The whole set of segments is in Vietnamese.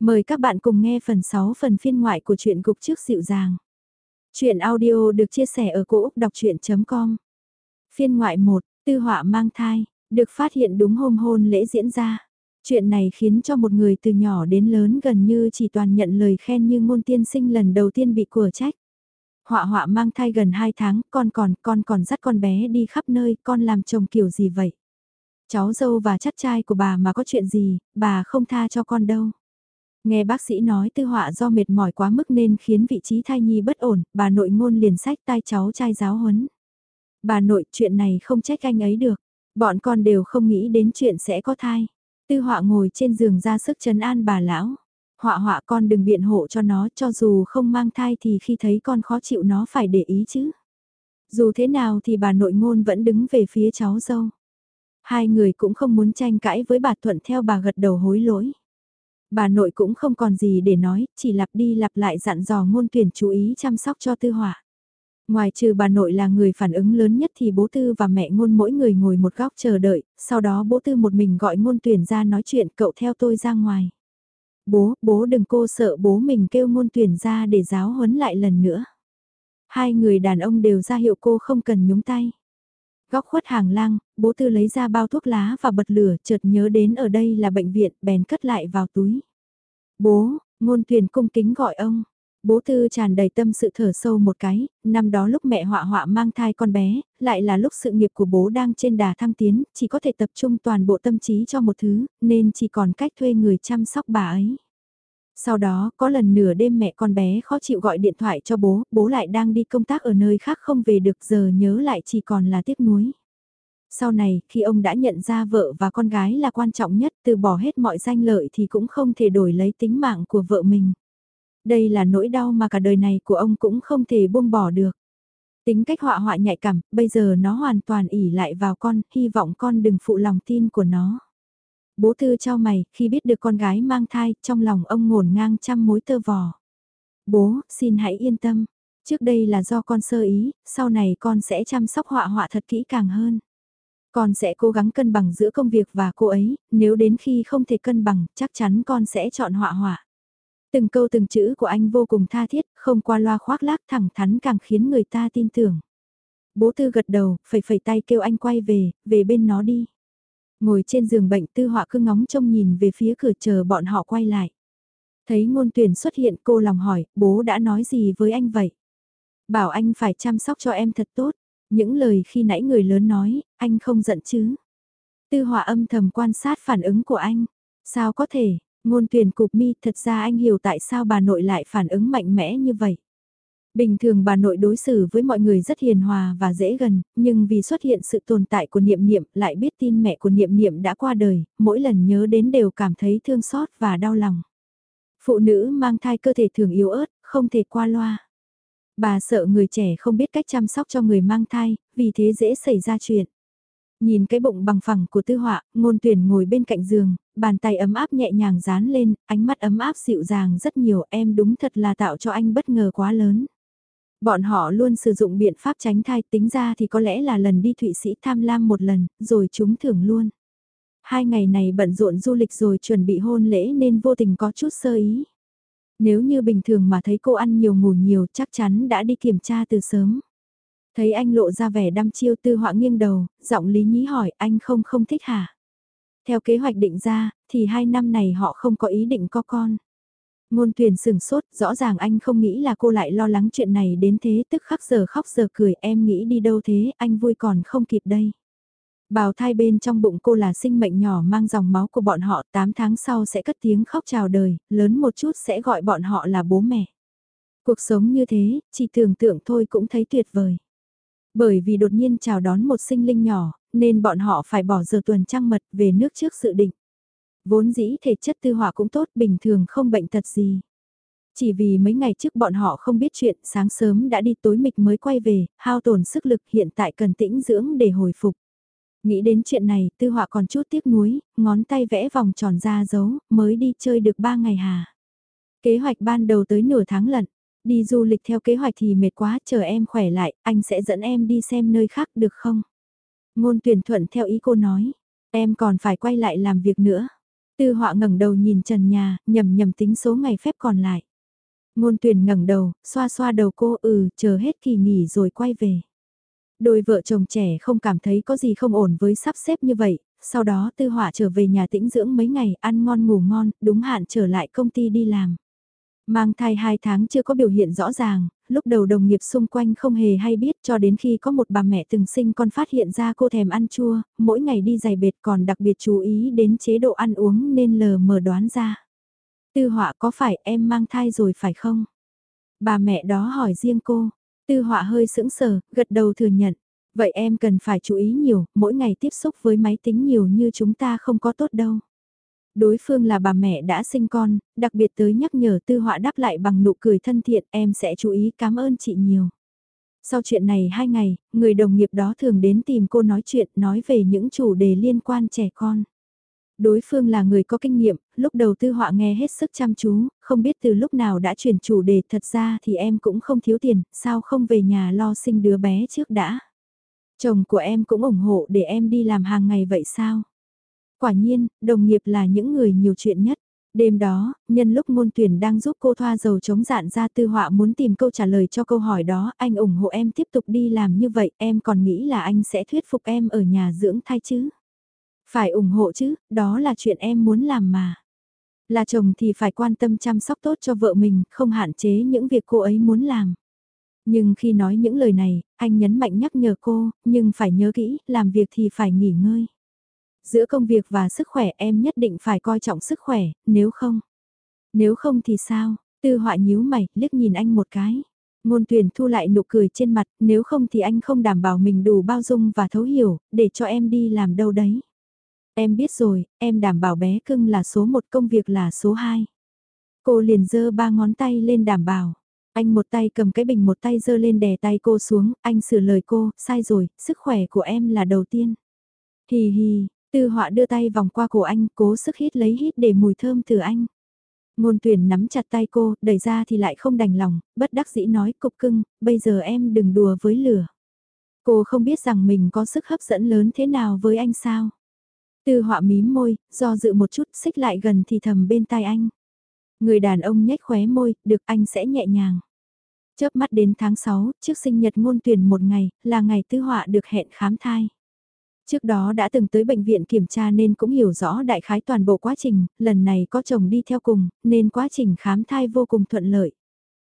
Mời các bạn cùng nghe phần 6 phần phiên ngoại của truyện Gục trước dịu dàng. Chuyện audio được chia sẻ ở cỗ đọc chuyện.com Phiên ngoại 1, tư họa mang thai, được phát hiện đúng hôm hôn lễ diễn ra. Chuyện này khiến cho một người từ nhỏ đến lớn gần như chỉ toàn nhận lời khen như ngôn tiên sinh lần đầu tiên bị của trách. Họa họa mang thai gần 2 tháng, con còn, con còn dắt con bé đi khắp nơi, con làm chồng kiểu gì vậy? Cháu dâu và chắt trai của bà mà có chuyện gì, bà không tha cho con đâu. Nghe bác sĩ nói tư họa do mệt mỏi quá mức nên khiến vị trí thai nhi bất ổn, bà nội ngôn liền sách tai cháu trai giáo huấn. Bà nội chuyện này không trách anh ấy được, bọn con đều không nghĩ đến chuyện sẽ có thai. Tư họa ngồi trên giường ra sức chấn an bà lão. Họa họa con đừng biện hộ cho nó cho dù không mang thai thì khi thấy con khó chịu nó phải để ý chứ. Dù thế nào thì bà nội ngôn vẫn đứng về phía cháu dâu. Hai người cũng không muốn tranh cãi với bà thuận theo bà gật đầu hối lỗi. Bà nội cũng không còn gì để nói, chỉ lặp đi lặp lại dặn dò ngôn tuyển chú ý chăm sóc cho tư hỏa. Ngoài trừ bà nội là người phản ứng lớn nhất thì bố tư và mẹ ngôn mỗi người ngồi một góc chờ đợi, sau đó bố tư một mình gọi ngôn tuyển ra nói chuyện cậu theo tôi ra ngoài. Bố, bố đừng cô sợ bố mình kêu ngôn tuyển ra để giáo huấn lại lần nữa. Hai người đàn ông đều ra hiệu cô không cần nhúng tay. Góc khuất hàng lang, bố tư lấy ra bao thuốc lá và bật lửa chợt nhớ đến ở đây là bệnh viện bèn cất lại vào túi. Bố, ngôn tuyển cung kính gọi ông. Bố tư tràn đầy tâm sự thở sâu một cái, năm đó lúc mẹ họa họa mang thai con bé, lại là lúc sự nghiệp của bố đang trên đà thăng tiến, chỉ có thể tập trung toàn bộ tâm trí cho một thứ, nên chỉ còn cách thuê người chăm sóc bà ấy. Sau đó, có lần nửa đêm mẹ con bé khó chịu gọi điện thoại cho bố, bố lại đang đi công tác ở nơi khác không về được giờ nhớ lại chỉ còn là tiếc nuối. Sau này, khi ông đã nhận ra vợ và con gái là quan trọng nhất, từ bỏ hết mọi danh lợi thì cũng không thể đổi lấy tính mạng của vợ mình. Đây là nỗi đau mà cả đời này của ông cũng không thể buông bỏ được. Tính cách họa họa nhạy cảm, bây giờ nó hoàn toàn ỉ lại vào con, hy vọng con đừng phụ lòng tin của nó. Bố tư cho mày, khi biết được con gái mang thai, trong lòng ông ngổn ngang trăm mối tơ vò. Bố, xin hãy yên tâm. Trước đây là do con sơ ý, sau này con sẽ chăm sóc họa họa thật kỹ càng hơn. Con sẽ cố gắng cân bằng giữa công việc và cô ấy, nếu đến khi không thể cân bằng, chắc chắn con sẽ chọn họa họa. Từng câu từng chữ của anh vô cùng tha thiết, không qua loa khoác lác thẳng thắn càng khiến người ta tin tưởng. Bố tư gật đầu, phẩy phẩy tay kêu anh quay về, về bên nó đi. Ngồi trên giường bệnh tư họa cứ ngóng trông nhìn về phía cửa chờ bọn họ quay lại. Thấy ngôn tuyển xuất hiện cô lòng hỏi, bố đã nói gì với anh vậy? Bảo anh phải chăm sóc cho em thật tốt. Những lời khi nãy người lớn nói, anh không giận chứ? Tư họa âm thầm quan sát phản ứng của anh. Sao có thể, ngôn tuyển cục mi thật ra anh hiểu tại sao bà nội lại phản ứng mạnh mẽ như vậy. Bình thường bà nội đối xử với mọi người rất hiền hòa và dễ gần, nhưng vì xuất hiện sự tồn tại của niệm niệm lại biết tin mẹ của niệm niệm đã qua đời, mỗi lần nhớ đến đều cảm thấy thương xót và đau lòng. Phụ nữ mang thai cơ thể thường yếu ớt, không thể qua loa. Bà sợ người trẻ không biết cách chăm sóc cho người mang thai, vì thế dễ xảy ra chuyện. Nhìn cái bụng bằng phẳng của tư họa, ngôn tuyển ngồi bên cạnh giường, bàn tay ấm áp nhẹ nhàng dán lên, ánh mắt ấm áp dịu dàng rất nhiều em đúng thật là tạo cho anh bất ngờ quá lớn. Bọn họ luôn sử dụng biện pháp tránh thai tính ra thì có lẽ là lần đi Thụy Sĩ tham lam một lần, rồi chúng thưởng luôn. Hai ngày này bận rộn du lịch rồi chuẩn bị hôn lễ nên vô tình có chút sơ ý. Nếu như bình thường mà thấy cô ăn nhiều ngủ nhiều chắc chắn đã đi kiểm tra từ sớm. Thấy anh lộ ra vẻ đăm chiêu tư họa nghiêng đầu, giọng lý nhí hỏi anh không không thích hả? Theo kế hoạch định ra, thì hai năm này họ không có ý định có con. Ngôn tuyển sừng sốt, rõ ràng anh không nghĩ là cô lại lo lắng chuyện này đến thế tức khắc giờ khóc giờ cười em nghĩ đi đâu thế, anh vui còn không kịp đây. Bào thai bên trong bụng cô là sinh mệnh nhỏ mang dòng máu của bọn họ 8 tháng sau sẽ cất tiếng khóc chào đời, lớn một chút sẽ gọi bọn họ là bố mẹ. Cuộc sống như thế, chỉ tưởng tượng thôi cũng thấy tuyệt vời. Bởi vì đột nhiên chào đón một sinh linh nhỏ, nên bọn họ phải bỏ giờ tuần trăng mật về nước trước sự định. Vốn dĩ thể chất tư hỏa cũng tốt bình thường không bệnh tật gì. Chỉ vì mấy ngày trước bọn họ không biết chuyện, sáng sớm đã đi tối mịch mới quay về, hao tổn sức lực hiện tại cần tĩnh dưỡng để hồi phục. Nghĩ đến chuyện này, tư họa còn chút tiếc nuối, ngón tay vẽ vòng tròn ra dấu, mới đi chơi được 3 ngày hà. Kế hoạch ban đầu tới nửa tháng lận, đi du lịch theo kế hoạch thì mệt quá, chờ em khỏe lại, anh sẽ dẫn em đi xem nơi khác được không? Ngôn tuyển thuận theo ý cô nói, em còn phải quay lại làm việc nữa. Tư họa ngẩng đầu nhìn trần nhà, nhầm nhầm tính số ngày phép còn lại. Ngôn tuyển ngẩng đầu, xoa xoa đầu cô ừ, chờ hết kỳ nghỉ rồi quay về. Đôi vợ chồng trẻ không cảm thấy có gì không ổn với sắp xếp như vậy, sau đó tư họa trở về nhà tĩnh dưỡng mấy ngày, ăn ngon ngủ ngon, đúng hạn trở lại công ty đi làm. Mang thai 2 tháng chưa có biểu hiện rõ ràng, lúc đầu đồng nghiệp xung quanh không hề hay biết cho đến khi có một bà mẹ từng sinh con phát hiện ra cô thèm ăn chua, mỗi ngày đi giày bệt còn đặc biệt chú ý đến chế độ ăn uống nên lờ mờ đoán ra. Tư họa có phải em mang thai rồi phải không? Bà mẹ đó hỏi riêng cô, tư họa hơi sững sờ, gật đầu thừa nhận. Vậy em cần phải chú ý nhiều, mỗi ngày tiếp xúc với máy tính nhiều như chúng ta không có tốt đâu. Đối phương là bà mẹ đã sinh con, đặc biệt tới nhắc nhở tư họa đáp lại bằng nụ cười thân thiện em sẽ chú ý cảm ơn chị nhiều. Sau chuyện này hai ngày, người đồng nghiệp đó thường đến tìm cô nói chuyện nói về những chủ đề liên quan trẻ con. Đối phương là người có kinh nghiệm, lúc đầu tư họa nghe hết sức chăm chú, không biết từ lúc nào đã chuyển chủ đề thật ra thì em cũng không thiếu tiền, sao không về nhà lo sinh đứa bé trước đã. Chồng của em cũng ủng hộ để em đi làm hàng ngày vậy sao? Quả nhiên, đồng nghiệp là những người nhiều chuyện nhất. Đêm đó, nhân lúc ngôn tuyển đang giúp cô thoa dầu chống dạn ra tư họa muốn tìm câu trả lời cho câu hỏi đó, anh ủng hộ em tiếp tục đi làm như vậy, em còn nghĩ là anh sẽ thuyết phục em ở nhà dưỡng thai chứ. Phải ủng hộ chứ, đó là chuyện em muốn làm mà. Là chồng thì phải quan tâm chăm sóc tốt cho vợ mình, không hạn chế những việc cô ấy muốn làm. Nhưng khi nói những lời này, anh nhấn mạnh nhắc nhở cô, nhưng phải nhớ kỹ, làm việc thì phải nghỉ ngơi. Giữa công việc và sức khỏe em nhất định phải coi trọng sức khỏe, nếu không. Nếu không thì sao? Tư họa nhíu mày, liếc nhìn anh một cái. Ngôn tuyển thu lại nụ cười trên mặt, nếu không thì anh không đảm bảo mình đủ bao dung và thấu hiểu, để cho em đi làm đâu đấy. Em biết rồi, em đảm bảo bé cưng là số một công việc là số hai. Cô liền giơ ba ngón tay lên đảm bảo. Anh một tay cầm cái bình một tay giơ lên đè tay cô xuống, anh sửa lời cô, sai rồi, sức khỏe của em là đầu tiên. Hì hì, tư họa đưa tay vòng qua cổ anh, cố sức hít lấy hít để mùi thơm từ anh. Ngôn tuyển nắm chặt tay cô, đẩy ra thì lại không đành lòng, bất đắc dĩ nói cục cưng, bây giờ em đừng đùa với lửa. Cô không biết rằng mình có sức hấp dẫn lớn thế nào với anh sao. Tư họa mím môi, do dự một chút xích lại gần thì thầm bên tai anh. Người đàn ông nhếch khóe môi, được anh sẽ nhẹ nhàng. Chớp mắt đến tháng 6, trước sinh nhật ngôn tuyển một ngày, là ngày tư họa được hẹn khám thai. Trước đó đã từng tới bệnh viện kiểm tra nên cũng hiểu rõ đại khái toàn bộ quá trình, lần này có chồng đi theo cùng, nên quá trình khám thai vô cùng thuận lợi.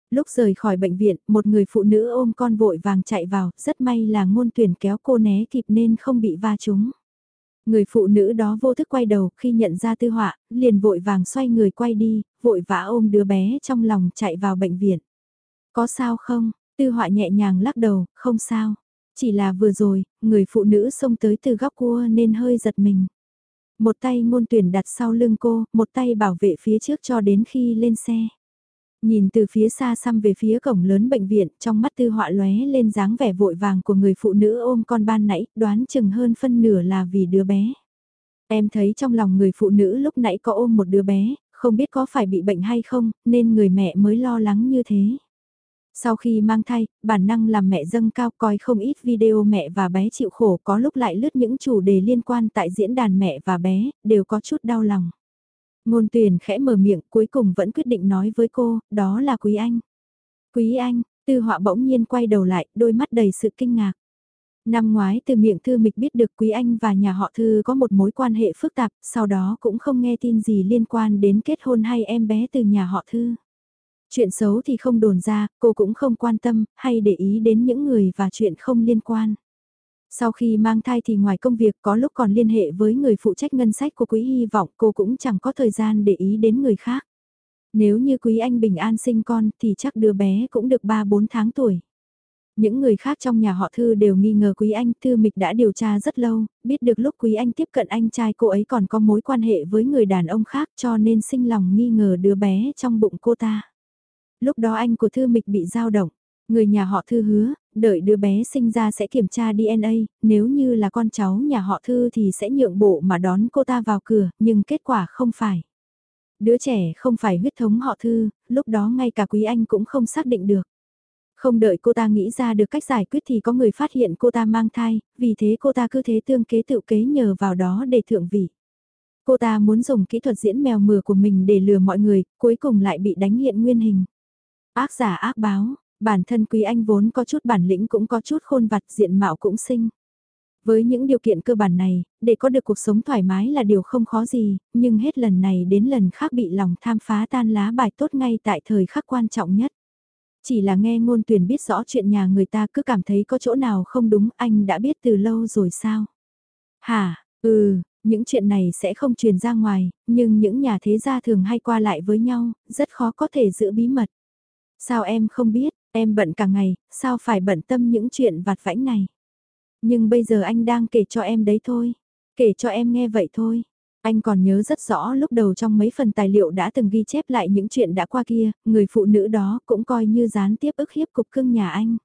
Lúc rời khỏi bệnh viện, một người phụ nữ ôm con vội vàng chạy vào, rất may là ngôn tuyển kéo cô né kịp nên không bị va trúng. Người phụ nữ đó vô thức quay đầu khi nhận ra tư họa, liền vội vàng xoay người quay đi, vội vã ôm đứa bé trong lòng chạy vào bệnh viện. Có sao không? Tư họa nhẹ nhàng lắc đầu, không sao. Chỉ là vừa rồi, người phụ nữ xông tới từ góc cua nên hơi giật mình. Một tay ngôn tuyển đặt sau lưng cô, một tay bảo vệ phía trước cho đến khi lên xe. Nhìn từ phía xa xăm về phía cổng lớn bệnh viện, trong mắt tư họa lóe lên dáng vẻ vội vàng của người phụ nữ ôm con ban nãy, đoán chừng hơn phân nửa là vì đứa bé. Em thấy trong lòng người phụ nữ lúc nãy có ôm một đứa bé, không biết có phải bị bệnh hay không, nên người mẹ mới lo lắng như thế. Sau khi mang thai, bản năng làm mẹ dâng cao coi không ít video mẹ và bé chịu khổ có lúc lại lướt những chủ đề liên quan tại diễn đàn mẹ và bé, đều có chút đau lòng. Ngôn tuyển khẽ mở miệng cuối cùng vẫn quyết định nói với cô, đó là Quý Anh. Quý Anh, tư họa bỗng nhiên quay đầu lại, đôi mắt đầy sự kinh ngạc. Năm ngoái từ miệng Thư Mịch biết được Quý Anh và nhà họ Thư có một mối quan hệ phức tạp, sau đó cũng không nghe tin gì liên quan đến kết hôn hay em bé từ nhà họ Thư. Chuyện xấu thì không đồn ra, cô cũng không quan tâm, hay để ý đến những người và chuyện không liên quan. Sau khi mang thai thì ngoài công việc có lúc còn liên hệ với người phụ trách ngân sách của quý hy vọng cô cũng chẳng có thời gian để ý đến người khác. Nếu như quý anh bình an sinh con thì chắc đứa bé cũng được 3-4 tháng tuổi. Những người khác trong nhà họ Thư đều nghi ngờ Quý Anh, Thư Mịch đã điều tra rất lâu, biết được lúc Quý Anh tiếp cận anh trai cô ấy còn có mối quan hệ với người đàn ông khác cho nên sinh lòng nghi ngờ đứa bé trong bụng cô ta. Lúc đó anh của Thư Mịch bị dao động, người nhà họ Thư hứa, đợi đứa bé sinh ra sẽ kiểm tra DNA, nếu như là con cháu nhà họ Thư thì sẽ nhượng bộ mà đón cô ta vào cửa, nhưng kết quả không phải. Đứa trẻ không phải huyết thống họ Thư, lúc đó ngay cả Quý Anh cũng không xác định được. Không đợi cô ta nghĩ ra được cách giải quyết thì có người phát hiện cô ta mang thai, vì thế cô ta cứ thế tương kế tự kế nhờ vào đó để thượng vị. Cô ta muốn dùng kỹ thuật diễn mèo mửa của mình để lừa mọi người, cuối cùng lại bị đánh hiện nguyên hình. Ác giả ác báo, bản thân quý anh vốn có chút bản lĩnh cũng có chút khôn vặt diện mạo cũng xinh. Với những điều kiện cơ bản này, để có được cuộc sống thoải mái là điều không khó gì, nhưng hết lần này đến lần khác bị lòng tham phá tan lá bài tốt ngay tại thời khắc quan trọng nhất. Chỉ là nghe ngôn tuyển biết rõ chuyện nhà người ta cứ cảm thấy có chỗ nào không đúng anh đã biết từ lâu rồi sao? Hả, ừ, những chuyện này sẽ không truyền ra ngoài, nhưng những nhà thế gia thường hay qua lại với nhau, rất khó có thể giữ bí mật. Sao em không biết, em bận cả ngày, sao phải bận tâm những chuyện vặt vãnh này? Nhưng bây giờ anh đang kể cho em đấy thôi. Kể cho em nghe vậy thôi. Anh còn nhớ rất rõ lúc đầu trong mấy phần tài liệu đã từng ghi chép lại những chuyện đã qua kia, người phụ nữ đó cũng coi như gián tiếp ức hiếp cục cưng nhà anh.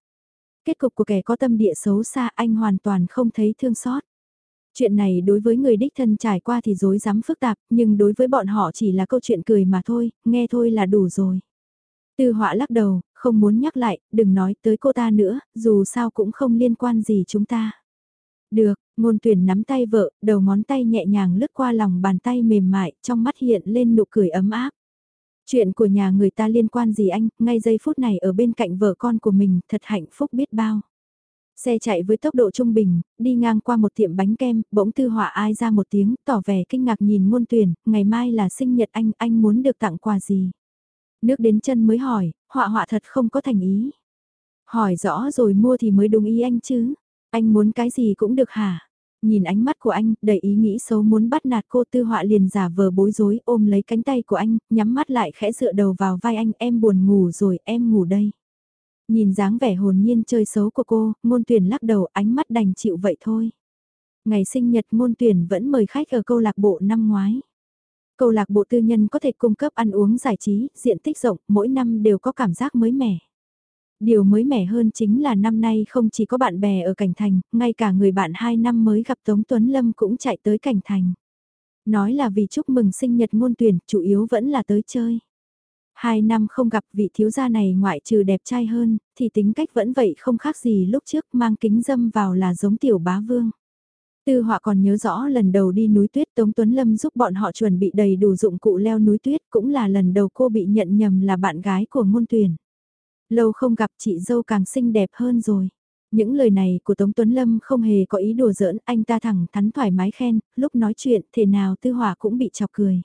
Kết cục của kẻ có tâm địa xấu xa anh hoàn toàn không thấy thương xót. Chuyện này đối với người đích thân trải qua thì dối rắm phức tạp, nhưng đối với bọn họ chỉ là câu chuyện cười mà thôi, nghe thôi là đủ rồi. Tư họa lắc đầu, không muốn nhắc lại, đừng nói tới cô ta nữa, dù sao cũng không liên quan gì chúng ta. Được, ngôn tuyển nắm tay vợ, đầu ngón tay nhẹ nhàng lướt qua lòng bàn tay mềm mại, trong mắt hiện lên nụ cười ấm áp. Chuyện của nhà người ta liên quan gì anh, ngay giây phút này ở bên cạnh vợ con của mình, thật hạnh phúc biết bao. Xe chạy với tốc độ trung bình, đi ngang qua một tiệm bánh kem, bỗng tư họa ai ra một tiếng, tỏ vẻ kinh ngạc nhìn ngôn tuyển, ngày mai là sinh nhật anh, anh muốn được tặng quà gì? Nước đến chân mới hỏi, họa họa thật không có thành ý. Hỏi rõ rồi mua thì mới đúng ý anh chứ. Anh muốn cái gì cũng được hả? Nhìn ánh mắt của anh, đầy ý nghĩ xấu muốn bắt nạt cô tư họa liền giả vờ bối rối ôm lấy cánh tay của anh, nhắm mắt lại khẽ dựa đầu vào vai anh, em buồn ngủ rồi, em ngủ đây. Nhìn dáng vẻ hồn nhiên chơi xấu của cô, ngôn tuyển lắc đầu ánh mắt đành chịu vậy thôi. Ngày sinh nhật ngôn tuyển vẫn mời khách ở câu lạc bộ năm ngoái. Câu lạc bộ tư nhân có thể cung cấp ăn uống giải trí, diện tích rộng, mỗi năm đều có cảm giác mới mẻ. Điều mới mẻ hơn chính là năm nay không chỉ có bạn bè ở Cảnh Thành, ngay cả người bạn 2 năm mới gặp Tống Tuấn Lâm cũng chạy tới Cảnh Thành. Nói là vì chúc mừng sinh nhật ngôn tuyển, chủ yếu vẫn là tới chơi. Hai năm không gặp vị thiếu gia này ngoại trừ đẹp trai hơn, thì tính cách vẫn vậy không khác gì lúc trước mang kính dâm vào là giống tiểu bá vương. Tư họa còn nhớ rõ lần đầu đi núi tuyết Tống Tuấn Lâm giúp bọn họ chuẩn bị đầy đủ dụng cụ leo núi tuyết cũng là lần đầu cô bị nhận nhầm là bạn gái của ngôn tuyển. Lâu không gặp chị dâu càng xinh đẹp hơn rồi. Những lời này của Tống Tuấn Lâm không hề có ý đùa giỡn, anh ta thẳng thắn thoải mái khen, lúc nói chuyện thể nào tư hỏa cũng bị chọc cười.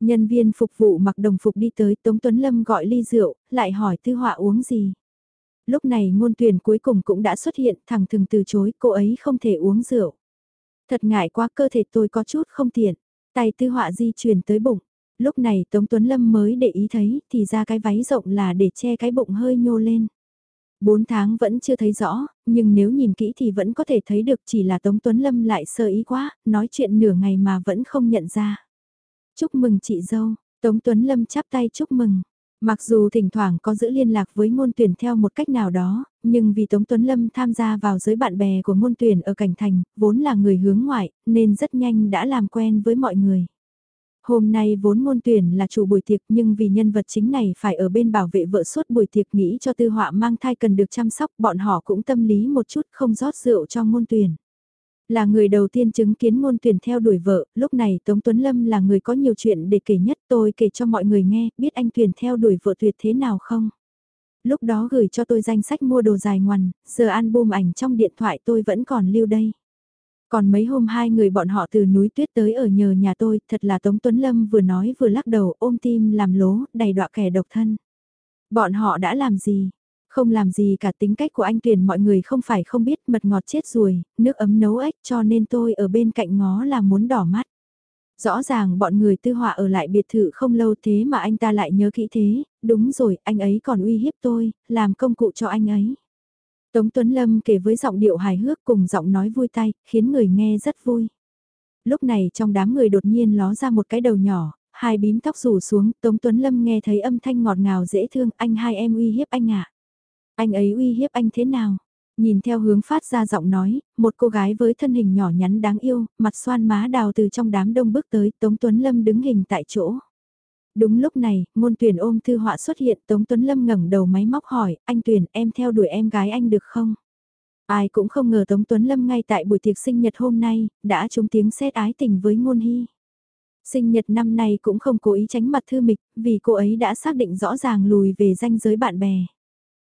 Nhân viên phục vụ mặc đồng phục đi tới Tống Tuấn Lâm gọi ly rượu, lại hỏi tư Hỏa uống gì. Lúc này ngôn tuyển cuối cùng cũng đã xuất hiện, thẳng thừng từ chối, cô ấy không thể uống rượu. Thật ngại quá cơ thể tôi có chút không tiện, tay tư họa di chuyển tới bụng. Lúc này Tống Tuấn Lâm mới để ý thấy thì ra cái váy rộng là để che cái bụng hơi nhô lên. Bốn tháng vẫn chưa thấy rõ, nhưng nếu nhìn kỹ thì vẫn có thể thấy được chỉ là Tống Tuấn Lâm lại sơ ý quá, nói chuyện nửa ngày mà vẫn không nhận ra. Chúc mừng chị dâu, Tống Tuấn Lâm chắp tay chúc mừng. Mặc dù thỉnh thoảng có giữ liên lạc với ngôn tuyển theo một cách nào đó, nhưng vì Tống Tuấn Lâm tham gia vào giới bạn bè của ngôn tuyển ở Cảnh Thành, vốn là người hướng ngoại, nên rất nhanh đã làm quen với mọi người. Hôm nay vốn ngôn tuyển là chủ buổi tiệc nhưng vì nhân vật chính này phải ở bên bảo vệ vợ suốt buổi tiệc nghĩ cho tư họa mang thai cần được chăm sóc bọn họ cũng tâm lý một chút không rót rượu cho ngôn tuyển. Là người đầu tiên chứng kiến ngôn tuyển theo đuổi vợ, lúc này Tống Tuấn Lâm là người có nhiều chuyện để kể nhất tôi kể cho mọi người nghe, biết anh tuyển theo đuổi vợ tuyệt thế nào không? Lúc đó gửi cho tôi danh sách mua đồ dài ngoằn, giờ album ảnh trong điện thoại tôi vẫn còn lưu đây. Còn mấy hôm hai người bọn họ từ núi tuyết tới ở nhờ nhà tôi, thật là Tống Tuấn Lâm vừa nói vừa lắc đầu ôm tim làm lố, đầy đọa kẻ độc thân. Bọn họ đã làm gì? Không làm gì cả tính cách của anh tuyển mọi người không phải không biết mật ngọt chết ruồi, nước ấm nấu ếch cho nên tôi ở bên cạnh ngó là muốn đỏ mắt. Rõ ràng bọn người tư họa ở lại biệt thự không lâu thế mà anh ta lại nhớ kỹ thế, đúng rồi, anh ấy còn uy hiếp tôi, làm công cụ cho anh ấy. Tống Tuấn Lâm kể với giọng điệu hài hước cùng giọng nói vui tay, khiến người nghe rất vui. Lúc này trong đám người đột nhiên ló ra một cái đầu nhỏ, hai bím tóc rủ xuống, Tống Tuấn Lâm nghe thấy âm thanh ngọt ngào dễ thương, anh hai em uy hiếp anh ạ. Anh ấy uy hiếp anh thế nào? Nhìn theo hướng phát ra giọng nói, một cô gái với thân hình nhỏ nhắn đáng yêu, mặt xoan má đào từ trong đám đông bước tới, Tống Tuấn Lâm đứng hình tại chỗ. Đúng lúc này, môn tuyển ôm thư họa xuất hiện Tống Tuấn Lâm ngẩng đầu máy móc hỏi, anh tuyển em theo đuổi em gái anh được không? Ai cũng không ngờ Tống Tuấn Lâm ngay tại buổi tiệc sinh nhật hôm nay, đã trúng tiếng xét ái tình với ngôn hy. Sinh nhật năm nay cũng không cố ý tránh mặt thư mịch, vì cô ấy đã xác định rõ ràng lùi về danh giới bạn bè.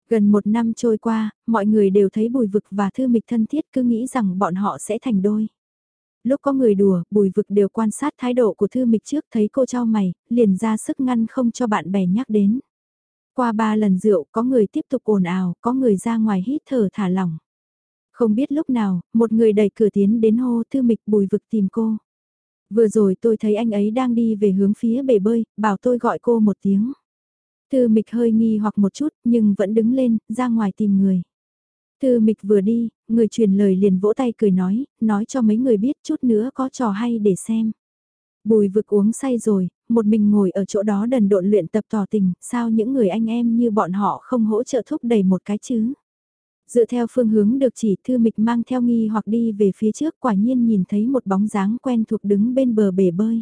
Gần một năm trôi qua, mọi người đều thấy bùi vực và thư mịch thân thiết cứ nghĩ rằng bọn họ sẽ thành đôi. Lúc có người đùa, bùi vực đều quan sát thái độ của thư mịch trước thấy cô trao mày, liền ra sức ngăn không cho bạn bè nhắc đến. Qua ba lần rượu, có người tiếp tục ồn ào, có người ra ngoài hít thở thả lỏng. Không biết lúc nào, một người đẩy cửa tiến đến hô thư mịch bùi vực tìm cô. Vừa rồi tôi thấy anh ấy đang đi về hướng phía bể bơi, bảo tôi gọi cô một tiếng. Thư mịch hơi nghi hoặc một chút, nhưng vẫn đứng lên, ra ngoài tìm người. Thư mịch vừa đi, người truyền lời liền vỗ tay cười nói, nói cho mấy người biết chút nữa có trò hay để xem. Bùi vực uống say rồi, một mình ngồi ở chỗ đó đần độn luyện tập tỏ tình, sao những người anh em như bọn họ không hỗ trợ thúc đẩy một cái chứ? Dựa theo phương hướng được chỉ thư mịch mang theo nghi hoặc đi về phía trước quả nhiên nhìn thấy một bóng dáng quen thuộc đứng bên bờ bể bơi.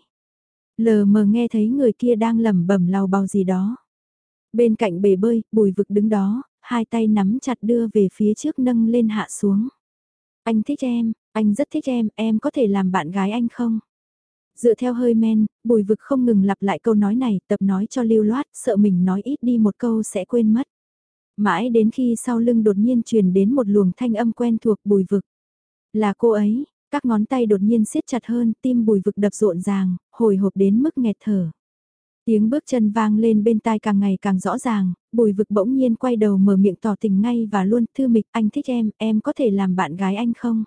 Lờ mờ nghe thấy người kia đang lẩm bẩm lau bao gì đó. Bên cạnh bể bơi, bùi vực đứng đó, hai tay nắm chặt đưa về phía trước nâng lên hạ xuống. Anh thích em, anh rất thích em, em có thể làm bạn gái anh không? Dựa theo hơi men, bùi vực không ngừng lặp lại câu nói này, tập nói cho lưu loát, sợ mình nói ít đi một câu sẽ quên mất. Mãi đến khi sau lưng đột nhiên truyền đến một luồng thanh âm quen thuộc bùi vực. Là cô ấy, các ngón tay đột nhiên siết chặt hơn, tim bùi vực đập rộn ràng, hồi hộp đến mức nghẹt thở. Tiếng bước chân vang lên bên tai càng ngày càng rõ ràng, bùi vực bỗng nhiên quay đầu mở miệng tỏ tình ngay và luôn, thư mịch, anh thích em, em có thể làm bạn gái anh không?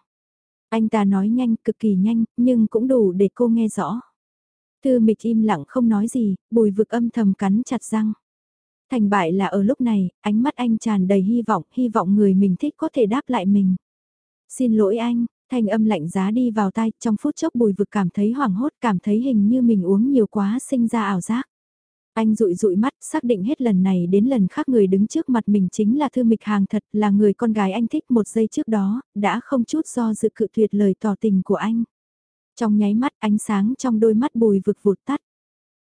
Anh ta nói nhanh, cực kỳ nhanh, nhưng cũng đủ để cô nghe rõ. Thư mịch im lặng không nói gì, bùi vực âm thầm cắn chặt răng. Thành bại là ở lúc này, ánh mắt anh tràn đầy hy vọng, hy vọng người mình thích có thể đáp lại mình. Xin lỗi anh, thanh âm lạnh giá đi vào tai, trong phút chốc bùi vực cảm thấy hoảng hốt, cảm thấy hình như mình uống nhiều quá sinh ra ảo giác. Anh rụi rụi mắt, xác định hết lần này đến lần khác người đứng trước mặt mình chính là thư mịch hàng thật, là người con gái anh thích một giây trước đó, đã không chút do dự cự tuyệt lời tỏ tình của anh. Trong nháy mắt ánh sáng trong đôi mắt bùi vực vụt tắt.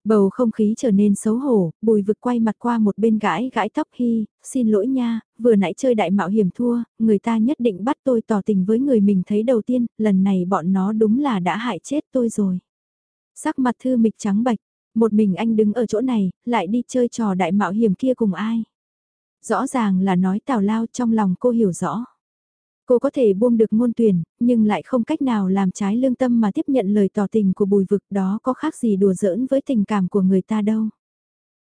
Bầu không khí trở nên xấu hổ, bùi vực quay mặt qua một bên gãi gãi tóc hy, xin lỗi nha, vừa nãy chơi đại mạo hiểm thua, người ta nhất định bắt tôi tỏ tình với người mình thấy đầu tiên, lần này bọn nó đúng là đã hại chết tôi rồi. Sắc mặt thư mịch trắng bạch, một mình anh đứng ở chỗ này, lại đi chơi trò đại mạo hiểm kia cùng ai. Rõ ràng là nói tào lao trong lòng cô hiểu rõ. Cô có thể buông được ngôn tuyển, nhưng lại không cách nào làm trái lương tâm mà tiếp nhận lời tỏ tình của bùi vực đó có khác gì đùa giỡn với tình cảm của người ta đâu.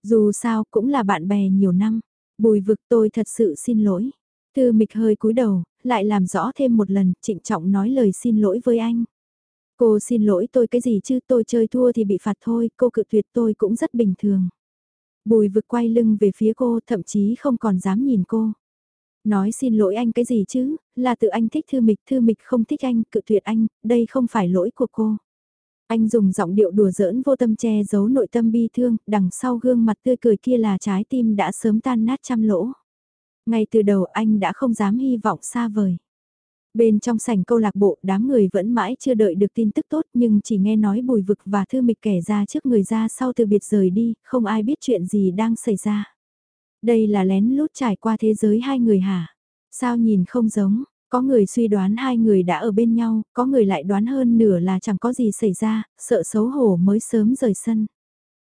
Dù sao cũng là bạn bè nhiều năm, bùi vực tôi thật sự xin lỗi. Thư mịch hơi cúi đầu, lại làm rõ thêm một lần, trịnh trọng nói lời xin lỗi với anh. Cô xin lỗi tôi cái gì chứ tôi chơi thua thì bị phạt thôi, cô cự tuyệt tôi cũng rất bình thường. Bùi vực quay lưng về phía cô thậm chí không còn dám nhìn cô. Nói xin lỗi anh cái gì chứ, là tự anh thích thư mịch, thư mịch không thích anh, cự tuyệt anh, đây không phải lỗi của cô. Anh dùng giọng điệu đùa giỡn vô tâm che giấu nội tâm bi thương, đằng sau gương mặt tươi cười kia là trái tim đã sớm tan nát trăm lỗ. Ngay từ đầu anh đã không dám hy vọng xa vời. Bên trong sảnh câu lạc bộ đám người vẫn mãi chưa đợi được tin tức tốt nhưng chỉ nghe nói bùi vực và thư mịch kẻ ra trước người ra sau từ biệt rời đi, không ai biết chuyện gì đang xảy ra. Đây là lén lút trải qua thế giới hai người hả? Sao nhìn không giống, có người suy đoán hai người đã ở bên nhau, có người lại đoán hơn nửa là chẳng có gì xảy ra, sợ xấu hổ mới sớm rời sân.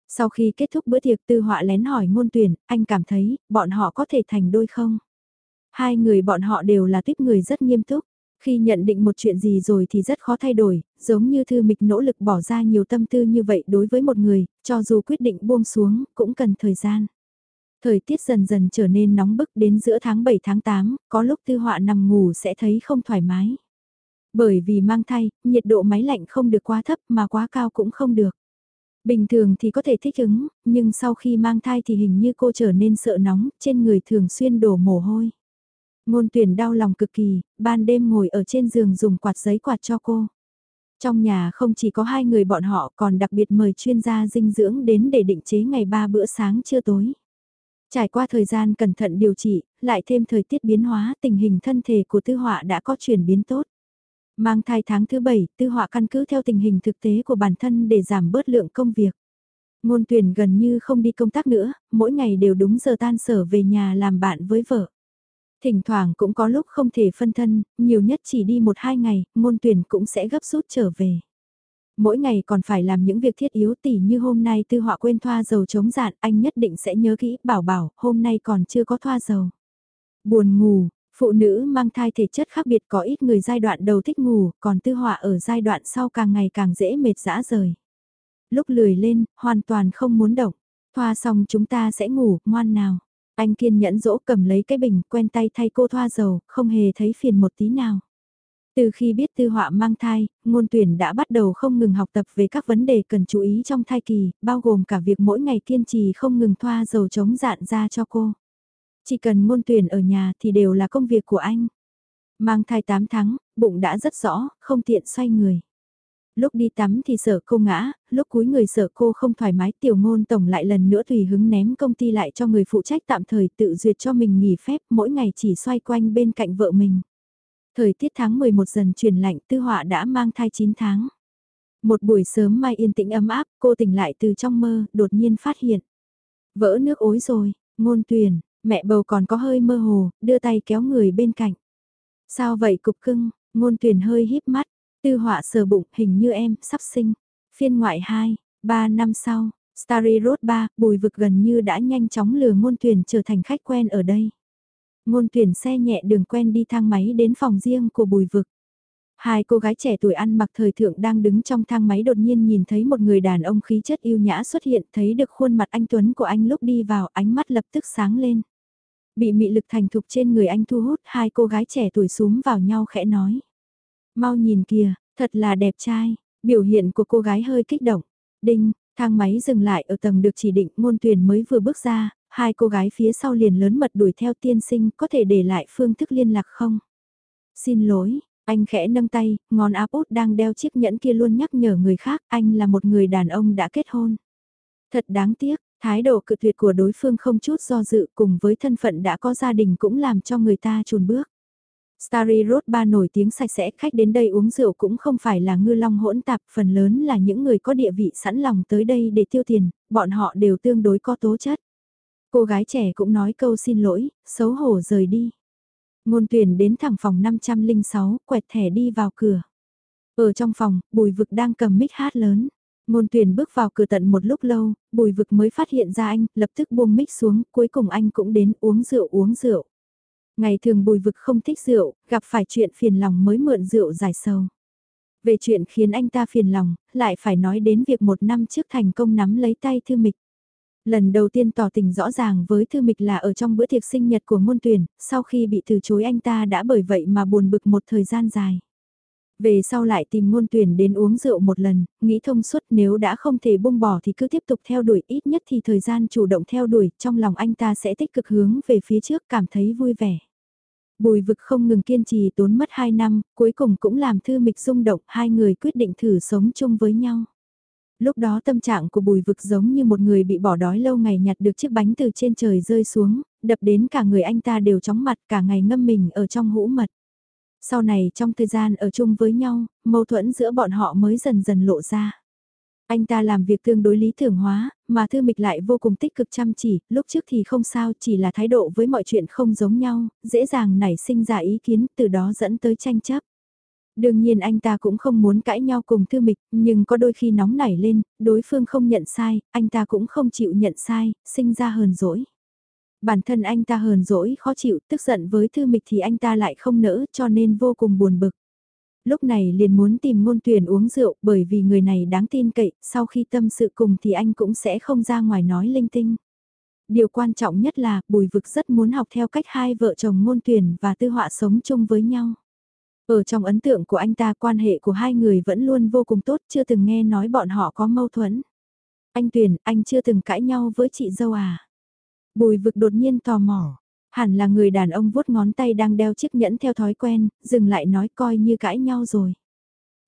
Sau khi kết thúc bữa tiệc tư họa lén hỏi ngôn tuyển, anh cảm thấy, bọn họ có thể thành đôi không? Hai người bọn họ đều là tiếp người rất nghiêm túc. Khi nhận định một chuyện gì rồi thì rất khó thay đổi, giống như thư mịch nỗ lực bỏ ra nhiều tâm tư như vậy đối với một người, cho dù quyết định buông xuống, cũng cần thời gian. Thời tiết dần dần trở nên nóng bức đến giữa tháng 7 tháng 8, có lúc tư họa nằm ngủ sẽ thấy không thoải mái. Bởi vì mang thai, nhiệt độ máy lạnh không được quá thấp mà quá cao cũng không được. Bình thường thì có thể thích ứng, nhưng sau khi mang thai thì hình như cô trở nên sợ nóng, trên người thường xuyên đổ mồ hôi. Ngôn tuyển đau lòng cực kỳ, ban đêm ngồi ở trên giường dùng quạt giấy quạt cho cô. Trong nhà không chỉ có hai người bọn họ còn đặc biệt mời chuyên gia dinh dưỡng đến để định chế ngày ba bữa sáng trưa tối. Trải qua thời gian cẩn thận điều trị, lại thêm thời tiết biến hóa tình hình thân thể của tư họa đã có chuyển biến tốt. Mang thai tháng thứ bảy, tư họa căn cứ theo tình hình thực tế của bản thân để giảm bớt lượng công việc. Ngôn tuyển gần như không đi công tác nữa, mỗi ngày đều đúng giờ tan sở về nhà làm bạn với vợ. Thỉnh thoảng cũng có lúc không thể phân thân, nhiều nhất chỉ đi một hai ngày, ngôn tuyển cũng sẽ gấp rút trở về. Mỗi ngày còn phải làm những việc thiết yếu tỉ như hôm nay tư họa quên thoa dầu chống dạn, anh nhất định sẽ nhớ kỹ, bảo bảo, hôm nay còn chưa có thoa dầu. Buồn ngủ, phụ nữ mang thai thể chất khác biệt có ít người giai đoạn đầu thích ngủ, còn tư họa ở giai đoạn sau càng ngày càng dễ mệt dã rời. Lúc lười lên, hoàn toàn không muốn động, thoa xong chúng ta sẽ ngủ, ngoan nào. Anh kiên nhẫn dỗ cầm lấy cái bình, quen tay thay cô thoa dầu, không hề thấy phiền một tí nào. Từ khi biết tư họa mang thai, ngôn tuyển đã bắt đầu không ngừng học tập về các vấn đề cần chú ý trong thai kỳ, bao gồm cả việc mỗi ngày kiên trì không ngừng thoa dầu chống dạn ra cho cô. Chỉ cần ngôn tuyển ở nhà thì đều là công việc của anh. Mang thai 8 tháng, bụng đã rất rõ, không tiện xoay người. Lúc đi tắm thì sợ cô ngã, lúc cúi người sợ cô không thoải mái tiểu ngôn tổng lại lần nữa tùy hứng ném công ty lại cho người phụ trách tạm thời tự duyệt cho mình nghỉ phép mỗi ngày chỉ xoay quanh bên cạnh vợ mình. Thời tiết tháng 11 dần chuyển lạnh tư họa đã mang thai 9 tháng. Một buổi sớm mai yên tĩnh ấm áp, cô tỉnh lại từ trong mơ, đột nhiên phát hiện. Vỡ nước ối rồi, ngôn tuyền, mẹ bầu còn có hơi mơ hồ, đưa tay kéo người bên cạnh. Sao vậy cục cưng, ngôn tuyền hơi híp mắt, tư họa sờ bụng hình như em, sắp sinh. Phiên ngoại 2, 3 năm sau, Starry Road 3, bùi vực gần như đã nhanh chóng lừa ngôn tuyển trở thành khách quen ở đây. Ngôn tuyển xe nhẹ đường quen đi thang máy đến phòng riêng của bùi vực. Hai cô gái trẻ tuổi ăn mặc thời thượng đang đứng trong thang máy đột nhiên nhìn thấy một người đàn ông khí chất yêu nhã xuất hiện thấy được khuôn mặt anh Tuấn của anh lúc đi vào ánh mắt lập tức sáng lên. Bị mị lực thành thục trên người anh thu hút hai cô gái trẻ tuổi xuống vào nhau khẽ nói. Mau nhìn kìa, thật là đẹp trai, biểu hiện của cô gái hơi kích động. Đinh, thang máy dừng lại ở tầng được chỉ định môn tuyển mới vừa bước ra, hai cô gái phía sau liền lớn mật đuổi theo tiên sinh có thể để lại phương thức liên lạc không? Xin lỗi, anh khẽ nâng tay, ngón áp út đang đeo chiếc nhẫn kia luôn nhắc nhở người khác anh là một người đàn ông đã kết hôn. Thật đáng tiếc, thái độ cự tuyệt của đối phương không chút do dự cùng với thân phận đã có gia đình cũng làm cho người ta chùn bước. Starry Road Bar nổi tiếng sạch sẽ, khách đến đây uống rượu cũng không phải là ngư long hỗn tạp, phần lớn là những người có địa vị sẵn lòng tới đây để tiêu tiền, bọn họ đều tương đối có tố chất. Cô gái trẻ cũng nói câu xin lỗi, xấu hổ rời đi. Ngôn tuyển đến thẳng phòng 506, quẹt thẻ đi vào cửa. Ở trong phòng, bùi vực đang cầm mic hát lớn. Ngôn tuyển bước vào cửa tận một lúc lâu, bùi vực mới phát hiện ra anh, lập tức buông mic xuống, cuối cùng anh cũng đến uống rượu uống rượu. Ngày thường bùi vực không thích rượu, gặp phải chuyện phiền lòng mới mượn rượu giải sầu. Về chuyện khiến anh ta phiền lòng, lại phải nói đến việc một năm trước thành công nắm lấy tay thư mịch. Lần đầu tiên tỏ tình rõ ràng với Thư Mịch là ở trong bữa tiệc sinh nhật của môn tuyển, sau khi bị từ chối anh ta đã bởi vậy mà buồn bực một thời gian dài. Về sau lại tìm ngôn tuyển đến uống rượu một lần, nghĩ thông suốt nếu đã không thể buông bỏ thì cứ tiếp tục theo đuổi ít nhất thì thời gian chủ động theo đuổi, trong lòng anh ta sẽ tích cực hướng về phía trước cảm thấy vui vẻ. Bùi vực không ngừng kiên trì tốn mất 2 năm, cuối cùng cũng làm thư mịch rung động, hai người quyết định thử sống chung với nhau. Lúc đó tâm trạng của bùi vực giống như một người bị bỏ đói lâu ngày nhặt được chiếc bánh từ trên trời rơi xuống, đập đến cả người anh ta đều chóng mặt cả ngày ngâm mình ở trong hũ mật. Sau này trong thời gian ở chung với nhau, mâu thuẫn giữa bọn họ mới dần dần lộ ra. Anh ta làm việc tương đối lý tưởng hóa, mà Thư Mịch lại vô cùng tích cực chăm chỉ, lúc trước thì không sao, chỉ là thái độ với mọi chuyện không giống nhau, dễ dàng nảy sinh ra ý kiến, từ đó dẫn tới tranh chấp. Đương nhiên anh ta cũng không muốn cãi nhau cùng Thư Mịch, nhưng có đôi khi nóng nảy lên, đối phương không nhận sai, anh ta cũng không chịu nhận sai, sinh ra hờn dỗi. Bản thân anh ta hờn dỗi khó chịu, tức giận với Thư Mịch thì anh ta lại không nỡ cho nên vô cùng buồn bực. Lúc này liền muốn tìm ngôn tuyển uống rượu bởi vì người này đáng tin cậy, sau khi tâm sự cùng thì anh cũng sẽ không ra ngoài nói linh tinh. Điều quan trọng nhất là Bùi Vực rất muốn học theo cách hai vợ chồng ngôn tuyển và tư họa sống chung với nhau. Ở trong ấn tượng của anh ta quan hệ của hai người vẫn luôn vô cùng tốt, chưa từng nghe nói bọn họ có mâu thuẫn. Anh Tuyền, anh chưa từng cãi nhau với chị dâu à? Bùi vực đột nhiên tò mò. Hẳn là người đàn ông vuốt ngón tay đang đeo chiếc nhẫn theo thói quen, dừng lại nói coi như cãi nhau rồi.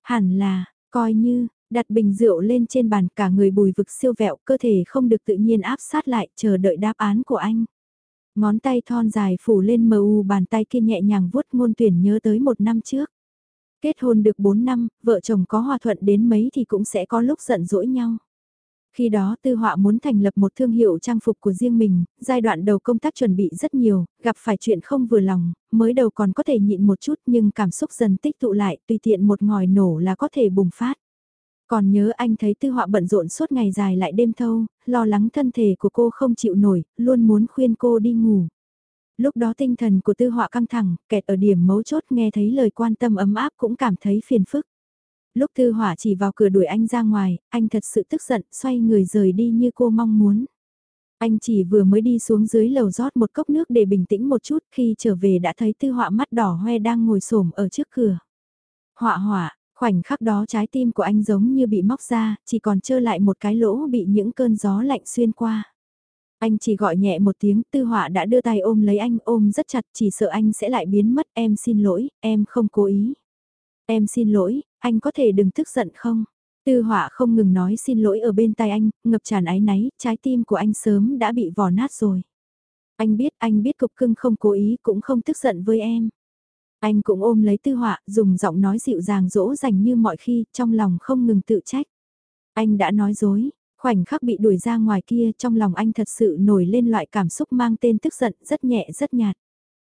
Hẳn là, coi như, đặt bình rượu lên trên bàn cả người bùi vực siêu vẹo cơ thể không được tự nhiên áp sát lại chờ đợi đáp án của anh. Ngón tay thon dài phủ lên mờ u bàn tay kia nhẹ nhàng vuốt ngôn tuyển nhớ tới một năm trước. Kết hôn được 4 năm, vợ chồng có hòa thuận đến mấy thì cũng sẽ có lúc giận dỗi nhau. Khi đó tư họa muốn thành lập một thương hiệu trang phục của riêng mình, giai đoạn đầu công tác chuẩn bị rất nhiều, gặp phải chuyện không vừa lòng, mới đầu còn có thể nhịn một chút nhưng cảm xúc dần tích tụ lại, tùy tiện một ngòi nổ là có thể bùng phát. Còn nhớ anh thấy tư họa bận rộn suốt ngày dài lại đêm thâu, lo lắng thân thể của cô không chịu nổi, luôn muốn khuyên cô đi ngủ. Lúc đó tinh thần của tư họa căng thẳng, kẹt ở điểm mấu chốt nghe thấy lời quan tâm ấm áp cũng cảm thấy phiền phức. Lúc tư họa chỉ vào cửa đuổi anh ra ngoài, anh thật sự tức giận, xoay người rời đi như cô mong muốn. Anh chỉ vừa mới đi xuống dưới lầu rót một cốc nước để bình tĩnh một chút khi trở về đã thấy tư họa mắt đỏ hoe đang ngồi xổm ở trước cửa. Họa họa, khoảnh khắc đó trái tim của anh giống như bị móc ra, chỉ còn trơ lại một cái lỗ bị những cơn gió lạnh xuyên qua. Anh chỉ gọi nhẹ một tiếng, tư họa đã đưa tay ôm lấy anh ôm rất chặt chỉ sợ anh sẽ lại biến mất, em xin lỗi, em không cố ý. Em xin lỗi, anh có thể đừng tức giận không? Tư họa không ngừng nói xin lỗi ở bên tai anh, ngập tràn ái náy, trái tim của anh sớm đã bị vò nát rồi. Anh biết, anh biết cục cưng không cố ý cũng không tức giận với em. Anh cũng ôm lấy tư họa, dùng giọng nói dịu dàng dỗ dành như mọi khi, trong lòng không ngừng tự trách. Anh đã nói dối, khoảnh khắc bị đuổi ra ngoài kia trong lòng anh thật sự nổi lên loại cảm xúc mang tên tức giận rất nhẹ rất nhạt.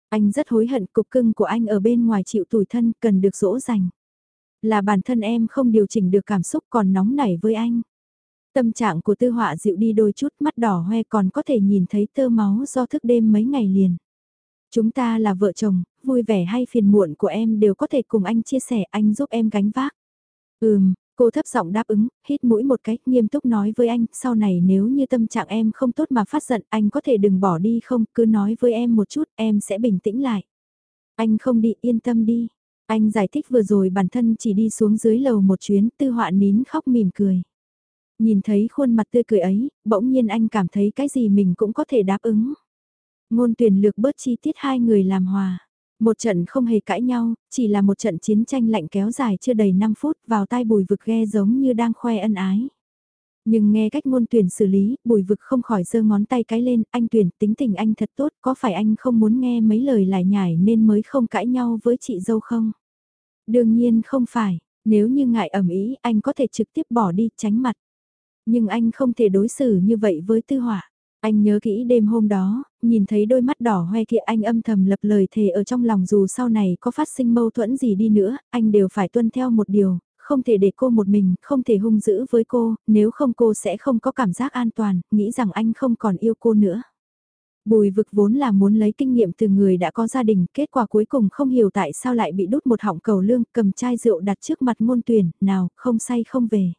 Anh rất hối hận cục cưng của anh ở bên ngoài chịu tủi thân cần được dỗ dành. Là bản thân em không điều chỉnh được cảm xúc còn nóng nảy với anh. Tâm trạng của tư họa dịu đi đôi chút mắt đỏ hoe còn có thể nhìn thấy tơ máu do thức đêm mấy ngày liền. Chúng ta là vợ chồng, vui vẻ hay phiền muộn của em đều có thể cùng anh chia sẻ anh giúp em gánh vác. Ừm, cô thấp giọng đáp ứng, hít mũi một cách nghiêm túc nói với anh, sau này nếu như tâm trạng em không tốt mà phát giận anh có thể đừng bỏ đi không, cứ nói với em một chút, em sẽ bình tĩnh lại. Anh không đi, yên tâm đi. Anh giải thích vừa rồi bản thân chỉ đi xuống dưới lầu một chuyến, tư họa nín khóc mỉm cười. Nhìn thấy khuôn mặt tươi cười ấy, bỗng nhiên anh cảm thấy cái gì mình cũng có thể đáp ứng. Ngôn tuyển lược bớt chi tiết hai người làm hòa. Một trận không hề cãi nhau, chỉ là một trận chiến tranh lạnh kéo dài chưa đầy 5 phút vào tai bùi vực ghe giống như đang khoe ân ái. Nhưng nghe cách ngôn tuyển xử lý, bùi vực không khỏi giơ ngón tay cái lên, anh tuyển tính tình anh thật tốt, có phải anh không muốn nghe mấy lời lại nhải nên mới không cãi nhau với chị dâu không? Đương nhiên không phải, nếu như ngại ẩm ý anh có thể trực tiếp bỏ đi, tránh mặt. Nhưng anh không thể đối xử như vậy với tư họa. Anh nhớ kỹ đêm hôm đó, nhìn thấy đôi mắt đỏ hoe kia anh âm thầm lập lời thề ở trong lòng dù sau này có phát sinh mâu thuẫn gì đi nữa, anh đều phải tuân theo một điều, không thể để cô một mình, không thể hung dữ với cô, nếu không cô sẽ không có cảm giác an toàn, nghĩ rằng anh không còn yêu cô nữa. Bùi vực vốn là muốn lấy kinh nghiệm từ người đã có gia đình, kết quả cuối cùng không hiểu tại sao lại bị đút một họng cầu lương, cầm chai rượu đặt trước mặt ngôn tuyển, nào, không say không về.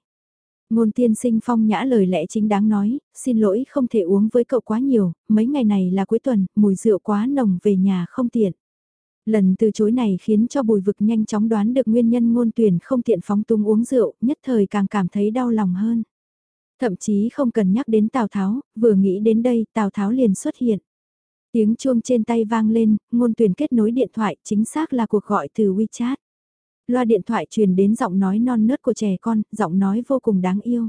Ngôn tiên sinh phong nhã lời lẽ chính đáng nói, xin lỗi không thể uống với cậu quá nhiều, mấy ngày này là cuối tuần, mùi rượu quá nồng về nhà không tiện. Lần từ chối này khiến cho bùi vực nhanh chóng đoán được nguyên nhân ngôn tuyển không tiện phóng tung uống rượu, nhất thời càng cảm thấy đau lòng hơn. Thậm chí không cần nhắc đến Tào Tháo, vừa nghĩ đến đây Tào Tháo liền xuất hiện. Tiếng chuông trên tay vang lên, ngôn tuyển kết nối điện thoại chính xác là cuộc gọi từ WeChat. Loa điện thoại truyền đến giọng nói non nớt của trẻ con, giọng nói vô cùng đáng yêu.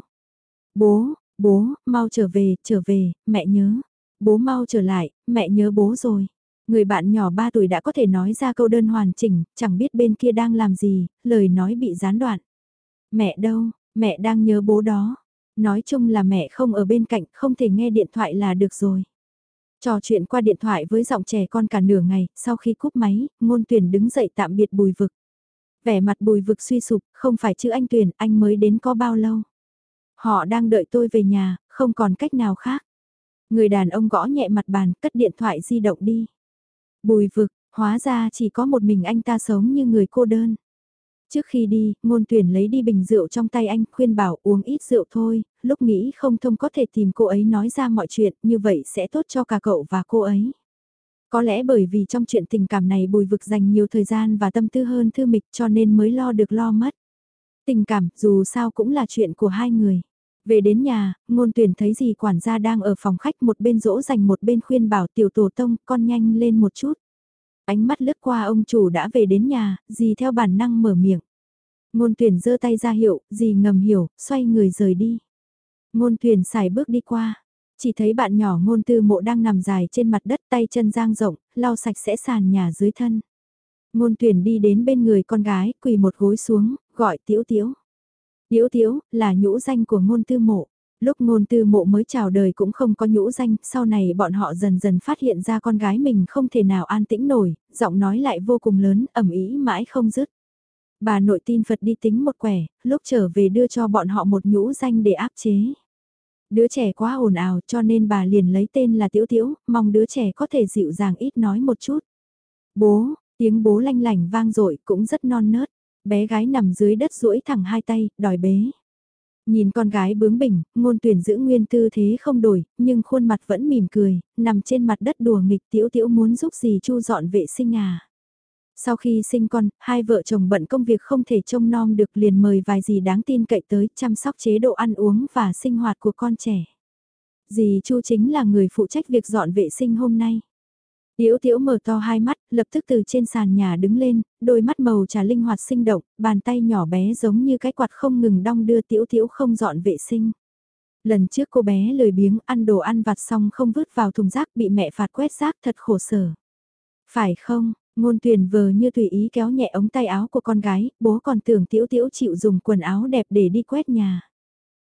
Bố, bố, mau trở về, trở về, mẹ nhớ. Bố mau trở lại, mẹ nhớ bố rồi. Người bạn nhỏ 3 tuổi đã có thể nói ra câu đơn hoàn chỉnh, chẳng biết bên kia đang làm gì, lời nói bị gián đoạn. Mẹ đâu, mẹ đang nhớ bố đó. Nói chung là mẹ không ở bên cạnh, không thể nghe điện thoại là được rồi. Trò chuyện qua điện thoại với giọng trẻ con cả nửa ngày, sau khi cúp máy, ngôn tuyển đứng dậy tạm biệt bùi vực. Vẻ mặt bùi vực suy sụp, không phải chữ anh tuyển, anh mới đến có bao lâu. Họ đang đợi tôi về nhà, không còn cách nào khác. Người đàn ông gõ nhẹ mặt bàn, cất điện thoại di động đi. Bùi vực, hóa ra chỉ có một mình anh ta sống như người cô đơn. Trước khi đi, ngôn tuyển lấy đi bình rượu trong tay anh, khuyên bảo uống ít rượu thôi, lúc nghĩ không thông có thể tìm cô ấy nói ra mọi chuyện, như vậy sẽ tốt cho cả cậu và cô ấy. Có lẽ bởi vì trong chuyện tình cảm này bùi vực dành nhiều thời gian và tâm tư hơn thư mịch cho nên mới lo được lo mất. Tình cảm dù sao cũng là chuyện của hai người. Về đến nhà, ngôn tuyển thấy gì quản gia đang ở phòng khách một bên dỗ dành một bên khuyên bảo tiểu tổ tông con nhanh lên một chút. Ánh mắt lướt qua ông chủ đã về đến nhà, dì theo bản năng mở miệng. Ngôn tuyển giơ tay ra hiệu, dì ngầm hiểu, xoay người rời đi. Ngôn tuyển xài bước đi qua. Chỉ thấy bạn nhỏ ngôn tư mộ đang nằm dài trên mặt đất tay chân giang rộng, lau sạch sẽ sàn nhà dưới thân. Ngôn tuyển đi đến bên người con gái, quỳ một gối xuống, gọi tiếu tiếu. Tiếu tiếu, là nhũ danh của ngôn tư mộ. Lúc ngôn tư mộ mới chào đời cũng không có nhũ danh, sau này bọn họ dần dần phát hiện ra con gái mình không thể nào an tĩnh nổi, giọng nói lại vô cùng lớn, ẩm ý mãi không dứt. Bà nội tin Phật đi tính một quẻ, lúc trở về đưa cho bọn họ một nhũ danh để áp chế. Đứa trẻ quá ồn ào cho nên bà liền lấy tên là Tiểu Tiểu, mong đứa trẻ có thể dịu dàng ít nói một chút. Bố, tiếng bố lanh lành vang dội cũng rất non nớt. Bé gái nằm dưới đất duỗi thẳng hai tay, đòi bế. Nhìn con gái bướng bỉnh, ngôn tuyển giữ nguyên tư thế không đổi, nhưng khuôn mặt vẫn mỉm cười, nằm trên mặt đất đùa nghịch tiểu tiểu muốn giúp gì chu dọn vệ sinh à. Sau khi sinh con, hai vợ chồng bận công việc không thể trông nom được liền mời vài gì đáng tin cậy tới chăm sóc chế độ ăn uống và sinh hoạt của con trẻ. Dì Chu chính là người phụ trách việc dọn vệ sinh hôm nay. Tiểu tiểu mở to hai mắt, lập tức từ trên sàn nhà đứng lên, đôi mắt màu trà linh hoạt sinh động, bàn tay nhỏ bé giống như cái quạt không ngừng đong đưa tiểu tiểu không dọn vệ sinh. Lần trước cô bé lười biếng ăn đồ ăn vặt xong không vứt vào thùng rác bị mẹ phạt quét rác thật khổ sở. Phải không, ngôn tuyển vờ như tùy ý kéo nhẹ ống tay áo của con gái, bố còn tưởng tiểu tiểu chịu dùng quần áo đẹp để đi quét nhà.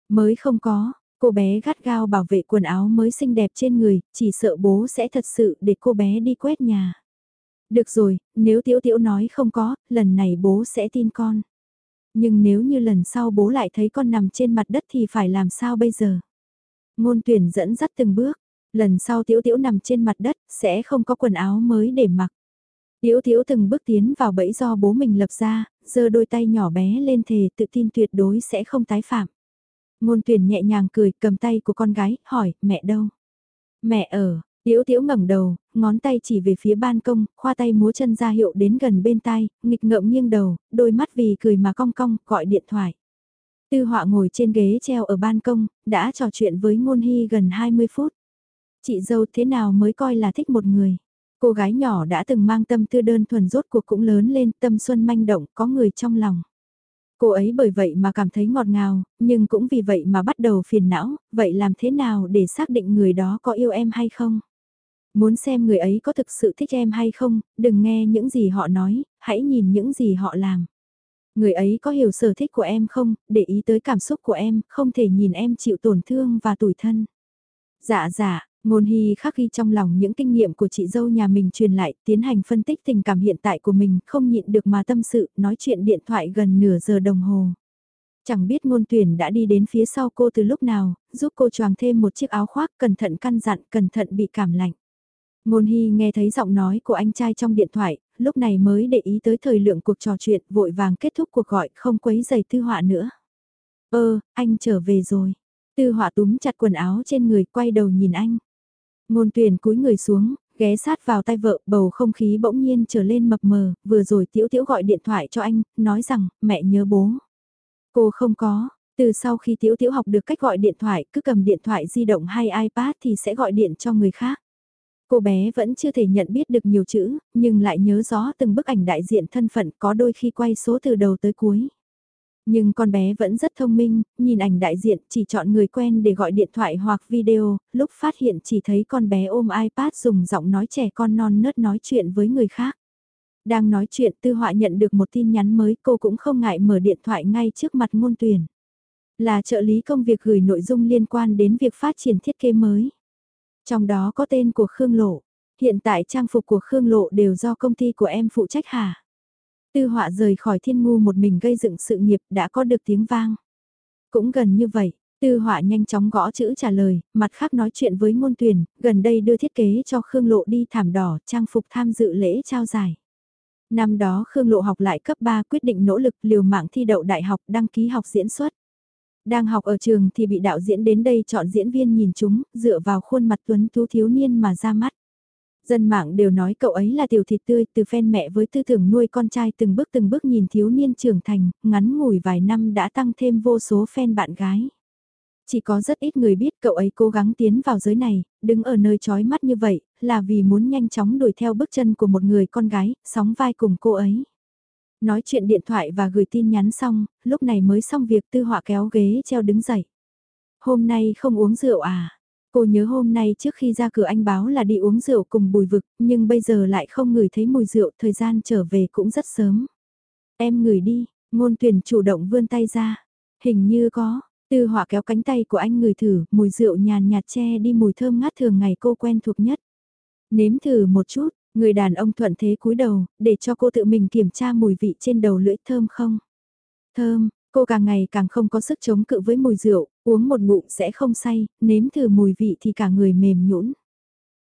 Mới không có, Cô bé gắt gao bảo vệ quần áo mới xinh đẹp trên người, chỉ sợ bố sẽ thật sự để cô bé đi quét nhà. Được rồi, nếu Tiểu Tiểu nói không có, lần này bố sẽ tin con. Nhưng nếu như lần sau bố lại thấy con nằm trên mặt đất thì phải làm sao bây giờ? Ngôn tuyển dẫn dắt từng bước, lần sau Tiểu Tiểu nằm trên mặt đất sẽ không có quần áo mới để mặc. Tiểu Tiểu từng bước tiến vào bẫy do bố mình lập ra, giơ đôi tay nhỏ bé lên thề tự tin tuyệt đối sẽ không tái phạm. Ngôn tuyển nhẹ nhàng cười, cầm tay của con gái, hỏi, mẹ đâu? Mẹ ở, Tiểu Tiểu ngẩng đầu, ngón tay chỉ về phía ban công, khoa tay múa chân ra hiệu đến gần bên tai, nghịch ngợm nghiêng đầu, đôi mắt vì cười mà cong cong, gọi điện thoại. Tư họa ngồi trên ghế treo ở ban công, đã trò chuyện với ngôn hy gần 20 phút. Chị dâu thế nào mới coi là thích một người. Cô gái nhỏ đã từng mang tâm tư đơn thuần rốt cuộc cũng lớn lên, tâm xuân manh động, có người trong lòng. Cô ấy bởi vậy mà cảm thấy ngọt ngào, nhưng cũng vì vậy mà bắt đầu phiền não, vậy làm thế nào để xác định người đó có yêu em hay không? Muốn xem người ấy có thực sự thích em hay không, đừng nghe những gì họ nói, hãy nhìn những gì họ làm. Người ấy có hiểu sở thích của em không, để ý tới cảm xúc của em, không thể nhìn em chịu tổn thương và tủi thân. Dạ dạ, Ngôn Hy khắc ghi trong lòng những kinh nghiệm của chị dâu nhà mình truyền lại, tiến hành phân tích tình cảm hiện tại của mình, không nhịn được mà tâm sự, nói chuyện điện thoại gần nửa giờ đồng hồ. Chẳng biết ngôn tuyển đã đi đến phía sau cô từ lúc nào, giúp cô choàng thêm một chiếc áo khoác, cẩn thận căn dặn, cẩn thận bị cảm lạnh. Ngôn Hy nghe thấy giọng nói của anh trai trong điện thoại, lúc này mới để ý tới thời lượng cuộc trò chuyện, vội vàng kết thúc cuộc gọi, không quấy giày tư họa nữa. Ơ, anh trở về rồi. Tư họa túm chặt quần áo trên người, quay đầu nhìn anh. Ngôn tuyển cúi người xuống, ghé sát vào tay vợ, bầu không khí bỗng nhiên trở lên mập mờ, vừa rồi Tiễu Tiễu gọi điện thoại cho anh, nói rằng, mẹ nhớ bố. Cô không có, từ sau khi Tiễu Tiễu học được cách gọi điện thoại, cứ cầm điện thoại di động hay iPad thì sẽ gọi điện cho người khác. Cô bé vẫn chưa thể nhận biết được nhiều chữ, nhưng lại nhớ rõ từng bức ảnh đại diện thân phận có đôi khi quay số từ đầu tới cuối. Nhưng con bé vẫn rất thông minh, nhìn ảnh đại diện chỉ chọn người quen để gọi điện thoại hoặc video, lúc phát hiện chỉ thấy con bé ôm iPad dùng giọng nói trẻ con non nớt nói chuyện với người khác. Đang nói chuyện tư họa nhận được một tin nhắn mới cô cũng không ngại mở điện thoại ngay trước mặt ngôn tuyển. Là trợ lý công việc gửi nội dung liên quan đến việc phát triển thiết kế mới. Trong đó có tên của Khương Lộ. Hiện tại trang phục của Khương Lộ đều do công ty của em phụ trách hả? Tư họa rời khỏi thiên ngu một mình gây dựng sự nghiệp đã có được tiếng vang. Cũng gần như vậy, Tư họa nhanh chóng gõ chữ trả lời, mặt khác nói chuyện với ngôn tuyển, gần đây đưa thiết kế cho Khương Lộ đi thảm đỏ, trang phục tham dự lễ trao giải. Năm đó Khương Lộ học lại cấp 3 quyết định nỗ lực liều mạng thi đậu đại học đăng ký học diễn xuất. Đang học ở trường thì bị đạo diễn đến đây chọn diễn viên nhìn chúng, dựa vào khuôn mặt tuấn tú thiếu niên mà ra mắt. Dân mạng đều nói cậu ấy là tiểu thịt tươi từ phen mẹ với tư tưởng nuôi con trai từng bước từng bước nhìn thiếu niên trưởng thành, ngắn ngủi vài năm đã tăng thêm vô số fan bạn gái. Chỉ có rất ít người biết cậu ấy cố gắng tiến vào giới này, đứng ở nơi chói mắt như vậy, là vì muốn nhanh chóng đuổi theo bước chân của một người con gái, sóng vai cùng cô ấy. Nói chuyện điện thoại và gửi tin nhắn xong, lúc này mới xong việc tư họa kéo ghế treo đứng dậy. Hôm nay không uống rượu à? Cô nhớ hôm nay trước khi ra cửa anh báo là đi uống rượu cùng bùi vực, nhưng bây giờ lại không ngửi thấy mùi rượu, thời gian trở về cũng rất sớm. Em ngửi đi, ngôn tuyển chủ động vươn tay ra. Hình như có, tư họa kéo cánh tay của anh ngửi thử, mùi rượu nhàn nhạt che đi mùi thơm ngát thường ngày cô quen thuộc nhất. Nếm thử một chút, Người đàn ông thuận thế cúi đầu, để cho cô tự mình kiểm tra mùi vị trên đầu lưỡi thơm không. Thơm, cô càng ngày càng không có sức chống cự với mùi rượu, uống một ngụm sẽ không say, nếm thử mùi vị thì cả người mềm nhũn.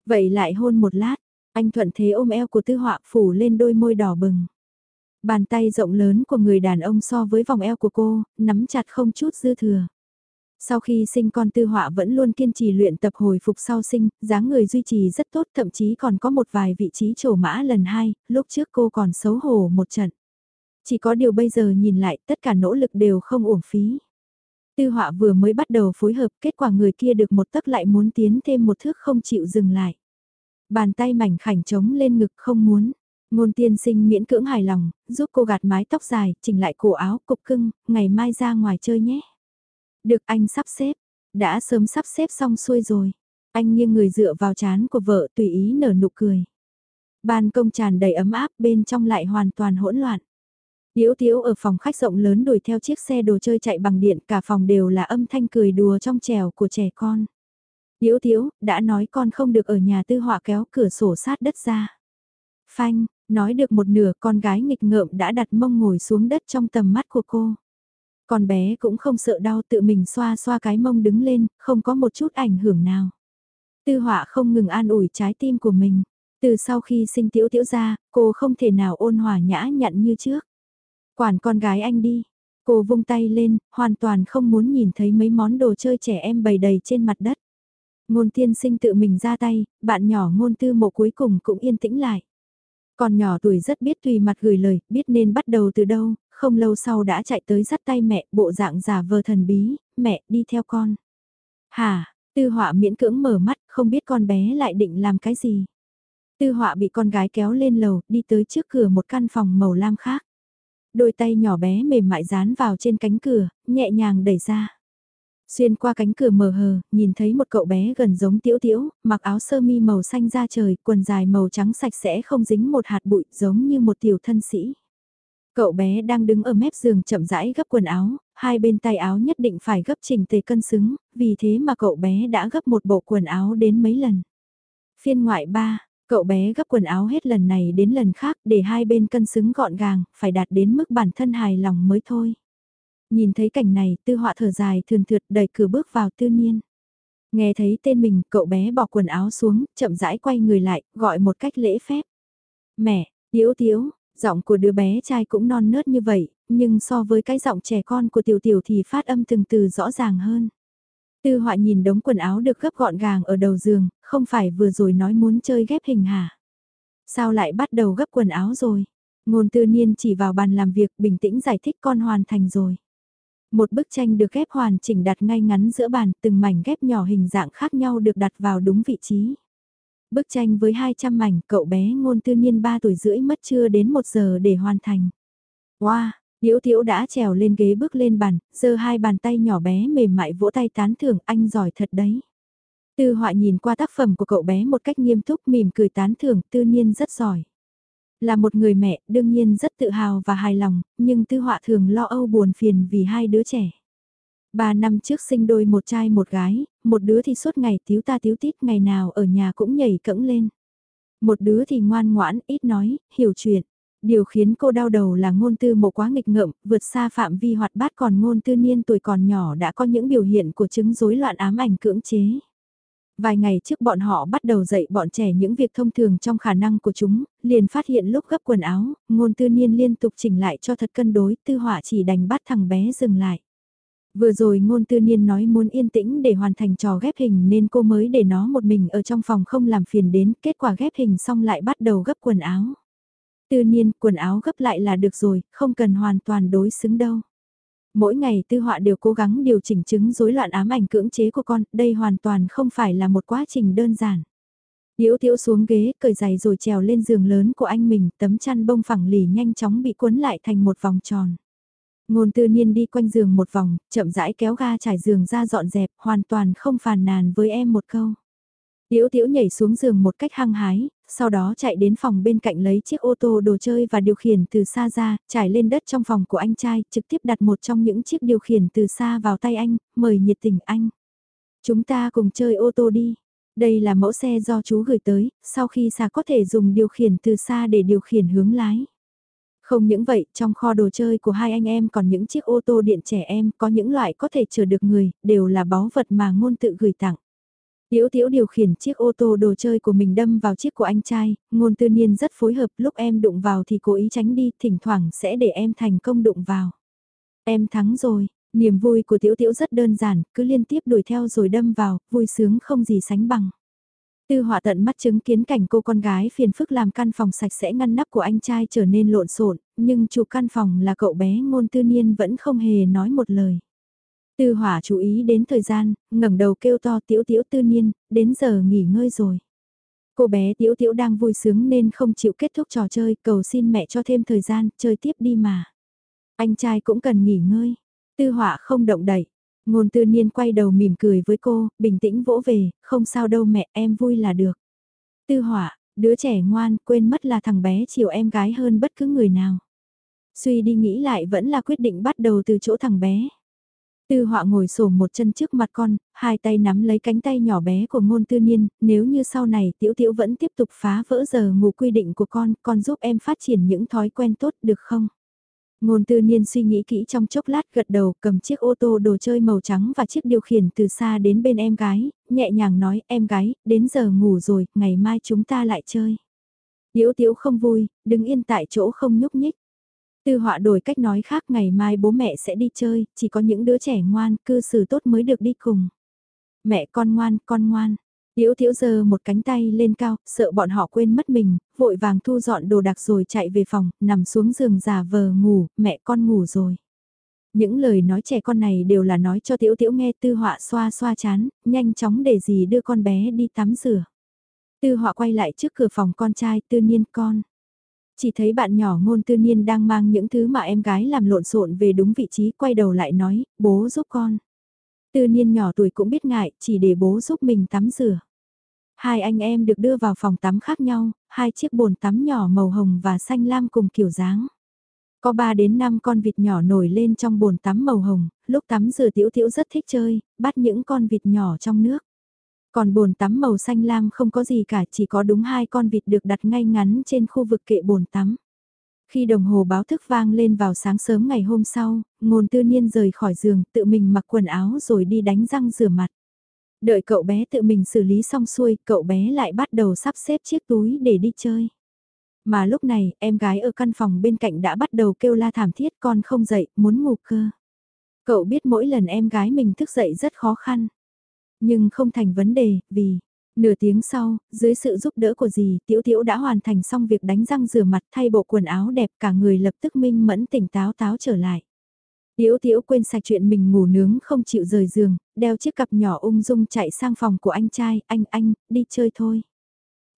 Vậy lại hôn một lát, anh thuận thế ôm eo của tư họa phủ lên đôi môi đỏ bừng. Bàn tay rộng lớn của người đàn ông so với vòng eo của cô, nắm chặt không chút dư thừa. Sau khi sinh con tư họa vẫn luôn kiên trì luyện tập hồi phục sau sinh, dáng người duy trì rất tốt thậm chí còn có một vài vị trí trổ mã lần hai, lúc trước cô còn xấu hổ một trận. Chỉ có điều bây giờ nhìn lại tất cả nỗ lực đều không uổng phí. Tư họa vừa mới bắt đầu phối hợp kết quả người kia được một tấc lại muốn tiến thêm một thước không chịu dừng lại. Bàn tay mảnh khảnh trống lên ngực không muốn. Ngôn tiên sinh miễn cưỡng hài lòng, giúp cô gạt mái tóc dài, chỉnh lại cổ áo, cục cưng, ngày mai ra ngoài chơi nhé. Được anh sắp xếp, đã sớm sắp xếp xong xuôi rồi. Anh nghiêng người dựa vào chán của vợ tùy ý nở nụ cười. Ban công tràn đầy ấm áp bên trong lại hoàn toàn hỗn loạn. Liễu tiếu ở phòng khách rộng lớn đuổi theo chiếc xe đồ chơi chạy bằng điện cả phòng đều là âm thanh cười đùa trong trèo của trẻ con. Liễu tiếu, đã nói con không được ở nhà tư họa kéo cửa sổ sát đất ra. Phanh, nói được một nửa con gái nghịch ngợm đã đặt mông ngồi xuống đất trong tầm mắt của cô. Con bé cũng không sợ đau tự mình xoa xoa cái mông đứng lên, không có một chút ảnh hưởng nào. Tư họa không ngừng an ủi trái tim của mình. Từ sau khi sinh tiểu tiểu ra, cô không thể nào ôn hòa nhã nhặn như trước. Quản con gái anh đi. Cô vung tay lên, hoàn toàn không muốn nhìn thấy mấy món đồ chơi trẻ em bày đầy trên mặt đất. Ngôn tiên sinh tự mình ra tay, bạn nhỏ ngôn tư mộ cuối cùng cũng yên tĩnh lại. Còn nhỏ tuổi rất biết tùy mặt gửi lời, biết nên bắt đầu từ đâu, không lâu sau đã chạy tới dắt tay mẹ, bộ dạng giả vờ thần bí, mẹ đi theo con. Hà, tư họa miễn cưỡng mở mắt, không biết con bé lại định làm cái gì. Tư họa bị con gái kéo lên lầu, đi tới trước cửa một căn phòng màu lam khác. Đôi tay nhỏ bé mềm mại dán vào trên cánh cửa, nhẹ nhàng đẩy ra. Xuyên qua cánh cửa mờ hờ, nhìn thấy một cậu bé gần giống tiểu tiểu, mặc áo sơ mi màu xanh da trời, quần dài màu trắng sạch sẽ không dính một hạt bụi, giống như một tiểu thân sĩ. Cậu bé đang đứng ở mép giường chậm rãi gấp quần áo, hai bên tay áo nhất định phải gấp chỉnh tề cân xứng, vì thế mà cậu bé đã gấp một bộ quần áo đến mấy lần. Phiên ngoại 3, cậu bé gấp quần áo hết lần này đến lần khác để hai bên cân xứng gọn gàng, phải đạt đến mức bản thân hài lòng mới thôi. Nhìn thấy cảnh này, tư họa thở dài thường thượt đẩy cửa bước vào tư niên. Nghe thấy tên mình, cậu bé bỏ quần áo xuống, chậm rãi quay người lại, gọi một cách lễ phép. Mẹ, tiếu tiếu, giọng của đứa bé trai cũng non nớt như vậy, nhưng so với cái giọng trẻ con của tiểu tiểu thì phát âm từng từ rõ ràng hơn. Tư họa nhìn đống quần áo được gấp gọn gàng ở đầu giường, không phải vừa rồi nói muốn chơi ghép hình hả? Sao lại bắt đầu gấp quần áo rồi? Ngôn tư niên chỉ vào bàn làm việc bình tĩnh giải thích con hoàn thành rồi. Một bức tranh được ghép hoàn chỉnh đặt ngay ngắn giữa bàn, từng mảnh ghép nhỏ hình dạng khác nhau được đặt vào đúng vị trí. Bức tranh với 200 mảnh, cậu bé ngôn tư niên 3 tuổi rưỡi mất chưa đến 1 giờ để hoàn thành. Wow, Tiểu Tiểu đã trèo lên ghế bước lên bàn, giơ hai bàn tay nhỏ bé mềm mại vỗ tay tán thưởng anh giỏi thật đấy. Tư họa nhìn qua tác phẩm của cậu bé một cách nghiêm túc mỉm cười tán thưởng tư nhiên rất giỏi. Là một người mẹ, đương nhiên rất tự hào và hài lòng, nhưng tư họa thường lo âu buồn phiền vì hai đứa trẻ. Ba năm trước sinh đôi một trai một gái, một đứa thì suốt ngày tiếu ta tiếu tít ngày nào ở nhà cũng nhảy cẫng lên. Một đứa thì ngoan ngoãn, ít nói, hiểu chuyện. Điều khiến cô đau đầu là ngôn tư mộ quá nghịch ngợm, vượt xa phạm vi hoạt bát còn ngôn tư niên tuổi còn nhỏ đã có những biểu hiện của chứng rối loạn ám ảnh cưỡng chế. Vài ngày trước bọn họ bắt đầu dạy bọn trẻ những việc thông thường trong khả năng của chúng, liền phát hiện lúc gấp quần áo, ngôn tư niên liên tục chỉnh lại cho thật cân đối, tư họa chỉ đành bắt thằng bé dừng lại. Vừa rồi ngôn tư niên nói muốn yên tĩnh để hoàn thành trò ghép hình nên cô mới để nó một mình ở trong phòng không làm phiền đến, kết quả ghép hình xong lại bắt đầu gấp quần áo. Tư niên, quần áo gấp lại là được rồi, không cần hoàn toàn đối xứng đâu. Mỗi ngày tư họa đều cố gắng điều chỉnh chứng rối loạn ám ảnh cưỡng chế của con, đây hoàn toàn không phải là một quá trình đơn giản. Liễu Tiễu xuống ghế, cởi giày rồi trèo lên giường lớn của anh mình, tấm chăn bông phẳng lì nhanh chóng bị cuốn lại thành một vòng tròn. Ngôn tư niên đi quanh giường một vòng, chậm rãi kéo ga trải giường ra dọn dẹp, hoàn toàn không phàn nàn với em một câu. Tiểu Tiểu nhảy xuống giường một cách hăng hái, sau đó chạy đến phòng bên cạnh lấy chiếc ô tô đồ chơi và điều khiển từ xa ra, trải lên đất trong phòng của anh trai, trực tiếp đặt một trong những chiếc điều khiển từ xa vào tay anh, mời nhiệt tình anh. Chúng ta cùng chơi ô tô đi. Đây là mẫu xe do chú gửi tới, sau khi xà có thể dùng điều khiển từ xa để điều khiển hướng lái. Không những vậy, trong kho đồ chơi của hai anh em còn những chiếc ô tô điện trẻ em, có những loại có thể chở được người, đều là báu vật mà ngôn tự gửi tặng. Tiểu Tiểu điều khiển chiếc ô tô đồ chơi của mình đâm vào chiếc của anh trai, ngôn tư niên rất phối hợp lúc em đụng vào thì cố ý tránh đi, thỉnh thoảng sẽ để em thành công đụng vào. Em thắng rồi, niềm vui của Tiểu Tiểu rất đơn giản, cứ liên tiếp đuổi theo rồi đâm vào, vui sướng không gì sánh bằng. Tư họa tận mắt chứng kiến cảnh cô con gái phiền phức làm căn phòng sạch sẽ ngăn nắp của anh trai trở nên lộn xộn, nhưng chủ căn phòng là cậu bé ngôn tư niên vẫn không hề nói một lời. Tư hỏa chú ý đến thời gian, ngẩng đầu kêu to tiểu tiểu tư niên, đến giờ nghỉ ngơi rồi. Cô bé tiểu tiểu đang vui sướng nên không chịu kết thúc trò chơi, cầu xin mẹ cho thêm thời gian, chơi tiếp đi mà. Anh trai cũng cần nghỉ ngơi. Tư hỏa không động đậy. Ngôn tư niên quay đầu mỉm cười với cô, bình tĩnh vỗ về, không sao đâu mẹ, em vui là được. Tư hỏa, đứa trẻ ngoan, quên mất là thằng bé chiều em gái hơn bất cứ người nào. Suy đi nghĩ lại vẫn là quyết định bắt đầu từ chỗ thằng bé. Tư họa ngồi sổ một chân trước mặt con, hai tay nắm lấy cánh tay nhỏ bé của ngôn tư niên, nếu như sau này tiểu tiểu vẫn tiếp tục phá vỡ giờ ngủ quy định của con, con giúp em phát triển những thói quen tốt được không? Ngôn tư niên suy nghĩ kỹ trong chốc lát gật đầu cầm chiếc ô tô đồ chơi màu trắng và chiếc điều khiển từ xa đến bên em gái, nhẹ nhàng nói em gái, đến giờ ngủ rồi, ngày mai chúng ta lại chơi. Tiểu tiểu không vui, đứng yên tại chỗ không nhúc nhích. Tư họa đổi cách nói khác ngày mai bố mẹ sẽ đi chơi, chỉ có những đứa trẻ ngoan, cư xử tốt mới được đi cùng. Mẹ con ngoan, con ngoan. Liễu Thiễu giờ một cánh tay lên cao, sợ bọn họ quên mất mình, vội vàng thu dọn đồ đạc rồi chạy về phòng, nằm xuống giường giả vờ ngủ, mẹ con ngủ rồi. Những lời nói trẻ con này đều là nói cho Tiểu Tiểu nghe tư họa xoa xoa chán, nhanh chóng để gì đưa con bé đi tắm rửa. Tư họa quay lại trước cửa phòng con trai tư niên con. Chỉ thấy bạn nhỏ ngôn tư niên đang mang những thứ mà em gái làm lộn xộn về đúng vị trí quay đầu lại nói, bố giúp con. Tư niên nhỏ tuổi cũng biết ngại, chỉ để bố giúp mình tắm rửa. Hai anh em được đưa vào phòng tắm khác nhau, hai chiếc bồn tắm nhỏ màu hồng và xanh lam cùng kiểu dáng. Có 3 đến 5 con vịt nhỏ nổi lên trong bồn tắm màu hồng, lúc tắm rửa tiểu tiểu rất thích chơi, bắt những con vịt nhỏ trong nước. Còn bồn tắm màu xanh lam không có gì cả chỉ có đúng hai con vịt được đặt ngay ngắn trên khu vực kệ bồn tắm. Khi đồng hồ báo thức vang lên vào sáng sớm ngày hôm sau, ngôn tư niên rời khỏi giường tự mình mặc quần áo rồi đi đánh răng rửa mặt. Đợi cậu bé tự mình xử lý xong xuôi, cậu bé lại bắt đầu sắp xếp chiếc túi để đi chơi. Mà lúc này, em gái ở căn phòng bên cạnh đã bắt đầu kêu la thảm thiết con không dậy, muốn ngủ cơ. Cậu biết mỗi lần em gái mình thức dậy rất khó khăn. Nhưng không thành vấn đề, vì, nửa tiếng sau, dưới sự giúp đỡ của dì, Tiểu Tiểu đã hoàn thành xong việc đánh răng rửa mặt thay bộ quần áo đẹp cả người lập tức minh mẫn tỉnh táo táo trở lại. Tiểu Tiểu quên sạch chuyện mình ngủ nướng không chịu rời giường, đeo chiếc cặp nhỏ ung dung chạy sang phòng của anh trai, anh anh, đi chơi thôi.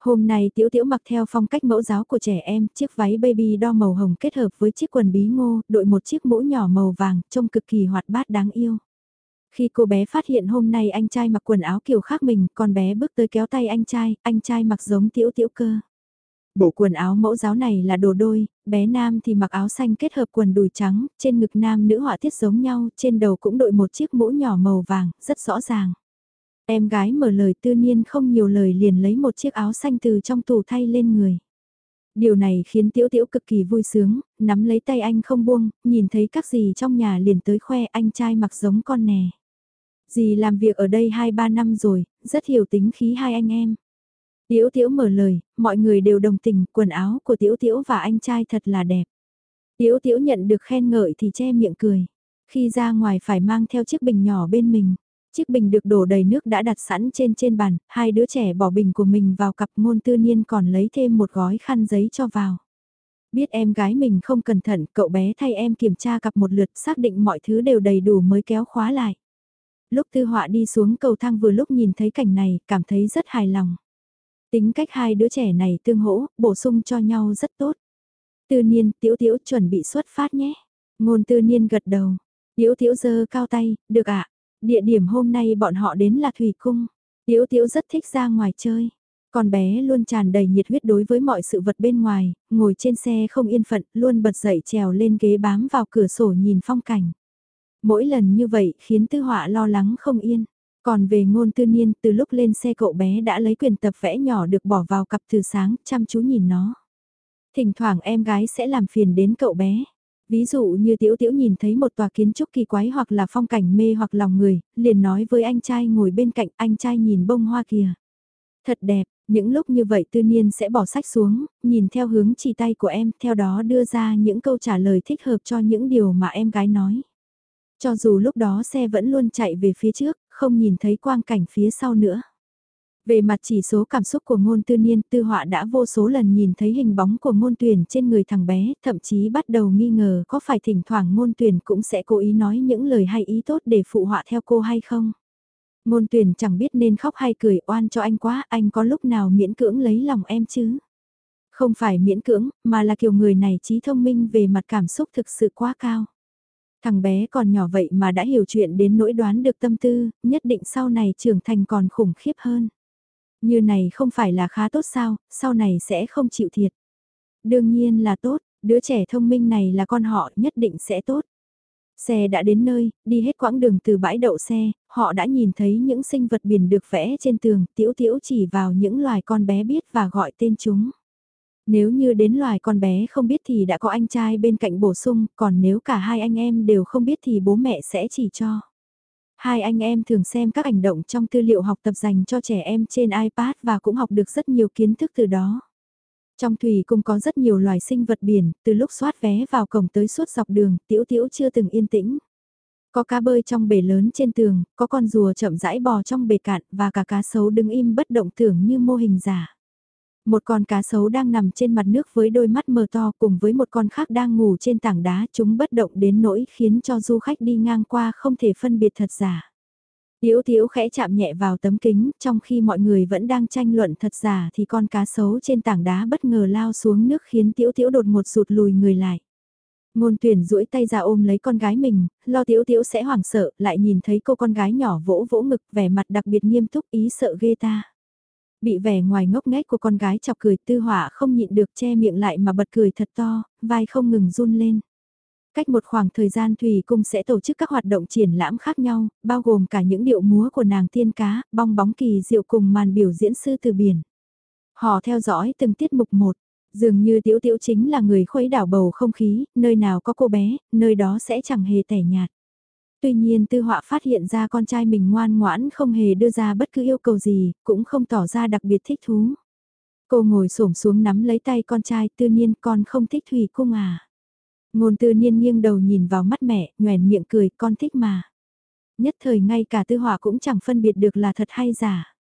Hôm nay Tiểu Tiểu mặc theo phong cách mẫu giáo của trẻ em, chiếc váy baby đo màu hồng kết hợp với chiếc quần bí ngô, đội một chiếc mũ nhỏ màu vàng, trông cực kỳ hoạt bát đáng yêu. Khi cô bé phát hiện hôm nay anh trai mặc quần áo kiểu khác mình, con bé bước tới kéo tay anh trai, anh trai mặc giống tiểu tiểu cơ. Bộ quần áo mẫu giáo này là đồ đôi, bé nam thì mặc áo xanh kết hợp quần đùi trắng, trên ngực nam nữ họa tiết giống nhau, trên đầu cũng đội một chiếc mũ nhỏ màu vàng, rất rõ ràng. Em gái mở lời tư nhiên không nhiều lời liền lấy một chiếc áo xanh từ trong tủ thay lên người. Điều này khiến Tiểu Tiểu cực kỳ vui sướng, nắm lấy tay anh không buông, nhìn thấy các gì trong nhà liền tới khoe anh trai mặc giống con nè. Dì làm việc ở đây 2-3 năm rồi, rất hiểu tính khí hai anh em. Tiểu Tiểu mở lời, mọi người đều đồng tình, quần áo của Tiểu Tiểu và anh trai thật là đẹp. Tiểu Tiểu nhận được khen ngợi thì che miệng cười. Khi ra ngoài phải mang theo chiếc bình nhỏ bên mình. Chiếc bình được đổ đầy nước đã đặt sẵn trên trên bàn, hai đứa trẻ bỏ bình của mình vào cặp ngôn tư niên còn lấy thêm một gói khăn giấy cho vào. Biết em gái mình không cẩn thận, cậu bé thay em kiểm tra cặp một lượt xác định mọi thứ đều đầy đủ mới kéo khóa lại lúc tư họa đi xuống cầu thang vừa lúc nhìn thấy cảnh này, cảm thấy rất hài lòng. Tính cách hai đứa trẻ này tương hỗ, bổ sung cho nhau rất tốt. Tư niên, tiểu tiểu chuẩn bị xuất phát nhé. Ngôn tư niên gật đầu. Tiểu tiểu giơ cao tay, được ạ. Địa điểm hôm nay bọn họ đến là Thủy Cung. Tiểu tiểu rất thích ra ngoài chơi. Con bé luôn tràn đầy nhiệt huyết đối với mọi sự vật bên ngoài, ngồi trên xe không yên phận, luôn bật dậy trèo lên ghế bám vào cửa sổ nhìn phong cảnh. Mỗi lần như vậy khiến tư họa lo lắng không yên. Còn về ngôn tư niên từ lúc lên xe cậu bé đã lấy quyền tập vẽ nhỏ được bỏ vào cặp từ sáng chăm chú nhìn nó. Thỉnh thoảng em gái sẽ làm phiền đến cậu bé. Ví dụ như Tiểu Tiểu nhìn thấy một tòa kiến trúc kỳ quái hoặc là phong cảnh mê hoặc lòng người, liền nói với anh trai ngồi bên cạnh anh trai nhìn bông hoa kìa. Thật đẹp, những lúc như vậy tư niên sẽ bỏ sách xuống, nhìn theo hướng chỉ tay của em, theo đó đưa ra những câu trả lời thích hợp cho những điều mà em gái nói. Cho dù lúc đó xe vẫn luôn chạy về phía trước, không nhìn thấy quang cảnh phía sau nữa. Về mặt chỉ số cảm xúc của ngôn tư niên, tư họa đã vô số lần nhìn thấy hình bóng của ngôn tuyển trên người thằng bé, thậm chí bắt đầu nghi ngờ có phải thỉnh thoảng ngôn tuyển cũng sẽ cố ý nói những lời hay ý tốt để phụ họa theo cô hay không. Ngôn tuyển chẳng biết nên khóc hay cười oan cho anh quá, anh có lúc nào miễn cưỡng lấy lòng em chứ? Không phải miễn cưỡng, mà là kiểu người này trí thông minh về mặt cảm xúc thực sự quá cao. Thằng bé còn nhỏ vậy mà đã hiểu chuyện đến nỗi đoán được tâm tư, nhất định sau này trưởng thành còn khủng khiếp hơn. Như này không phải là khá tốt sao, sau này sẽ không chịu thiệt. Đương nhiên là tốt, đứa trẻ thông minh này là con họ nhất định sẽ tốt. Xe đã đến nơi, đi hết quãng đường từ bãi đậu xe, họ đã nhìn thấy những sinh vật biển được vẽ trên tường, tiểu tiểu chỉ vào những loài con bé biết và gọi tên chúng. Nếu như đến loài con bé không biết thì đã có anh trai bên cạnh bổ sung, còn nếu cả hai anh em đều không biết thì bố mẹ sẽ chỉ cho. Hai anh em thường xem các ảnh động trong tư liệu học tập dành cho trẻ em trên iPad và cũng học được rất nhiều kiến thức từ đó. Trong thủy cũng có rất nhiều loài sinh vật biển, từ lúc soát vé vào cổng tới suốt dọc đường, tiểu tiểu chưa từng yên tĩnh. Có cá bơi trong bể lớn trên tường, có con rùa chậm rãi bò trong bể cạn và cả cá sấu đứng im bất động tưởng như mô hình giả. Một con cá sấu đang nằm trên mặt nước với đôi mắt mờ to cùng với một con khác đang ngủ trên tảng đá chúng bất động đến nỗi khiến cho du khách đi ngang qua không thể phân biệt thật giả. Tiếu tiếu khẽ chạm nhẹ vào tấm kính, trong khi mọi người vẫn đang tranh luận thật giả thì con cá sấu trên tảng đá bất ngờ lao xuống nước khiến tiếu tiếu đột một rụt lùi người lại. Ngôn tuyển duỗi tay ra ôm lấy con gái mình, lo tiếu tiếu sẽ hoảng sợ, lại nhìn thấy cô con gái nhỏ vỗ vỗ ngực vẻ mặt đặc biệt nghiêm túc ý sợ ghê ta. Bị vẻ ngoài ngốc nghếch của con gái chọc cười tư hỏa không nhịn được che miệng lại mà bật cười thật to, vai không ngừng run lên. Cách một khoảng thời gian Thùy Cung sẽ tổ chức các hoạt động triển lãm khác nhau, bao gồm cả những điệu múa của nàng tiên cá, bong bóng kỳ diệu cùng màn biểu diễn sư từ biển. Họ theo dõi từng tiết mục một, dường như Tiểu Tiểu chính là người khuấy đảo bầu không khí, nơi nào có cô bé, nơi đó sẽ chẳng hề tẻ nhạt. Tuy nhiên tư họa phát hiện ra con trai mình ngoan ngoãn không hề đưa ra bất cứ yêu cầu gì, cũng không tỏ ra đặc biệt thích thú. Cô ngồi xổm xuống nắm lấy tay con trai tư nhiên con không thích thủy cung à. Ngôn tư nhiên nghiêng đầu nhìn vào mắt mẹ, nhoèn miệng cười con thích mà. Nhất thời ngay cả tư họa cũng chẳng phân biệt được là thật hay giả.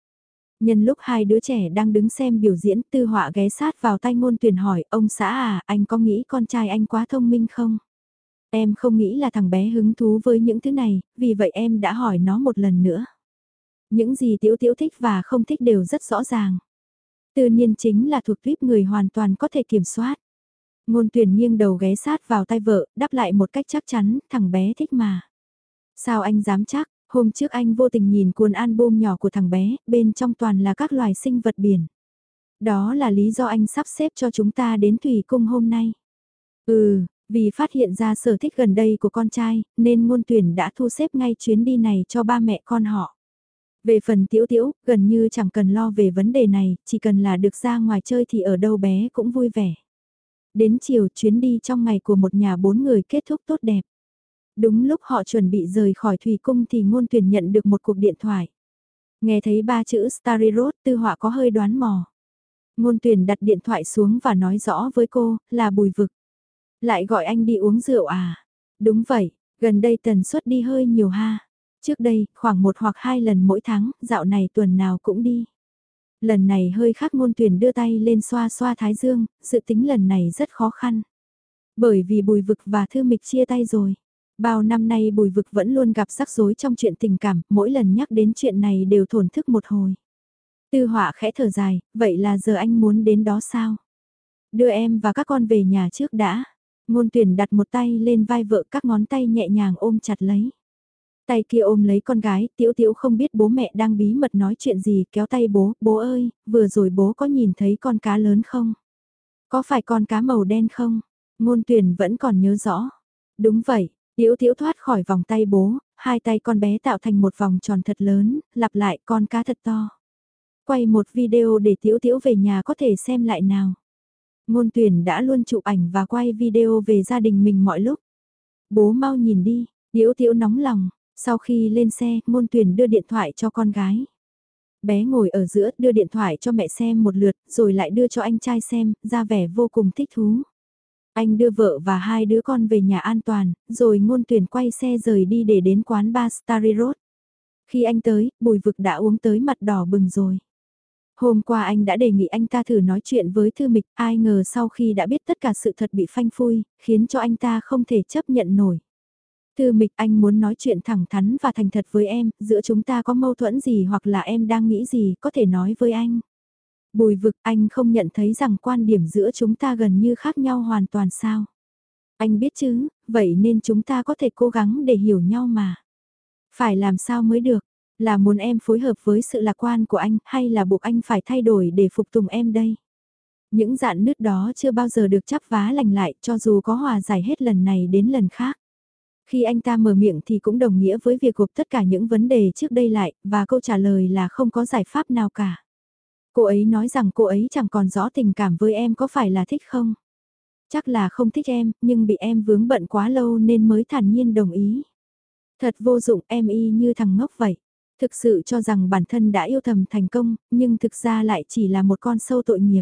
Nhân lúc hai đứa trẻ đang đứng xem biểu diễn tư họa ghé sát vào tay ngôn tuyển hỏi ông xã à anh có nghĩ con trai anh quá thông minh không? Em không nghĩ là thằng bé hứng thú với những thứ này, vì vậy em đã hỏi nó một lần nữa. Những gì Tiểu Tiểu thích và không thích đều rất rõ ràng. Tự nhiên chính là thuộc tuyếp người hoàn toàn có thể kiểm soát. Ngôn tuyển nghiêng đầu ghé sát vào tay vợ, đáp lại một cách chắc chắn, thằng bé thích mà. Sao anh dám chắc, hôm trước anh vô tình nhìn cuốn album nhỏ của thằng bé, bên trong toàn là các loài sinh vật biển. Đó là lý do anh sắp xếp cho chúng ta đến Thủy Cung hôm nay. Ừ, vì phát hiện ra sở thích gần đây của con trai, nên ngôn tuyển đã thu xếp ngay chuyến đi này cho ba mẹ con họ. Về phần tiểu tiểu, gần như chẳng cần lo về vấn đề này, chỉ cần là được ra ngoài chơi thì ở đâu bé cũng vui vẻ. Đến chiều chuyến đi trong ngày của một nhà bốn người kết thúc tốt đẹp. Đúng lúc họ chuẩn bị rời khỏi thủy cung thì ngôn tuyển nhận được một cuộc điện thoại. Nghe thấy ba chữ Starry Road tư họa có hơi đoán mò. Ngôn tuyển đặt điện thoại xuống và nói rõ với cô là bùi vực. Lại gọi anh đi uống rượu à? Đúng vậy, gần đây tần suất đi hơi nhiều ha. Trước đây, khoảng một hoặc hai lần mỗi tháng, dạo này tuần nào cũng đi. Lần này hơi khác ngôn tuyển đưa tay lên xoa xoa thái dương, sự tính lần này rất khó khăn. Bởi vì bùi vực và thư mịch chia tay rồi. Bao năm nay bùi vực vẫn luôn gặp rắc rối trong chuyện tình cảm, mỗi lần nhắc đến chuyện này đều thổn thức một hồi. Tư họa khẽ thở dài, vậy là giờ anh muốn đến đó sao? Đưa em và các con về nhà trước đã. Ngôn tuyển đặt một tay lên vai vợ các ngón tay nhẹ nhàng ôm chặt lấy. Tay kia ôm lấy con gái, tiểu tiểu không biết bố mẹ đang bí mật nói chuyện gì, kéo tay bố, bố ơi, vừa rồi bố có nhìn thấy con cá lớn không? Có phải con cá màu đen không? Ngôn tuyển vẫn còn nhớ rõ. Đúng vậy, tiểu tiểu thoát khỏi vòng tay bố, Hai tay con bé tạo thành một vòng tròn thật lớn, lặp lại con cá thật to. Quay một video để Tiếu Tiếu về nhà có thể xem lại nào. Ngôn tuyển đã luôn chụp ảnh và quay video về gia đình mình mọi lúc. Bố mau nhìn đi, Tiếu Tiếu nóng lòng, sau khi lên xe, ngôn tuyển đưa điện thoại cho con gái. Bé ngồi ở giữa đưa điện thoại cho mẹ xem một lượt rồi lại đưa cho anh trai xem, ra vẻ vô cùng thích thú. Anh đưa vợ và hai đứa con về nhà an toàn, rồi ngôn tuyển quay xe rời đi để đến quán bar Starry Road. Khi anh tới, bùi vực đã uống tới mặt đỏ bừng rồi. Hôm qua anh đã đề nghị anh ta thử nói chuyện với Thư Mịch, ai ngờ sau khi đã biết tất cả sự thật bị phanh phui, khiến cho anh ta không thể chấp nhận nổi. Thư Mịch anh muốn nói chuyện thẳng thắn và thành thật với em, giữa chúng ta có mâu thuẫn gì hoặc là em đang nghĩ gì có thể nói với anh. Bùi vực anh không nhận thấy rằng quan điểm giữa chúng ta gần như khác nhau hoàn toàn sao. Anh biết chứ, vậy nên chúng ta có thể cố gắng để hiểu nhau mà. Phải làm sao mới được, là muốn em phối hợp với sự lạc quan của anh hay là buộc anh phải thay đổi để phục tùng em đây? Những dạn nứt đó chưa bao giờ được chắp vá lành lại cho dù có hòa giải hết lần này đến lần khác. Khi anh ta mở miệng thì cũng đồng nghĩa với việc gộp tất cả những vấn đề trước đây lại và câu trả lời là không có giải pháp nào cả. Cô ấy nói rằng cô ấy chẳng còn rõ tình cảm với em có phải là thích không? Chắc là không thích em, nhưng bị em vướng bận quá lâu nên mới thản nhiên đồng ý. Thật vô dụng em y như thằng ngốc vậy. Thực sự cho rằng bản thân đã yêu thầm thành công, nhưng thực ra lại chỉ là một con sâu tội nghiệp.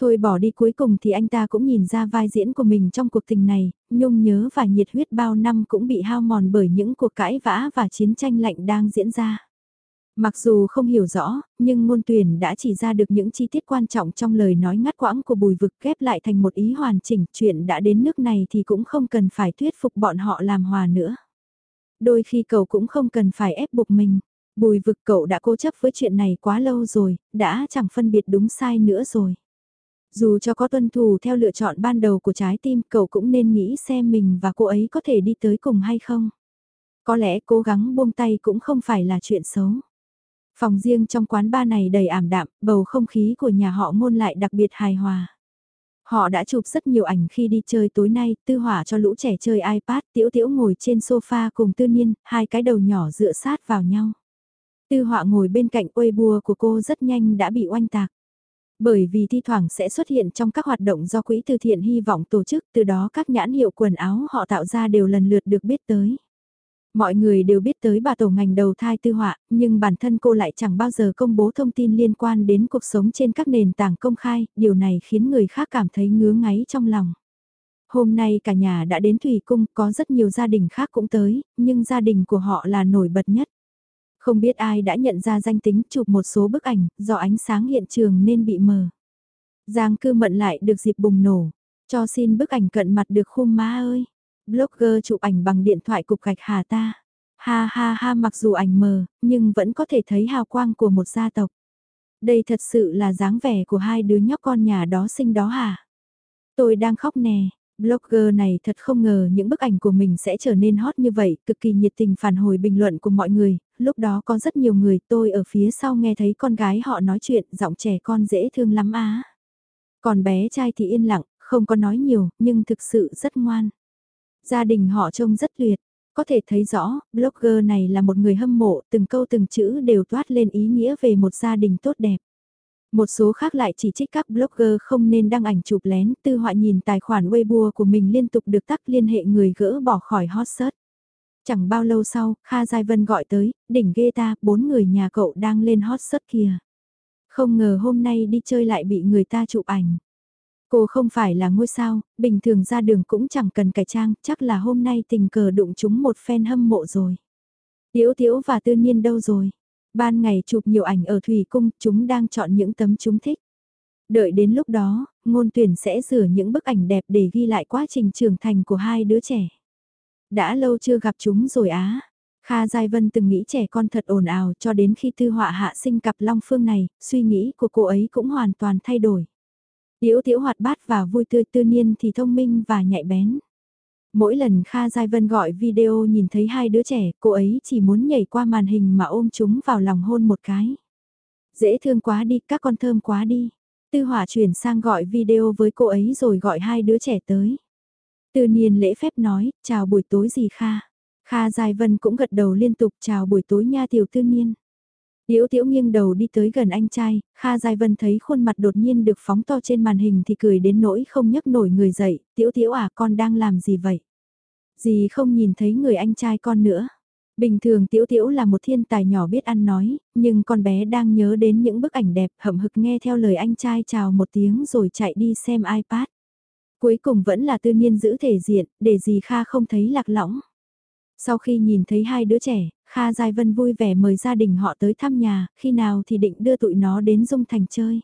Thôi bỏ đi cuối cùng thì anh ta cũng nhìn ra vai diễn của mình trong cuộc tình này, nhung nhớ và nhiệt huyết bao năm cũng bị hao mòn bởi những cuộc cãi vã và chiến tranh lạnh đang diễn ra. Mặc dù không hiểu rõ, nhưng ngôn tuyển đã chỉ ra được những chi tiết quan trọng trong lời nói ngắt quãng của bùi vực ghép lại thành một ý hoàn chỉnh. Chuyện đã đến nước này thì cũng không cần phải thuyết phục bọn họ làm hòa nữa. Đôi khi cậu cũng không cần phải ép buộc mình. Bùi vực cậu đã cố chấp với chuyện này quá lâu rồi, đã chẳng phân biệt đúng sai nữa rồi. Dù cho có tuân thủ theo lựa chọn ban đầu của trái tim, cậu cũng nên nghĩ xem mình và cô ấy có thể đi tới cùng hay không. Có lẽ cố gắng buông tay cũng không phải là chuyện xấu. Phòng riêng trong quán ba này đầy ảm đạm, bầu không khí của nhà họ ngôn lại đặc biệt hài hòa. Họ đã chụp rất nhiều ảnh khi đi chơi tối nay, tư hỏa cho lũ trẻ chơi iPad, tiểu tiểu ngồi trên sofa cùng tư niên, hai cái đầu nhỏ dựa sát vào nhau. Tư họa ngồi bên cạnh uê bùa của cô rất nhanh đã bị oanh tạc. Bởi vì thi thoảng sẽ xuất hiện trong các hoạt động do quỹ từ thiện hy vọng tổ chức, từ đó các nhãn hiệu quần áo họ tạo ra đều lần lượt được biết tới. Mọi người đều biết tới bà tổ ngành đầu thai tư họa, nhưng bản thân cô lại chẳng bao giờ công bố thông tin liên quan đến cuộc sống trên các nền tảng công khai, điều này khiến người khác cảm thấy ngứa ngáy trong lòng. Hôm nay cả nhà đã đến Thủy Cung, có rất nhiều gia đình khác cũng tới, nhưng gia đình của họ là nổi bật nhất. Không biết ai đã nhận ra danh tính chụp một số bức ảnh, do ánh sáng hiện trường nên bị mờ. Giang cư mận lại được dịp bùng nổ, cho xin bức ảnh cận mặt được khung má ơi. Blogger chụp ảnh bằng điện thoại cục gạch hà ta. Ha ha ha mặc dù ảnh mờ, nhưng vẫn có thể thấy hào quang của một gia tộc. Đây thật sự là dáng vẻ của hai đứa nhóc con nhà đó sinh đó hả? Tôi đang khóc nè, Blogger này thật không ngờ những bức ảnh của mình sẽ trở nên hot như vậy, cực kỳ nhiệt tình phản hồi bình luận của mọi người, lúc đó có rất nhiều người tôi ở phía sau nghe thấy con gái họ nói chuyện, giọng trẻ con dễ thương lắm á. Còn bé trai thì yên lặng, không có nói nhiều, nhưng thực sự rất ngoan. Gia đình họ trông rất tuyệt, có thể thấy rõ, blogger này là một người hâm mộ, từng câu từng chữ đều toát lên ý nghĩa về một gia đình tốt đẹp. Một số khác lại chỉ trích các blogger không nên đăng ảnh chụp lén, tư họa nhìn tài khoản Weibo của mình liên tục được tắt liên hệ người gỡ bỏ khỏi hot search. Chẳng bao lâu sau, Kha Giai Vân gọi tới, đỉnh ghê ta, bốn người nhà cậu đang lên hot search kìa. Không ngờ hôm nay đi chơi lại bị người ta chụp ảnh. Cô không phải là ngôi sao, bình thường ra đường cũng chẳng cần cải trang, chắc là hôm nay tình cờ đụng chúng một fan hâm mộ rồi. Tiếu Tiếu và Tư Niên đâu rồi? Ban ngày chụp nhiều ảnh ở Thủy Cung, chúng đang chọn những tấm chúng thích. Đợi đến lúc đó, ngôn tuyển sẽ rửa những bức ảnh đẹp để ghi lại quá trình trưởng thành của hai đứa trẻ. Đã lâu chưa gặp chúng rồi á. Kha Giai Vân từng nghĩ trẻ con thật ồn ào cho đến khi tư họa hạ sinh cặp Long Phương này, suy nghĩ của cô ấy cũng hoàn toàn thay đổi. Tiểu tiểu hoạt bát và vui tươi tư niên thì thông minh và nhạy bén. Mỗi lần Kha Giai Vân gọi video nhìn thấy hai đứa trẻ, cô ấy chỉ muốn nhảy qua màn hình mà ôm chúng vào lòng hôn một cái. Dễ thương quá đi, các con thơm quá đi. Tư hỏa chuyển sang gọi video với cô ấy rồi gọi hai đứa trẻ tới. Tư niên lễ phép nói, chào buổi tối gì Kha. Kha Giai Vân cũng gật đầu liên tục chào buổi tối nha tiểu tư niên. Liễu Tiễu nghiêng đầu đi tới gần anh trai, Kha Giai Vân thấy khuôn mặt đột nhiên được phóng to trên màn hình thì cười đến nỗi không nhấc nổi người dậy, Tiễu Tiễu à con đang làm gì vậy? Dì không nhìn thấy người anh trai con nữa. Bình thường Tiểu Tiểu là một thiên tài nhỏ biết ăn nói, nhưng con bé đang nhớ đến những bức ảnh đẹp hậm hực nghe theo lời anh trai chào một tiếng rồi chạy đi xem iPad. Cuối cùng vẫn là tư niên giữ thể diện, để dì Kha không thấy lạc lõng. Sau khi nhìn thấy hai đứa trẻ, Kha Giai Vân vui vẻ mời gia đình họ tới thăm nhà, khi nào thì định đưa tụi nó đến Dung Thành chơi.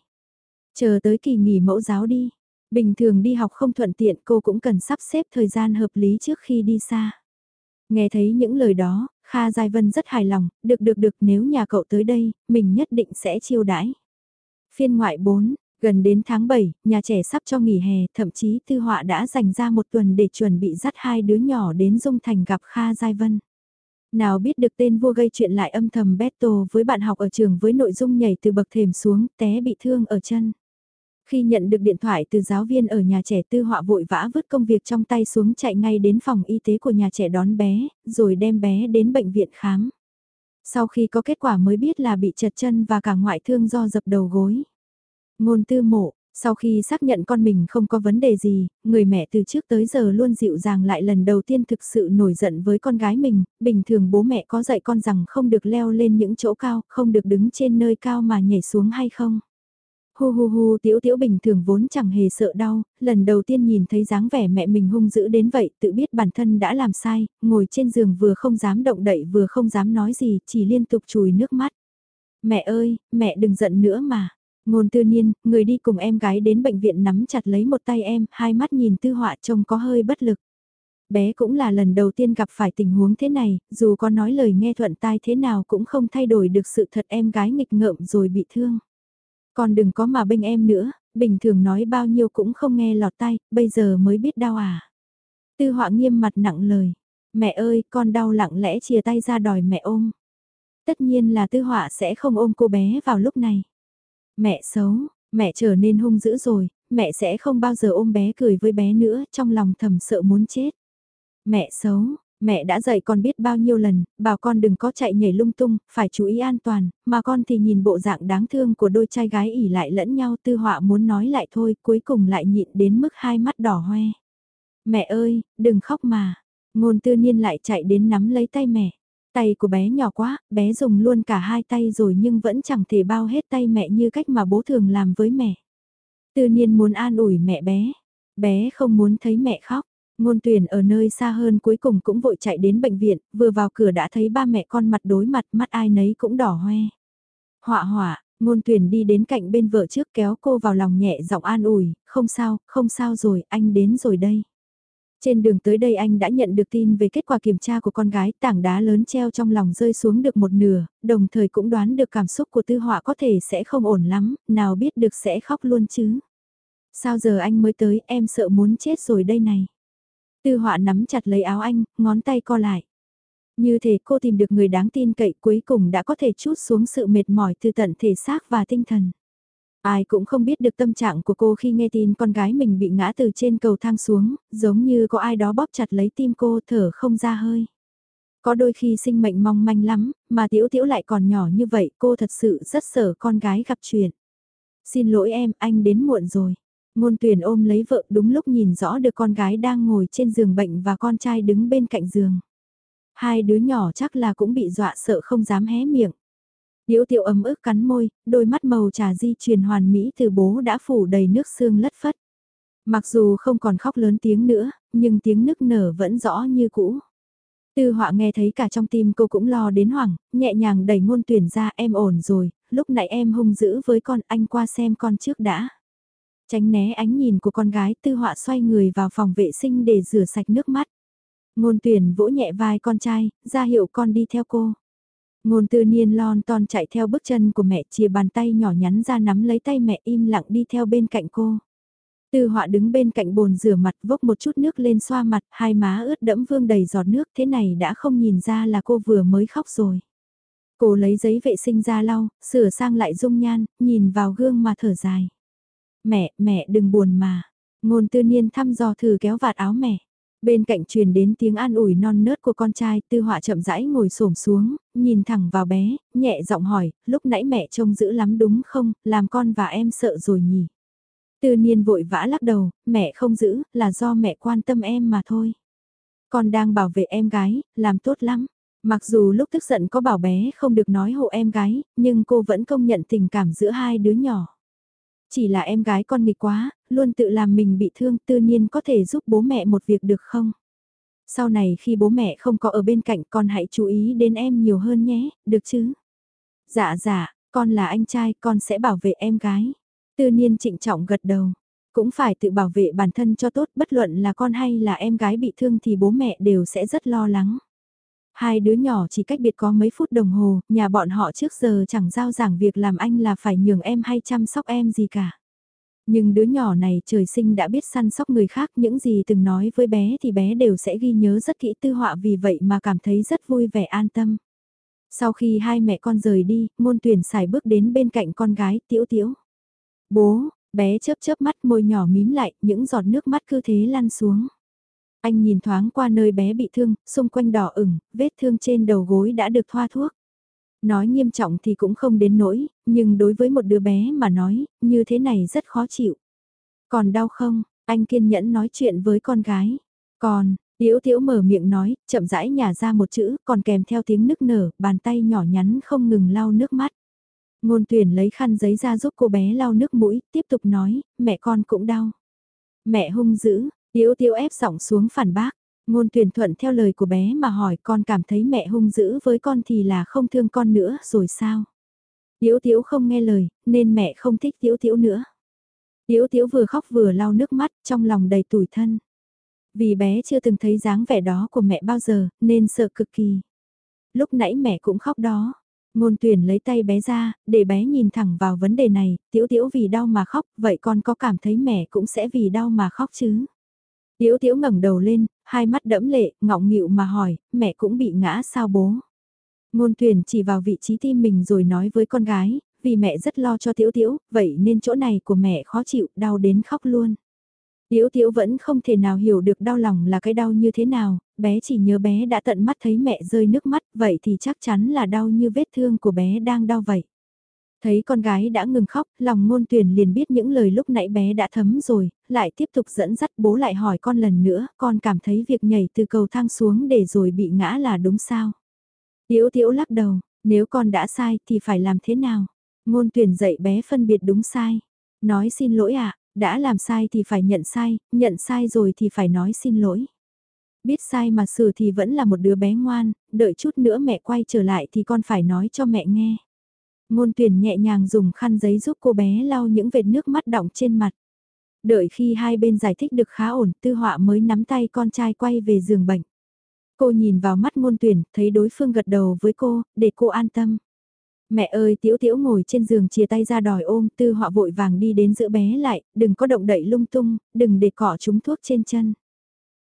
Chờ tới kỳ nghỉ mẫu giáo đi. Bình thường đi học không thuận tiện cô cũng cần sắp xếp thời gian hợp lý trước khi đi xa. Nghe thấy những lời đó, Kha Giai Vân rất hài lòng, được được được nếu nhà cậu tới đây, mình nhất định sẽ chiêu đãi. Phiên ngoại 4, gần đến tháng 7, nhà trẻ sắp cho nghỉ hè, thậm chí Tư Họa đã dành ra một tuần để chuẩn bị dắt hai đứa nhỏ đến Dung Thành gặp Kha Giai Vân. Nào biết được tên vua gây chuyện lại âm thầm battle với bạn học ở trường với nội dung nhảy từ bậc thềm xuống, té bị thương ở chân. Khi nhận được điện thoại từ giáo viên ở nhà trẻ tư họa vội vã vứt công việc trong tay xuống chạy ngay đến phòng y tế của nhà trẻ đón bé, rồi đem bé đến bệnh viện khám. Sau khi có kết quả mới biết là bị chật chân và cả ngoại thương do dập đầu gối. Ngôn tư mộ, sau khi xác nhận con mình không có vấn đề gì, người mẹ từ trước tới giờ luôn dịu dàng lại lần đầu tiên thực sự nổi giận với con gái mình, bình thường bố mẹ có dạy con rằng không được leo lên những chỗ cao, không được đứng trên nơi cao mà nhảy xuống hay không. Hu hu hu tiểu tiểu bình thường vốn chẳng hề sợ đau, lần đầu tiên nhìn thấy dáng vẻ mẹ mình hung dữ đến vậy tự biết bản thân đã làm sai, ngồi trên giường vừa không dám động đậy vừa không dám nói gì, chỉ liên tục chùi nước mắt. Mẹ ơi, mẹ đừng giận nữa mà. Ngôn tư niên, người đi cùng em gái đến bệnh viện nắm chặt lấy một tay em, hai mắt nhìn tư họa trông có hơi bất lực. Bé cũng là lần đầu tiên gặp phải tình huống thế này, dù có nói lời nghe thuận tai thế nào cũng không thay đổi được sự thật em gái nghịch ngợm rồi bị thương. Còn đừng có mà bênh em nữa, bình thường nói bao nhiêu cũng không nghe lọt tay, bây giờ mới biết đau à. Tư họa nghiêm mặt nặng lời, mẹ ơi con đau lặng lẽ chia tay ra đòi mẹ ôm. Tất nhiên là tư họa sẽ không ôm cô bé vào lúc này. Mẹ xấu, mẹ trở nên hung dữ rồi, mẹ sẽ không bao giờ ôm bé cười với bé nữa, trong lòng thầm sợ muốn chết. Mẹ xấu, mẹ đã dạy con biết bao nhiêu lần, bảo con đừng có chạy nhảy lung tung, phải chú ý an toàn, mà con thì nhìn bộ dạng đáng thương của đôi trai gái ỉ lại lẫn nhau tư họa muốn nói lại thôi, cuối cùng lại nhịn đến mức hai mắt đỏ hoe. Mẹ ơi, đừng khóc mà. Ngôn tư niên lại chạy đến nắm lấy tay mẹ. Tay của bé nhỏ quá, bé dùng luôn cả hai tay rồi nhưng vẫn chẳng thể bao hết tay mẹ như cách mà bố thường làm với mẹ. Tư niên muốn an ủi mẹ bé. Bé không muốn thấy mẹ khóc. Ngôn tuyển ở nơi xa hơn cuối cùng cũng vội chạy đến bệnh viện, vừa vào cửa đã thấy ba mẹ con mặt đối mặt mắt ai nấy cũng đỏ hoe. Họa họa, ngôn tuyển đi đến cạnh bên vợ trước kéo cô vào lòng nhẹ giọng an ủi, không sao, không sao rồi, anh đến rồi đây. Trên đường tới đây anh đã nhận được tin về kết quả kiểm tra của con gái tảng đá lớn treo trong lòng rơi xuống được một nửa, đồng thời cũng đoán được cảm xúc của tư họa có thể sẽ không ổn lắm, nào biết được sẽ khóc luôn chứ. Sao giờ anh mới tới em sợ muốn chết rồi đây này. Tư họa nắm chặt lấy áo anh, ngón tay co lại. Như thể cô tìm được người đáng tin cậy cuối cùng đã có thể chút xuống sự mệt mỏi từ tận thể xác và tinh thần. Ai cũng không biết được tâm trạng của cô khi nghe tin con gái mình bị ngã từ trên cầu thang xuống, giống như có ai đó bóp chặt lấy tim cô thở không ra hơi. Có đôi khi sinh mệnh mong manh lắm, mà tiểu tiểu lại còn nhỏ như vậy cô thật sự rất sợ con gái gặp chuyện. Xin lỗi em, anh đến muộn rồi. Ngôn tuyển ôm lấy vợ đúng lúc nhìn rõ được con gái đang ngồi trên giường bệnh và con trai đứng bên cạnh giường. Hai đứa nhỏ chắc là cũng bị dọa sợ không dám hé miệng. Điễu tiểu ấm ức cắn môi, đôi mắt màu trà di truyền hoàn mỹ từ bố đã phủ đầy nước xương lất phất. Mặc dù không còn khóc lớn tiếng nữa, nhưng tiếng nức nở vẫn rõ như cũ. Tư họa nghe thấy cả trong tim cô cũng lo đến hoảng, nhẹ nhàng đẩy ngôn tuyển ra em ổn rồi, lúc nãy em hung dữ với con anh qua xem con trước đã. Tránh né ánh nhìn của con gái tư họa xoay người vào phòng vệ sinh để rửa sạch nước mắt. Ngôn tuyển vỗ nhẹ vai con trai, ra hiệu con đi theo cô. Ngôn tư niên lon ton chạy theo bước chân của mẹ chia bàn tay nhỏ nhắn ra nắm lấy tay mẹ im lặng đi theo bên cạnh cô. Tư họa đứng bên cạnh bồn rửa mặt vốc một chút nước lên xoa mặt, hai má ướt đẫm vương đầy giọt nước thế này đã không nhìn ra là cô vừa mới khóc rồi. Cô lấy giấy vệ sinh ra lau, sửa sang lại dung nhan, nhìn vào gương mà thở dài. Mẹ, mẹ đừng buồn mà. Ngôn tư niên thăm dò thử kéo vạt áo mẹ. Bên cạnh truyền đến tiếng an ủi non nớt của con trai, tư họa chậm rãi ngồi xổm xuống, nhìn thẳng vào bé, nhẹ giọng hỏi, lúc nãy mẹ trông giữ lắm đúng không, làm con và em sợ rồi nhỉ? Tư niên vội vã lắc đầu, mẹ không giữ, là do mẹ quan tâm em mà thôi. Con đang bảo vệ em gái, làm tốt lắm. Mặc dù lúc tức giận có bảo bé không được nói hộ em gái, nhưng cô vẫn công nhận tình cảm giữa hai đứa nhỏ. Chỉ là em gái con nghịch quá, luôn tự làm mình bị thương tư nhiên có thể giúp bố mẹ một việc được không? Sau này khi bố mẹ không có ở bên cạnh con hãy chú ý đến em nhiều hơn nhé, được chứ? Dạ dạ, con là anh trai, con sẽ bảo vệ em gái. Tư niên trịnh trọng gật đầu. Cũng phải tự bảo vệ bản thân cho tốt, bất luận là con hay là em gái bị thương thì bố mẹ đều sẽ rất lo lắng. Hai đứa nhỏ chỉ cách biệt có mấy phút đồng hồ, nhà bọn họ trước giờ chẳng giao giảng việc làm anh là phải nhường em hay chăm sóc em gì cả. Nhưng đứa nhỏ này trời sinh đã biết săn sóc người khác những gì từng nói với bé thì bé đều sẽ ghi nhớ rất kỹ tư họa vì vậy mà cảm thấy rất vui vẻ an tâm. Sau khi hai mẹ con rời đi, ngôn tuyển xài bước đến bên cạnh con gái tiễu tiễu. Bố, bé chớp chớp mắt môi nhỏ mím lại, những giọt nước mắt cứ thế lăn xuống. Anh nhìn thoáng qua nơi bé bị thương, xung quanh đỏ ửng, vết thương trên đầu gối đã được thoa thuốc. Nói nghiêm trọng thì cũng không đến nỗi, nhưng đối với một đứa bé mà nói, như thế này rất khó chịu. Còn đau không? Anh kiên nhẫn nói chuyện với con gái. Còn, Tiếu Tiếu mở miệng nói, chậm rãi nhả ra một chữ, còn kèm theo tiếng nức nở, bàn tay nhỏ nhắn không ngừng lau nước mắt. Ngôn tuyển lấy khăn giấy ra giúp cô bé lau nước mũi, tiếp tục nói, mẹ con cũng đau. Mẹ hung dữ, Tiếu Tiếu ép giọng xuống phản bác. Ngôn tuyển thuận theo lời của bé mà hỏi con cảm thấy mẹ hung dữ với con thì là không thương con nữa rồi sao? Tiếu Tiếu không nghe lời, nên mẹ không thích Tiếu Tiếu nữa. Tiếu Tiếu vừa khóc vừa lau nước mắt, trong lòng đầy tủi thân. Vì bé chưa từng thấy dáng vẻ đó của mẹ bao giờ, nên sợ cực kỳ. Lúc nãy mẹ cũng khóc đó. Ngôn tuyển lấy tay bé ra, để bé nhìn thẳng vào vấn đề này, tiếu tiếu vì đau mà khóc, vậy con có cảm thấy mẹ cũng sẽ vì đau mà khóc chứ? Tiếu tiếu ngẩng đầu lên, hai mắt đẫm lệ, ngọng nghịu mà hỏi, mẹ cũng bị ngã sao bố? Ngôn tuyển chỉ vào vị trí tim mình rồi nói với con gái, vì mẹ rất lo cho tiếu tiếu, vậy nên chỗ này của mẹ khó chịu, đau đến khóc luôn. Tiếu tiếu vẫn không thể nào hiểu được đau lòng là cái đau như thế nào, bé chỉ nhớ bé đã tận mắt thấy mẹ rơi nước mắt, vậy thì chắc chắn là đau như vết thương của bé đang đau vậy. Thấy con gái đã ngừng khóc, lòng ngôn tuyển liền biết những lời lúc nãy bé đã thấm rồi, lại tiếp tục dẫn dắt bố lại hỏi con lần nữa, con cảm thấy việc nhảy từ cầu thang xuống để rồi bị ngã là đúng sao? Tiếu tiếu lắc đầu, nếu con đã sai thì phải làm thế nào? Ngôn tuyển dạy bé phân biệt đúng sai. Nói xin lỗi ạ, à, đã làm sai thì phải nhận sai, nhận sai rồi thì phải nói xin lỗi. Biết sai mà xử thì vẫn là một đứa bé ngoan, đợi chút nữa mẹ quay trở lại thì con phải nói cho mẹ nghe. Ngôn tuyển nhẹ nhàng dùng khăn giấy giúp cô bé lau những vệt nước mắt đọng trên mặt. Đợi khi hai bên giải thích được khá ổn, tư họa mới nắm tay con trai quay về giường bệnh. Cô nhìn vào mắt ngôn tuyển, thấy đối phương gật đầu với cô, để cô an tâm. Mẹ ơi tiếu tiếu ngồi trên giường chia tay ra đòi ôm, tư họa vội vàng đi đến giữa bé lại, đừng có động đậy lung tung, đừng để cỏ trúng thuốc trên chân.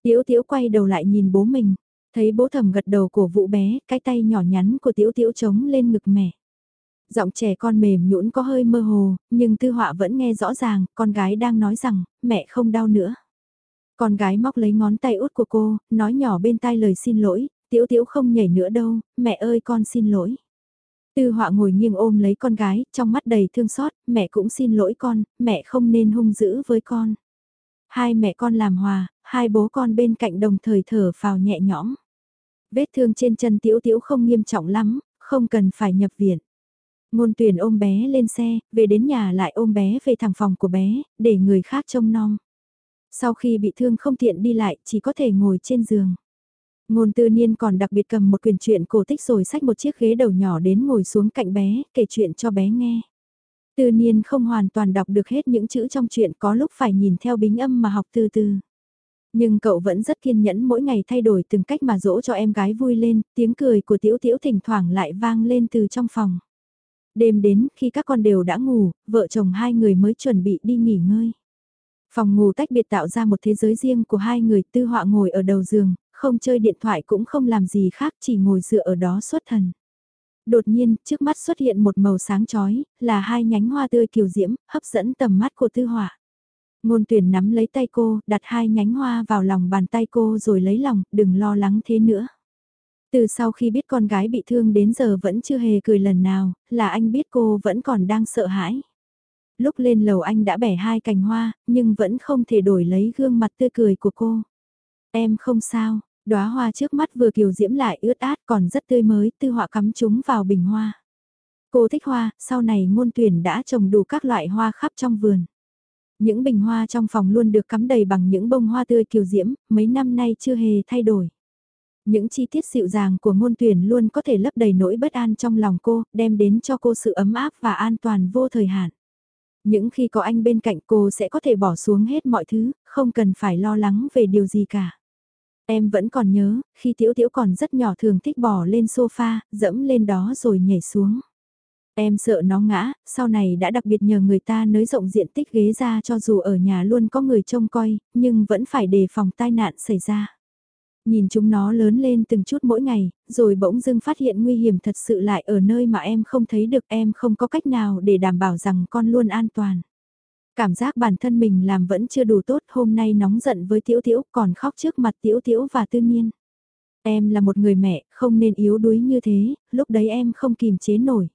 Tiếu tiếu quay đầu lại nhìn bố mình, thấy bố thầm gật đầu của vụ bé, cái tay nhỏ nhắn của tiếu tiếu trống lên ngực mẹ. Giọng trẻ con mềm nhũn có hơi mơ hồ, nhưng tư họa vẫn nghe rõ ràng, con gái đang nói rằng, mẹ không đau nữa. Con gái móc lấy ngón tay út của cô, nói nhỏ bên tai lời xin lỗi, Tiểu Tiểu không nhảy nữa đâu, mẹ ơi con xin lỗi. Tư họa ngồi nghiêng ôm lấy con gái, trong mắt đầy thương xót, mẹ cũng xin lỗi con, mẹ không nên hung dữ với con. Hai mẹ con làm hòa, hai bố con bên cạnh đồng thời thở phào nhẹ nhõm. Vết thương trên chân Tiểu Tiểu không nghiêm trọng lắm, không cần phải nhập viện. Ngôn tuyển ôm bé lên xe, về đến nhà lại ôm bé về thẳng phòng của bé, để người khác trông nom. Sau khi bị thương không tiện đi lại, chỉ có thể ngồi trên giường. Ngôn tư niên còn đặc biệt cầm một quyển truyện cổ tích rồi xách một chiếc ghế đầu nhỏ đến ngồi xuống cạnh bé, kể chuyện cho bé nghe. Tư niên không hoàn toàn đọc được hết những chữ trong truyện có lúc phải nhìn theo bính âm mà học từ từ. Nhưng cậu vẫn rất kiên nhẫn mỗi ngày thay đổi từng cách mà dỗ cho em gái vui lên, tiếng cười của tiểu tiểu thỉnh thoảng lại vang lên từ trong phòng. Đêm đến, khi các con đều đã ngủ, vợ chồng hai người mới chuẩn bị đi nghỉ ngơi. Phòng ngủ tách biệt tạo ra một thế giới riêng của hai người tư họa ngồi ở đầu giường, không chơi điện thoại cũng không làm gì khác chỉ ngồi dựa ở đó xuất thần. Đột nhiên, trước mắt xuất hiện một màu sáng chói, là hai nhánh hoa tươi kiều diễm, hấp dẫn tầm mắt của tư họa. Ngôn tuyển nắm lấy tay cô, đặt hai nhánh hoa vào lòng bàn tay cô rồi lấy lòng, đừng lo lắng thế nữa. Từ sau khi biết con gái bị thương đến giờ vẫn chưa hề cười lần nào, là anh biết cô vẫn còn đang sợ hãi. Lúc lên lầu anh đã bẻ hai cành hoa, nhưng vẫn không thể đổi lấy gương mặt tươi cười của cô. Em không sao, đóa hoa trước mắt vừa kiều diễm lại ướt át còn rất tươi mới, tư họa cắm chúng vào bình hoa. Cô thích hoa, sau này ngôn tuyển đã trồng đủ các loại hoa khắp trong vườn. Những bình hoa trong phòng luôn được cắm đầy bằng những bông hoa tươi kiều diễm, mấy năm nay chưa hề thay đổi. Những chi tiết dịu dàng của ngôn tuyển luôn có thể lấp đầy nỗi bất an trong lòng cô, đem đến cho cô sự ấm áp và an toàn vô thời hạn. Những khi có anh bên cạnh cô sẽ có thể bỏ xuống hết mọi thứ, không cần phải lo lắng về điều gì cả. Em vẫn còn nhớ, khi Tiểu Tiểu còn rất nhỏ thường thích bỏ lên sofa, dẫm lên đó rồi nhảy xuống. Em sợ nó ngã, sau này đã đặc biệt nhờ người ta nới rộng diện tích ghế ra cho dù ở nhà luôn có người trông coi, nhưng vẫn phải đề phòng tai nạn xảy ra. Nhìn chúng nó lớn lên từng chút mỗi ngày, rồi bỗng dưng phát hiện nguy hiểm thật sự lại ở nơi mà em không thấy được em không có cách nào để đảm bảo rằng con luôn an toàn. Cảm giác bản thân mình làm vẫn chưa đủ tốt hôm nay nóng giận với Tiếu Tiếu còn khóc trước mặt Tiếu Tiếu và Tư Nhiên. Em là một người mẹ, không nên yếu đuối như thế, lúc đấy em không kìm chế nổi.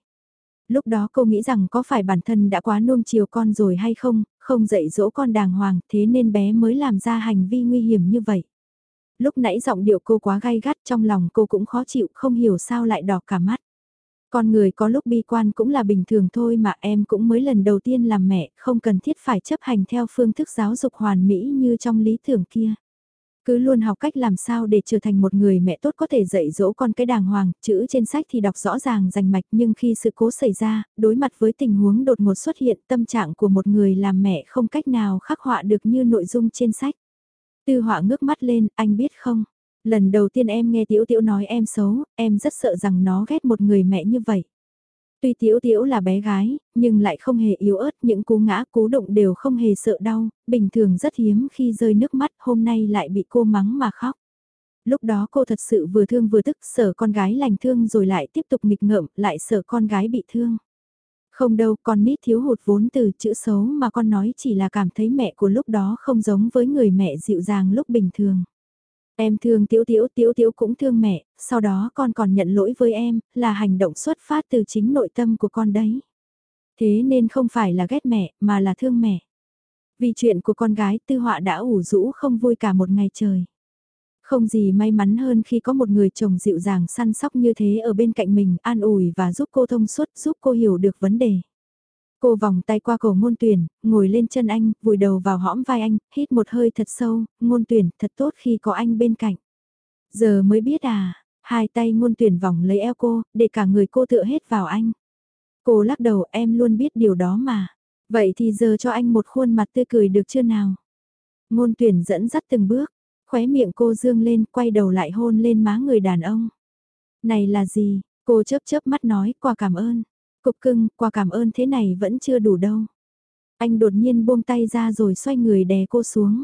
Lúc đó cô nghĩ rằng có phải bản thân đã quá nuông chiều con rồi hay không, không dạy dỗ con đàng hoàng thế nên bé mới làm ra hành vi nguy hiểm như vậy. Lúc nãy giọng điệu cô quá gai gắt trong lòng cô cũng khó chịu không hiểu sao lại đỏ cả mắt. Con người có lúc bi quan cũng là bình thường thôi mà em cũng mới lần đầu tiên làm mẹ, không cần thiết phải chấp hành theo phương thức giáo dục hoàn mỹ như trong lý tưởng kia. Cứ luôn học cách làm sao để trở thành một người mẹ tốt có thể dạy dỗ con cái đàng hoàng, chữ trên sách thì đọc rõ ràng rành mạch nhưng khi sự cố xảy ra, đối mặt với tình huống đột ngột xuất hiện tâm trạng của một người làm mẹ không cách nào khắc họa được như nội dung trên sách. Tư họa ngước mắt lên, anh biết không? Lần đầu tiên em nghe Tiểu Tiểu nói em xấu, em rất sợ rằng nó ghét một người mẹ như vậy. Tuy Tiểu Tiểu là bé gái, nhưng lại không hề yếu ớt, những cú ngã cú động đều không hề sợ đau, bình thường rất hiếm khi rơi nước mắt, hôm nay lại bị cô mắng mà khóc. Lúc đó cô thật sự vừa thương vừa tức, sợ con gái lành thương rồi lại tiếp tục nghịch ngợm, lại sợ con gái bị thương. Không đâu, con nít thiếu hụt vốn từ chữ xấu mà con nói chỉ là cảm thấy mẹ của lúc đó không giống với người mẹ dịu dàng lúc bình thường. Em thương tiểu tiểu tiểu tiểu cũng thương mẹ, sau đó con còn nhận lỗi với em, là hành động xuất phát từ chính nội tâm của con đấy. Thế nên không phải là ghét mẹ, mà là thương mẹ. Vì chuyện của con gái tư họa đã ủ rũ không vui cả một ngày trời. Không gì may mắn hơn khi có một người chồng dịu dàng săn sóc như thế ở bên cạnh mình, an ủi và giúp cô thông suốt, giúp cô hiểu được vấn đề. Cô vòng tay qua cổ ngôn tuyển, ngồi lên chân anh, vùi đầu vào hõm vai anh, hít một hơi thật sâu, ngôn tuyển, thật tốt khi có anh bên cạnh. Giờ mới biết à, hai tay ngôn tuyển vòng lấy eo cô, để cả người cô tựa hết vào anh. Cô lắc đầu em luôn biết điều đó mà. Vậy thì giờ cho anh một khuôn mặt tươi cười được chưa nào? Ngôn tuyển dẫn dắt từng bước, khóe miệng cô dương lên, quay đầu lại hôn lên má người đàn ông. Này là gì? Cô chớp chớp mắt nói, quà cảm ơn. Cục cưng, quà cảm ơn thế này vẫn chưa đủ đâu. Anh đột nhiên buông tay ra rồi xoay người đè cô xuống.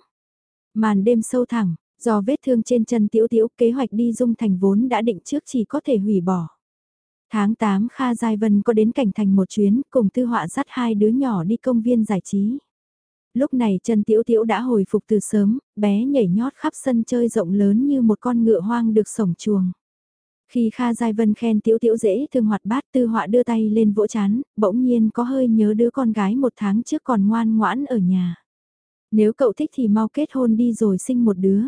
Màn đêm sâu thẳng, do vết thương trên chân tiểu tiểu kế hoạch đi dung thành vốn đã định trước chỉ có thể hủy bỏ. Tháng 8 Kha Giai Vân có đến cảnh thành một chuyến cùng tư họa dắt hai đứa nhỏ đi công viên giải trí. Lúc này chân tiểu tiểu đã hồi phục từ sớm, bé nhảy nhót khắp sân chơi rộng lớn như một con ngựa hoang được sổng chuồng. Khi Kha Giai Vân khen tiểu tiểu dễ thương hoạt bát tư họa đưa tay lên vỗ chán, bỗng nhiên có hơi nhớ đứa con gái một tháng trước còn ngoan ngoãn ở nhà. Nếu cậu thích thì mau kết hôn đi rồi sinh một đứa.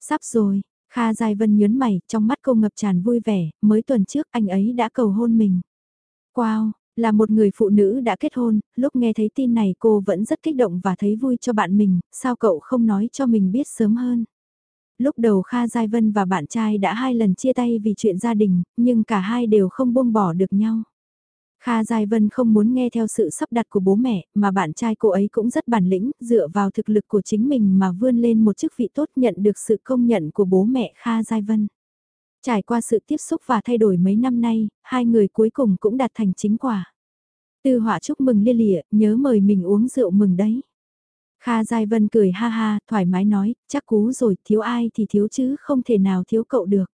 Sắp rồi, Kha Giai Vân nhớn mày, trong mắt cô ngập tràn vui vẻ, mới tuần trước anh ấy đã cầu hôn mình. Wow, là một người phụ nữ đã kết hôn, lúc nghe thấy tin này cô vẫn rất kích động và thấy vui cho bạn mình, sao cậu không nói cho mình biết sớm hơn. Lúc đầu Kha Giai Vân và bạn trai đã hai lần chia tay vì chuyện gia đình, nhưng cả hai đều không buông bỏ được nhau. Kha Giai Vân không muốn nghe theo sự sắp đặt của bố mẹ, mà bạn trai cô ấy cũng rất bản lĩnh, dựa vào thực lực của chính mình mà vươn lên một chức vị tốt nhận được sự công nhận của bố mẹ Kha Giai Vân. Trải qua sự tiếp xúc và thay đổi mấy năm nay, hai người cuối cùng cũng đạt thành chính quả. Tư họa chúc mừng lia lịa, nhớ mời mình uống rượu mừng đấy. Kha Giai Vân cười ha ha, thoải mái nói, chắc cú rồi, thiếu ai thì thiếu chứ, không thể nào thiếu cậu được.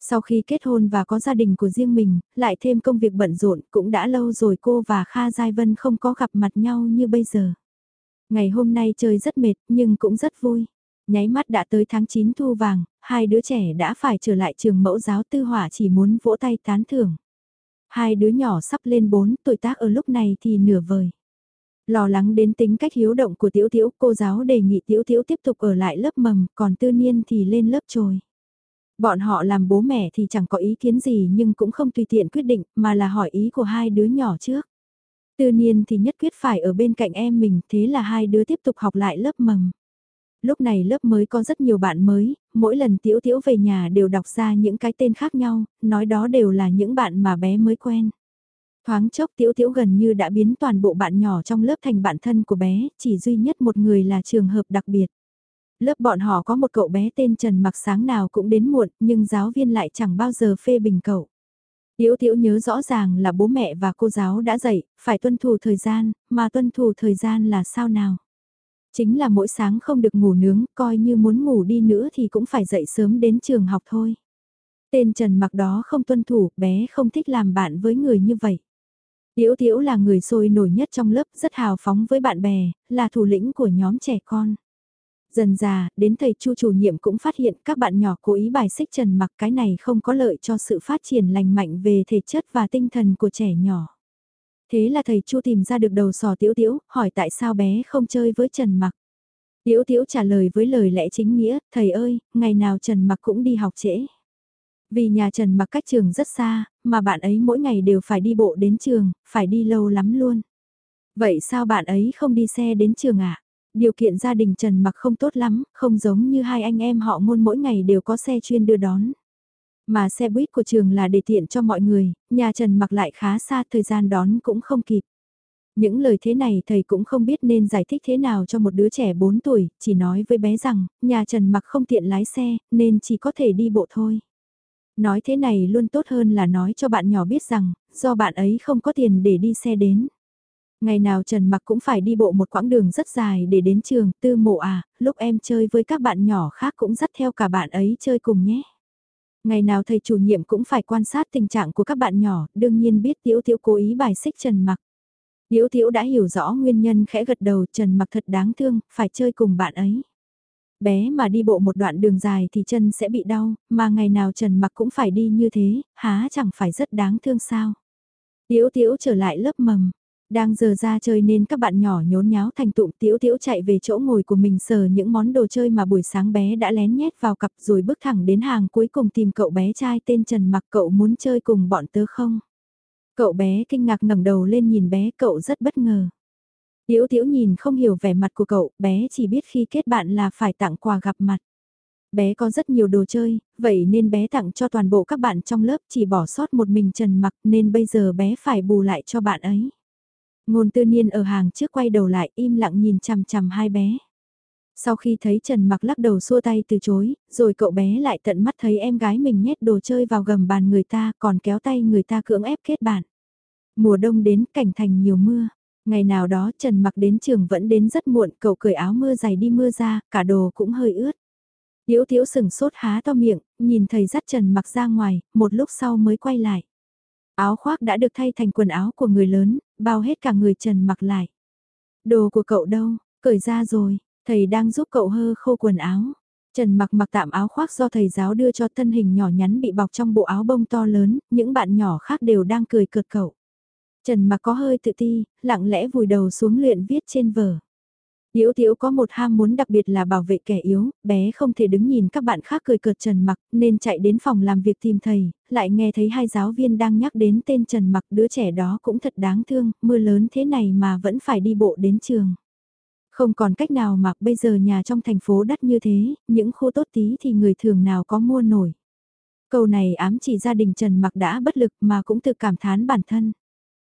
Sau khi kết hôn và có gia đình của riêng mình, lại thêm công việc bận rộn, cũng đã lâu rồi cô và Kha Giai Vân không có gặp mặt nhau như bây giờ. Ngày hôm nay chơi rất mệt nhưng cũng rất vui. Nháy mắt đã tới tháng 9 thu vàng, hai đứa trẻ đã phải trở lại trường mẫu giáo tư hỏa chỉ muốn vỗ tay tán thưởng. Hai đứa nhỏ sắp lên 4 tuổi tác ở lúc này thì nửa vời. Lo lắng đến tính cách hiếu động của Tiểu Tiểu, cô giáo đề nghị Tiểu Tiểu tiếp tục ở lại lớp mầm, còn tư niên thì lên lớp trồi. Bọn họ làm bố mẹ thì chẳng có ý kiến gì nhưng cũng không tùy tiện quyết định, mà là hỏi ý của hai đứa nhỏ trước. Tư niên thì nhất quyết phải ở bên cạnh em mình, thế là hai đứa tiếp tục học lại lớp mầm. Lúc này lớp mới có rất nhiều bạn mới, mỗi lần Tiểu Tiểu về nhà đều đọc ra những cái tên khác nhau, nói đó đều là những bạn mà bé mới quen. Thoáng chốc Tiểu Tiểu gần như đã biến toàn bộ bạn nhỏ trong lớp thành bạn thân của bé, chỉ duy nhất một người là trường hợp đặc biệt. Lớp bọn họ có một cậu bé tên Trần mặc sáng nào cũng đến muộn, nhưng giáo viên lại chẳng bao giờ phê bình cậu. Tiểu Tiểu nhớ rõ ràng là bố mẹ và cô giáo đã dạy, phải tuân thủ thời gian, mà tuân thủ thời gian là sao nào? Chính là mỗi sáng không được ngủ nướng, coi như muốn ngủ đi nữa thì cũng phải dậy sớm đến trường học thôi. Tên Trần mặc đó không tuân thủ, bé không thích làm bạn với người như vậy. Tiểu Tiểu là người sôi nổi nhất trong lớp, rất hào phóng với bạn bè, là thủ lĩnh của nhóm trẻ con. Dần già, đến thầy Chu chủ nhiệm cũng phát hiện các bạn nhỏ cố ý bài xích Trần mặc cái này không có lợi cho sự phát triển lành mạnh về thể chất và tinh thần của trẻ nhỏ. Thế là thầy Chu tìm ra được đầu sò Tiểu Tiểu, hỏi tại sao bé không chơi với Trần mặc. Tiểu Tiểu trả lời với lời lẽ chính nghĩa, thầy ơi, ngày nào Trần mặc cũng đi học trễ. Vì nhà Trần mặc cách trường rất xa, mà bạn ấy mỗi ngày đều phải đi bộ đến trường, phải đi lâu lắm luôn. Vậy sao bạn ấy không đi xe đến trường ạ? À? Điều kiện gia đình Trần mặc không tốt lắm, không giống như hai anh em họ ngôn mỗi ngày đều có xe chuyên đưa đón. Mà xe buýt của trường là để tiện cho mọi người, nhà Trần mặc lại khá xa thời gian đón cũng không kịp. Những lời thế này thầy cũng không biết nên giải thích thế nào cho một đứa trẻ 4 tuổi, chỉ nói với bé rằng, nhà Trần mặc không tiện lái xe, nên chỉ có thể đi bộ thôi. Nói thế này luôn tốt hơn là nói cho bạn nhỏ biết rằng, do bạn ấy không có tiền để đi xe đến. Ngày nào Trần Mặc cũng phải đi bộ một quãng đường rất dài để đến trường, tư mộ à, lúc em chơi với các bạn nhỏ khác cũng dắt theo cả bạn ấy chơi cùng nhé. Ngày nào thầy chủ nhiệm cũng phải quan sát tình trạng của các bạn nhỏ, đương nhiên biết Tiếu Tiếu cố ý bài xích Trần Mặc. Tiếu Tiếu đã hiểu rõ nguyên nhân khẽ gật đầu Trần Mặc thật đáng thương, phải chơi cùng bạn ấy. Bé mà đi bộ một đoạn đường dài thì chân sẽ bị đau, mà ngày nào Trần Mặc cũng phải đi như thế, há chẳng phải rất đáng thương sao. Tiếu Tiếu trở lại lớp mầm, đang giờ ra chơi nên các bạn nhỏ nhốn nháo thành tụng tiểu tiểu chạy về chỗ ngồi của mình sờ những món đồ chơi mà buổi sáng bé đã lén nhét vào cặp rồi bước thẳng đến hàng cuối cùng tìm cậu bé trai tên Trần mặc cậu muốn chơi cùng bọn tớ không? Cậu bé kinh ngạc ngẩng đầu lên nhìn bé cậu rất bất ngờ. Tiểu tiểu nhìn không hiểu vẻ mặt của cậu, bé chỉ biết khi kết bạn là phải tặng quà gặp mặt. Bé có rất nhiều đồ chơi, vậy nên bé tặng cho toàn bộ các bạn trong lớp chỉ bỏ sót một mình Trần mặc nên bây giờ bé phải bù lại cho bạn ấy. Ngôn tư niên ở hàng trước quay đầu lại im lặng nhìn chằm chằm hai bé. Sau khi thấy Trần mặc lắc đầu xua tay từ chối, rồi cậu bé lại tận mắt thấy em gái mình nhét đồ chơi vào gầm bàn người ta còn kéo tay người ta cưỡng ép kết bạn. Mùa đông đến cảnh thành nhiều mưa. Ngày nào đó Trần mặc đến trường vẫn đến rất muộn, cậu cởi áo mưa dày đi mưa ra, cả đồ cũng hơi ướt. Điếu Tiểu sừng sốt há to miệng, nhìn thầy dắt Trần mặc ra ngoài, một lúc sau mới quay lại. Áo khoác đã được thay thành quần áo của người lớn, bao hết cả người Trần mặc lại. Đồ của cậu đâu, cởi ra rồi, thầy đang giúp cậu hơ khô quần áo. Trần mặc mặc tạm áo khoác do thầy giáo đưa cho thân hình nhỏ nhắn bị bọc trong bộ áo bông to lớn, những bạn nhỏ khác đều đang cười cợt cậu. Trần mặc có hơi tự ti, lặng lẽ vùi đầu xuống luyện viết trên vở. Liễu Tiễu có một ham muốn đặc biệt là bảo vệ kẻ yếu, bé không thể đứng nhìn các bạn khác cười cợt Trần Mặc nên chạy đến phòng làm việc tìm thầy, lại nghe thấy hai giáo viên đang nhắc đến tên Trần Mặc đứa trẻ đó cũng thật đáng thương, mưa lớn thế này mà vẫn phải đi bộ đến trường. Không còn cách nào mà bây giờ nhà trong thành phố đắt như thế, những khu tốt tí thì người thường nào có mua nổi. Câu này ám chỉ gia đình Trần Mặc đã bất lực mà cũng tự cảm thán bản thân.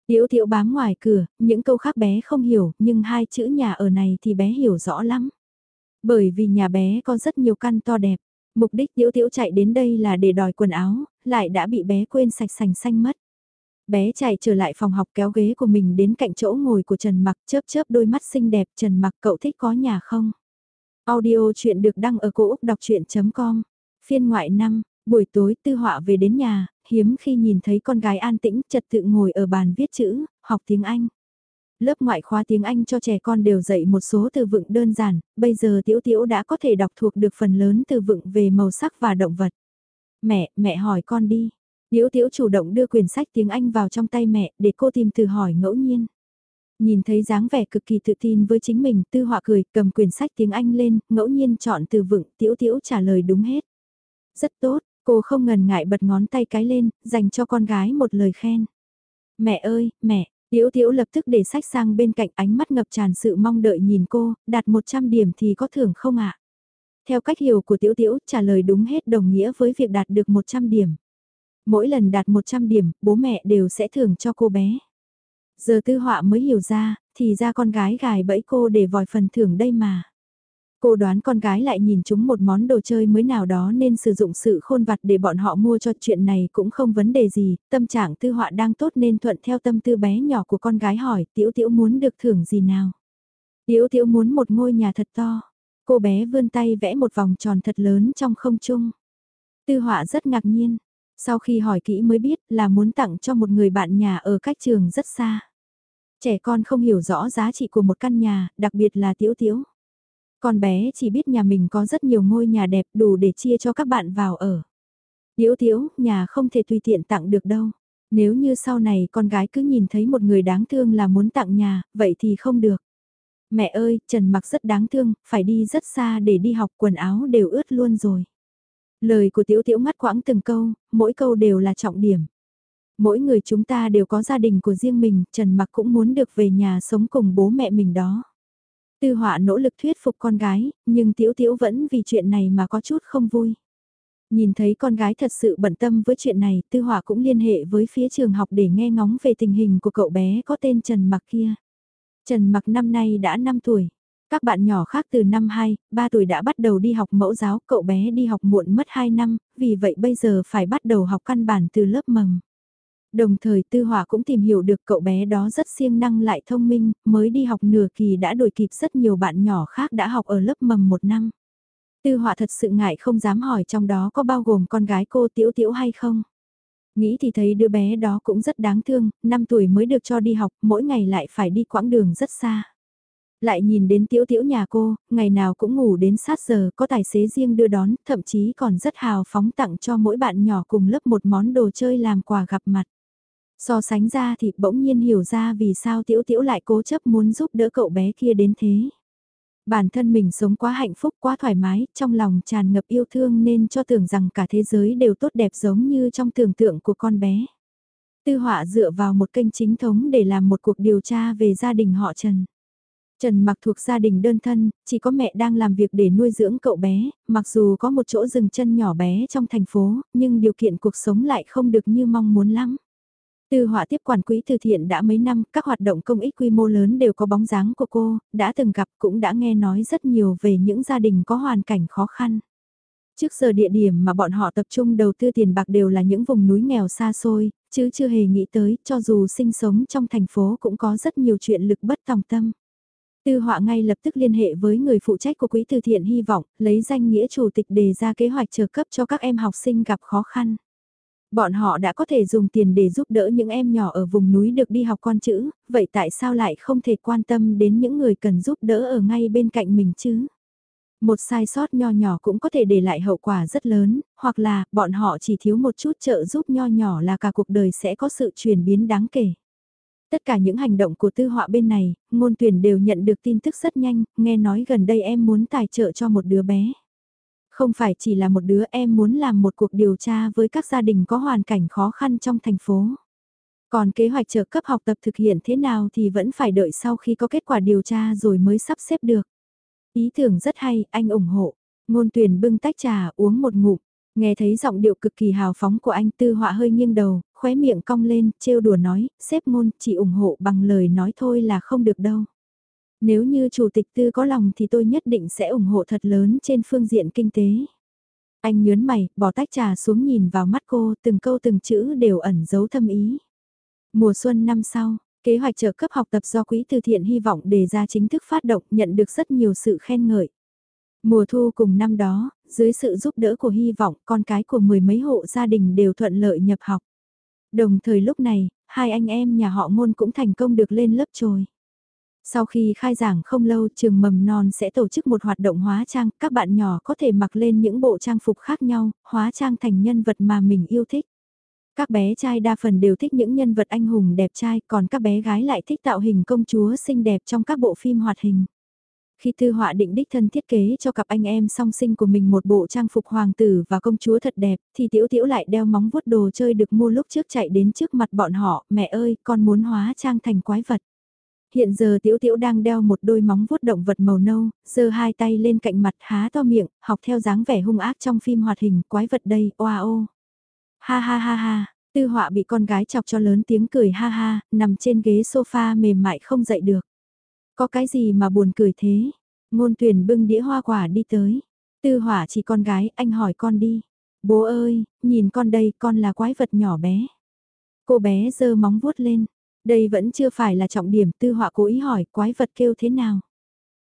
Liễu Thiệu bám ngoài cửa, những câu khác bé không hiểu, nhưng hai chữ nhà ở này thì bé hiểu rõ lắm. Bởi vì nhà bé có rất nhiều căn to đẹp, mục đích Liễu Thiệu chạy đến đây là để đòi quần áo, lại đã bị bé quên sạch sành xanh mất. Bé chạy trở lại phòng học kéo ghế của mình đến cạnh chỗ ngồi của Trần Mặc chớp chớp đôi mắt xinh đẹp Trần Mặc cậu thích có nhà không? Audio chuyện được đăng ở cổ Úc đọc chuyện.com, phiên ngoại 5, buổi tối tư họa về đến nhà, hiếm khi nhìn thấy con gái an tĩnh trật tự ngồi ở bàn viết chữ, học tiếng Anh. Lớp ngoại khóa tiếng Anh cho trẻ con đều dạy một số từ vựng đơn giản, bây giờ Tiểu Tiểu đã có thể đọc thuộc được phần lớn từ vựng về màu sắc và động vật. Mẹ, mẹ hỏi con đi. Tiểu Tiểu chủ động đưa quyển sách tiếng Anh vào trong tay mẹ để cô tìm từ hỏi ngẫu nhiên. Nhìn thấy dáng vẻ cực kỳ tự tin với chính mình, tư họa cười, cầm quyển sách tiếng Anh lên, ngẫu nhiên chọn từ vựng, Tiểu Tiểu trả lời đúng hết. Rất tốt, cô không ngần ngại bật ngón tay cái lên, dành cho con gái một lời khen. Mẹ ơi, mẹ, Tiếu Tiếu lập tức để sách sang bên cạnh ánh mắt ngập tràn sự mong đợi nhìn cô, đạt 100 điểm thì có thưởng không ạ? Theo cách hiểu của Tiếu Tiếu, trả lời đúng hết đồng nghĩa với việc đạt được 100 điểm. Mỗi lần đạt 100 điểm, bố mẹ đều sẽ thưởng cho cô bé. Giờ tư họa mới hiểu ra, thì ra con gái gài bẫy cô để vòi phần thưởng đây mà. Cô đoán con gái lại nhìn chúng một món đồ chơi mới nào đó nên sử dụng sự khôn vặt để bọn họ mua cho chuyện này cũng không vấn đề gì, tâm trạng tư họa đang tốt nên thuận theo tâm tư bé nhỏ của con gái hỏi tiểu tiểu muốn được thưởng gì nào. Tiểu tiểu muốn một ngôi nhà thật to, cô bé vươn tay vẽ một vòng tròn thật lớn trong không trung. Tư họa rất ngạc nhiên, sau khi hỏi kỹ mới biết là muốn tặng cho một người bạn nhà ở cách trường rất xa. Trẻ con không hiểu rõ giá trị của một căn nhà, đặc biệt là tiểu tiểu. Con bé chỉ biết nhà mình có rất nhiều ngôi nhà đẹp đủ để chia cho các bạn vào ở. Tiếu thiếu, nhà không thể tùy tiện tặng được đâu. Nếu như sau này con gái cứ nhìn thấy một người đáng thương là muốn tặng nhà, vậy thì không được. Mẹ ơi, Trần mặc rất đáng thương, phải đi rất xa để đi học quần áo đều ướt luôn rồi. Lời của Tiếu Tiếu ngắt quãng từng câu, mỗi câu đều là trọng điểm. Mỗi người chúng ta đều có gia đình của riêng mình, Trần Mặc cũng muốn được về nhà sống cùng bố mẹ mình đó. Tư họa nỗ lực thuyết phục con gái, nhưng tiểu tiểu vẫn vì chuyện này mà có chút không vui. Nhìn thấy con gái thật sự bận tâm với chuyện này, Tư họa cũng liên hệ với phía trường học để nghe ngóng về tình hình của cậu bé có tên Trần Mặc kia. Trần Mặc năm nay đã 5 tuổi. Các bạn nhỏ khác từ năm 2, 3 tuổi đã bắt đầu đi học mẫu giáo, cậu bé đi học muộn mất 2 năm, vì vậy bây giờ phải bắt đầu học căn bản từ lớp mầm. Đồng thời Tư Hỏa cũng tìm hiểu được cậu bé đó rất siêng năng lại thông minh, mới đi học nửa kỳ đã đổi kịp rất nhiều bạn nhỏ khác đã học ở lớp mầm một năm. Tư Hỏa thật sự ngại không dám hỏi trong đó có bao gồm con gái cô Tiểu Tiểu hay không. Nghĩ thì thấy đứa bé đó cũng rất đáng thương, 5 tuổi mới được cho đi học, mỗi ngày lại phải đi quãng đường rất xa. Lại nhìn đến tiểu tiểu nhà cô, ngày nào cũng ngủ đến sát giờ, có tài xế riêng đưa đón, thậm chí còn rất hào phóng tặng cho mỗi bạn nhỏ cùng lớp một món đồ chơi làm quà gặp mặt. So sánh ra thì bỗng nhiên hiểu ra vì sao tiểu tiểu lại cố chấp muốn giúp đỡ cậu bé kia đến thế. Bản thân mình sống quá hạnh phúc quá thoải mái, trong lòng tràn ngập yêu thương nên cho tưởng rằng cả thế giới đều tốt đẹp giống như trong tưởng tượng của con bé. Tư họa dựa vào một kênh chính thống để làm một cuộc điều tra về gia đình họ Trần. Trần mặc thuộc gia đình đơn thân, chỉ có mẹ đang làm việc để nuôi dưỡng cậu bé, mặc dù có một chỗ dừng chân nhỏ bé trong thành phố, nhưng điều kiện cuộc sống lại không được như mong muốn lắm. Từ họa tiếp quản quỹ từ thiện đã mấy năm, các hoạt động công ích quy mô lớn đều có bóng dáng của cô, đã từng gặp cũng đã nghe nói rất nhiều về những gia đình có hoàn cảnh khó khăn. Trước giờ địa điểm mà bọn họ tập trung đầu tư tiền bạc đều là những vùng núi nghèo xa xôi, chứ chưa hề nghĩ tới cho dù sinh sống trong thành phố cũng có rất nhiều chuyện lực bất tòng tâm. Tư họa ngay lập tức liên hệ với người phụ trách của quỹ từ thiện hy vọng, lấy danh nghĩa chủ tịch đề ra kế hoạch trợ cấp cho các em học sinh gặp khó khăn. Bọn họ đã có thể dùng tiền để giúp đỡ những em nhỏ ở vùng núi được đi học con chữ, vậy tại sao lại không thể quan tâm đến những người cần giúp đỡ ở ngay bên cạnh mình chứ? Một sai sót nho nhỏ cũng có thể để lại hậu quả rất lớn, hoặc là bọn họ chỉ thiếu một chút trợ giúp nho nhỏ là cả cuộc đời sẽ có sự chuyển biến đáng kể. Tất cả những hành động của tư họa bên này, ngôn tuyển đều nhận được tin tức rất nhanh, nghe nói gần đây em muốn tài trợ cho một đứa bé. Không phải chỉ là một đứa em muốn làm một cuộc điều tra với các gia đình có hoàn cảnh khó khăn trong thành phố. Còn kế hoạch trợ cấp học tập thực hiện thế nào thì vẫn phải đợi sau khi có kết quả điều tra rồi mới sắp xếp được. Ý tưởng rất hay, anh ủng hộ. Ngôn tuyển bưng tách trà uống một ngụm. Nghe thấy giọng điệu cực kỳ hào phóng của anh tư họa hơi nghiêng đầu, khóe miệng cong lên, trêu đùa nói, xếp ngôn chỉ ủng hộ bằng lời nói thôi là không được đâu. Nếu như chủ tịch tư có lòng thì tôi nhất định sẽ ủng hộ thật lớn trên phương diện kinh tế. Anh nhớn mày, bỏ tách trà xuống nhìn vào mắt cô, từng câu từng chữ đều ẩn giấu thâm ý. Mùa xuân năm sau, kế hoạch trợ cấp học tập do Quỹ từ thiện hy vọng đề ra chính thức phát động nhận được rất nhiều sự khen ngợi. Mùa thu cùng năm đó, dưới sự giúp đỡ của hy vọng con cái của mười mấy hộ gia đình đều thuận lợi nhập học. Đồng thời lúc này, hai anh em nhà họ ngôn cũng thành công được lên lớp trồi. Sau khi khai giảng không lâu trường mầm non sẽ tổ chức một hoạt động hóa trang, các bạn nhỏ có thể mặc lên những bộ trang phục khác nhau, hóa trang thành nhân vật mà mình yêu thích. Các bé trai đa phần đều thích những nhân vật anh hùng đẹp trai, còn các bé gái lại thích tạo hình công chúa xinh đẹp trong các bộ phim hoạt hình. Khi Tư Họa định đích thân thiết kế cho cặp anh em song sinh của mình một bộ trang phục hoàng tử và công chúa thật đẹp, thì Tiểu Tiểu lại đeo móng vuốt đồ chơi được mua lúc trước chạy đến trước mặt bọn họ, mẹ ơi, con muốn hóa trang thành quái vật. Hiện giờ Tiểu Tiểu đang đeo một đôi móng vuốt động vật màu nâu, giơ hai tay lên cạnh mặt há to miệng, học theo dáng vẻ hung ác trong phim hoạt hình, quái vật đây, oa ô. Ha ha ha ha, Tư Họa bị con gái chọc cho lớn tiếng cười ha ha, nằm trên ghế sofa mềm mại không dậy được. Có cái gì mà buồn cười thế? Ngôn tuyển bưng đĩa hoa quả đi tới. Tư hỏa chỉ con gái, anh hỏi con đi. Bố ơi, nhìn con đây, con là quái vật nhỏ bé. Cô bé giơ móng vuốt lên. Đây vẫn chưa phải là trọng điểm, tư họa cố ý hỏi quái vật kêu thế nào.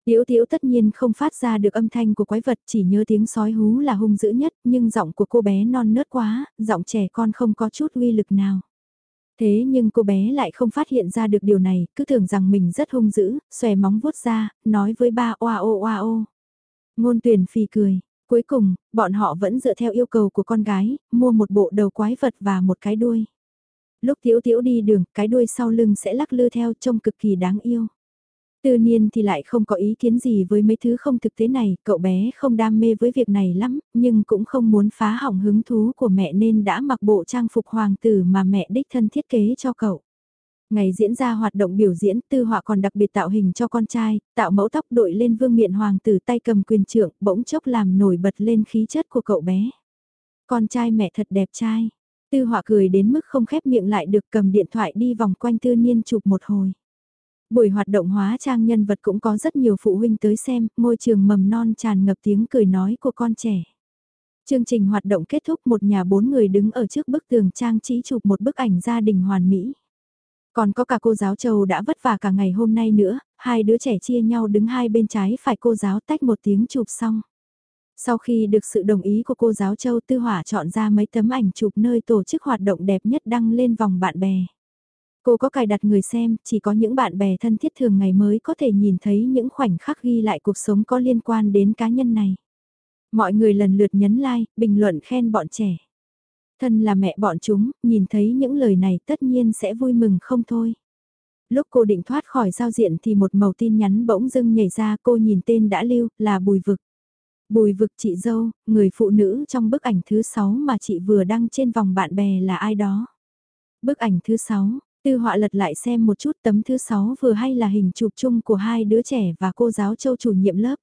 Tiểu tiểu tất nhiên không phát ra được âm thanh của quái vật chỉ nhớ tiếng sói hú là hung dữ nhất nhưng giọng của cô bé non nớt quá, giọng trẻ con không có chút uy lực nào. Thế nhưng cô bé lại không phát hiện ra được điều này, cứ tưởng rằng mình rất hung dữ, xòe móng vuốt ra, nói với ba oa ô oa ô. Ngôn tuyển phì cười, cuối cùng, bọn họ vẫn dựa theo yêu cầu của con gái, mua một bộ đầu quái vật và một cái đuôi. Lúc tiểu tiểu đi đường, cái đuôi sau lưng sẽ lắc lư theo trông cực kỳ đáng yêu. Tư niên thì lại không có ý kiến gì với mấy thứ không thực tế này, cậu bé không đam mê với việc này lắm, nhưng cũng không muốn phá hỏng hứng thú của mẹ nên đã mặc bộ trang phục hoàng tử mà mẹ đích thân thiết kế cho cậu. Ngày diễn ra hoạt động biểu diễn, tư họa còn đặc biệt tạo hình cho con trai, tạo mẫu tóc đội lên vương miện hoàng tử tay cầm quyền trượng, bỗng chốc làm nổi bật lên khí chất của cậu bé. Con trai mẹ thật đẹp trai. Tư họa cười đến mức không khép miệng lại được cầm điện thoại đi vòng quanh tư niên chụp một hồi. Buổi hoạt động hóa trang nhân vật cũng có rất nhiều phụ huynh tới xem, môi trường mầm non tràn ngập tiếng cười nói của con trẻ. Chương trình hoạt động kết thúc một nhà bốn người đứng ở trước bức tường trang trí chụp một bức ảnh gia đình hoàn mỹ. Còn có cả cô giáo Châu đã vất vả cả ngày hôm nay nữa, hai đứa trẻ chia nhau đứng hai bên trái phải cô giáo tách một tiếng chụp xong. Sau khi được sự đồng ý của cô giáo Châu Tư Hỏa chọn ra mấy tấm ảnh chụp nơi tổ chức hoạt động đẹp nhất đăng lên vòng bạn bè. Cô có cài đặt người xem, chỉ có những bạn bè thân thiết thường ngày mới có thể nhìn thấy những khoảnh khắc ghi lại cuộc sống có liên quan đến cá nhân này. Mọi người lần lượt nhấn like, bình luận khen bọn trẻ. Thân là mẹ bọn chúng, nhìn thấy những lời này tất nhiên sẽ vui mừng không thôi. Lúc cô định thoát khỏi giao diện thì một màu tin nhắn bỗng dưng nhảy ra cô nhìn tên đã lưu là Bùi Vực. Bùi Vực chị dâu, người phụ nữ trong bức ảnh thứ 6 mà chị vừa đăng trên vòng bạn bè là ai đó. Bức ảnh thứ 6, Tư họa lật lại xem một chút tấm thứ 6 vừa hay là hình chụp chung của hai đứa trẻ và cô giáo châu chủ nhiệm lớp.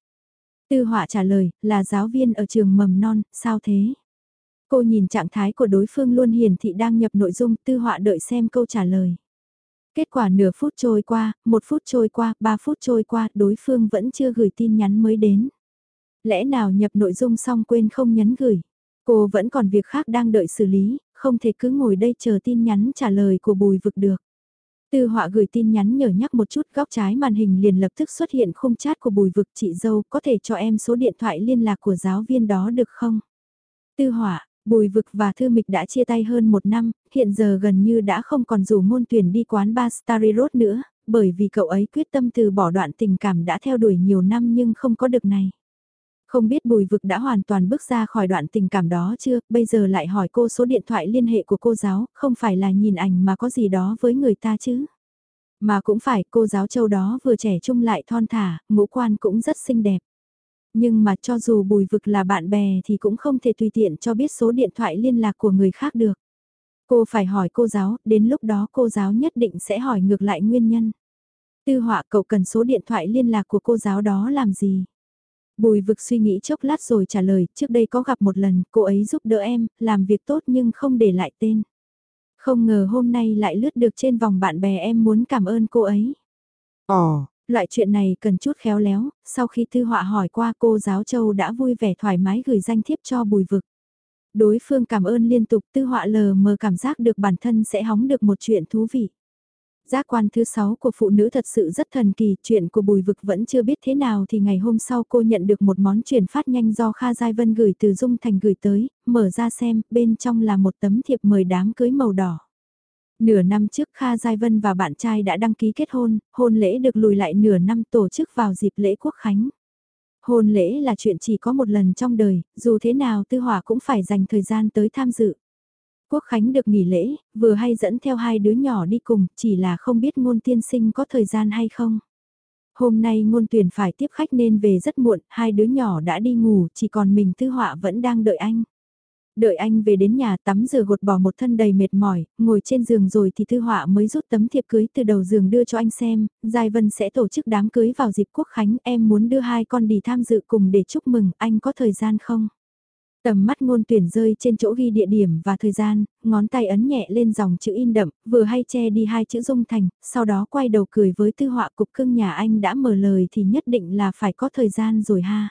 Tư họa trả lời, là giáo viên ở trường mầm non, sao thế? Cô nhìn trạng thái của đối phương luôn hiển thị đang nhập nội dung, tư họa đợi xem câu trả lời. Kết quả nửa phút trôi qua, một phút trôi qua, ba phút trôi qua, đối phương vẫn chưa gửi tin nhắn mới đến. Lẽ nào nhập nội dung xong quên không nhấn gửi? Cô vẫn còn việc khác đang đợi xử lý, không thể cứ ngồi đây chờ tin nhắn trả lời của bùi vực được. Tư họa gửi tin nhắn nhở nhắc một chút góc trái màn hình liền lập tức xuất hiện khung chat của bùi vực chị dâu có thể cho em số điện thoại liên lạc của giáo viên đó được không? Tư họa, bùi vực và thư mịch đã chia tay hơn một năm, hiện giờ gần như đã không còn rủ môn tuyển đi quán bar Starry Road nữa, bởi vì cậu ấy quyết tâm từ bỏ đoạn tình cảm đã theo đuổi nhiều năm nhưng không có được này. Không biết bùi vực đã hoàn toàn bước ra khỏi đoạn tình cảm đó chưa, bây giờ lại hỏi cô số điện thoại liên hệ của cô giáo, không phải là nhìn ảnh mà có gì đó với người ta chứ. Mà cũng phải cô giáo châu đó vừa trẻ trung lại thon thả, ngũ quan cũng rất xinh đẹp. Nhưng mà cho dù bùi vực là bạn bè thì cũng không thể tùy tiện cho biết số điện thoại liên lạc của người khác được. Cô phải hỏi cô giáo, đến lúc đó cô giáo nhất định sẽ hỏi ngược lại nguyên nhân. Tư họa cậu cần số điện thoại liên lạc của cô giáo đó làm gì? Bùi vực suy nghĩ chốc lát rồi trả lời, trước đây có gặp một lần, cô ấy giúp đỡ em, làm việc tốt nhưng không để lại tên. Không ngờ hôm nay lại lướt được trên vòng bạn bè em muốn cảm ơn cô ấy. Ồ, loại chuyện này cần chút khéo léo, sau khi thư họa hỏi qua cô giáo châu đã vui vẻ thoải mái gửi danh thiếp cho bùi vực. Đối phương cảm ơn liên tục tư họa lờ mờ cảm giác được bản thân sẽ hóng được một chuyện thú vị. Giác quan thứ 6 của phụ nữ thật sự rất thần kỳ, chuyện của bùi vực vẫn chưa biết thế nào thì ngày hôm sau cô nhận được một món chuyển phát nhanh do Kha Giai Vân gửi từ Dung Thành gửi tới, mở ra xem, bên trong là một tấm thiệp mời đám cưới màu đỏ. Nửa năm trước Kha Giai Vân và bạn trai đã đăng ký kết hôn, hôn lễ được lùi lại nửa năm tổ chức vào dịp lễ quốc khánh. Hôn lễ là chuyện chỉ có một lần trong đời, dù thế nào Tư Hỏa cũng phải dành thời gian tới tham dự. Quốc Khánh được nghỉ lễ, vừa hay dẫn theo hai đứa nhỏ đi cùng, chỉ là không biết ngôn tiên sinh có thời gian hay không. Hôm nay ngôn tuyển phải tiếp khách nên về rất muộn, hai đứa nhỏ đã đi ngủ, chỉ còn mình Tư Họa vẫn đang đợi anh. Đợi anh về đến nhà tắm rửa gột bỏ một thân đầy mệt mỏi, ngồi trên giường rồi thì Tư Họa mới rút tấm thiệp cưới từ đầu giường đưa cho anh xem, Giai Vân sẽ tổ chức đám cưới vào dịp quốc khánh, em muốn đưa hai con đi tham dự cùng để chúc mừng, anh có thời gian không? Tầm mắt ngôn tuyển rơi trên chỗ ghi địa điểm và thời gian, ngón tay ấn nhẹ lên dòng chữ in đậm, vừa hay che đi hai chữ dung thành, sau đó quay đầu cười với tư họa cục cưng nhà anh đã mở lời thì nhất định là phải có thời gian rồi ha.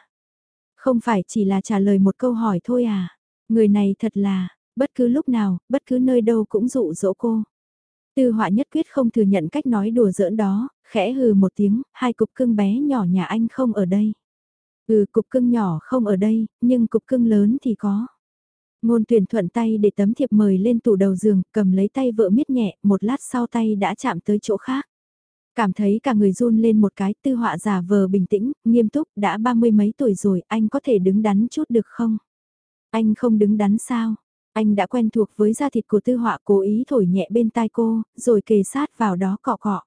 Không phải chỉ là trả lời một câu hỏi thôi à. Người này thật là, bất cứ lúc nào, bất cứ nơi đâu cũng dụ dỗ cô. Tư họa nhất quyết không thừa nhận cách nói đùa giỡn đó, khẽ hừ một tiếng, hai cục cưng bé nhỏ nhà anh không ở đây. Ừ cục cưng nhỏ không ở đây, nhưng cục cưng lớn thì có. Ngôn tuyển thuận tay để tấm thiệp mời lên tủ đầu giường, cầm lấy tay vợ miết nhẹ, một lát sau tay đã chạm tới chỗ khác. Cảm thấy cả người run lên một cái tư họa giả vờ bình tĩnh, nghiêm túc, đã ba mươi mấy tuổi rồi, anh có thể đứng đắn chút được không? Anh không đứng đắn sao? Anh đã quen thuộc với da thịt của tư họa cố ý thổi nhẹ bên tai cô, rồi kề sát vào đó cọ cọ.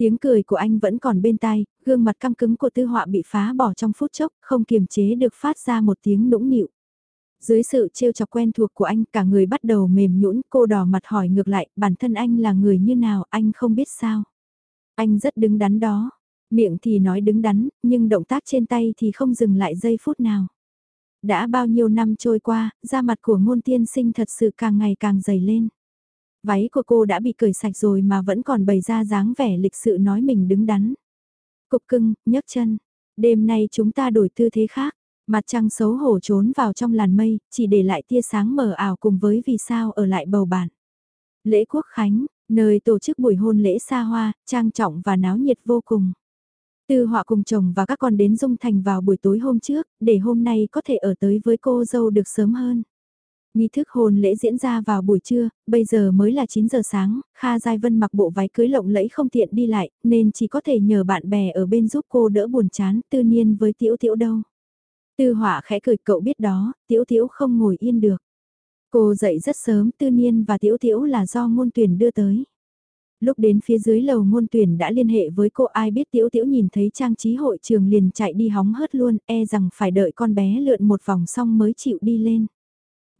Tiếng cười của anh vẫn còn bên tai, gương mặt căng cứng của tư họa bị phá bỏ trong phút chốc, không kiềm chế được phát ra một tiếng nũng nịu. Dưới sự trêu chọc quen thuộc của anh cả người bắt đầu mềm nhũn cô đỏ mặt hỏi ngược lại bản thân anh là người như nào anh không biết sao. Anh rất đứng đắn đó, miệng thì nói đứng đắn, nhưng động tác trên tay thì không dừng lại giây phút nào. Đã bao nhiêu năm trôi qua, da mặt của ngôn tiên sinh thật sự càng ngày càng dày lên. Váy của cô đã bị cởi sạch rồi mà vẫn còn bày ra dáng vẻ lịch sự nói mình đứng đắn. Cục cưng, nhấc chân. Đêm nay chúng ta đổi tư thế khác. Mặt trăng xấu hổ trốn vào trong làn mây, chỉ để lại tia sáng mờ ảo cùng với vì sao ở lại bầu bản. Lễ quốc khánh, nơi tổ chức buổi hôn lễ xa hoa, trang trọng và náo nhiệt vô cùng. Tư họa cùng chồng và các con đến Dung Thành vào buổi tối hôm trước, để hôm nay có thể ở tới với cô dâu được sớm hơn. Nghi thức hôn lễ diễn ra vào buổi trưa, bây giờ mới là 9 giờ sáng, Kha Giai Vân mặc bộ váy cưới lộng lẫy không tiện đi lại, nên chỉ có thể nhờ bạn bè ở bên giúp cô đỡ buồn chán, tư nhiên với Tiểu Tiểu đâu. Tư họa khẽ cười cậu biết đó, Tiểu Tiểu không ngồi yên được. Cô dậy rất sớm, tư nhiên và Tiểu Tiểu là do ngôn tuyển đưa tới. Lúc đến phía dưới lầu ngôn tuyển đã liên hệ với cô ai biết Tiểu Tiểu nhìn thấy trang trí hội trường liền chạy đi hóng hớt luôn, e rằng phải đợi con bé lượn một vòng xong mới chịu đi lên.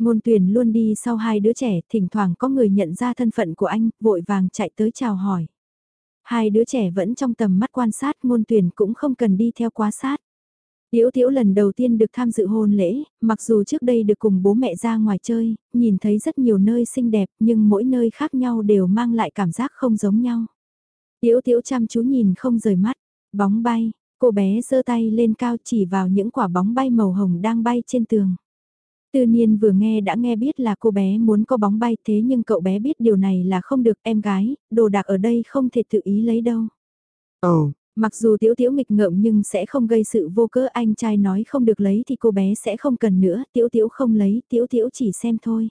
Ngôn tuyển luôn đi sau hai đứa trẻ, thỉnh thoảng có người nhận ra thân phận của anh, vội vàng chạy tới chào hỏi. Hai đứa trẻ vẫn trong tầm mắt quan sát, ngôn tuyển cũng không cần đi theo quá sát. Tiểu Tiểu lần đầu tiên được tham dự hôn lễ, mặc dù trước đây được cùng bố mẹ ra ngoài chơi, nhìn thấy rất nhiều nơi xinh đẹp nhưng mỗi nơi khác nhau đều mang lại cảm giác không giống nhau. Tiểu Tiểu chăm chú nhìn không rời mắt, bóng bay, cô bé giơ tay lên cao chỉ vào những quả bóng bay màu hồng đang bay trên tường. Tư niên vừa nghe đã nghe biết là cô bé muốn có bóng bay thế nhưng cậu bé biết điều này là không được em gái, đồ đạc ở đây không thể tự ý lấy đâu. Ồ, oh. mặc dù tiểu tiểu nghịch ngợm nhưng sẽ không gây sự vô cớ anh trai nói không được lấy thì cô bé sẽ không cần nữa, tiểu tiểu không lấy, tiểu tiểu chỉ xem thôi.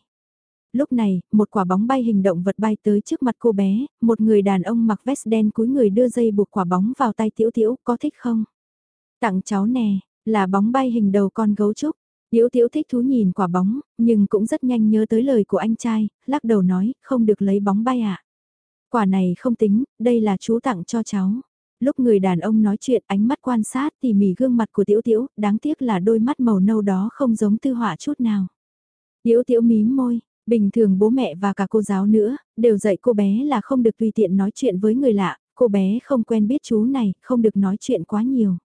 Lúc này, một quả bóng bay hình động vật bay tới trước mặt cô bé, một người đàn ông mặc vest đen cúi người đưa dây buộc quả bóng vào tay tiểu tiểu, có thích không? Tặng cháu nè, là bóng bay hình đầu con gấu trúc. Điếu Tiếu thích thú nhìn quả bóng, nhưng cũng rất nhanh nhớ tới lời của anh trai, lắc đầu nói, không được lấy bóng bay ạ. À. Quả này không tính, đây là chú tặng cho cháu. Lúc người đàn ông nói chuyện ánh mắt quan sát tỉ mỉ gương mặt của Tiếu Tiếu, đáng tiếc là đôi mắt màu nâu đó không giống tư họa chút nào. Tiếu Tiếu mím môi, bình thường bố mẹ và cả cô giáo nữa, đều dạy cô bé là không được tùy tiện nói chuyện với người lạ, cô bé không quen biết chú này, không được nói chuyện quá nhiều.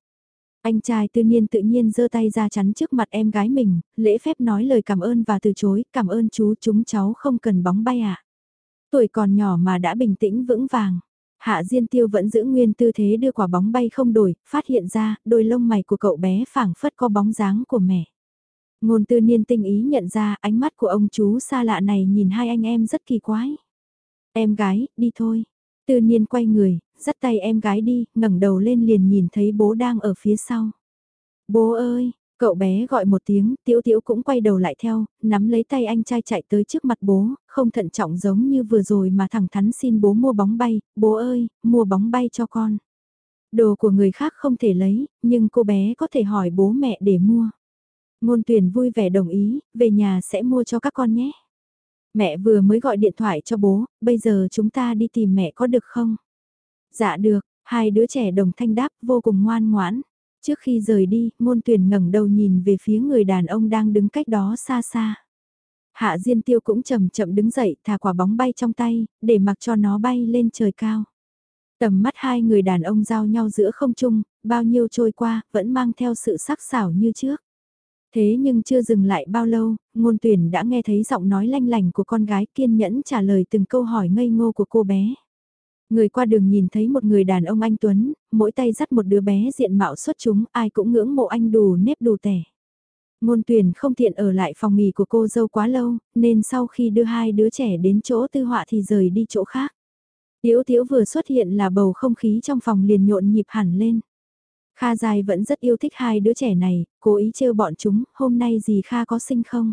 Anh trai tư niên tự nhiên giơ tay ra chắn trước mặt em gái mình, lễ phép nói lời cảm ơn và từ chối, cảm ơn chú chúng cháu không cần bóng bay ạ. À. Tuổi còn nhỏ mà đã bình tĩnh vững vàng. Hạ Diên Tiêu vẫn giữ nguyên tư thế đưa quả bóng bay không đổi, phát hiện ra, đôi lông mày của cậu bé phảng phất có bóng dáng của mẹ. Ngôn tư niên tinh ý nhận ra ánh mắt của ông chú xa lạ này nhìn hai anh em rất kỳ quái. Em gái, đi thôi. Tư niên quay người, dắt tay em gái đi, ngẩng đầu lên liền nhìn thấy bố đang ở phía sau. Bố ơi, Cậu bé gọi một tiếng, Tiếu Tiếu cũng quay đầu lại theo, nắm lấy tay anh trai chạy tới trước mặt bố, không thận trọng giống như vừa rồi mà thẳng thắn xin bố mua bóng bay, bố ơi, mua bóng bay cho con. Đồ của người khác không thể lấy, nhưng cô bé có thể hỏi bố mẹ để mua. Ngôn tuyển vui vẻ đồng ý, về nhà sẽ mua cho các con nhé. Mẹ vừa mới gọi điện thoại cho bố, bây giờ chúng ta đi tìm mẹ có được không? Dạ được, hai đứa trẻ đồng thanh đáp vô cùng ngoan ngoãn. Trước khi rời đi, ngôn tuyển ngẩng đầu nhìn về phía người đàn ông đang đứng cách đó xa xa. Hạ Diên Tiêu cũng chậm chậm đứng dậy, thả quả bóng bay trong tay, để mặc cho nó bay lên trời cao. Tầm mắt hai người đàn ông giao nhau giữa không trung, bao nhiêu trôi qua, vẫn mang theo sự sắc sảo như trước. Thế nhưng chưa dừng lại bao lâu, ngôn tuyển đã nghe thấy giọng nói lanh lành của con gái kiên nhẫn trả lời từng câu hỏi ngây ngô của cô bé. Người qua đường nhìn thấy một người đàn ông anh Tuấn, mỗi tay dắt một đứa bé diện mạo xuất chúng, ai cũng ngưỡng mộ anh đủ nếp đủ tẻ. Ngôn tuyển không tiện ở lại phòng nghỉ của cô dâu quá lâu, nên sau khi đưa hai đứa trẻ đến chỗ tư họa thì rời đi chỗ khác. Tiếu Tiếu vừa xuất hiện là bầu không khí trong phòng liền nhộn nhịp hẳn lên. Kha Dài vẫn rất yêu thích hai đứa trẻ này, cố ý trêu bọn chúng, hôm nay gì Kha có sinh không?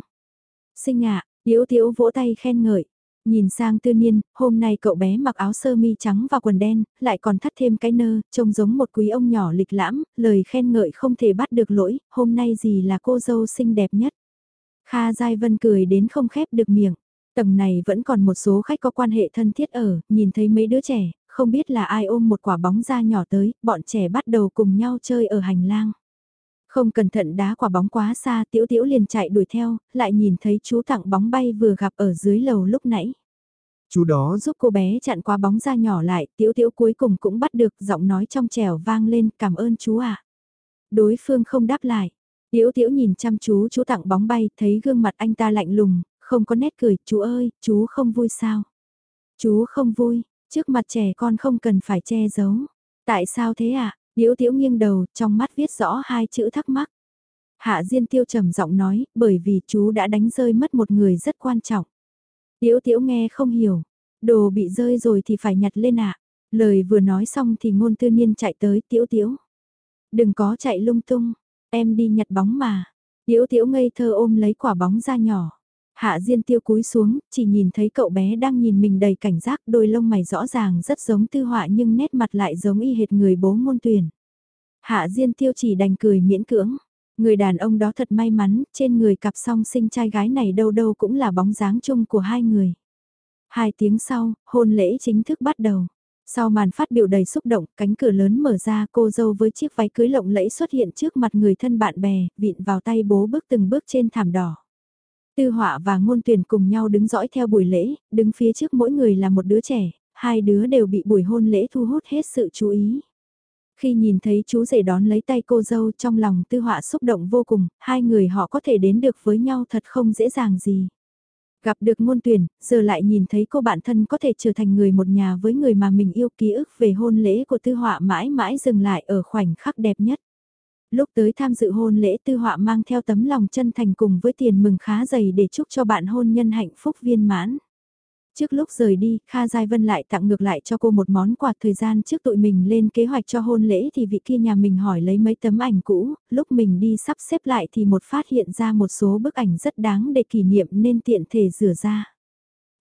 Sinh ạ, à, Tiếu Tiếu vỗ tay khen ngợi. Nhìn sang tư niên, hôm nay cậu bé mặc áo sơ mi trắng và quần đen, lại còn thắt thêm cái nơ, trông giống một quý ông nhỏ lịch lãm, lời khen ngợi không thể bắt được lỗi, hôm nay gì là cô dâu xinh đẹp nhất. Kha Giai Vân cười đến không khép được miệng. Tầng này vẫn còn một số khách có quan hệ thân thiết ở, nhìn thấy mấy đứa trẻ, không biết là ai ôm một quả bóng da nhỏ tới, bọn trẻ bắt đầu cùng nhau chơi ở hành lang. Không cẩn thận đá quả bóng quá xa, tiểu tiểu liền chạy đuổi theo, lại nhìn thấy chú tặng bóng bay vừa gặp ở dưới lầu lúc nãy. Chú đó giúp cô bé chặn qua bóng ra nhỏ lại, tiểu tiểu cuối cùng cũng bắt được giọng nói trong trẻo vang lên cảm ơn chú ạ. Đối phương không đáp lại. Tiểu tiểu nhìn chăm chú chú tặng bóng bay, thấy gương mặt anh ta lạnh lùng, không có nét cười, chú ơi, chú không vui sao? Chú không vui, trước mặt trẻ con không cần phải che giấu. Tại sao thế ạ? À? Liễu Tiễu nghiêng đầu, trong mắt viết rõ hai chữ thắc mắc. Hạ Diên Tiêu trầm giọng nói, bởi vì chú đã đánh rơi mất một người rất quan trọng. Liễu Tiễu nghe không hiểu, đồ bị rơi rồi thì phải nhặt lên ạ. Lời vừa nói xong thì ngôn tư niên chạy tới Tiễu Tiễu. Đừng có chạy lung tung, em đi nhặt bóng mà. Liễu Tiễu ngây thơ ôm lấy quả bóng ra nhỏ. Hạ Diên Tiêu cúi xuống, chỉ nhìn thấy cậu bé đang nhìn mình đầy cảnh giác, đôi lông mày rõ ràng rất giống tư họa nhưng nét mặt lại giống y hệt người bố ngôn tuyển. Hạ Diên Tiêu chỉ đành cười miễn cưỡng. Người đàn ông đó thật may mắn, trên người cặp song sinh trai gái này đâu đâu cũng là bóng dáng chung của hai người. Hai tiếng sau, hôn lễ chính thức bắt đầu. Sau màn phát biểu đầy xúc động, cánh cửa lớn mở ra cô dâu với chiếc váy cưới lộng lẫy xuất hiện trước mặt người thân bạn bè, vịn vào tay bố bước từng bước trên thảm đỏ. Tư họa và ngôn tuyển cùng nhau đứng dõi theo buổi lễ, đứng phía trước mỗi người là một đứa trẻ, hai đứa đều bị buổi hôn lễ thu hút hết sự chú ý. Khi nhìn thấy chú rể đón lấy tay cô dâu trong lòng tư họa xúc động vô cùng, hai người họ có thể đến được với nhau thật không dễ dàng gì. Gặp được ngôn tuyển, giờ lại nhìn thấy cô bạn thân có thể trở thành người một nhà với người mà mình yêu ký ức về hôn lễ của tư họa mãi mãi dừng lại ở khoảnh khắc đẹp nhất lúc tới tham dự hôn lễ tư họa mang theo tấm lòng chân thành cùng với tiền mừng khá dày để chúc cho bạn hôn nhân hạnh phúc viên mãn. Trước lúc rời đi, Kha Giai Vân lại tặng ngược lại cho cô một món quà thời gian trước tụi mình lên kế hoạch cho hôn lễ thì vị kia nhà mình hỏi lấy mấy tấm ảnh cũ, lúc mình đi sắp xếp lại thì một phát hiện ra một số bức ảnh rất đáng để kỷ niệm nên tiện thể rửa ra.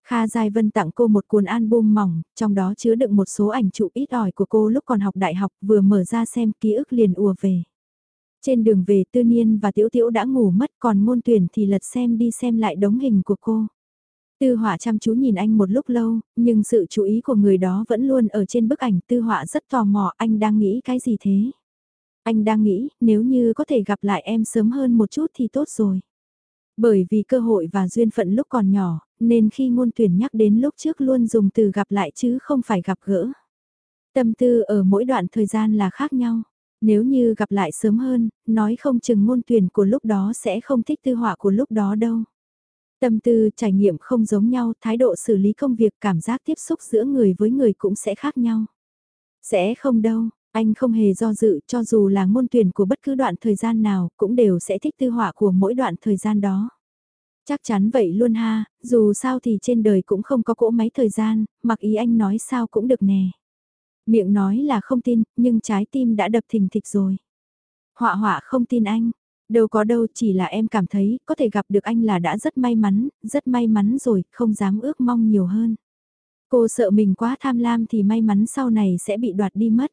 Kha Giai Vân tặng cô một cuốn album mỏng, trong đó chứa đựng một số ảnh chụp ít ỏi của cô lúc còn học đại học vừa mở ra xem ký ức liền ùa về. Trên đường về tư niên và tiểu tiểu đã ngủ mất còn môn tuyển thì lật xem đi xem lại đống hình của cô. Tư họa chăm chú nhìn anh một lúc lâu, nhưng sự chú ý của người đó vẫn luôn ở trên bức ảnh tư họa rất tò mò anh đang nghĩ cái gì thế. Anh đang nghĩ nếu như có thể gặp lại em sớm hơn một chút thì tốt rồi. Bởi vì cơ hội và duyên phận lúc còn nhỏ, nên khi ngôn tuyển nhắc đến lúc trước luôn dùng từ gặp lại chứ không phải gặp gỡ. Tâm tư ở mỗi đoạn thời gian là khác nhau. Nếu như gặp lại sớm hơn, nói không chừng ngôn tuyển của lúc đó sẽ không thích tư họa của lúc đó đâu. Tâm tư, trải nghiệm không giống nhau, thái độ xử lý công việc, cảm giác tiếp xúc giữa người với người cũng sẽ khác nhau. Sẽ không đâu, anh không hề do dự cho dù là ngôn tuyển của bất cứ đoạn thời gian nào, cũng đều sẽ thích tư họa của mỗi đoạn thời gian đó. Chắc chắn vậy luôn ha, dù sao thì trên đời cũng không có cỗ máy thời gian, mặc ý anh nói sao cũng được nè. Miệng nói là không tin, nhưng trái tim đã đập thình thịch rồi. Họa họa không tin anh. Đâu có đâu, chỉ là em cảm thấy có thể gặp được anh là đã rất may mắn, rất may mắn rồi, không dám ước mong nhiều hơn. Cô sợ mình quá tham lam thì may mắn sau này sẽ bị đoạt đi mất.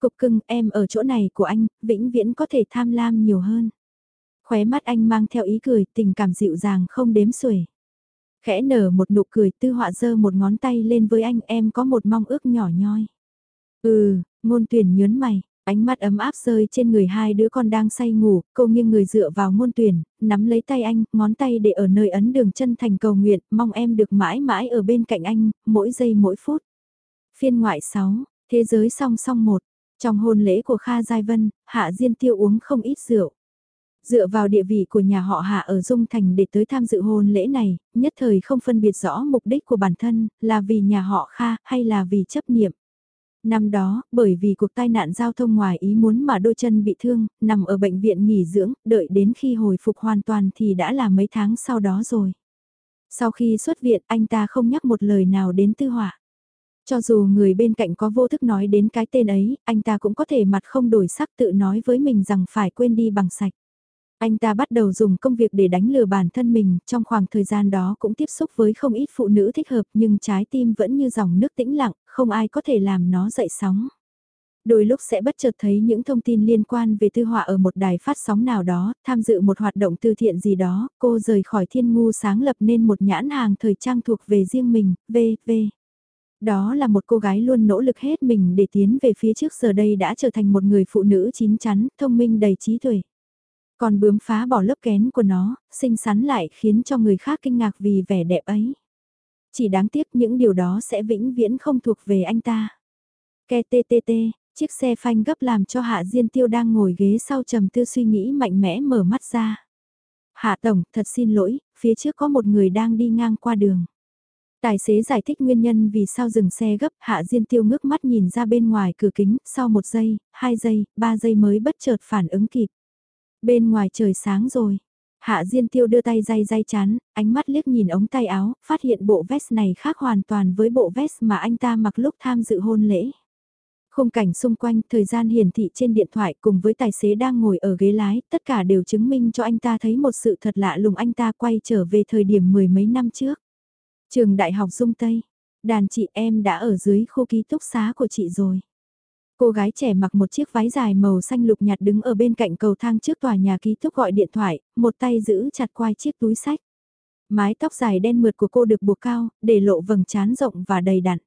Cục cưng, em ở chỗ này của anh, vĩnh viễn có thể tham lam nhiều hơn. Khóe mắt anh mang theo ý cười, tình cảm dịu dàng không đếm xuể. Khẽ nở một nụ cười tư họa dơ một ngón tay lên với anh em có một mong ước nhỏ nhoi. Ừ, ngôn tuyển nhớn mày, ánh mắt ấm áp rơi trên người hai đứa con đang say ngủ, cô nghiêng người dựa vào ngôn tuyển, nắm lấy tay anh, ngón tay để ở nơi ấn đường chân thành cầu nguyện, mong em được mãi mãi ở bên cạnh anh, mỗi giây mỗi phút. Phiên ngoại 6, thế giới song song một, trong hôn lễ của Kha Giai Vân, Hạ Diên Tiêu uống không ít rượu. Dựa vào địa vị của nhà họ Hạ ở Dung Thành để tới tham dự hôn lễ này, nhất thời không phân biệt rõ mục đích của bản thân, là vì nhà họ Kha hay là vì chấp niệm. Năm đó, bởi vì cuộc tai nạn giao thông ngoài ý muốn mà đôi chân bị thương, nằm ở bệnh viện nghỉ dưỡng, đợi đến khi hồi phục hoàn toàn thì đã là mấy tháng sau đó rồi. Sau khi xuất viện, anh ta không nhắc một lời nào đến tư họa. Cho dù người bên cạnh có vô thức nói đến cái tên ấy, anh ta cũng có thể mặt không đổi sắc tự nói với mình rằng phải quên đi bằng sạch. Anh ta bắt đầu dùng công việc để đánh lừa bản thân mình, trong khoảng thời gian đó cũng tiếp xúc với không ít phụ nữ thích hợp nhưng trái tim vẫn như dòng nước tĩnh lặng, không ai có thể làm nó dậy sóng. Đôi lúc sẽ bất chợt thấy những thông tin liên quan về tư họa ở một đài phát sóng nào đó, tham dự một hoạt động từ thiện gì đó, cô rời khỏi thiên ngu sáng lập nên một nhãn hàng thời trang thuộc về riêng mình, V.V. Đó là một cô gái luôn nỗ lực hết mình để tiến về phía trước giờ đây đã trở thành một người phụ nữ chín chắn, thông minh đầy trí tuệ. Còn bướm phá bỏ lớp kén của nó, xinh xắn lại khiến cho người khác kinh ngạc vì vẻ đẹp ấy. Chỉ đáng tiếc những điều đó sẽ vĩnh viễn không thuộc về anh ta. Ke tê tê tê, chiếc xe phanh gấp làm cho Hạ Diên Tiêu đang ngồi ghế sau trầm tư suy nghĩ mạnh mẽ mở mắt ra. Hạ Tổng, thật xin lỗi, phía trước có một người đang đi ngang qua đường. Tài xế giải thích nguyên nhân vì sao dừng xe gấp, Hạ Diên Tiêu ngước mắt nhìn ra bên ngoài cửa kính, sau một giây, hai giây, ba giây mới bất chợt phản ứng kịp. Bên ngoài trời sáng rồi. Hạ Diên Tiêu đưa tay day day chán, ánh mắt liếc nhìn ống tay áo, phát hiện bộ vest này khác hoàn toàn với bộ vest mà anh ta mặc lúc tham dự hôn lễ. Khung cảnh xung quanh, thời gian hiển thị trên điện thoại cùng với tài xế đang ngồi ở ghế lái, tất cả đều chứng minh cho anh ta thấy một sự thật lạ lùng anh ta quay trở về thời điểm mười mấy năm trước. Trường Đại học Dung Tây, đàn chị em đã ở dưới khu ký túc xá của chị rồi. Cô gái trẻ mặc một chiếc váy dài màu xanh lục nhạt đứng ở bên cạnh cầu thang trước tòa nhà ký túc gọi điện thoại, một tay giữ chặt quai chiếc túi sách. Mái tóc dài đen mượt của cô được buộc cao, để lộ vầng trán rộng và đầy đặn.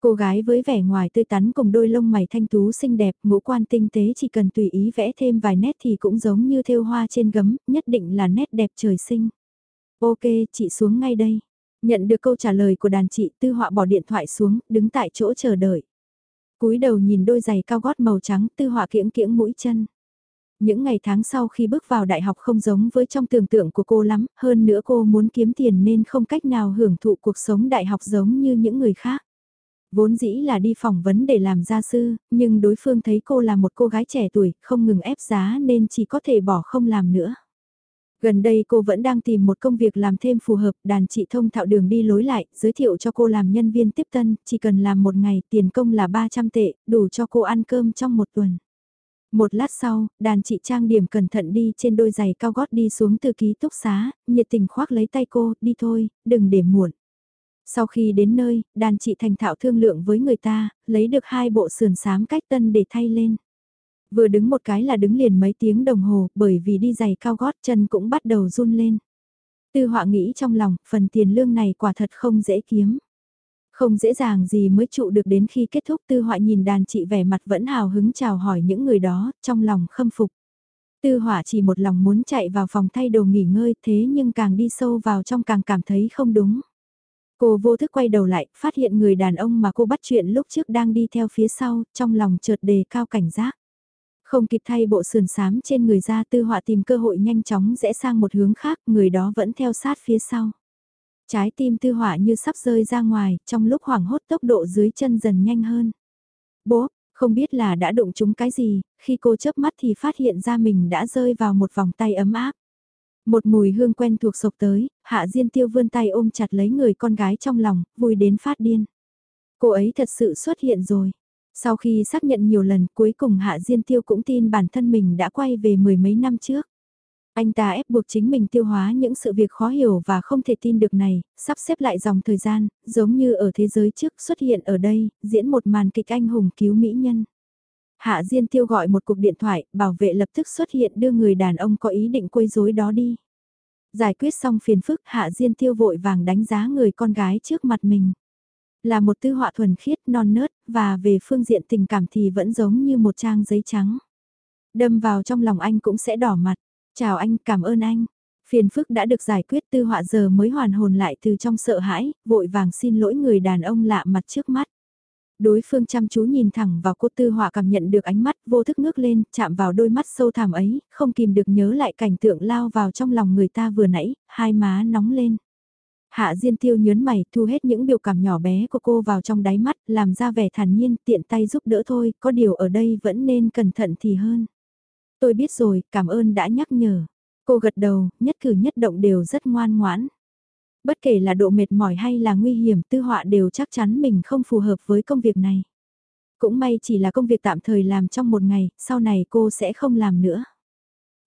Cô gái với vẻ ngoài tươi tắn cùng đôi lông mày thanh tú xinh đẹp, ngũ quan tinh tế chỉ cần tùy ý vẽ thêm vài nét thì cũng giống như thêu hoa trên gấm, nhất định là nét đẹp trời sinh. Ok, chị xuống ngay đây. Nhận được câu trả lời của đàn chị tư họa bỏ điện thoại xuống, đứng tại chỗ chờ đợi cúi đầu nhìn đôi giày cao gót màu trắng tư họa kiễng kiễng mũi chân. Những ngày tháng sau khi bước vào đại học không giống với trong tưởng tượng của cô lắm, hơn nữa cô muốn kiếm tiền nên không cách nào hưởng thụ cuộc sống đại học giống như những người khác. Vốn dĩ là đi phỏng vấn để làm gia sư, nhưng đối phương thấy cô là một cô gái trẻ tuổi, không ngừng ép giá nên chỉ có thể bỏ không làm nữa. Gần đây cô vẫn đang tìm một công việc làm thêm phù hợp, đàn chị thông thạo đường đi lối lại, giới thiệu cho cô làm nhân viên tiếp tân, chỉ cần làm một ngày, tiền công là 300 tệ, đủ cho cô ăn cơm trong một tuần. Một lát sau, đàn chị trang điểm cẩn thận đi trên đôi giày cao gót đi xuống từ ký túc xá, nhiệt tình khoác lấy tay cô, đi thôi, đừng để muộn. Sau khi đến nơi, đàn chị thành thạo thương lượng với người ta, lấy được hai bộ sườn sám cách tân để thay lên. Vừa đứng một cái là đứng liền mấy tiếng đồng hồ, bởi vì đi giày cao gót chân cũng bắt đầu run lên. Tư họa nghĩ trong lòng, phần tiền lương này quả thật không dễ kiếm. Không dễ dàng gì mới trụ được đến khi kết thúc tư họa nhìn đàn chị vẻ mặt vẫn hào hứng chào hỏi những người đó, trong lòng khâm phục. Tư họa chỉ một lòng muốn chạy vào phòng thay đồ nghỉ ngơi thế nhưng càng đi sâu vào trong càng cảm thấy không đúng. Cô vô thức quay đầu lại, phát hiện người đàn ông mà cô bắt chuyện lúc trước đang đi theo phía sau, trong lòng chợt đề cao cảnh giác. Không kịp thay bộ sườn sám trên người ra tư họa tìm cơ hội nhanh chóng rẽ sang một hướng khác, người đó vẫn theo sát phía sau. Trái tim tư họa như sắp rơi ra ngoài, trong lúc hoảng hốt tốc độ dưới chân dần nhanh hơn. Bố, không biết là đã đụng chúng cái gì, khi cô chớp mắt thì phát hiện ra mình đã rơi vào một vòng tay ấm áp. Một mùi hương quen thuộc sộc tới, hạ diên tiêu vươn tay ôm chặt lấy người con gái trong lòng, vui đến phát điên. Cô ấy thật sự xuất hiện rồi. Sau khi xác nhận nhiều lần cuối cùng Hạ Diên Tiêu cũng tin bản thân mình đã quay về mười mấy năm trước. Anh ta ép buộc chính mình tiêu hóa những sự việc khó hiểu và không thể tin được này, sắp xếp lại dòng thời gian, giống như ở thế giới trước xuất hiện ở đây, diễn một màn kịch anh hùng cứu mỹ nhân. Hạ Diên Tiêu gọi một cuộc điện thoại, bảo vệ lập tức xuất hiện đưa người đàn ông có ý định quấy rối đó đi. Giải quyết xong phiền phức, Hạ Diên Tiêu vội vàng đánh giá người con gái trước mặt mình. Là một tư họa thuần khiết, non nớt, và về phương diện tình cảm thì vẫn giống như một trang giấy trắng. Đâm vào trong lòng anh cũng sẽ đỏ mặt. Chào anh, cảm ơn anh. Phiền phức đã được giải quyết tư họa giờ mới hoàn hồn lại từ trong sợ hãi, vội vàng xin lỗi người đàn ông lạ mặt trước mắt. Đối phương chăm chú nhìn thẳng vào cô tư họa cảm nhận được ánh mắt vô thức ngước lên, chạm vào đôi mắt sâu thẳm ấy, không kìm được nhớ lại cảnh tượng lao vào trong lòng người ta vừa nãy, hai má nóng lên. Hạ Diên Tiêu nhớn mày, thu hết những biểu cảm nhỏ bé của cô vào trong đáy mắt, làm ra vẻ thản nhiên, tiện tay giúp đỡ thôi, có điều ở đây vẫn nên cẩn thận thì hơn. Tôi biết rồi, cảm ơn đã nhắc nhở. Cô gật đầu, nhất cử nhất động đều rất ngoan ngoãn. Bất kể là độ mệt mỏi hay là nguy hiểm tư họa đều chắc chắn mình không phù hợp với công việc này. Cũng may chỉ là công việc tạm thời làm trong một ngày, sau này cô sẽ không làm nữa.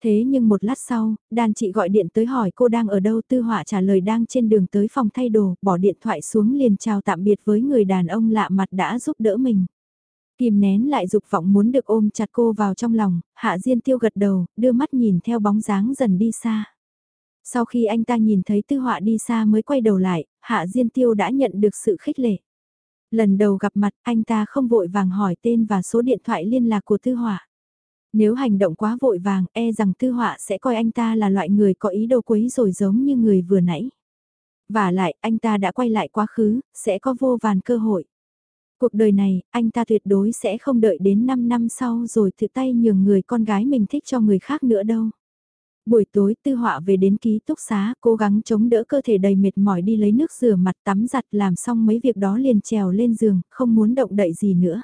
Thế nhưng một lát sau, đàn chị gọi điện tới hỏi cô đang ở đâu tư họa trả lời đang trên đường tới phòng thay đồ, bỏ điện thoại xuống liền chào tạm biệt với người đàn ông lạ mặt đã giúp đỡ mình. Kìm nén lại dục vọng muốn được ôm chặt cô vào trong lòng, hạ diên tiêu gật đầu, đưa mắt nhìn theo bóng dáng dần đi xa. Sau khi anh ta nhìn thấy tư họa đi xa mới quay đầu lại, hạ diên tiêu đã nhận được sự khích lệ. Lần đầu gặp mặt anh ta không vội vàng hỏi tên và số điện thoại liên lạc của tư họa. Nếu hành động quá vội vàng e rằng tư họa sẽ coi anh ta là loại người có ý đồ quấy rồi giống như người vừa nãy. Và lại anh ta đã quay lại quá khứ, sẽ có vô vàn cơ hội. Cuộc đời này, anh ta tuyệt đối sẽ không đợi đến 5 năm sau rồi tự tay nhường người con gái mình thích cho người khác nữa đâu. Buổi tối tư họa về đến ký túc xá, cố gắng chống đỡ cơ thể đầy mệt mỏi đi lấy nước rửa mặt tắm giặt làm xong mấy việc đó liền trèo lên giường, không muốn động đậy gì nữa.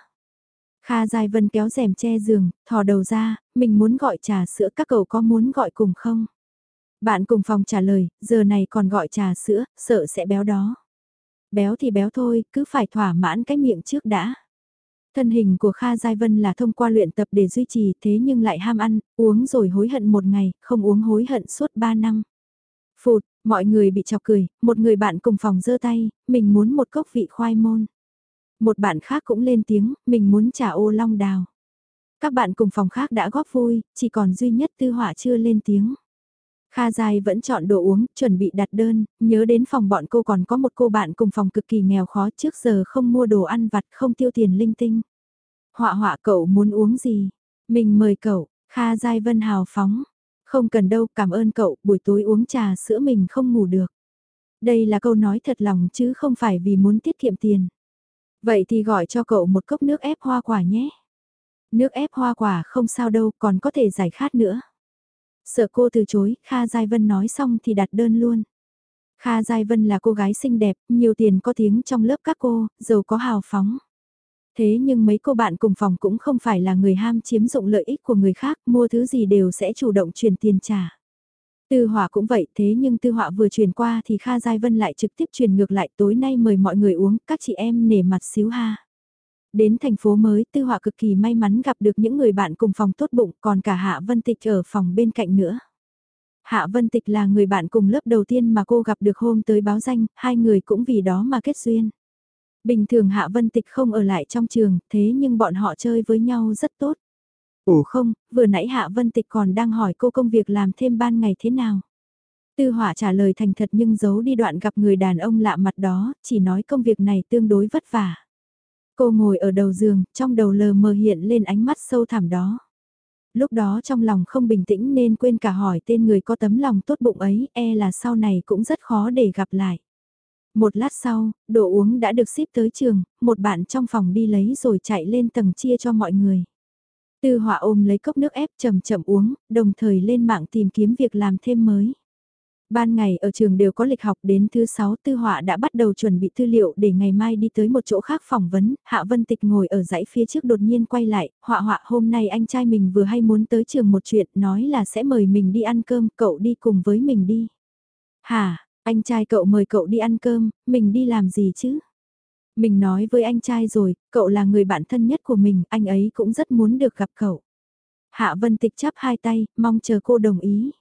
Kha Giai Vân kéo rèm che giường, thò đầu ra, mình muốn gọi trà sữa các cậu có muốn gọi cùng không? Bạn cùng phòng trả lời, giờ này còn gọi trà sữa, sợ sẽ béo đó. Béo thì béo thôi, cứ phải thỏa mãn cái miệng trước đã. Thân hình của Kha Giai Vân là thông qua luyện tập để duy trì thế nhưng lại ham ăn, uống rồi hối hận một ngày, không uống hối hận suốt ba năm. Phụt, mọi người bị chọc cười, một người bạn cùng phòng giơ tay, mình muốn một cốc vị khoai môn. Một bạn khác cũng lên tiếng, mình muốn trà ô long đào. Các bạn cùng phòng khác đã góp vui, chỉ còn duy nhất tư họa chưa lên tiếng. Kha Giai vẫn chọn đồ uống, chuẩn bị đặt đơn, nhớ đến phòng bọn cô còn có một cô bạn cùng phòng cực kỳ nghèo khó trước giờ không mua đồ ăn vặt không tiêu tiền linh tinh. Họa họa cậu muốn uống gì? Mình mời cậu, Kha Giai Vân hào phóng. Không cần đâu, cảm ơn cậu, buổi tối uống trà sữa mình không ngủ được. Đây là câu nói thật lòng chứ không phải vì muốn tiết kiệm tiền. Vậy thì gọi cho cậu một cốc nước ép hoa quả nhé. Nước ép hoa quả không sao đâu, còn có thể giải khát nữa. Sợ cô từ chối, Kha Giai Vân nói xong thì đặt đơn luôn. Kha Giai Vân là cô gái xinh đẹp, nhiều tiền có tiếng trong lớp các cô, giàu có hào phóng. Thế nhưng mấy cô bạn cùng phòng cũng không phải là người ham chiếm dụng lợi ích của người khác, mua thứ gì đều sẽ chủ động chuyển tiền trả. Tư họa cũng vậy thế nhưng tư họa vừa truyền qua thì Kha Giai Vân lại trực tiếp truyền ngược lại tối nay mời mọi người uống, các chị em nể mặt xíu ha. Đến thành phố mới tư họa cực kỳ may mắn gặp được những người bạn cùng phòng tốt bụng còn cả Hạ Vân Tịch ở phòng bên cạnh nữa. Hạ Vân Tịch là người bạn cùng lớp đầu tiên mà cô gặp được hôm tới báo danh, hai người cũng vì đó mà kết duyên. Bình thường Hạ Vân Tịch không ở lại trong trường, thế nhưng bọn họ chơi với nhau rất tốt. Ồ không, vừa nãy Hạ Vân Tịch còn đang hỏi cô công việc làm thêm ban ngày thế nào. Tư hỏa trả lời thành thật nhưng giấu đi đoạn gặp người đàn ông lạ mặt đó, chỉ nói công việc này tương đối vất vả. Cô ngồi ở đầu giường, trong đầu lờ mờ hiện lên ánh mắt sâu thẳm đó. Lúc đó trong lòng không bình tĩnh nên quên cả hỏi tên người có tấm lòng tốt bụng ấy, e là sau này cũng rất khó để gặp lại. Một lát sau, đồ uống đã được ship tới trường, một bạn trong phòng đi lấy rồi chạy lên tầng chia cho mọi người. Tư họa ôm lấy cốc nước ép chậm chậm uống, đồng thời lên mạng tìm kiếm việc làm thêm mới. Ban ngày ở trường đều có lịch học đến thứ sáu tư họa đã bắt đầu chuẩn bị tư liệu để ngày mai đi tới một chỗ khác phỏng vấn, Hạ Vân Tịch ngồi ở dãy phía trước đột nhiên quay lại, họa họa hôm nay anh trai mình vừa hay muốn tới trường một chuyện, nói là sẽ mời mình đi ăn cơm, cậu đi cùng với mình đi. Hà, anh trai cậu mời cậu đi ăn cơm, mình đi làm gì chứ? Mình nói với anh trai rồi, cậu là người bạn thân nhất của mình, anh ấy cũng rất muốn được gặp cậu. Hạ Vân Tịch chắp hai tay, mong chờ cô đồng ý.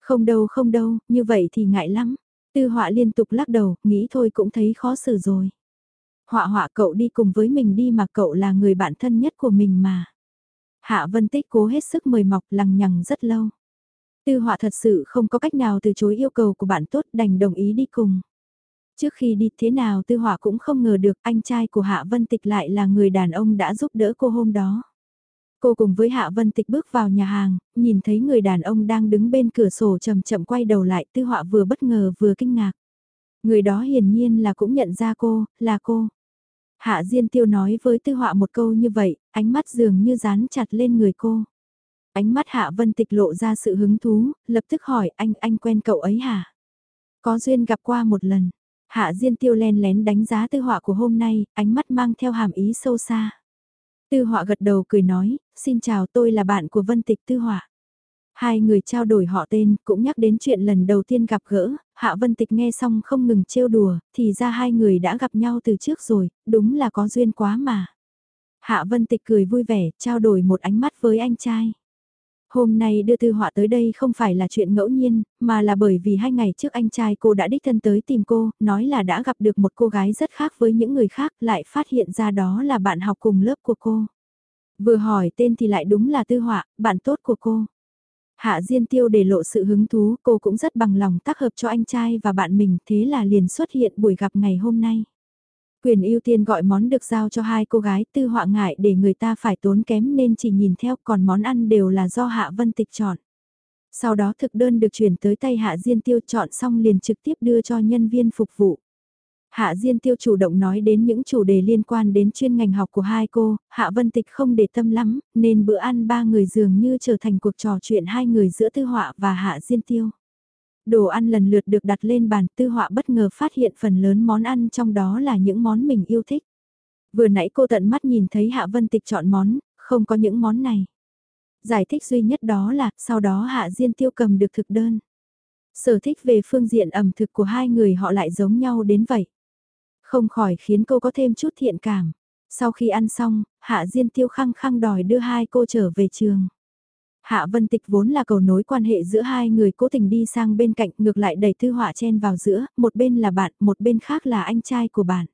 Không đâu không đâu, như vậy thì ngại lắm. Tư họa liên tục lắc đầu, nghĩ thôi cũng thấy khó xử rồi. Họa họa cậu đi cùng với mình đi mà cậu là người bạn thân nhất của mình mà. Hạ Vân Tích cố hết sức mời mọc lằng nhằng rất lâu. Tư họa thật sự không có cách nào từ chối yêu cầu của bạn tốt đành đồng ý đi cùng. Trước khi đi thế nào Tư họa cũng không ngờ được anh trai của Hạ Vân Tịch lại là người đàn ông đã giúp đỡ cô hôm đó. Cô cùng với Hạ Vân Tịch bước vào nhà hàng, nhìn thấy người đàn ông đang đứng bên cửa sổ chậm chậm quay đầu lại Tư họa vừa bất ngờ vừa kinh ngạc. Người đó hiển nhiên là cũng nhận ra cô, là cô. Hạ Diên Tiêu nói với Tư Họa một câu như vậy, ánh mắt dường như dán chặt lên người cô. Ánh mắt Hạ Vân Tịch lộ ra sự hứng thú, lập tức hỏi anh, anh quen cậu ấy hả? Có duyên gặp qua một lần. Hạ Diên Tiêu len lén đánh giá Tư Họa của hôm nay, ánh mắt mang theo hàm ý sâu xa. Tư Họa gật đầu cười nói, xin chào tôi là bạn của Vân Tịch Tư Họa. Hai người trao đổi họ tên, cũng nhắc đến chuyện lần đầu tiên gặp gỡ, Hạ Vân Tịch nghe xong không ngừng trêu đùa, thì ra hai người đã gặp nhau từ trước rồi, đúng là có duyên quá mà. Hạ Vân Tịch cười vui vẻ, trao đổi một ánh mắt với anh trai. Hôm nay đưa tư họa tới đây không phải là chuyện ngẫu nhiên, mà là bởi vì hai ngày trước anh trai cô đã đích thân tới tìm cô, nói là đã gặp được một cô gái rất khác với những người khác, lại phát hiện ra đó là bạn học cùng lớp của cô. Vừa hỏi tên thì lại đúng là tư họa, bạn tốt của cô. Hạ Diên Tiêu để lộ sự hứng thú, cô cũng rất bằng lòng tác hợp cho anh trai và bạn mình, thế là liền xuất hiện buổi gặp ngày hôm nay. Quyền ưu tiên gọi món được giao cho hai cô gái tư họa ngại để người ta phải tốn kém nên chỉ nhìn theo còn món ăn đều là do Hạ Vân Tịch chọn. Sau đó thực đơn được chuyển tới tay Hạ Diên Tiêu chọn xong liền trực tiếp đưa cho nhân viên phục vụ. Hạ Diên Tiêu chủ động nói đến những chủ đề liên quan đến chuyên ngành học của hai cô, Hạ Vân Tịch không để tâm lắm, nên bữa ăn ba người dường như trở thành cuộc trò chuyện hai người giữa Tư Họa và Hạ Diên Tiêu. Đồ ăn lần lượt được đặt lên bàn, Tư Họa bất ngờ phát hiện phần lớn món ăn trong đó là những món mình yêu thích. Vừa nãy cô tận mắt nhìn thấy Hạ Vân Tịch chọn món, không có những món này. Giải thích duy nhất đó là, sau đó Hạ Diên Tiêu cầm được thực đơn. Sở thích về phương diện ẩm thực của hai người họ lại giống nhau đến vậy. Không khỏi khiến cô có thêm chút thiện cảm. Sau khi ăn xong, Hạ Diên Tiêu khăng khăng đòi đưa hai cô trở về trường. Hạ Vân Tịch vốn là cầu nối quan hệ giữa hai người cố tình đi sang bên cạnh ngược lại đẩy Tư Họa chen vào giữa, một bên là bạn, một bên khác là anh trai của bạn.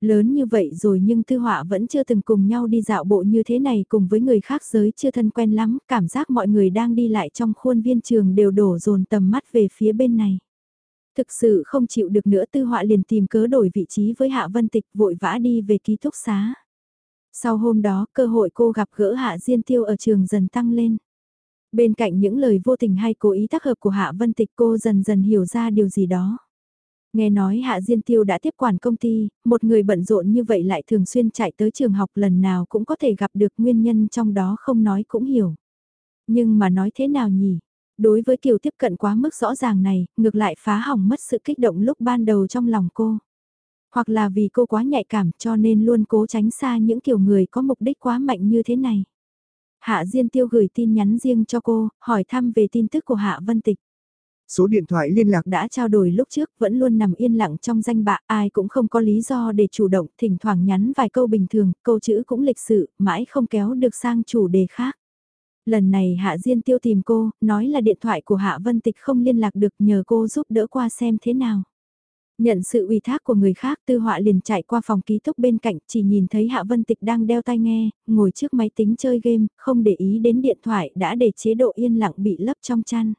Lớn như vậy rồi nhưng Tư Họa vẫn chưa từng cùng nhau đi dạo bộ như thế này cùng với người khác giới chưa thân quen lắm, cảm giác mọi người đang đi lại trong khuôn viên trường đều đổ dồn tầm mắt về phía bên này. Thực sự không chịu được nữa tư họa liền tìm cớ đổi vị trí với Hạ Vân Tịch vội vã đi về ký túc xá. Sau hôm đó, cơ hội cô gặp gỡ Hạ Diên Tiêu ở trường dần tăng lên. Bên cạnh những lời vô tình hay cố ý tác hợp của Hạ Vân Tịch cô dần dần hiểu ra điều gì đó. Nghe nói Hạ Diên Tiêu đã tiếp quản công ty, một người bận rộn như vậy lại thường xuyên chạy tới trường học lần nào cũng có thể gặp được nguyên nhân trong đó không nói cũng hiểu. Nhưng mà nói thế nào nhỉ? Đối với kiểu tiếp cận quá mức rõ ràng này, ngược lại phá hỏng mất sự kích động lúc ban đầu trong lòng cô. Hoặc là vì cô quá nhạy cảm cho nên luôn cố tránh xa những kiểu người có mục đích quá mạnh như thế này. Hạ Diên Tiêu gửi tin nhắn riêng cho cô, hỏi thăm về tin tức của Hạ Vân Tịch. Số điện thoại liên lạc đã trao đổi lúc trước vẫn luôn nằm yên lặng trong danh bạ, ai cũng không có lý do để chủ động, thỉnh thoảng nhắn vài câu bình thường, câu chữ cũng lịch sự, mãi không kéo được sang chủ đề khác. Lần này Hạ Diên Tiêu tìm cô, nói là điện thoại của Hạ Vân Tịch không liên lạc được nhờ cô giúp đỡ qua xem thế nào. Nhận sự ủy thác của người khác tư họa liền chạy qua phòng ký túc bên cạnh chỉ nhìn thấy Hạ Vân Tịch đang đeo tai nghe, ngồi trước máy tính chơi game, không để ý đến điện thoại đã để chế độ yên lặng bị lấp trong chăn.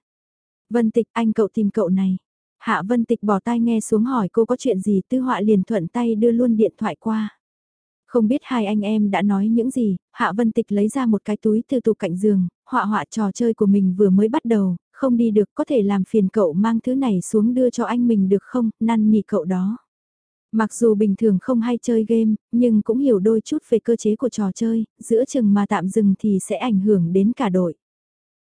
Vân Tịch anh cậu tìm cậu này. Hạ Vân Tịch bỏ tai nghe xuống hỏi cô có chuyện gì tư họa liền thuận tay đưa luôn điện thoại qua. Không biết hai anh em đã nói những gì, Hạ Vân Tịch lấy ra một cái túi từ tủ cạnh giường, họa họa trò chơi của mình vừa mới bắt đầu, không đi được có thể làm phiền cậu mang thứ này xuống đưa cho anh mình được không, năn nỉ cậu đó. Mặc dù bình thường không hay chơi game, nhưng cũng hiểu đôi chút về cơ chế của trò chơi, giữa chừng mà tạm dừng thì sẽ ảnh hưởng đến cả đội.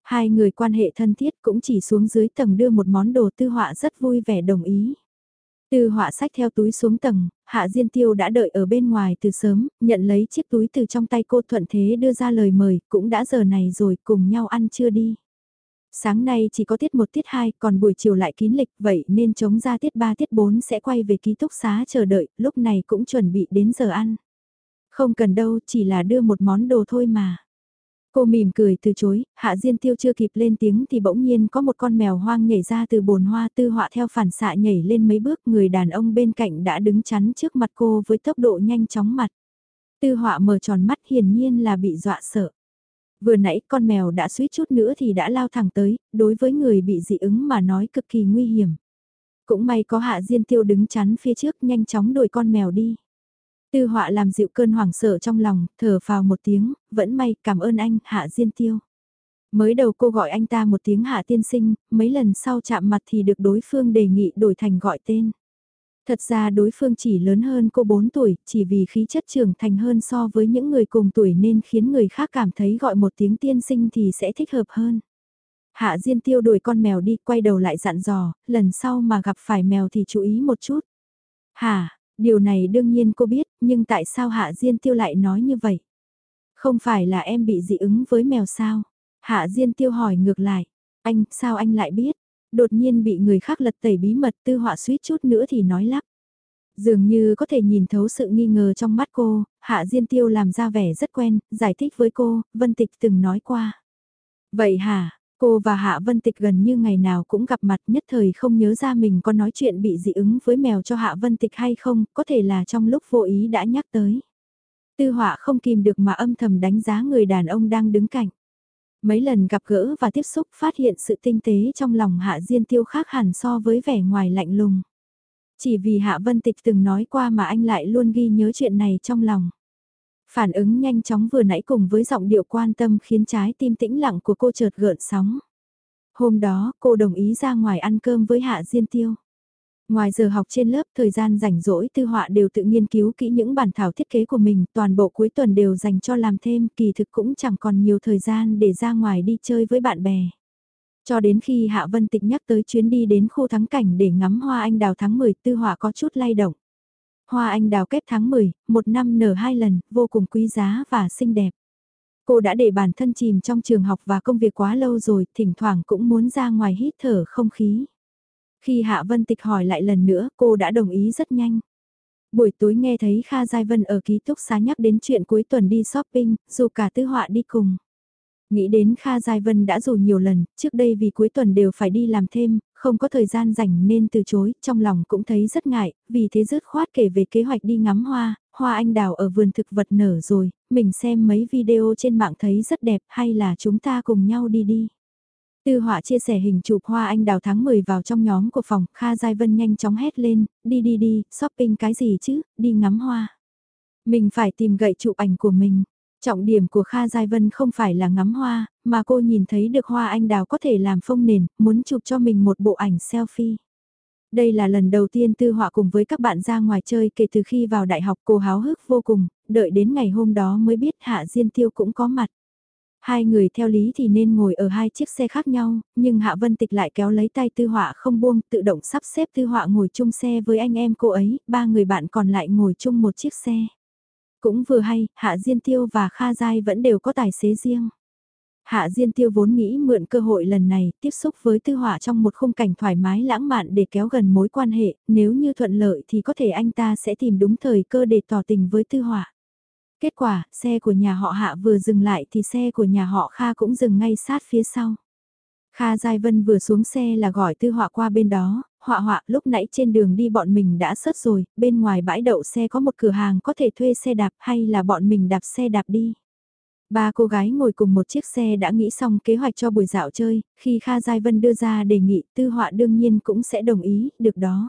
Hai người quan hệ thân thiết cũng chỉ xuống dưới tầng đưa một món đồ tư họa rất vui vẻ đồng ý. tư họa sách theo túi xuống tầng, Hạ Diên Tiêu đã đợi ở bên ngoài từ sớm, nhận lấy chiếc túi từ trong tay cô thuận thế đưa ra lời mời, cũng đã giờ này rồi, cùng nhau ăn chưa đi. Sáng nay chỉ có tiết 1 tiết 2, còn buổi chiều lại kín lịch, vậy nên chống ra tiết 3 tiết 4 sẽ quay về ký túc xá chờ đợi, lúc này cũng chuẩn bị đến giờ ăn. Không cần đâu, chỉ là đưa một món đồ thôi mà. Cô mỉm cười từ chối, Hạ Diên Tiêu chưa kịp lên tiếng thì bỗng nhiên có một con mèo hoang nhảy ra từ bồn hoa tư họa theo phản xạ nhảy lên mấy bước người đàn ông bên cạnh đã đứng chắn trước mặt cô với tốc độ nhanh chóng mặt. Tư họa mở tròn mắt hiển nhiên là bị dọa sợ. Vừa nãy con mèo đã suýt chút nữa thì đã lao thẳng tới, đối với người bị dị ứng mà nói cực kỳ nguy hiểm. Cũng may có Hạ Diên Tiêu đứng chắn phía trước nhanh chóng đuổi con mèo đi. Tư họa làm dịu cơn hoảng sợ trong lòng, thở vào một tiếng, vẫn may, cảm ơn anh, Hạ Diên Tiêu. Mới đầu cô gọi anh ta một tiếng Hạ Tiên Sinh, mấy lần sau chạm mặt thì được đối phương đề nghị đổi thành gọi tên. Thật ra đối phương chỉ lớn hơn cô 4 tuổi, chỉ vì khí chất trưởng thành hơn so với những người cùng tuổi nên khiến người khác cảm thấy gọi một tiếng tiên sinh thì sẽ thích hợp hơn. Hạ Diên Tiêu đuổi con mèo đi, quay đầu lại dặn dò, lần sau mà gặp phải mèo thì chú ý một chút. Hả, điều này đương nhiên cô biết, nhưng tại sao Hạ Diên Tiêu lại nói như vậy? Không phải là em bị dị ứng với mèo sao? Hạ Diên Tiêu hỏi ngược lại, anh, sao anh lại biết? Đột nhiên bị người khác lật tẩy bí mật tư họa suýt chút nữa thì nói lắp. Dường như có thể nhìn thấu sự nghi ngờ trong mắt cô, Hạ Diên Tiêu làm ra vẻ rất quen, giải thích với cô, Vân Tịch từng nói qua. Vậy hả, cô và Hạ Vân Tịch gần như ngày nào cũng gặp mặt nhất thời không nhớ ra mình có nói chuyện bị dị ứng với mèo cho Hạ Vân Tịch hay không, có thể là trong lúc vô ý đã nhắc tới. Tư họa không kìm được mà âm thầm đánh giá người đàn ông đang đứng cạnh. Mấy lần gặp gỡ và tiếp xúc phát hiện sự tinh tế trong lòng Hạ Diên Tiêu khác hẳn so với vẻ ngoài lạnh lùng. Chỉ vì Hạ Vân Tịch từng nói qua mà anh lại luôn ghi nhớ chuyện này trong lòng. Phản ứng nhanh chóng vừa nãy cùng với giọng điệu quan tâm khiến trái tim tĩnh lặng của cô chợt gợn sóng. Hôm đó, cô đồng ý ra ngoài ăn cơm với Hạ Diên Tiêu. Ngoài giờ học trên lớp, thời gian rảnh rỗi tư họa đều tự nghiên cứu kỹ những bản thảo thiết kế của mình, toàn bộ cuối tuần đều dành cho làm thêm, kỳ thực cũng chẳng còn nhiều thời gian để ra ngoài đi chơi với bạn bè. Cho đến khi Hạ Vân Tịch nhắc tới chuyến đi đến khu thắng cảnh để ngắm hoa anh đào tháng 10, tư họa có chút lay động. Hoa anh đào kép tháng 10, một năm nở hai lần, vô cùng quý giá và xinh đẹp. Cô đã để bản thân chìm trong trường học và công việc quá lâu rồi, thỉnh thoảng cũng muốn ra ngoài hít thở không khí. Khi Hạ Vân Tịch hỏi lại lần nữa, cô đã đồng ý rất nhanh. Buổi tối nghe thấy Kha Giai Vân ở ký túc xá nhắc đến chuyện cuối tuần đi shopping, dù cả tư họa đi cùng. Nghĩ đến Kha Giai Vân đã dù nhiều lần, trước đây vì cuối tuần đều phải đi làm thêm, không có thời gian rảnh nên từ chối, trong lòng cũng thấy rất ngại, vì thế rứt khoát kể về kế hoạch đi ngắm hoa, hoa anh đào ở vườn thực vật nở rồi, mình xem mấy video trên mạng thấy rất đẹp hay là chúng ta cùng nhau đi đi. Tư họa chia sẻ hình chụp hoa anh đào tháng 10 vào trong nhóm của phòng, Kha Giai Vân nhanh chóng hét lên, đi đi đi, shopping cái gì chứ, đi ngắm hoa. Mình phải tìm gậy chụp ảnh của mình. Trọng điểm của Kha Giai Vân không phải là ngắm hoa, mà cô nhìn thấy được hoa anh đào có thể làm phông nền, muốn chụp cho mình một bộ ảnh selfie. Đây là lần đầu tiên tư họa cùng với các bạn ra ngoài chơi kể từ khi vào đại học cô háo hức vô cùng, đợi đến ngày hôm đó mới biết Hạ Diên Tiêu cũng có mặt. Hai người theo lý thì nên ngồi ở hai chiếc xe khác nhau, nhưng Hạ Vân Tịch lại kéo lấy tay Tư Họa không buông, tự động sắp xếp Tư Họa ngồi chung xe với anh em cô ấy, ba người bạn còn lại ngồi chung một chiếc xe. Cũng vừa hay, Hạ Diên Tiêu và Kha Giai vẫn đều có tài xế riêng. Hạ Diên Tiêu vốn nghĩ mượn cơ hội lần này tiếp xúc với Tư Họa trong một khung cảnh thoải mái lãng mạn để kéo gần mối quan hệ, nếu như thuận lợi thì có thể anh ta sẽ tìm đúng thời cơ để tỏ tình với Tư Họa. Kết quả, xe của nhà họ Hạ vừa dừng lại thì xe của nhà họ Kha cũng dừng ngay sát phía sau. Kha Giai Vân vừa xuống xe là gọi tư họa qua bên đó, họa họa lúc nãy trên đường đi bọn mình đã sớt rồi, bên ngoài bãi đậu xe có một cửa hàng có thể thuê xe đạp hay là bọn mình đạp xe đạp đi. Ba cô gái ngồi cùng một chiếc xe đã nghĩ xong kế hoạch cho buổi dạo chơi, khi Kha Giai Vân đưa ra đề nghị tư họa đương nhiên cũng sẽ đồng ý, được đó.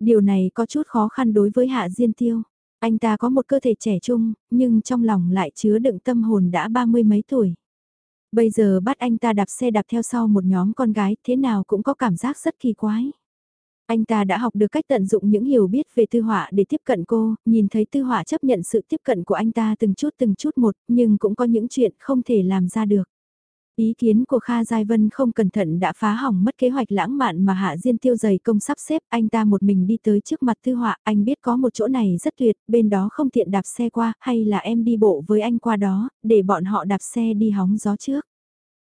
Điều này có chút khó khăn đối với Hạ Diên Tiêu. Anh ta có một cơ thể trẻ trung, nhưng trong lòng lại chứa đựng tâm hồn đã ba mươi mấy tuổi. Bây giờ bắt anh ta đạp xe đạp theo sau một nhóm con gái thế nào cũng có cảm giác rất kỳ quái. Anh ta đã học được cách tận dụng những hiểu biết về tư họa để tiếp cận cô, nhìn thấy tư họa chấp nhận sự tiếp cận của anh ta từng chút từng chút một, nhưng cũng có những chuyện không thể làm ra được. Ý kiến của Kha Giai Vân không cẩn thận đã phá hỏng mất kế hoạch lãng mạn mà Hạ Diên tiêu dày công sắp xếp, anh ta một mình đi tới trước mặt Tư Họa, anh biết có một chỗ này rất tuyệt, bên đó không tiện đạp xe qua, hay là em đi bộ với anh qua đó, để bọn họ đạp xe đi hóng gió trước.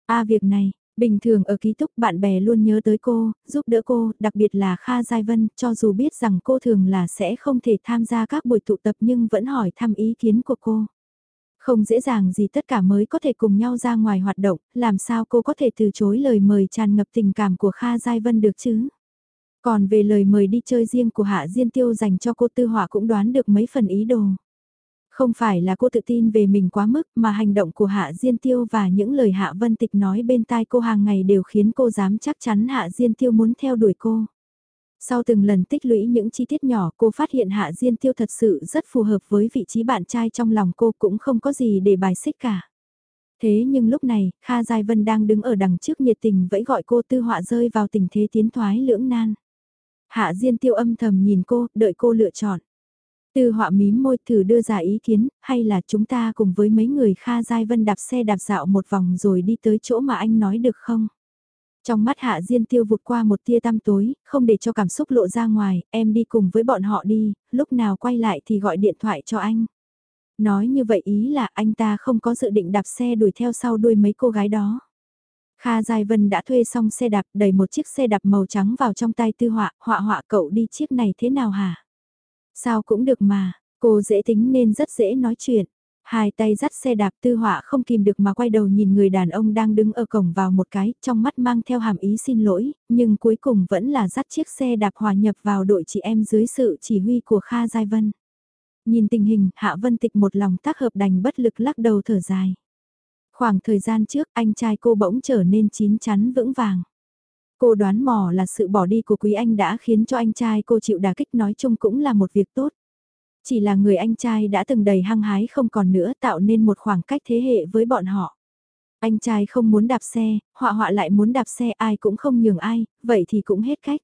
a à, việc này, bình thường ở ký túc bạn bè luôn nhớ tới cô, giúp đỡ cô, đặc biệt là Kha Giai Vân, cho dù biết rằng cô thường là sẽ không thể tham gia các buổi tụ tập nhưng vẫn hỏi thăm ý kiến của cô. Không dễ dàng gì tất cả mới có thể cùng nhau ra ngoài hoạt động, làm sao cô có thể từ chối lời mời tràn ngập tình cảm của Kha Giai Vân được chứ? Còn về lời mời đi chơi riêng của Hạ Diên Tiêu dành cho cô Tư Họa cũng đoán được mấy phần ý đồ. Không phải là cô tự tin về mình quá mức mà hành động của Hạ Diên Tiêu và những lời Hạ Vân Tịch nói bên tai cô hàng ngày đều khiến cô dám chắc chắn Hạ Diên Tiêu muốn theo đuổi cô. Sau từng lần tích lũy những chi tiết nhỏ cô phát hiện Hạ Diên Tiêu thật sự rất phù hợp với vị trí bạn trai trong lòng cô cũng không có gì để bài xích cả. Thế nhưng lúc này, Kha Giai Vân đang đứng ở đằng trước nhiệt tình vẫy gọi cô tư họa rơi vào tình thế tiến thoái lưỡng nan. Hạ Diên Tiêu âm thầm nhìn cô, đợi cô lựa chọn. Tư họa mím môi thử đưa ra ý kiến, hay là chúng ta cùng với mấy người Kha Giai Vân đạp xe đạp dạo một vòng rồi đi tới chỗ mà anh nói được không? Trong mắt Hạ Diên Tiêu vụt qua một tia tăm tối, không để cho cảm xúc lộ ra ngoài, em đi cùng với bọn họ đi, lúc nào quay lại thì gọi điện thoại cho anh. Nói như vậy ý là anh ta không có dự định đạp xe đuổi theo sau đuôi mấy cô gái đó. Kha Giai Vân đã thuê xong xe đạp đẩy một chiếc xe đạp màu trắng vào trong tay tư họa, họa họa cậu đi chiếc này thế nào hả? Sao cũng được mà, cô dễ tính nên rất dễ nói chuyện. Hai tay dắt xe đạp tư họa không kìm được mà quay đầu nhìn người đàn ông đang đứng ở cổng vào một cái, trong mắt mang theo hàm ý xin lỗi, nhưng cuối cùng vẫn là dắt chiếc xe đạp hòa nhập vào đội chị em dưới sự chỉ huy của Kha Giai Vân. Nhìn tình hình, Hạ Vân Tịch một lòng tác hợp đành bất lực lắc đầu thở dài. Khoảng thời gian trước, anh trai cô bỗng trở nên chín chắn vững vàng. Cô đoán mò là sự bỏ đi của Quý Anh đã khiến cho anh trai cô chịu đả kích nói chung cũng là một việc tốt. Chỉ là người anh trai đã từng đầy hăng hái không còn nữa tạo nên một khoảng cách thế hệ với bọn họ. Anh trai không muốn đạp xe, họa họa lại muốn đạp xe ai cũng không nhường ai, vậy thì cũng hết cách.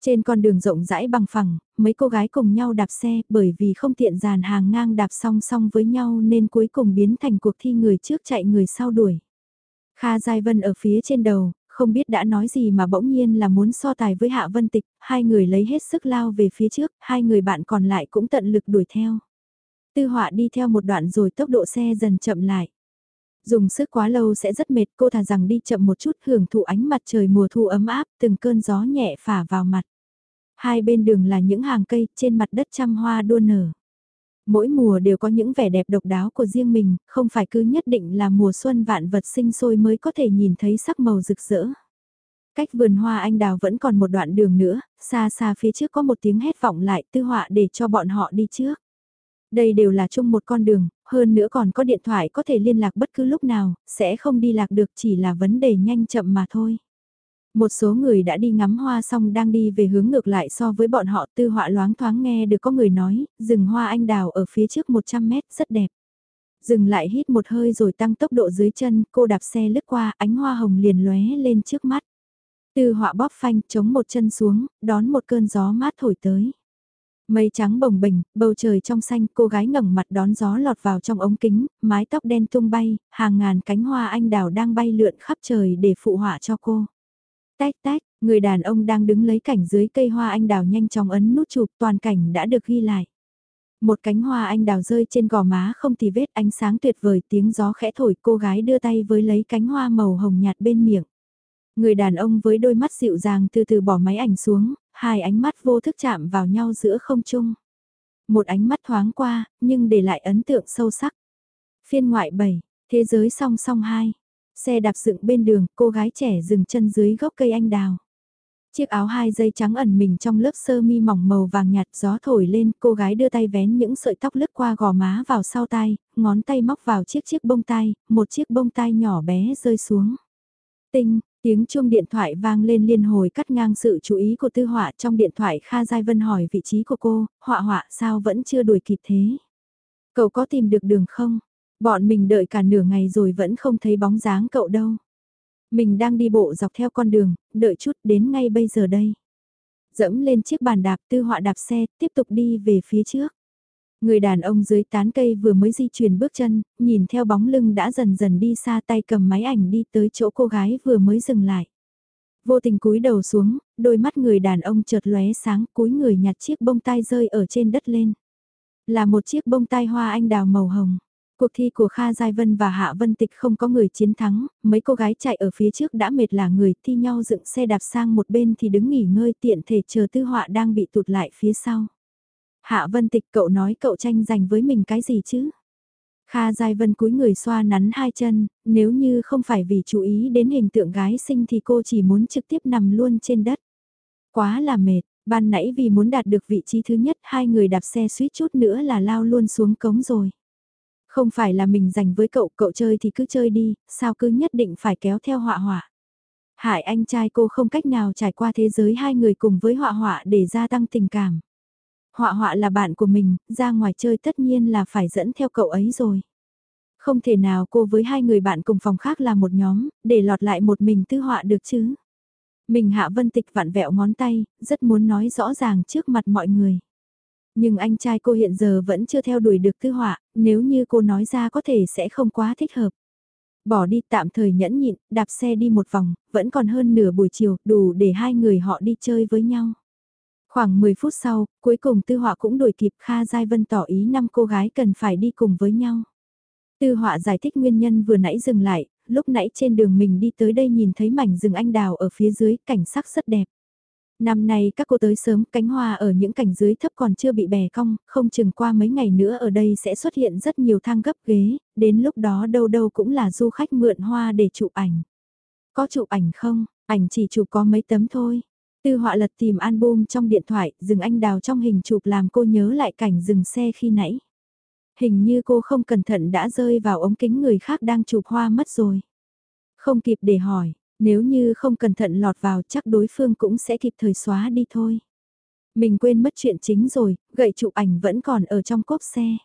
Trên con đường rộng rãi bằng phẳng, mấy cô gái cùng nhau đạp xe bởi vì không tiện dàn hàng ngang đạp song song với nhau nên cuối cùng biến thành cuộc thi người trước chạy người sau đuổi. Kha Giai Vân ở phía trên đầu, không biết đã nói gì mà bỗng nhiên là muốn so tài với Hạ Vân Tịch, hai người lấy hết sức lao về phía trước, hai người bạn còn lại cũng tận lực đuổi theo. Tư họa đi theo một đoạn rồi tốc độ xe dần chậm lại. Dùng sức quá lâu sẽ rất mệt, cô thà rằng đi chậm một chút hưởng thụ ánh mặt trời mùa thu ấm áp, từng cơn gió nhẹ phả vào mặt. Hai bên đường là những hàng cây, trên mặt đất trăm hoa đua nở. Mỗi mùa đều có những vẻ đẹp độc đáo của riêng mình, không phải cứ nhất định là mùa xuân vạn vật sinh sôi mới có thể nhìn thấy sắc màu rực rỡ. Cách vườn hoa anh đào vẫn còn một đoạn đường nữa, xa xa phía trước có một tiếng hét vọng lại tư họa để cho bọn họ đi trước. Đây đều là chung một con đường, hơn nữa còn có điện thoại có thể liên lạc bất cứ lúc nào, sẽ không đi lạc được chỉ là vấn đề nhanh chậm mà thôi. Một số người đã đi ngắm hoa xong đang đi về hướng ngược lại so với bọn họ tư họa loáng thoáng nghe được có người nói, rừng hoa anh đào ở phía trước 100 mét rất đẹp. Dừng lại hít một hơi rồi tăng tốc độ dưới chân, cô đạp xe lướt qua, ánh hoa hồng liền lóe lên trước mắt. Tư họa bóp phanh, chống một chân xuống, đón một cơn gió mát thổi tới. Mây trắng bồng bềnh, bầu trời trong xanh, cô gái ngẩng mặt đón gió lọt vào trong ống kính, mái tóc đen tung bay, hàng ngàn cánh hoa anh đào đang bay lượn khắp trời để phụ họa cho cô. Tách tách, người đàn ông đang đứng lấy cảnh dưới cây hoa anh đào nhanh chóng ấn nút chụp toàn cảnh đã được ghi lại. Một cánh hoa anh đào rơi trên gò má không tì vết ánh sáng tuyệt vời tiếng gió khẽ thổi cô gái đưa tay với lấy cánh hoa màu hồng nhạt bên miệng. Người đàn ông với đôi mắt dịu dàng từ từ bỏ máy ảnh xuống, hai ánh mắt vô thức chạm vào nhau giữa không trung. Một ánh mắt thoáng qua, nhưng để lại ấn tượng sâu sắc. Phiên ngoại 7, thế giới song song 2. Xe đạp dựng bên đường, cô gái trẻ dừng chân dưới gốc cây anh đào. Chiếc áo hai dây trắng ẩn mình trong lớp sơ mi mỏng màu vàng nhạt gió thổi lên, cô gái đưa tay vén những sợi tóc lướt qua gò má vào sau tai, ngón tay móc vào chiếc chiếc bông tai, một chiếc bông tai nhỏ bé rơi xuống. Tinh, tiếng chuông điện thoại vang lên liên hồi cắt ngang sự chú ý của tư họa trong điện thoại Kha Giai Vân hỏi vị trí của cô, họa họa sao vẫn chưa đuổi kịp thế. Cậu có tìm được đường không? Bọn mình đợi cả nửa ngày rồi vẫn không thấy bóng dáng cậu đâu. Mình đang đi bộ dọc theo con đường, đợi chút đến ngay bây giờ đây. Dẫm lên chiếc bàn đạp tư họa đạp xe, tiếp tục đi về phía trước. Người đàn ông dưới tán cây vừa mới di chuyển bước chân, nhìn theo bóng lưng đã dần dần đi xa tay cầm máy ảnh đi tới chỗ cô gái vừa mới dừng lại. Vô tình cúi đầu xuống, đôi mắt người đàn ông chợt lóe sáng cúi người nhặt chiếc bông tai rơi ở trên đất lên. Là một chiếc bông tai hoa anh đào màu hồng. Cuộc thi của Kha Giai Vân và Hạ Vân Tịch không có người chiến thắng, mấy cô gái chạy ở phía trước đã mệt là người thi nhau dựng xe đạp sang một bên thì đứng nghỉ ngơi tiện thể chờ tư họa đang bị tụt lại phía sau. Hạ Vân Tịch cậu nói cậu tranh giành với mình cái gì chứ? Kha Giai Vân cúi người xoa nắn hai chân, nếu như không phải vì chú ý đến hình tượng gái sinh thì cô chỉ muốn trực tiếp nằm luôn trên đất. Quá là mệt, ban nãy vì muốn đạt được vị trí thứ nhất hai người đạp xe suýt chút nữa là lao luôn xuống cống rồi. Không phải là mình dành với cậu, cậu chơi thì cứ chơi đi, sao cứ nhất định phải kéo theo họa họa. Hại anh trai cô không cách nào trải qua thế giới hai người cùng với họa họa để gia tăng tình cảm. Họa họa là bạn của mình, ra ngoài chơi tất nhiên là phải dẫn theo cậu ấy rồi. Không thể nào cô với hai người bạn cùng phòng khác là một nhóm, để lọt lại một mình tư họa được chứ. Mình hạ vân tịch vặn vẹo ngón tay, rất muốn nói rõ ràng trước mặt mọi người. Nhưng anh trai cô hiện giờ vẫn chưa theo đuổi được tư họa, nếu như cô nói ra có thể sẽ không quá thích hợp. Bỏ đi tạm thời nhẫn nhịn, đạp xe đi một vòng, vẫn còn hơn nửa buổi chiều, đủ để hai người họ đi chơi với nhau. Khoảng 10 phút sau, cuối cùng tư họa cũng đổi kịp Kha Giai Vân tỏ ý năm cô gái cần phải đi cùng với nhau. Tư họa giải thích nguyên nhân vừa nãy dừng lại, lúc nãy trên đường mình đi tới đây nhìn thấy mảnh rừng anh đào ở phía dưới, cảnh sắc rất đẹp. Năm nay các cô tới sớm, cánh hoa ở những cảnh dưới thấp còn chưa bị bẻ cong, không chừng qua mấy ngày nữa ở đây sẽ xuất hiện rất nhiều thang gấp ghế, đến lúc đó đâu đâu cũng là du khách mượn hoa để chụp ảnh. Có chụp ảnh không? Ảnh chỉ chụp có mấy tấm thôi. Tư họa lật tìm album trong điện thoại, rừng anh đào trong hình chụp làm cô nhớ lại cảnh dừng xe khi nãy. Hình như cô không cẩn thận đã rơi vào ống kính người khác đang chụp hoa mất rồi. Không kịp để hỏi, nếu như không cẩn thận lọt vào chắc đối phương cũng sẽ kịp thời xóa đi thôi. Mình quên mất chuyện chính rồi, gậy chụp ảnh vẫn còn ở trong cốp xe.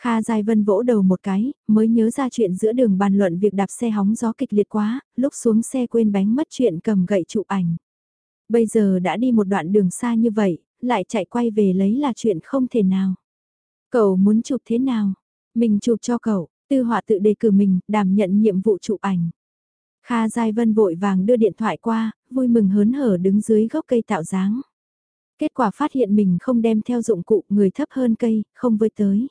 Kha Giai Vân vỗ đầu một cái, mới nhớ ra chuyện giữa đường bàn luận việc đạp xe hóng gió kịch liệt quá, lúc xuống xe quên bánh mất chuyện cầm gậy chụp ảnh. Bây giờ đã đi một đoạn đường xa như vậy, lại chạy quay về lấy là chuyện không thể nào. Cậu muốn chụp thế nào? Mình chụp cho cậu, tư họa tự đề cử mình, đảm nhận nhiệm vụ chụp ảnh. Kha Giai Vân vội vàng đưa điện thoại qua, vui mừng hớn hở đứng dưới gốc cây tạo dáng. Kết quả phát hiện mình không đem theo dụng cụ người thấp hơn cây, không với tới.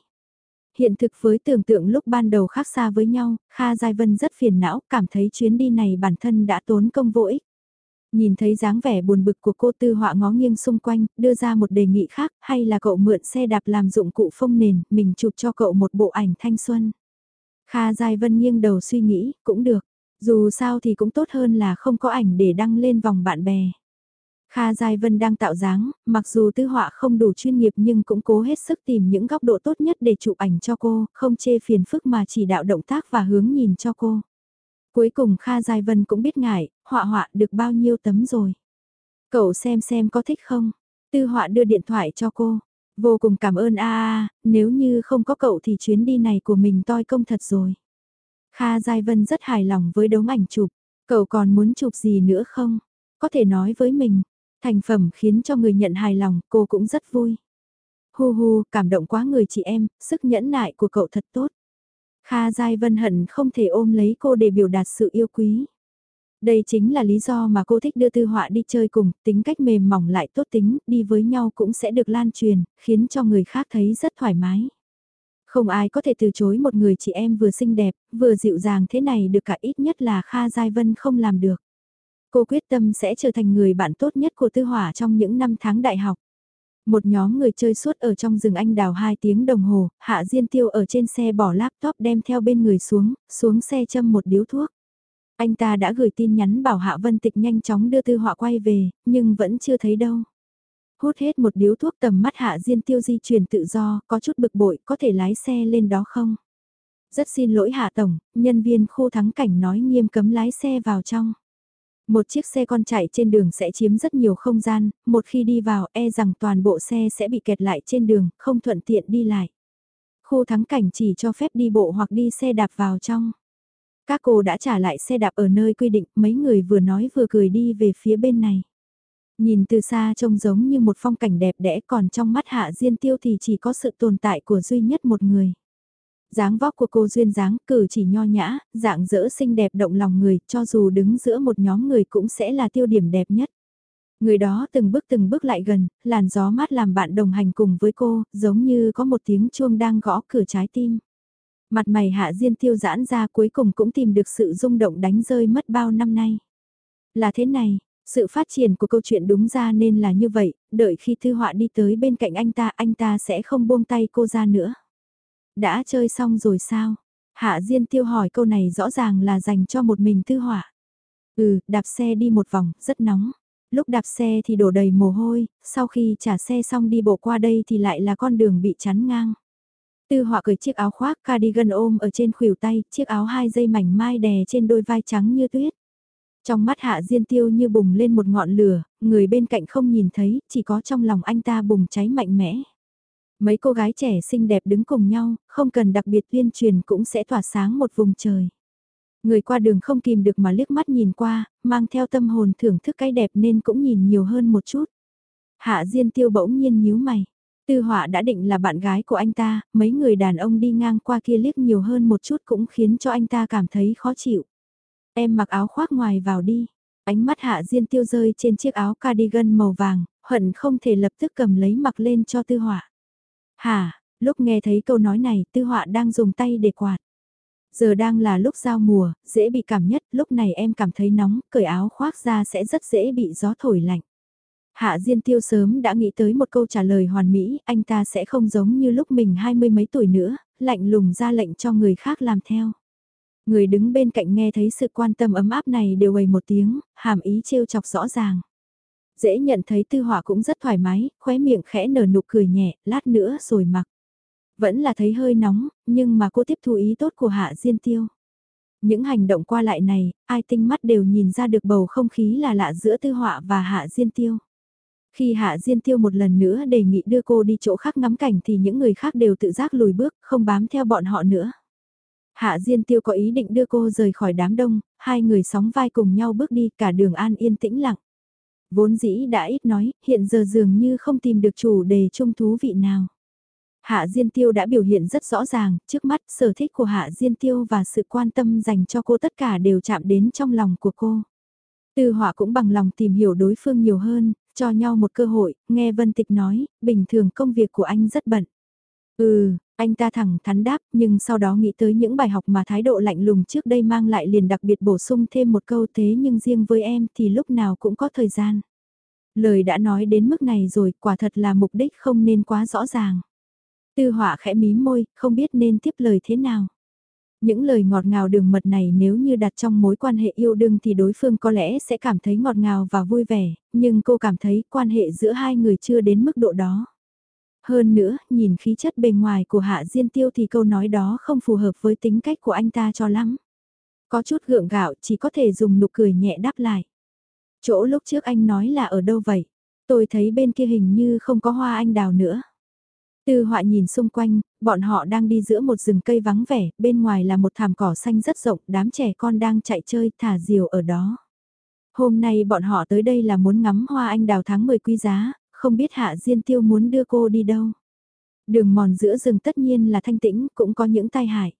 Hiện thực với tưởng tượng lúc ban đầu khác xa với nhau, Kha Giai Vân rất phiền não, cảm thấy chuyến đi này bản thân đã tốn công vô ích. Nhìn thấy dáng vẻ buồn bực của cô tư họa ngó nghiêng xung quanh, đưa ra một đề nghị khác, hay là cậu mượn xe đạp làm dụng cụ phông nền, mình chụp cho cậu một bộ ảnh thanh xuân. Kha Giai Vân nghiêng đầu suy nghĩ, cũng được. Dù sao thì cũng tốt hơn là không có ảnh để đăng lên vòng bạn bè. Kha Giai Vân đang tạo dáng, mặc dù tư họa không đủ chuyên nghiệp nhưng cũng cố hết sức tìm những góc độ tốt nhất để chụp ảnh cho cô, không chê phiền phức mà chỉ đạo động tác và hướng nhìn cho cô. Cuối cùng Kha Giai Vân cũng biết ngại, họa họa được bao nhiêu tấm rồi. Cậu xem xem có thích không? Tư họa đưa điện thoại cho cô. Vô cùng cảm ơn a nếu như không có cậu thì chuyến đi này của mình toi công thật rồi. Kha Giai Vân rất hài lòng với đống ảnh chụp. Cậu còn muốn chụp gì nữa không? Có thể nói với mình. Thành phẩm khiến cho người nhận hài lòng, cô cũng rất vui. Hu hu, cảm động quá người chị em, sức nhẫn nại của cậu thật tốt. Kha Giai Vân hận không thể ôm lấy cô để biểu đạt sự yêu quý. Đây chính là lý do mà cô thích đưa tư họa đi chơi cùng, tính cách mềm mỏng lại tốt tính, đi với nhau cũng sẽ được lan truyền, khiến cho người khác thấy rất thoải mái. Không ai có thể từ chối một người chị em vừa xinh đẹp, vừa dịu dàng thế này được cả ít nhất là Kha Giai Vân không làm được. Cô quyết tâm sẽ trở thành người bạn tốt nhất của Tư Hỏa trong những năm tháng đại học. Một nhóm người chơi suốt ở trong rừng anh đào 2 tiếng đồng hồ, Hạ Diên Tiêu ở trên xe bỏ laptop đem theo bên người xuống, xuống xe châm một điếu thuốc. Anh ta đã gửi tin nhắn bảo Hạ Vân Tịch nhanh chóng đưa tư họa quay về, nhưng vẫn chưa thấy đâu. Hút hết một điếu thuốc tầm mắt Hạ Diên Tiêu di chuyển tự do, có chút bực bội, có thể lái xe lên đó không? Rất xin lỗi Hạ Tổng, nhân viên khu thắng cảnh nói nghiêm cấm lái xe vào trong. Một chiếc xe con chạy trên đường sẽ chiếm rất nhiều không gian, một khi đi vào e rằng toàn bộ xe sẽ bị kẹt lại trên đường, không thuận tiện đi lại. Khu thắng cảnh chỉ cho phép đi bộ hoặc đi xe đạp vào trong. Các cô đã trả lại xe đạp ở nơi quy định, mấy người vừa nói vừa cười đi về phía bên này. Nhìn từ xa trông giống như một phong cảnh đẹp đẽ còn trong mắt hạ diên tiêu thì chỉ có sự tồn tại của duy nhất một người dáng vóc của cô duyên dáng cử chỉ nho nhã, dạng dỡ xinh đẹp động lòng người, cho dù đứng giữa một nhóm người cũng sẽ là tiêu điểm đẹp nhất. Người đó từng bước từng bước lại gần, làn gió mát làm bạn đồng hành cùng với cô, giống như có một tiếng chuông đang gõ cửa trái tim. Mặt mày hạ diên tiêu giãn ra cuối cùng cũng tìm được sự rung động đánh rơi mất bao năm nay. Là thế này, sự phát triển của câu chuyện đúng ra nên là như vậy, đợi khi thư họa đi tới bên cạnh anh ta anh ta sẽ không buông tay cô ra nữa. Đã chơi xong rồi sao? Hạ Diên Tiêu hỏi câu này rõ ràng là dành cho một mình tư họa. Ừ, đạp xe đi một vòng, rất nóng. Lúc đạp xe thì đổ đầy mồ hôi, sau khi trả xe xong đi bộ qua đây thì lại là con đường bị chắn ngang. Tư họa cởi chiếc áo khoác cardigan ôm ở trên khuỷu tay, chiếc áo hai dây mảnh mai đè trên đôi vai trắng như tuyết. Trong mắt hạ diên tiêu như bùng lên một ngọn lửa, người bên cạnh không nhìn thấy, chỉ có trong lòng anh ta bùng cháy mạnh mẽ. Mấy cô gái trẻ xinh đẹp đứng cùng nhau, không cần đặc biệt tuyên truyền cũng sẽ tỏa sáng một vùng trời. Người qua đường không kìm được mà liếc mắt nhìn qua, mang theo tâm hồn thưởng thức cái đẹp nên cũng nhìn nhiều hơn một chút. Hạ Diên Tiêu bỗng nhiên nhíu mày. Tư họa đã định là bạn gái của anh ta, mấy người đàn ông đi ngang qua kia liếc nhiều hơn một chút cũng khiến cho anh ta cảm thấy khó chịu. Em mặc áo khoác ngoài vào đi. Ánh mắt hạ diên tiêu rơi trên chiếc áo cardigan màu vàng, hận không thể lập tức cầm lấy mặc lên cho tư họa. Hả, lúc nghe thấy câu nói này tư họa đang dùng tay để quạt. Giờ đang là lúc giao mùa, dễ bị cảm nhất, lúc này em cảm thấy nóng, cởi áo khoác ra sẽ rất dễ bị gió thổi lạnh. Hạ Diên Tiêu sớm đã nghĩ tới một câu trả lời hoàn mỹ, anh ta sẽ không giống như lúc mình hai mươi mấy tuổi nữa, lạnh lùng ra lệnh cho người khác làm theo. Người đứng bên cạnh nghe thấy sự quan tâm ấm áp này đều quầy một tiếng, hàm ý trêu chọc rõ ràng. Dễ nhận thấy tư họa cũng rất thoải mái, khóe miệng khẽ nở nụ cười nhẹ, lát nữa rồi mặc. Vẫn là thấy hơi nóng, nhưng mà cô tiếp thu ý tốt của Hạ Diên Tiêu. Những hành động qua lại này, ai tinh mắt đều nhìn ra được bầu không khí là lạ giữa tư họa và Hạ Diên Tiêu. Khi Hạ Diên Tiêu một lần nữa đề nghị đưa cô đi chỗ khác ngắm cảnh thì những người khác đều tự giác lùi bước, không bám theo bọn họ nữa. Hạ Diên Tiêu có ý định đưa cô rời khỏi đám đông, hai người sóng vai cùng nhau bước đi cả đường an yên tĩnh lặng. Vốn dĩ đã ít nói, hiện giờ dường như không tìm được chủ đề chung thú vị nào. Hạ Diên Tiêu đã biểu hiện rất rõ ràng, trước mắt sở thích của Hạ Diên Tiêu và sự quan tâm dành cho cô tất cả đều chạm đến trong lòng của cô. Tư họa cũng bằng lòng tìm hiểu đối phương nhiều hơn, cho nhau một cơ hội, nghe Vân Tịch nói, bình thường công việc của anh rất bận. Ừ, anh ta thẳng thắn đáp nhưng sau đó nghĩ tới những bài học mà thái độ lạnh lùng trước đây mang lại liền đặc biệt bổ sung thêm một câu thế nhưng riêng với em thì lúc nào cũng có thời gian. Lời đã nói đến mức này rồi quả thật là mục đích không nên quá rõ ràng. Tư họa khẽ mím môi, không biết nên tiếp lời thế nào. Những lời ngọt ngào đường mật này nếu như đặt trong mối quan hệ yêu đương thì đối phương có lẽ sẽ cảm thấy ngọt ngào và vui vẻ, nhưng cô cảm thấy quan hệ giữa hai người chưa đến mức độ đó. Hơn nữa, nhìn khí chất bề ngoài của Hạ Diên Tiêu thì câu nói đó không phù hợp với tính cách của anh ta cho lắm. Có chút gượng gạo chỉ có thể dùng nụ cười nhẹ đáp lại. Chỗ lúc trước anh nói là ở đâu vậy? Tôi thấy bên kia hình như không có hoa anh đào nữa. Tư họa nhìn xung quanh, bọn họ đang đi giữa một rừng cây vắng vẻ, bên ngoài là một thảm cỏ xanh rất rộng, đám trẻ con đang chạy chơi thả diều ở đó. Hôm nay bọn họ tới đây là muốn ngắm hoa anh đào tháng 10 quý giá, không biết Hạ Diên Tiêu muốn đưa cô đi đâu. Đường mòn giữa rừng tất nhiên là thanh tĩnh, cũng có những tai hại.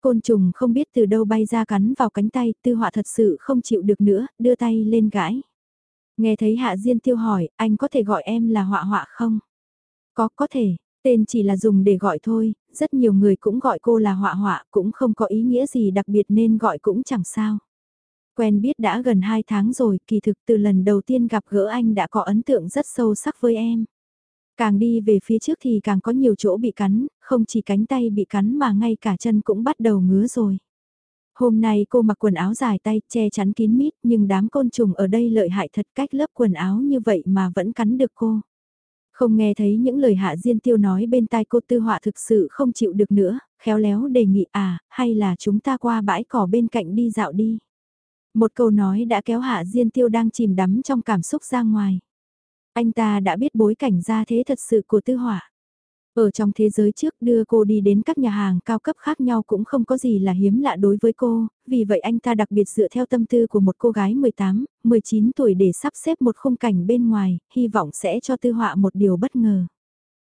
Côn trùng không biết từ đâu bay ra cắn vào cánh tay, tư họa thật sự không chịu được nữa, đưa tay lên gãi. Nghe thấy Hạ Diên Tiêu hỏi, anh có thể gọi em là họa họa không? Có, có thể, tên chỉ là dùng để gọi thôi, rất nhiều người cũng gọi cô là họa họa, cũng không có ý nghĩa gì đặc biệt nên gọi cũng chẳng sao. Quen biết đã gần 2 tháng rồi, kỳ thực từ lần đầu tiên gặp gỡ anh đã có ấn tượng rất sâu sắc với em. Càng đi về phía trước thì càng có nhiều chỗ bị cắn, không chỉ cánh tay bị cắn mà ngay cả chân cũng bắt đầu ngứa rồi. Hôm nay cô mặc quần áo dài tay, che chắn kín mít, nhưng đám côn trùng ở đây lợi hại thật cách lớp quần áo như vậy mà vẫn cắn được cô. Không nghe thấy những lời hạ diên tiêu nói bên tai cô tư họa thực sự không chịu được nữa, khéo léo đề nghị à, hay là chúng ta qua bãi cỏ bên cạnh đi dạo đi. Một câu nói đã kéo Hạ Diên Tiêu đang chìm đắm trong cảm xúc ra ngoài. Anh ta đã biết bối cảnh ra thế thật sự của tư hỏa. Ở trong thế giới trước đưa cô đi đến các nhà hàng cao cấp khác nhau cũng không có gì là hiếm lạ đối với cô, vì vậy anh ta đặc biệt dựa theo tâm tư của một cô gái 18, 19 tuổi để sắp xếp một khung cảnh bên ngoài, hy vọng sẽ cho tư họa một điều bất ngờ.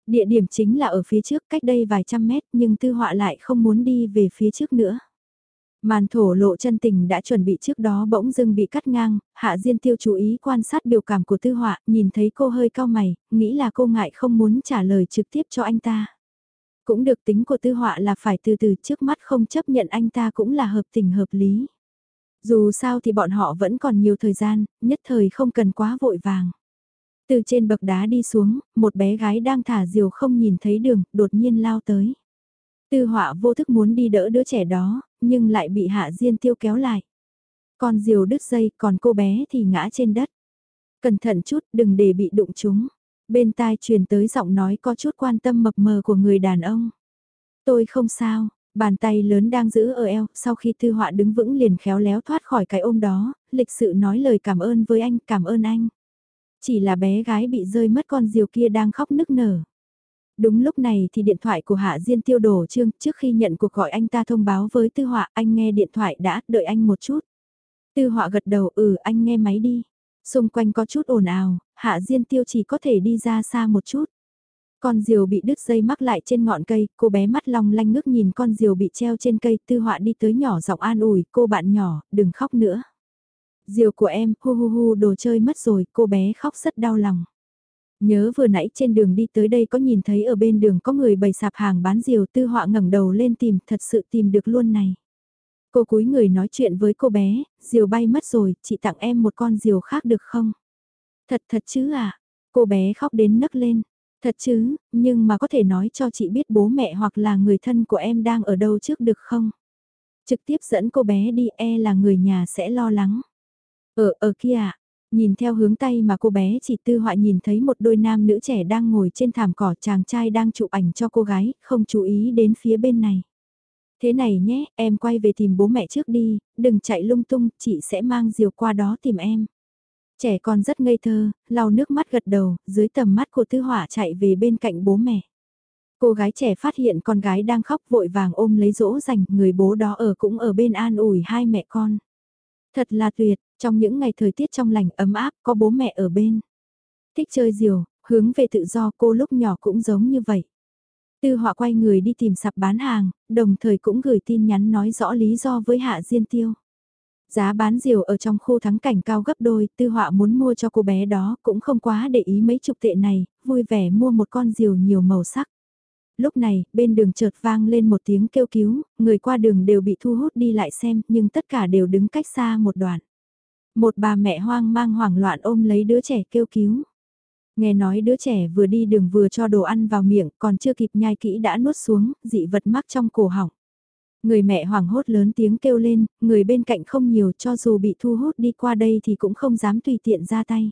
Địa điểm chính là ở phía trước cách đây vài trăm mét nhưng tư họa lại không muốn đi về phía trước nữa. Màn thổ lộ chân tình đã chuẩn bị trước đó bỗng dưng bị cắt ngang, Hạ Diên Tiêu chú ý quan sát biểu cảm của Tư Họa, nhìn thấy cô hơi cao mày, nghĩ là cô ngại không muốn trả lời trực tiếp cho anh ta. Cũng được tính của Tư Họa là phải từ từ trước mắt không chấp nhận anh ta cũng là hợp tình hợp lý. Dù sao thì bọn họ vẫn còn nhiều thời gian, nhất thời không cần quá vội vàng. Từ trên bậc đá đi xuống, một bé gái đang thả diều không nhìn thấy đường, đột nhiên lao tới. Tư họa vô thức muốn đi đỡ đứa trẻ đó, nhưng lại bị hạ diên tiêu kéo lại. Con diều đứt dây còn cô bé thì ngã trên đất. Cẩn thận chút đừng để bị đụng chúng. Bên tai truyền tới giọng nói có chút quan tâm mập mờ của người đàn ông. Tôi không sao, bàn tay lớn đang giữ ở eo, sau khi tư họa đứng vững liền khéo léo thoát khỏi cái ôm đó, lịch sự nói lời cảm ơn với anh, cảm ơn anh. Chỉ là bé gái bị rơi mất con diều kia đang khóc nức nở. Đúng lúc này thì điện thoại của Hạ Diên tiêu đổ trương, trước khi nhận cuộc gọi anh ta thông báo với Tư Họa, anh nghe điện thoại đã, đợi anh một chút. Tư Họa gật đầu, ừ anh nghe máy đi. Xung quanh có chút ồn ào, Hạ Diên tiêu chỉ có thể đi ra xa một chút. Con diều bị đứt dây mắc lại trên ngọn cây, cô bé mắt long lanh ngước nhìn con diều bị treo trên cây, Tư Họa đi tới nhỏ giọng an ủi, cô bạn nhỏ, đừng khóc nữa. Diều của em, hu hu hu đồ chơi mất rồi, cô bé khóc rất đau lòng. Nhớ vừa nãy trên đường đi tới đây có nhìn thấy ở bên đường có người bày sạp hàng bán diều tư họa ngẩng đầu lên tìm, thật sự tìm được luôn này. Cô cúi người nói chuyện với cô bé, diều bay mất rồi, chị tặng em một con diều khác được không? Thật thật chứ à? Cô bé khóc đến nấc lên. Thật chứ, nhưng mà có thể nói cho chị biết bố mẹ hoặc là người thân của em đang ở đâu trước được không? Trực tiếp dẫn cô bé đi e là người nhà sẽ lo lắng. Ở, ở kia à? Nhìn theo hướng tay mà cô bé chỉ tư họa nhìn thấy một đôi nam nữ trẻ đang ngồi trên thảm cỏ chàng trai đang chụp ảnh cho cô gái, không chú ý đến phía bên này. Thế này nhé, em quay về tìm bố mẹ trước đi, đừng chạy lung tung, chị sẽ mang diều qua đó tìm em. Trẻ con rất ngây thơ, lau nước mắt gật đầu, dưới tầm mắt của tư họa chạy về bên cạnh bố mẹ. Cô gái trẻ phát hiện con gái đang khóc vội vàng ôm lấy dỗ dành, người bố đó ở cũng ở bên an ủi hai mẹ con. Thật là tuyệt, trong những ngày thời tiết trong lành ấm áp có bố mẹ ở bên. Thích chơi diều, hướng về tự do cô lúc nhỏ cũng giống như vậy. Tư họa quay người đi tìm sạp bán hàng, đồng thời cũng gửi tin nhắn nói rõ lý do với Hạ Diên Tiêu. Giá bán diều ở trong khu thắng cảnh cao gấp đôi, tư họa muốn mua cho cô bé đó cũng không quá để ý mấy chục tệ này, vui vẻ mua một con diều nhiều màu sắc lúc này, bên đường chợt vang lên một tiếng kêu cứu, người qua đường đều bị thu hút đi lại xem, nhưng tất cả đều đứng cách xa một đoạn. Một bà mẹ hoang mang hoảng loạn ôm lấy đứa trẻ kêu cứu. Nghe nói đứa trẻ vừa đi đường vừa cho đồ ăn vào miệng, còn chưa kịp nhai kỹ đã nuốt xuống, dị vật mắc trong cổ họng. Người mẹ hoảng hốt lớn tiếng kêu lên, người bên cạnh không nhiều cho dù bị thu hút đi qua đây thì cũng không dám tùy tiện ra tay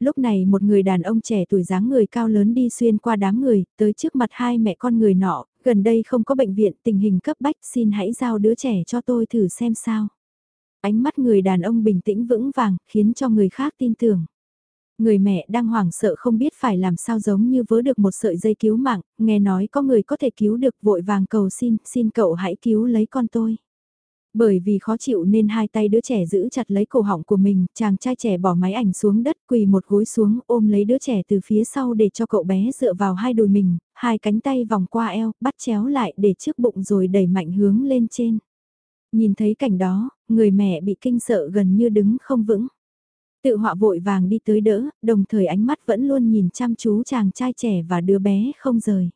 lúc này một người đàn ông trẻ tuổi dáng người cao lớn đi xuyên qua đám người, tới trước mặt hai mẹ con người nọ, gần đây không có bệnh viện, tình hình cấp bách, xin hãy giao đứa trẻ cho tôi thử xem sao. Ánh mắt người đàn ông bình tĩnh vững vàng, khiến cho người khác tin tưởng. Người mẹ đang hoảng sợ không biết phải làm sao giống như vớ được một sợi dây cứu mạng, nghe nói có người có thể cứu được vội vàng cầu xin, xin cậu hãy cứu lấy con tôi. Bởi vì khó chịu nên hai tay đứa trẻ giữ chặt lấy cổ họng của mình, chàng trai trẻ bỏ máy ảnh xuống đất quỳ một gối xuống ôm lấy đứa trẻ từ phía sau để cho cậu bé dựa vào hai đùi mình, hai cánh tay vòng qua eo, bắt chéo lại để trước bụng rồi đẩy mạnh hướng lên trên. Nhìn thấy cảnh đó, người mẹ bị kinh sợ gần như đứng không vững. Tự họa vội vàng đi tới đỡ, đồng thời ánh mắt vẫn luôn nhìn chăm chú chàng trai trẻ và đứa bé không rời.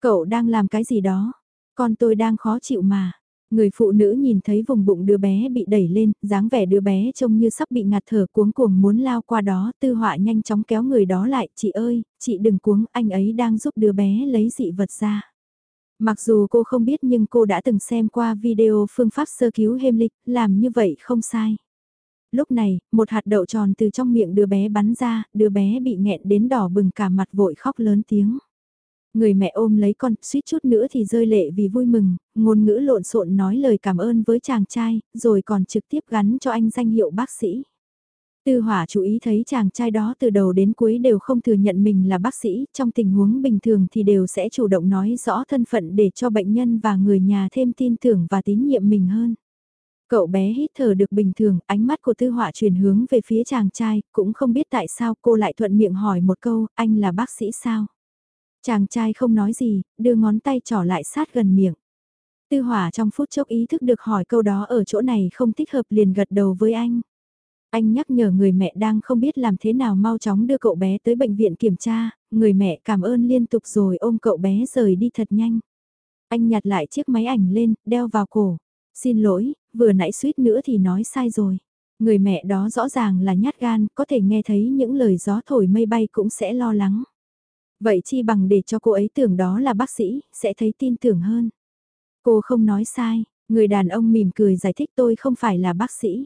Cậu đang làm cái gì đó? Con tôi đang khó chịu mà. Người phụ nữ nhìn thấy vùng bụng đứa bé bị đẩy lên, dáng vẻ đứa bé trông như sắp bị ngạt thở cuống cuồng muốn lao qua đó, tư họa nhanh chóng kéo người đó lại, chị ơi, chị đừng cuống, anh ấy đang giúp đứa bé lấy dị vật ra. Mặc dù cô không biết nhưng cô đã từng xem qua video phương pháp sơ cứu hêm lịch, làm như vậy không sai. Lúc này, một hạt đậu tròn từ trong miệng đứa bé bắn ra, đứa bé bị nghẹn đến đỏ bừng cả mặt vội khóc lớn tiếng. Người mẹ ôm lấy con, suýt chút nữa thì rơi lệ vì vui mừng, ngôn ngữ lộn xộn nói lời cảm ơn với chàng trai, rồi còn trực tiếp gắn cho anh danh hiệu bác sĩ. Tư hỏa chú ý thấy chàng trai đó từ đầu đến cuối đều không thừa nhận mình là bác sĩ, trong tình huống bình thường thì đều sẽ chủ động nói rõ thân phận để cho bệnh nhân và người nhà thêm tin tưởng và tín nhiệm mình hơn. Cậu bé hít thở được bình thường, ánh mắt của tư họa chuyển hướng về phía chàng trai, cũng không biết tại sao cô lại thuận miệng hỏi một câu, anh là bác sĩ sao? Chàng trai không nói gì, đưa ngón tay trỏ lại sát gần miệng. Tư hỏa trong phút chốc ý thức được hỏi câu đó ở chỗ này không thích hợp liền gật đầu với anh. Anh nhắc nhở người mẹ đang không biết làm thế nào mau chóng đưa cậu bé tới bệnh viện kiểm tra, người mẹ cảm ơn liên tục rồi ôm cậu bé rời đi thật nhanh. Anh nhặt lại chiếc máy ảnh lên, đeo vào cổ. Xin lỗi, vừa nãy suýt nữa thì nói sai rồi. Người mẹ đó rõ ràng là nhát gan, có thể nghe thấy những lời gió thổi mây bay cũng sẽ lo lắng. Vậy chi bằng để cho cô ấy tưởng đó là bác sĩ, sẽ thấy tin tưởng hơn. Cô không nói sai, người đàn ông mỉm cười giải thích tôi không phải là bác sĩ.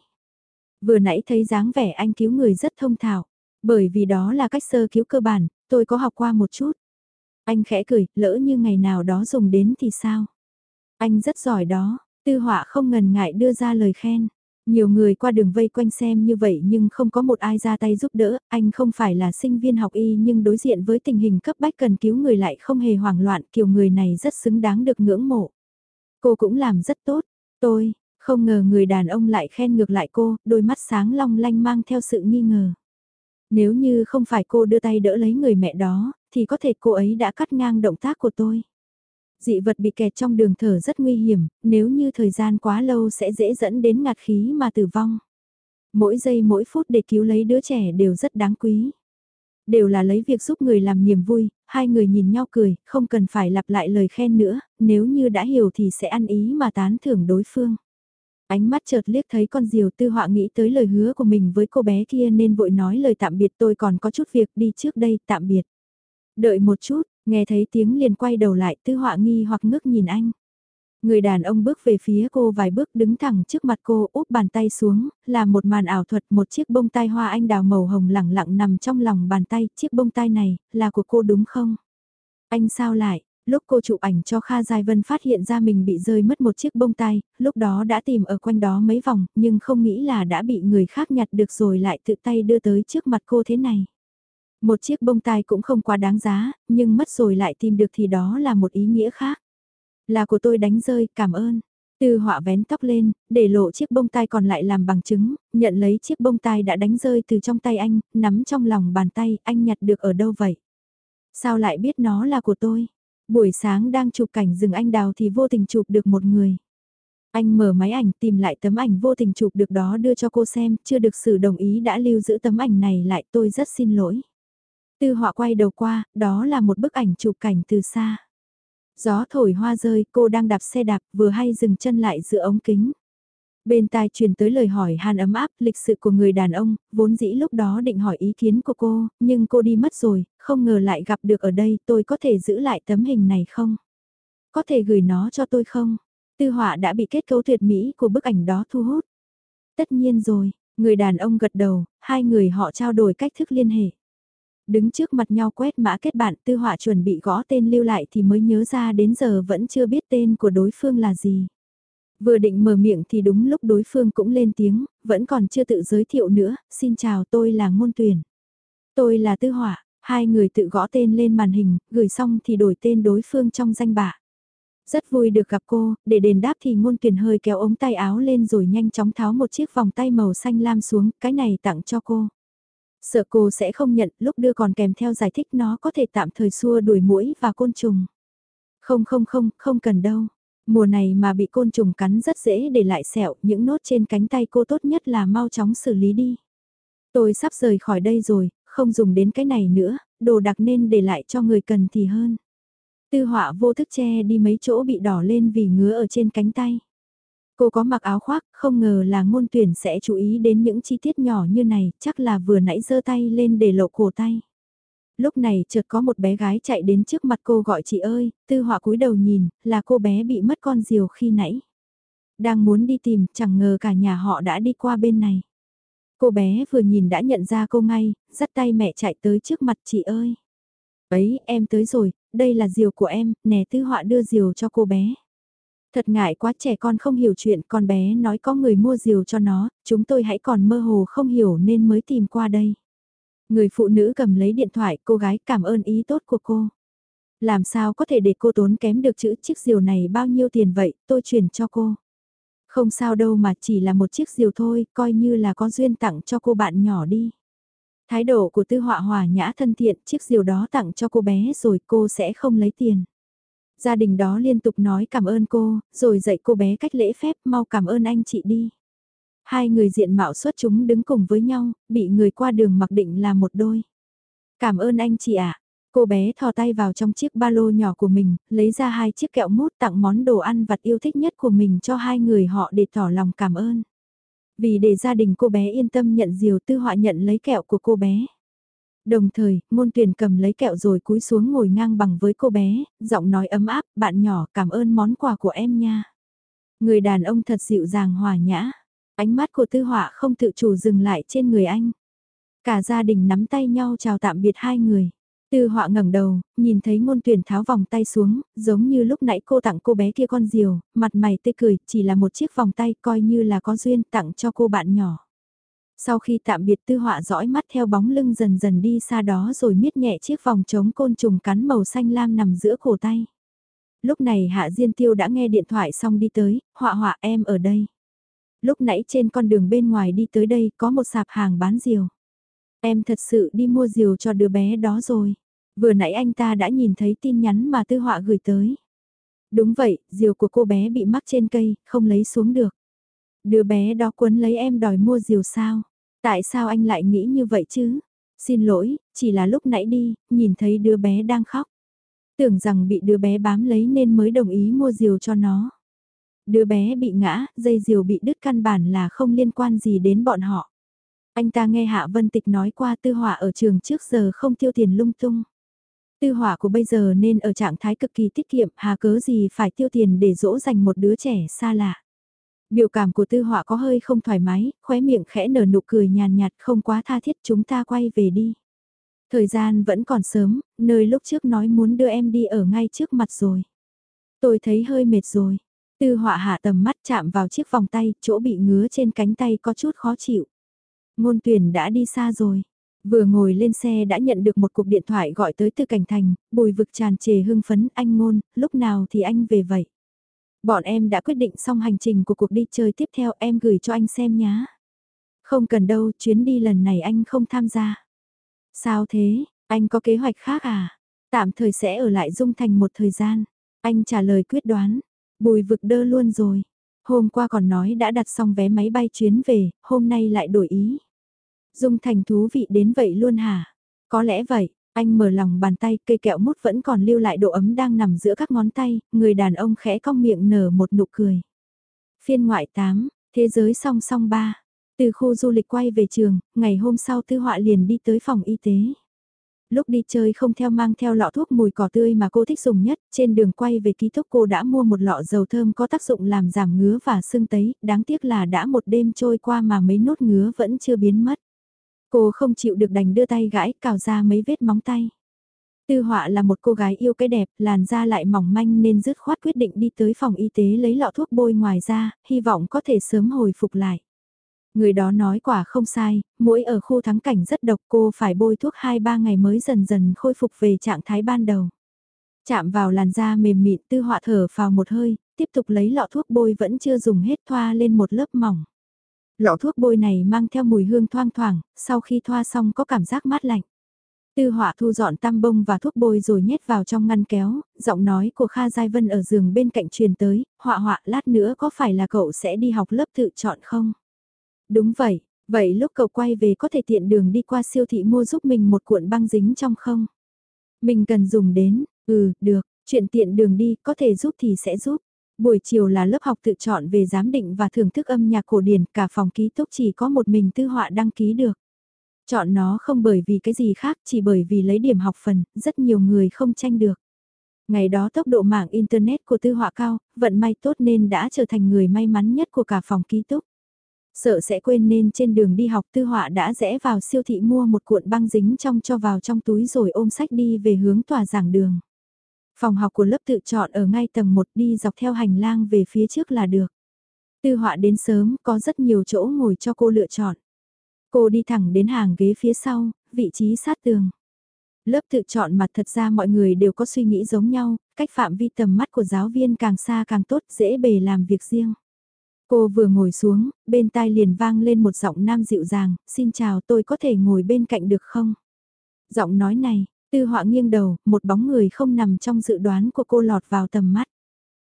Vừa nãy thấy dáng vẻ anh cứu người rất thông thạo, bởi vì đó là cách sơ cứu cơ bản, tôi có học qua một chút. Anh khẽ cười, lỡ như ngày nào đó dùng đến thì sao? Anh rất giỏi đó, tư họa không ngần ngại đưa ra lời khen. Nhiều người qua đường vây quanh xem như vậy nhưng không có một ai ra tay giúp đỡ, anh không phải là sinh viên học y nhưng đối diện với tình hình cấp bách cần cứu người lại không hề hoảng loạn, kiểu người này rất xứng đáng được ngưỡng mộ. Cô cũng làm rất tốt, tôi, không ngờ người đàn ông lại khen ngược lại cô, đôi mắt sáng long lanh mang theo sự nghi ngờ. Nếu như không phải cô đưa tay đỡ lấy người mẹ đó, thì có thể cô ấy đã cắt ngang động tác của tôi. Dị vật bị kẹt trong đường thở rất nguy hiểm, nếu như thời gian quá lâu sẽ dễ dẫn đến ngạt khí mà tử vong. Mỗi giây mỗi phút để cứu lấy đứa trẻ đều rất đáng quý. Đều là lấy việc giúp người làm niềm vui, hai người nhìn nhau cười, không cần phải lặp lại lời khen nữa, nếu như đã hiểu thì sẽ ăn ý mà tán thưởng đối phương. Ánh mắt chợt liếc thấy con diều tư họa nghĩ tới lời hứa của mình với cô bé kia nên vội nói lời tạm biệt tôi còn có chút việc đi trước đây tạm biệt. Đợi một chút, nghe thấy tiếng liền quay đầu lại tư họa nghi hoặc ngước nhìn anh. Người đàn ông bước về phía cô vài bước đứng thẳng trước mặt cô úp bàn tay xuống, là một màn ảo thuật một chiếc bông tai hoa anh đào màu hồng lẳng lặng nằm trong lòng bàn tay, chiếc bông tai này, là của cô đúng không? Anh sao lại, lúc cô chụp ảnh cho Kha Giai Vân phát hiện ra mình bị rơi mất một chiếc bông tai, lúc đó đã tìm ở quanh đó mấy vòng, nhưng không nghĩ là đã bị người khác nhặt được rồi lại tự tay đưa tới trước mặt cô thế này. Một chiếc bông tai cũng không quá đáng giá, nhưng mất rồi lại tìm được thì đó là một ý nghĩa khác. Là của tôi đánh rơi, cảm ơn. từ họa vén tóc lên, để lộ chiếc bông tai còn lại làm bằng chứng, nhận lấy chiếc bông tai đã đánh rơi từ trong tay anh, nắm trong lòng bàn tay, anh nhặt được ở đâu vậy? Sao lại biết nó là của tôi? Buổi sáng đang chụp cảnh rừng anh đào thì vô tình chụp được một người. Anh mở máy ảnh tìm lại tấm ảnh vô tình chụp được đó đưa cho cô xem, chưa được sự đồng ý đã lưu giữ tấm ảnh này lại tôi rất xin lỗi. Tư họa quay đầu qua, đó là một bức ảnh chụp cảnh từ xa. Gió thổi hoa rơi, cô đang đạp xe đạp, vừa hay dừng chân lại giữa ống kính. Bên tai truyền tới lời hỏi han ấm áp, lịch sự của người đàn ông, vốn dĩ lúc đó định hỏi ý kiến của cô, nhưng cô đi mất rồi, không ngờ lại gặp được ở đây, tôi có thể giữ lại tấm hình này không? Có thể gửi nó cho tôi không? Tư họa đã bị kết cấu tuyệt mỹ của bức ảnh đó thu hút. Tất nhiên rồi, người đàn ông gật đầu, hai người họ trao đổi cách thức liên hệ đứng trước mặt nhau quét mã kết bạn tư họa chuẩn bị gõ tên lưu lại thì mới nhớ ra đến giờ vẫn chưa biết tên của đối phương là gì. Vừa định mở miệng thì đúng lúc đối phương cũng lên tiếng, vẫn còn chưa tự giới thiệu nữa, xin chào tôi là ngôn tuyển. Tôi là tư hỏa hai người tự gõ tên lên màn hình, gửi xong thì đổi tên đối phương trong danh bạ. Rất vui được gặp cô, để đền đáp thì ngôn tuyển hơi kéo ống tay áo lên rồi nhanh chóng tháo một chiếc vòng tay màu xanh lam xuống, cái này tặng cho cô. Sợ cô sẽ không nhận, lúc đưa còn kèm theo giải thích nó có thể tạm thời xua đuổi mũi và côn trùng. Không không không, không cần đâu. Mùa này mà bị côn trùng cắn rất dễ để lại sẹo, những nốt trên cánh tay cô tốt nhất là mau chóng xử lý đi. Tôi sắp rời khỏi đây rồi, không dùng đến cái này nữa, đồ đặc nên để lại cho người cần thì hơn. Tư họa vô thức che đi mấy chỗ bị đỏ lên vì ngứa ở trên cánh tay. Cô có mặc áo khoác, không ngờ là ngôn tuyển sẽ chú ý đến những chi tiết nhỏ như này, chắc là vừa nãy giơ tay lên để lộ cổ tay. Lúc này chợt có một bé gái chạy đến trước mặt cô gọi chị ơi, tư họa cúi đầu nhìn, là cô bé bị mất con diều khi nãy. Đang muốn đi tìm, chẳng ngờ cả nhà họ đã đi qua bên này. Cô bé vừa nhìn đã nhận ra cô ngay, dắt tay mẹ chạy tới trước mặt chị ơi. Ấy, em tới rồi, đây là diều của em, nè tư họa đưa diều cho cô bé. Thật ngại quá trẻ con không hiểu chuyện, con bé nói có người mua diều cho nó, chúng tôi hãy còn mơ hồ không hiểu nên mới tìm qua đây. Người phụ nữ cầm lấy điện thoại, cô gái cảm ơn ý tốt của cô. Làm sao có thể để cô tốn kém được chữ chiếc diều này bao nhiêu tiền vậy, tôi chuyển cho cô. Không sao đâu mà chỉ là một chiếc diều thôi, coi như là có duyên tặng cho cô bạn nhỏ đi. Thái độ của tư họa hòa nhã thân thiện, chiếc diều đó tặng cho cô bé rồi cô sẽ không lấy tiền. Gia đình đó liên tục nói cảm ơn cô, rồi dạy cô bé cách lễ phép mau cảm ơn anh chị đi. Hai người diện mạo xuất chúng đứng cùng với nhau, bị người qua đường mặc định là một đôi. Cảm ơn anh chị ạ. Cô bé thò tay vào trong chiếc ba lô nhỏ của mình, lấy ra hai chiếc kẹo mút tặng món đồ ăn vặt yêu thích nhất của mình cho hai người họ để tỏ lòng cảm ơn. Vì để gia đình cô bé yên tâm nhận diều tư họa nhận lấy kẹo của cô bé. Đồng thời, ngôn tuyển cầm lấy kẹo rồi cúi xuống ngồi ngang bằng với cô bé, giọng nói ấm áp, bạn nhỏ cảm ơn món quà của em nha. Người đàn ông thật dịu dàng hòa nhã, ánh mắt của tư họa không tự chủ dừng lại trên người anh. Cả gia đình nắm tay nhau chào tạm biệt hai người. Tư họa ngẩng đầu, nhìn thấy ngôn tuyển tháo vòng tay xuống, giống như lúc nãy cô tặng cô bé kia con diều, mặt mày tươi cười, chỉ là một chiếc vòng tay coi như là có duyên tặng cho cô bạn nhỏ. Sau khi tạm biệt tư họa dõi mắt theo bóng lưng dần dần đi xa đó rồi miết nhẹ chiếc vòng chống côn trùng cắn màu xanh lam nằm giữa cổ tay. Lúc này Hạ Diên Tiêu đã nghe điện thoại xong đi tới, họa họa em ở đây. Lúc nãy trên con đường bên ngoài đi tới đây có một sạp hàng bán diều. Em thật sự đi mua diều cho đứa bé đó rồi. Vừa nãy anh ta đã nhìn thấy tin nhắn mà tư họa gửi tới. Đúng vậy, diều của cô bé bị mắc trên cây, không lấy xuống được. Đứa bé đó quấn lấy em đòi mua diều sao? Tại sao anh lại nghĩ như vậy chứ? Xin lỗi, chỉ là lúc nãy đi, nhìn thấy đứa bé đang khóc. Tưởng rằng bị đứa bé bám lấy nên mới đồng ý mua diều cho nó. Đứa bé bị ngã, dây diều bị đứt căn bản là không liên quan gì đến bọn họ. Anh ta nghe Hạ Vân Tịch nói qua tư họa ở trường trước giờ không tiêu tiền lung tung. Tư họa của bây giờ nên ở trạng thái cực kỳ tiết kiệm, hà cớ gì phải tiêu tiền để dỗ dành một đứa trẻ xa lạ. Biểu cảm của tư họa có hơi không thoải mái, khóe miệng khẽ nở nụ cười nhàn nhạt không quá tha thiết chúng ta quay về đi. Thời gian vẫn còn sớm, nơi lúc trước nói muốn đưa em đi ở ngay trước mặt rồi. Tôi thấy hơi mệt rồi. Tư họa hạ tầm mắt chạm vào chiếc vòng tay, chỗ bị ngứa trên cánh tay có chút khó chịu. Ngôn tuyển đã đi xa rồi. Vừa ngồi lên xe đã nhận được một cuộc điện thoại gọi tới từ cảnh thành, bùi vực tràn trề hưng phấn anh ngôn, lúc nào thì anh về vậy. Bọn em đã quyết định xong hành trình của cuộc đi chơi tiếp theo em gửi cho anh xem nhá. Không cần đâu, chuyến đi lần này anh không tham gia. Sao thế, anh có kế hoạch khác à? Tạm thời sẽ ở lại Dung Thành một thời gian. Anh trả lời quyết đoán. Bùi vực đơ luôn rồi. Hôm qua còn nói đã đặt xong vé máy bay chuyến về, hôm nay lại đổi ý. Dung Thành thú vị đến vậy luôn hả? Có lẽ vậy, anh mở lòng bàn tay, cây kẹo mút vẫn còn lưu lại độ ấm đang nằm giữa các ngón tay, người đàn ông khẽ cong miệng nở một nụ cười. Phiên ngoại 8, Thế giới song song 3. Từ khu du lịch quay về trường, ngày hôm sau Tư Họa liền đi tới phòng y tế. Lúc đi chơi không theo mang theo lọ thuốc mùi cỏ tươi mà cô thích dùng nhất, trên đường quay về ký túc cô đã mua một lọ dầu thơm có tác dụng làm giảm ngứa và sưng tấy, đáng tiếc là đã một đêm trôi qua mà mấy nốt ngứa vẫn chưa biến mất. Cô không chịu được đành đưa tay gãi cào ra mấy vết móng tay. Tư họa là một cô gái yêu cái đẹp, làn da lại mỏng manh nên dứt khoát quyết định đi tới phòng y tế lấy lọ thuốc bôi ngoài ra, hy vọng có thể sớm hồi phục lại. Người đó nói quả không sai, mũi ở khu thắng cảnh rất độc cô phải bôi thuốc 2-3 ngày mới dần dần khôi phục về trạng thái ban đầu. Chạm vào làn da mềm mịn tư họa thở vào một hơi, tiếp tục lấy lọ thuốc bôi vẫn chưa dùng hết thoa lên một lớp mỏng. Lọ thuốc bôi này mang theo mùi hương thoang thoảng, sau khi thoa xong có cảm giác mát lạnh. Tư họa thu dọn tam bông và thuốc bôi rồi nhét vào trong ngăn kéo, giọng nói của Kha Giai Vân ở giường bên cạnh truyền tới, họa họa lát nữa có phải là cậu sẽ đi học lớp tự chọn không? Đúng vậy, vậy lúc cậu quay về có thể tiện đường đi qua siêu thị mua giúp mình một cuộn băng dính trong không? Mình cần dùng đến, ừ, được, chuyện tiện đường đi, có thể giúp thì sẽ giúp. Buổi chiều là lớp học tự chọn về giám định và thưởng thức âm nhạc cổ điển, cả phòng ký túc chỉ có một mình tư họa đăng ký được. Chọn nó không bởi vì cái gì khác, chỉ bởi vì lấy điểm học phần, rất nhiều người không tranh được. Ngày đó tốc độ mạng Internet của tư họa cao, vận may tốt nên đã trở thành người may mắn nhất của cả phòng ký túc. Sợ sẽ quên nên trên đường đi học tư họa đã rẽ vào siêu thị mua một cuộn băng dính trong cho vào trong túi rồi ôm sách đi về hướng tòa giảng đường. Phòng học của lớp tự chọn ở ngay tầng 1 đi dọc theo hành lang về phía trước là được. Tư họa đến sớm có rất nhiều chỗ ngồi cho cô lựa chọn. Cô đi thẳng đến hàng ghế phía sau, vị trí sát tường. Lớp tự chọn mặt thật ra mọi người đều có suy nghĩ giống nhau, cách phạm vi tầm mắt của giáo viên càng xa càng tốt, dễ bề làm việc riêng. Cô vừa ngồi xuống, bên tai liền vang lên một giọng nam dịu dàng, xin chào tôi có thể ngồi bên cạnh được không? Giọng nói này, tư họa nghiêng đầu, một bóng người không nằm trong dự đoán của cô lọt vào tầm mắt.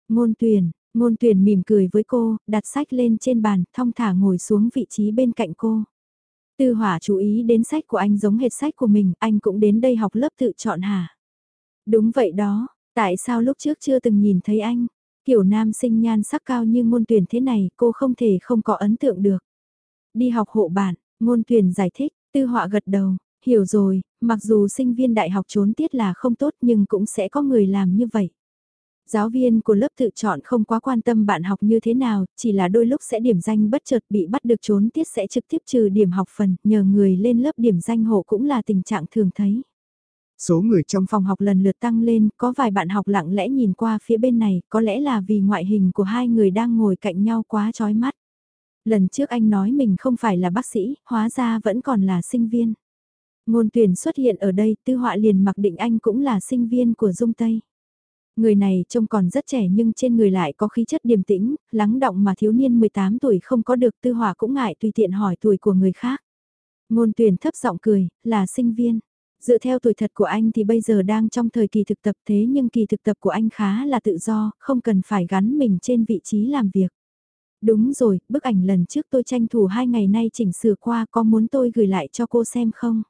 Ngôn tuyển, ngôn tuyển mỉm cười với cô, đặt sách lên trên bàn, thong thả ngồi xuống vị trí bên cạnh cô. Tư hỏa chú ý đến sách của anh giống hệt sách của mình, anh cũng đến đây học lớp tự chọn hả? Đúng vậy đó, tại sao lúc trước chưa từng nhìn thấy anh? Kiểu nam sinh nhan sắc cao như ngôn tuyển thế này cô không thể không có ấn tượng được. Đi học hộ bản, ngôn tuyển giải thích, tư họa gật đầu, hiểu rồi, mặc dù sinh viên đại học trốn tiết là không tốt nhưng cũng sẽ có người làm như vậy. Giáo viên của lớp tự chọn không quá quan tâm bạn học như thế nào, chỉ là đôi lúc sẽ điểm danh bất chợt bị bắt được trốn tiết sẽ trực tiếp trừ điểm học phần, nhờ người lên lớp điểm danh hộ cũng là tình trạng thường thấy. Số người trong phòng học lần lượt tăng lên, có vài bạn học lặng lẽ nhìn qua phía bên này, có lẽ là vì ngoại hình của hai người đang ngồi cạnh nhau quá chói mắt. Lần trước anh nói mình không phải là bác sĩ, hóa ra vẫn còn là sinh viên. Ngôn tuyển xuất hiện ở đây, tư họa liền mặc định anh cũng là sinh viên của Dung Tây. Người này trông còn rất trẻ nhưng trên người lại có khí chất điềm tĩnh, lắng động mà thiếu niên 18 tuổi không có được tư họa cũng ngại tùy tiện hỏi tuổi của người khác. Ngôn tuyển thấp giọng cười, là sinh viên. Dựa theo tuổi thật của anh thì bây giờ đang trong thời kỳ thực tập thế nhưng kỳ thực tập của anh khá là tự do, không cần phải gắn mình trên vị trí làm việc. Đúng rồi, bức ảnh lần trước tôi tranh thủ hai ngày nay chỉnh sửa qua có muốn tôi gửi lại cho cô xem không?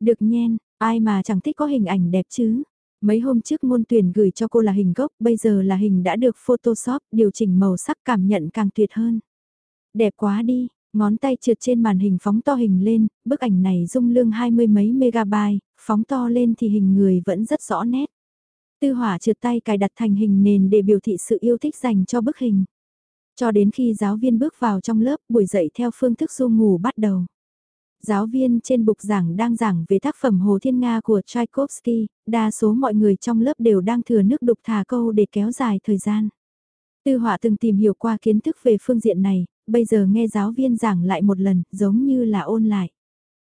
Được nhen, ai mà chẳng thích có hình ảnh đẹp chứ? Mấy hôm trước ngôn tuyển gửi cho cô là hình gốc, bây giờ là hình đã được Photoshop, điều chỉnh màu sắc cảm nhận càng tuyệt hơn. Đẹp quá đi, ngón tay trượt trên màn hình phóng to hình lên, bức ảnh này dung lương hai mươi mấy megabyte, phóng to lên thì hình người vẫn rất rõ nét. Tư hỏa trượt tay cài đặt thành hình nền để biểu thị sự yêu thích dành cho bức hình. Cho đến khi giáo viên bước vào trong lớp, buổi dạy theo phương thức du ngủ bắt đầu. Giáo viên trên bục giảng đang giảng về tác phẩm Hồ Thiên Nga của Tchaikovsky, đa số mọi người trong lớp đều đang thừa nước đục thả câu để kéo dài thời gian. Tư họa từng tìm hiểu qua kiến thức về phương diện này, bây giờ nghe giáo viên giảng lại một lần, giống như là ôn lại.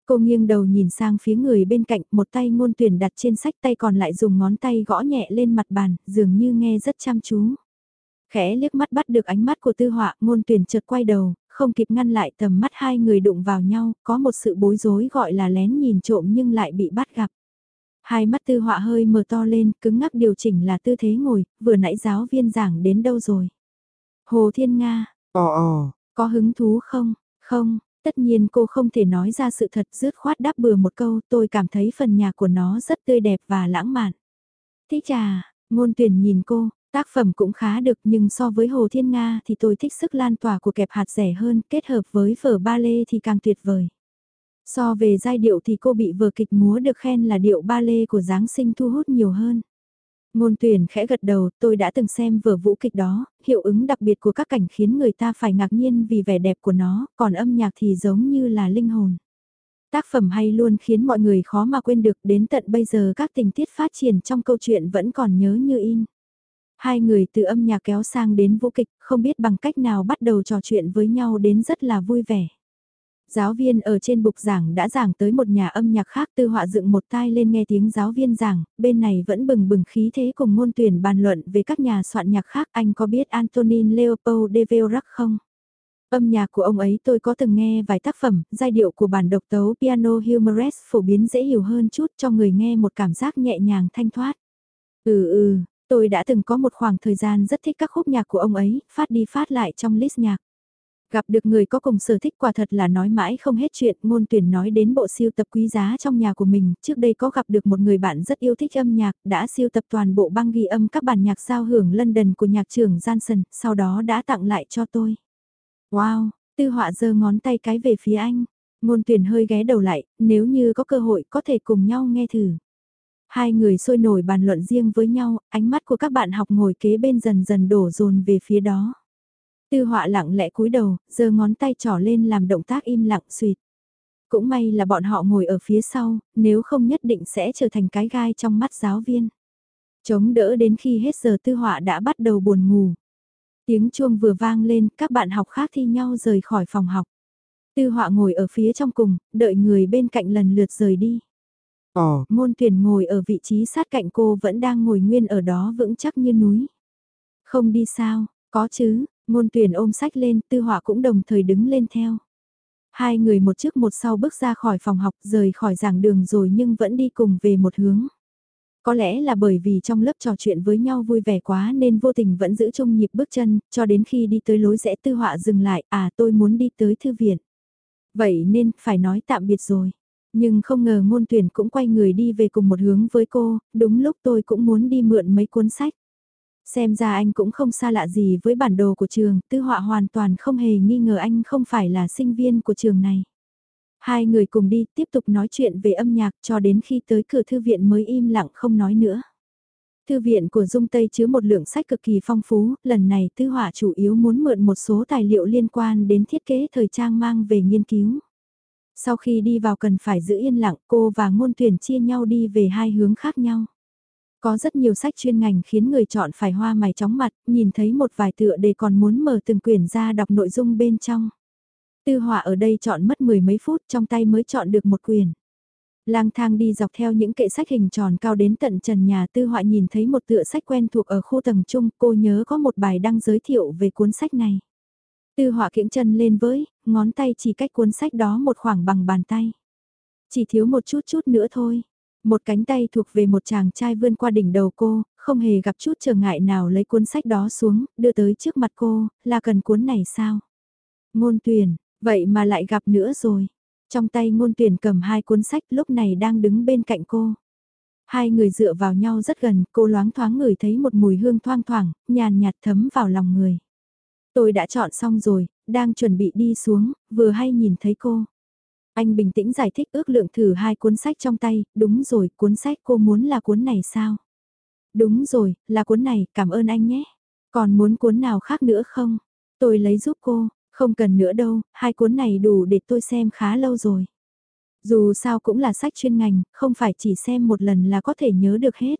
Cô nghiêng đầu nhìn sang phía người bên cạnh, một tay ngôn tuyển đặt trên sách tay còn lại dùng ngón tay gõ nhẹ lên mặt bàn, dường như nghe rất chăm chú. Khẽ liếc mắt bắt được ánh mắt của tư họa, ngôn tuyển chợt quay đầu, không kịp ngăn lại tầm mắt hai người đụng vào nhau, có một sự bối rối gọi là lén nhìn trộm nhưng lại bị bắt gặp. Hai mắt tư họa hơi mở to lên, cứng ngắc điều chỉnh là tư thế ngồi, vừa nãy giáo viên giảng đến đâu rồi. Hồ Thiên Nga, ồ ồ, có hứng thú không? Không, tất nhiên cô không thể nói ra sự thật dứt khoát đáp bừa một câu tôi cảm thấy phần nhà của nó rất tươi đẹp và lãng mạn. Thích à, ngôn tuyển nhìn cô, Tác phẩm cũng khá được nhưng so với Hồ Thiên Nga thì tôi thích sức lan tỏa của kẹp hạt rẻ hơn kết hợp với vở ba lê thì càng tuyệt vời. So về giai điệu thì cô bị vở kịch múa được khen là điệu ba lê của Giáng sinh thu hút nhiều hơn. Ngôn tuyển khẽ gật đầu, tôi đã từng xem vở vũ kịch đó, hiệu ứng đặc biệt của các cảnh khiến người ta phải ngạc nhiên vì vẻ đẹp của nó, còn âm nhạc thì giống như là linh hồn. Tác phẩm hay luôn khiến mọi người khó mà quên được đến tận bây giờ các tình tiết phát triển trong câu chuyện vẫn còn nhớ như in. Hai người từ âm nhạc kéo sang đến vũ kịch, không biết bằng cách nào bắt đầu trò chuyện với nhau đến rất là vui vẻ. Giáo viên ở trên bục giảng đã giảng tới một nhà âm nhạc khác tư họa dựng một tai lên nghe tiếng giáo viên giảng, bên này vẫn bừng bừng khí thế cùng ngôn tuyển bàn luận về các nhà soạn nhạc khác. Anh có biết Antonin Leopold de Verac không? Âm nhạc của ông ấy tôi có từng nghe vài tác phẩm, giai điệu của bản độc tấu piano humorous phổ biến dễ hiểu hơn chút cho người nghe một cảm giác nhẹ nhàng thanh thoát. Ừ ừ, Tôi đã từng có một khoảng thời gian rất thích các khúc nhạc của ông ấy, phát đi phát lại trong list nhạc. Gặp được người có cùng sở thích quả thật là nói mãi không hết chuyện, ngôn tuyển nói đến bộ siêu tập quý giá trong nhà của mình, trước đây có gặp được một người bạn rất yêu thích âm nhạc, đã siêu tập toàn bộ băng ghi âm các bản nhạc giao hưởng London của nhạc trưởng Johnson, sau đó đã tặng lại cho tôi. Wow, tư họa giơ ngón tay cái về phía anh, ngôn tuyển hơi ghé đầu lại, nếu như có cơ hội có thể cùng nhau nghe thử. Hai người sôi nổi bàn luận riêng với nhau, ánh mắt của các bạn học ngồi kế bên dần dần đổ dồn về phía đó. Tư họa lặng lẽ cúi đầu, giơ ngón tay trỏ lên làm động tác im lặng suyệt. Cũng may là bọn họ ngồi ở phía sau, nếu không nhất định sẽ trở thành cái gai trong mắt giáo viên. Chống đỡ đến khi hết giờ tư họa đã bắt đầu buồn ngủ. Tiếng chuông vừa vang lên, các bạn học khác thi nhau rời khỏi phòng học. Tư họa ngồi ở phía trong cùng, đợi người bên cạnh lần lượt rời đi. Ồ, môn tuyển ngồi ở vị trí sát cạnh cô vẫn đang ngồi nguyên ở đó vững chắc như núi. Không đi sao, có chứ, Ngôn tuyển ôm sách lên, tư họa cũng đồng thời đứng lên theo. Hai người một trước một sau bước ra khỏi phòng học rời khỏi giảng đường rồi nhưng vẫn đi cùng về một hướng. Có lẽ là bởi vì trong lớp trò chuyện với nhau vui vẻ quá nên vô tình vẫn giữ chung nhịp bước chân, cho đến khi đi tới lối rẽ tư họa dừng lại, à tôi muốn đi tới thư viện. Vậy nên, phải nói tạm biệt rồi. Nhưng không ngờ ngôn tuyển cũng quay người đi về cùng một hướng với cô, đúng lúc tôi cũng muốn đi mượn mấy cuốn sách. Xem ra anh cũng không xa lạ gì với bản đồ của trường, tư họa hoàn toàn không hề nghi ngờ anh không phải là sinh viên của trường này. Hai người cùng đi tiếp tục nói chuyện về âm nhạc cho đến khi tới cửa thư viện mới im lặng không nói nữa. Thư viện của Dung Tây chứa một lượng sách cực kỳ phong phú, lần này Tư Họa chủ yếu muốn mượn một số tài liệu liên quan đến thiết kế thời trang mang về nghiên cứu. Sau khi đi vào cần phải giữ yên lặng cô và ngôn tuyển chia nhau đi về hai hướng khác nhau. Có rất nhiều sách chuyên ngành khiến người chọn phải hoa mày chóng mặt, nhìn thấy một vài tựa đề còn muốn mở từng quyển ra đọc nội dung bên trong. Tư họa ở đây chọn mất mười mấy phút trong tay mới chọn được một quyển. Lang thang đi dọc theo những kệ sách hình tròn cao đến tận trần nhà tư họa nhìn thấy một tựa sách quen thuộc ở khu tầng trung, cô nhớ có một bài đăng giới thiệu về cuốn sách này. Tư họa kiễng chân lên với, ngón tay chỉ cách cuốn sách đó một khoảng bằng bàn tay. Chỉ thiếu một chút chút nữa thôi. Một cánh tay thuộc về một chàng trai vươn qua đỉnh đầu cô, không hề gặp chút trở ngại nào lấy cuốn sách đó xuống, đưa tới trước mặt cô, là cần cuốn này sao? Ngôn tuyển, vậy mà lại gặp nữa rồi. Trong tay ngôn tuyển cầm hai cuốn sách lúc này đang đứng bên cạnh cô. Hai người dựa vào nhau rất gần, cô loáng thoáng ngửi thấy một mùi hương thoang thoảng, nhàn nhạt thấm vào lòng người. Tôi đã chọn xong rồi, đang chuẩn bị đi xuống, vừa hay nhìn thấy cô. Anh bình tĩnh giải thích ước lượng thử hai cuốn sách trong tay, đúng rồi, cuốn sách cô muốn là cuốn này sao? Đúng rồi, là cuốn này, cảm ơn anh nhé. Còn muốn cuốn nào khác nữa không? Tôi lấy giúp cô, không cần nữa đâu, hai cuốn này đủ để tôi xem khá lâu rồi. Dù sao cũng là sách chuyên ngành, không phải chỉ xem một lần là có thể nhớ được hết.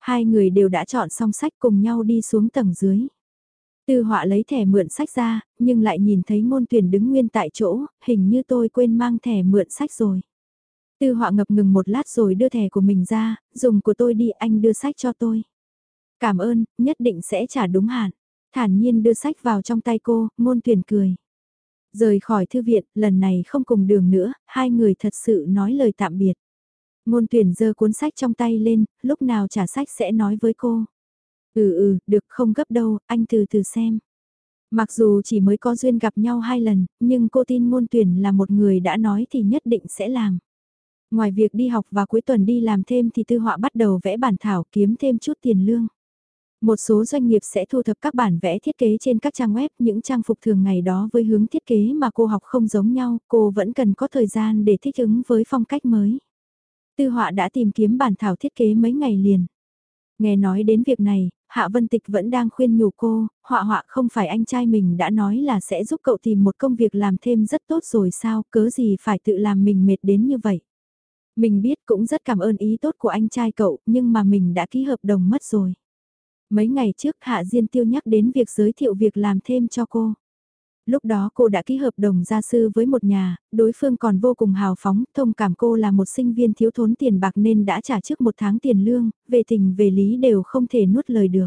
Hai người đều đã chọn xong sách cùng nhau đi xuống tầng dưới. Tư họa lấy thẻ mượn sách ra, nhưng lại nhìn thấy ngôn tuyển đứng nguyên tại chỗ, hình như tôi quên mang thẻ mượn sách rồi. Tư họa ngập ngừng một lát rồi đưa thẻ của mình ra, dùng của tôi đi anh đưa sách cho tôi. Cảm ơn, nhất định sẽ trả đúng hạn. Thản nhiên đưa sách vào trong tay cô, ngôn tuyển cười. Rời khỏi thư viện, lần này không cùng đường nữa, hai người thật sự nói lời tạm biệt. Ngôn tuyển giơ cuốn sách trong tay lên, lúc nào trả sách sẽ nói với cô. Ừ ừ, được không gấp đâu, anh từ từ xem. Mặc dù chỉ mới có duyên gặp nhau hai lần, nhưng cô tin ngôn tuyển là một người đã nói thì nhất định sẽ làm. Ngoài việc đi học và cuối tuần đi làm thêm thì tư họa bắt đầu vẽ bản thảo kiếm thêm chút tiền lương. Một số doanh nghiệp sẽ thu thập các bản vẽ thiết kế trên các trang web, những trang phục thường ngày đó với hướng thiết kế mà cô học không giống nhau, cô vẫn cần có thời gian để thích ứng với phong cách mới. Tư họa đã tìm kiếm bản thảo thiết kế mấy ngày liền. Nghe nói đến việc này, Hạ Vân Tịch vẫn đang khuyên nhủ cô, họa họa không phải anh trai mình đã nói là sẽ giúp cậu tìm một công việc làm thêm rất tốt rồi sao, cớ gì phải tự làm mình mệt đến như vậy. Mình biết cũng rất cảm ơn ý tốt của anh trai cậu, nhưng mà mình đã ký hợp đồng mất rồi. Mấy ngày trước Hạ Diên Tiêu nhắc đến việc giới thiệu việc làm thêm cho cô. Lúc đó cô đã ký hợp đồng gia sư với một nhà, đối phương còn vô cùng hào phóng, thông cảm cô là một sinh viên thiếu thốn tiền bạc nên đã trả trước một tháng tiền lương, về tình về lý đều không thể nuốt lời được.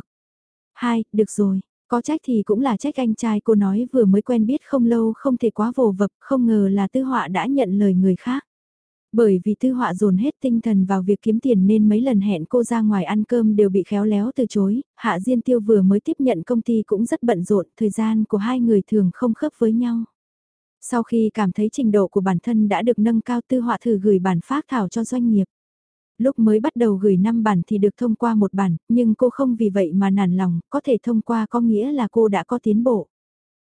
Hai, được rồi, có trách thì cũng là trách anh trai cô nói vừa mới quen biết không lâu không thể quá vồ vập, không ngờ là tư họa đã nhận lời người khác. Bởi vì tư họa dồn hết tinh thần vào việc kiếm tiền nên mấy lần hẹn cô ra ngoài ăn cơm đều bị khéo léo từ chối, Hạ Diên Tiêu vừa mới tiếp nhận công ty cũng rất bận rộn, thời gian của hai người thường không khớp với nhau. Sau khi cảm thấy trình độ của bản thân đã được nâng cao tư họa thử gửi bản phát thảo cho doanh nghiệp. Lúc mới bắt đầu gửi 5 bản thì được thông qua một bản, nhưng cô không vì vậy mà nản lòng, có thể thông qua có nghĩa là cô đã có tiến bộ.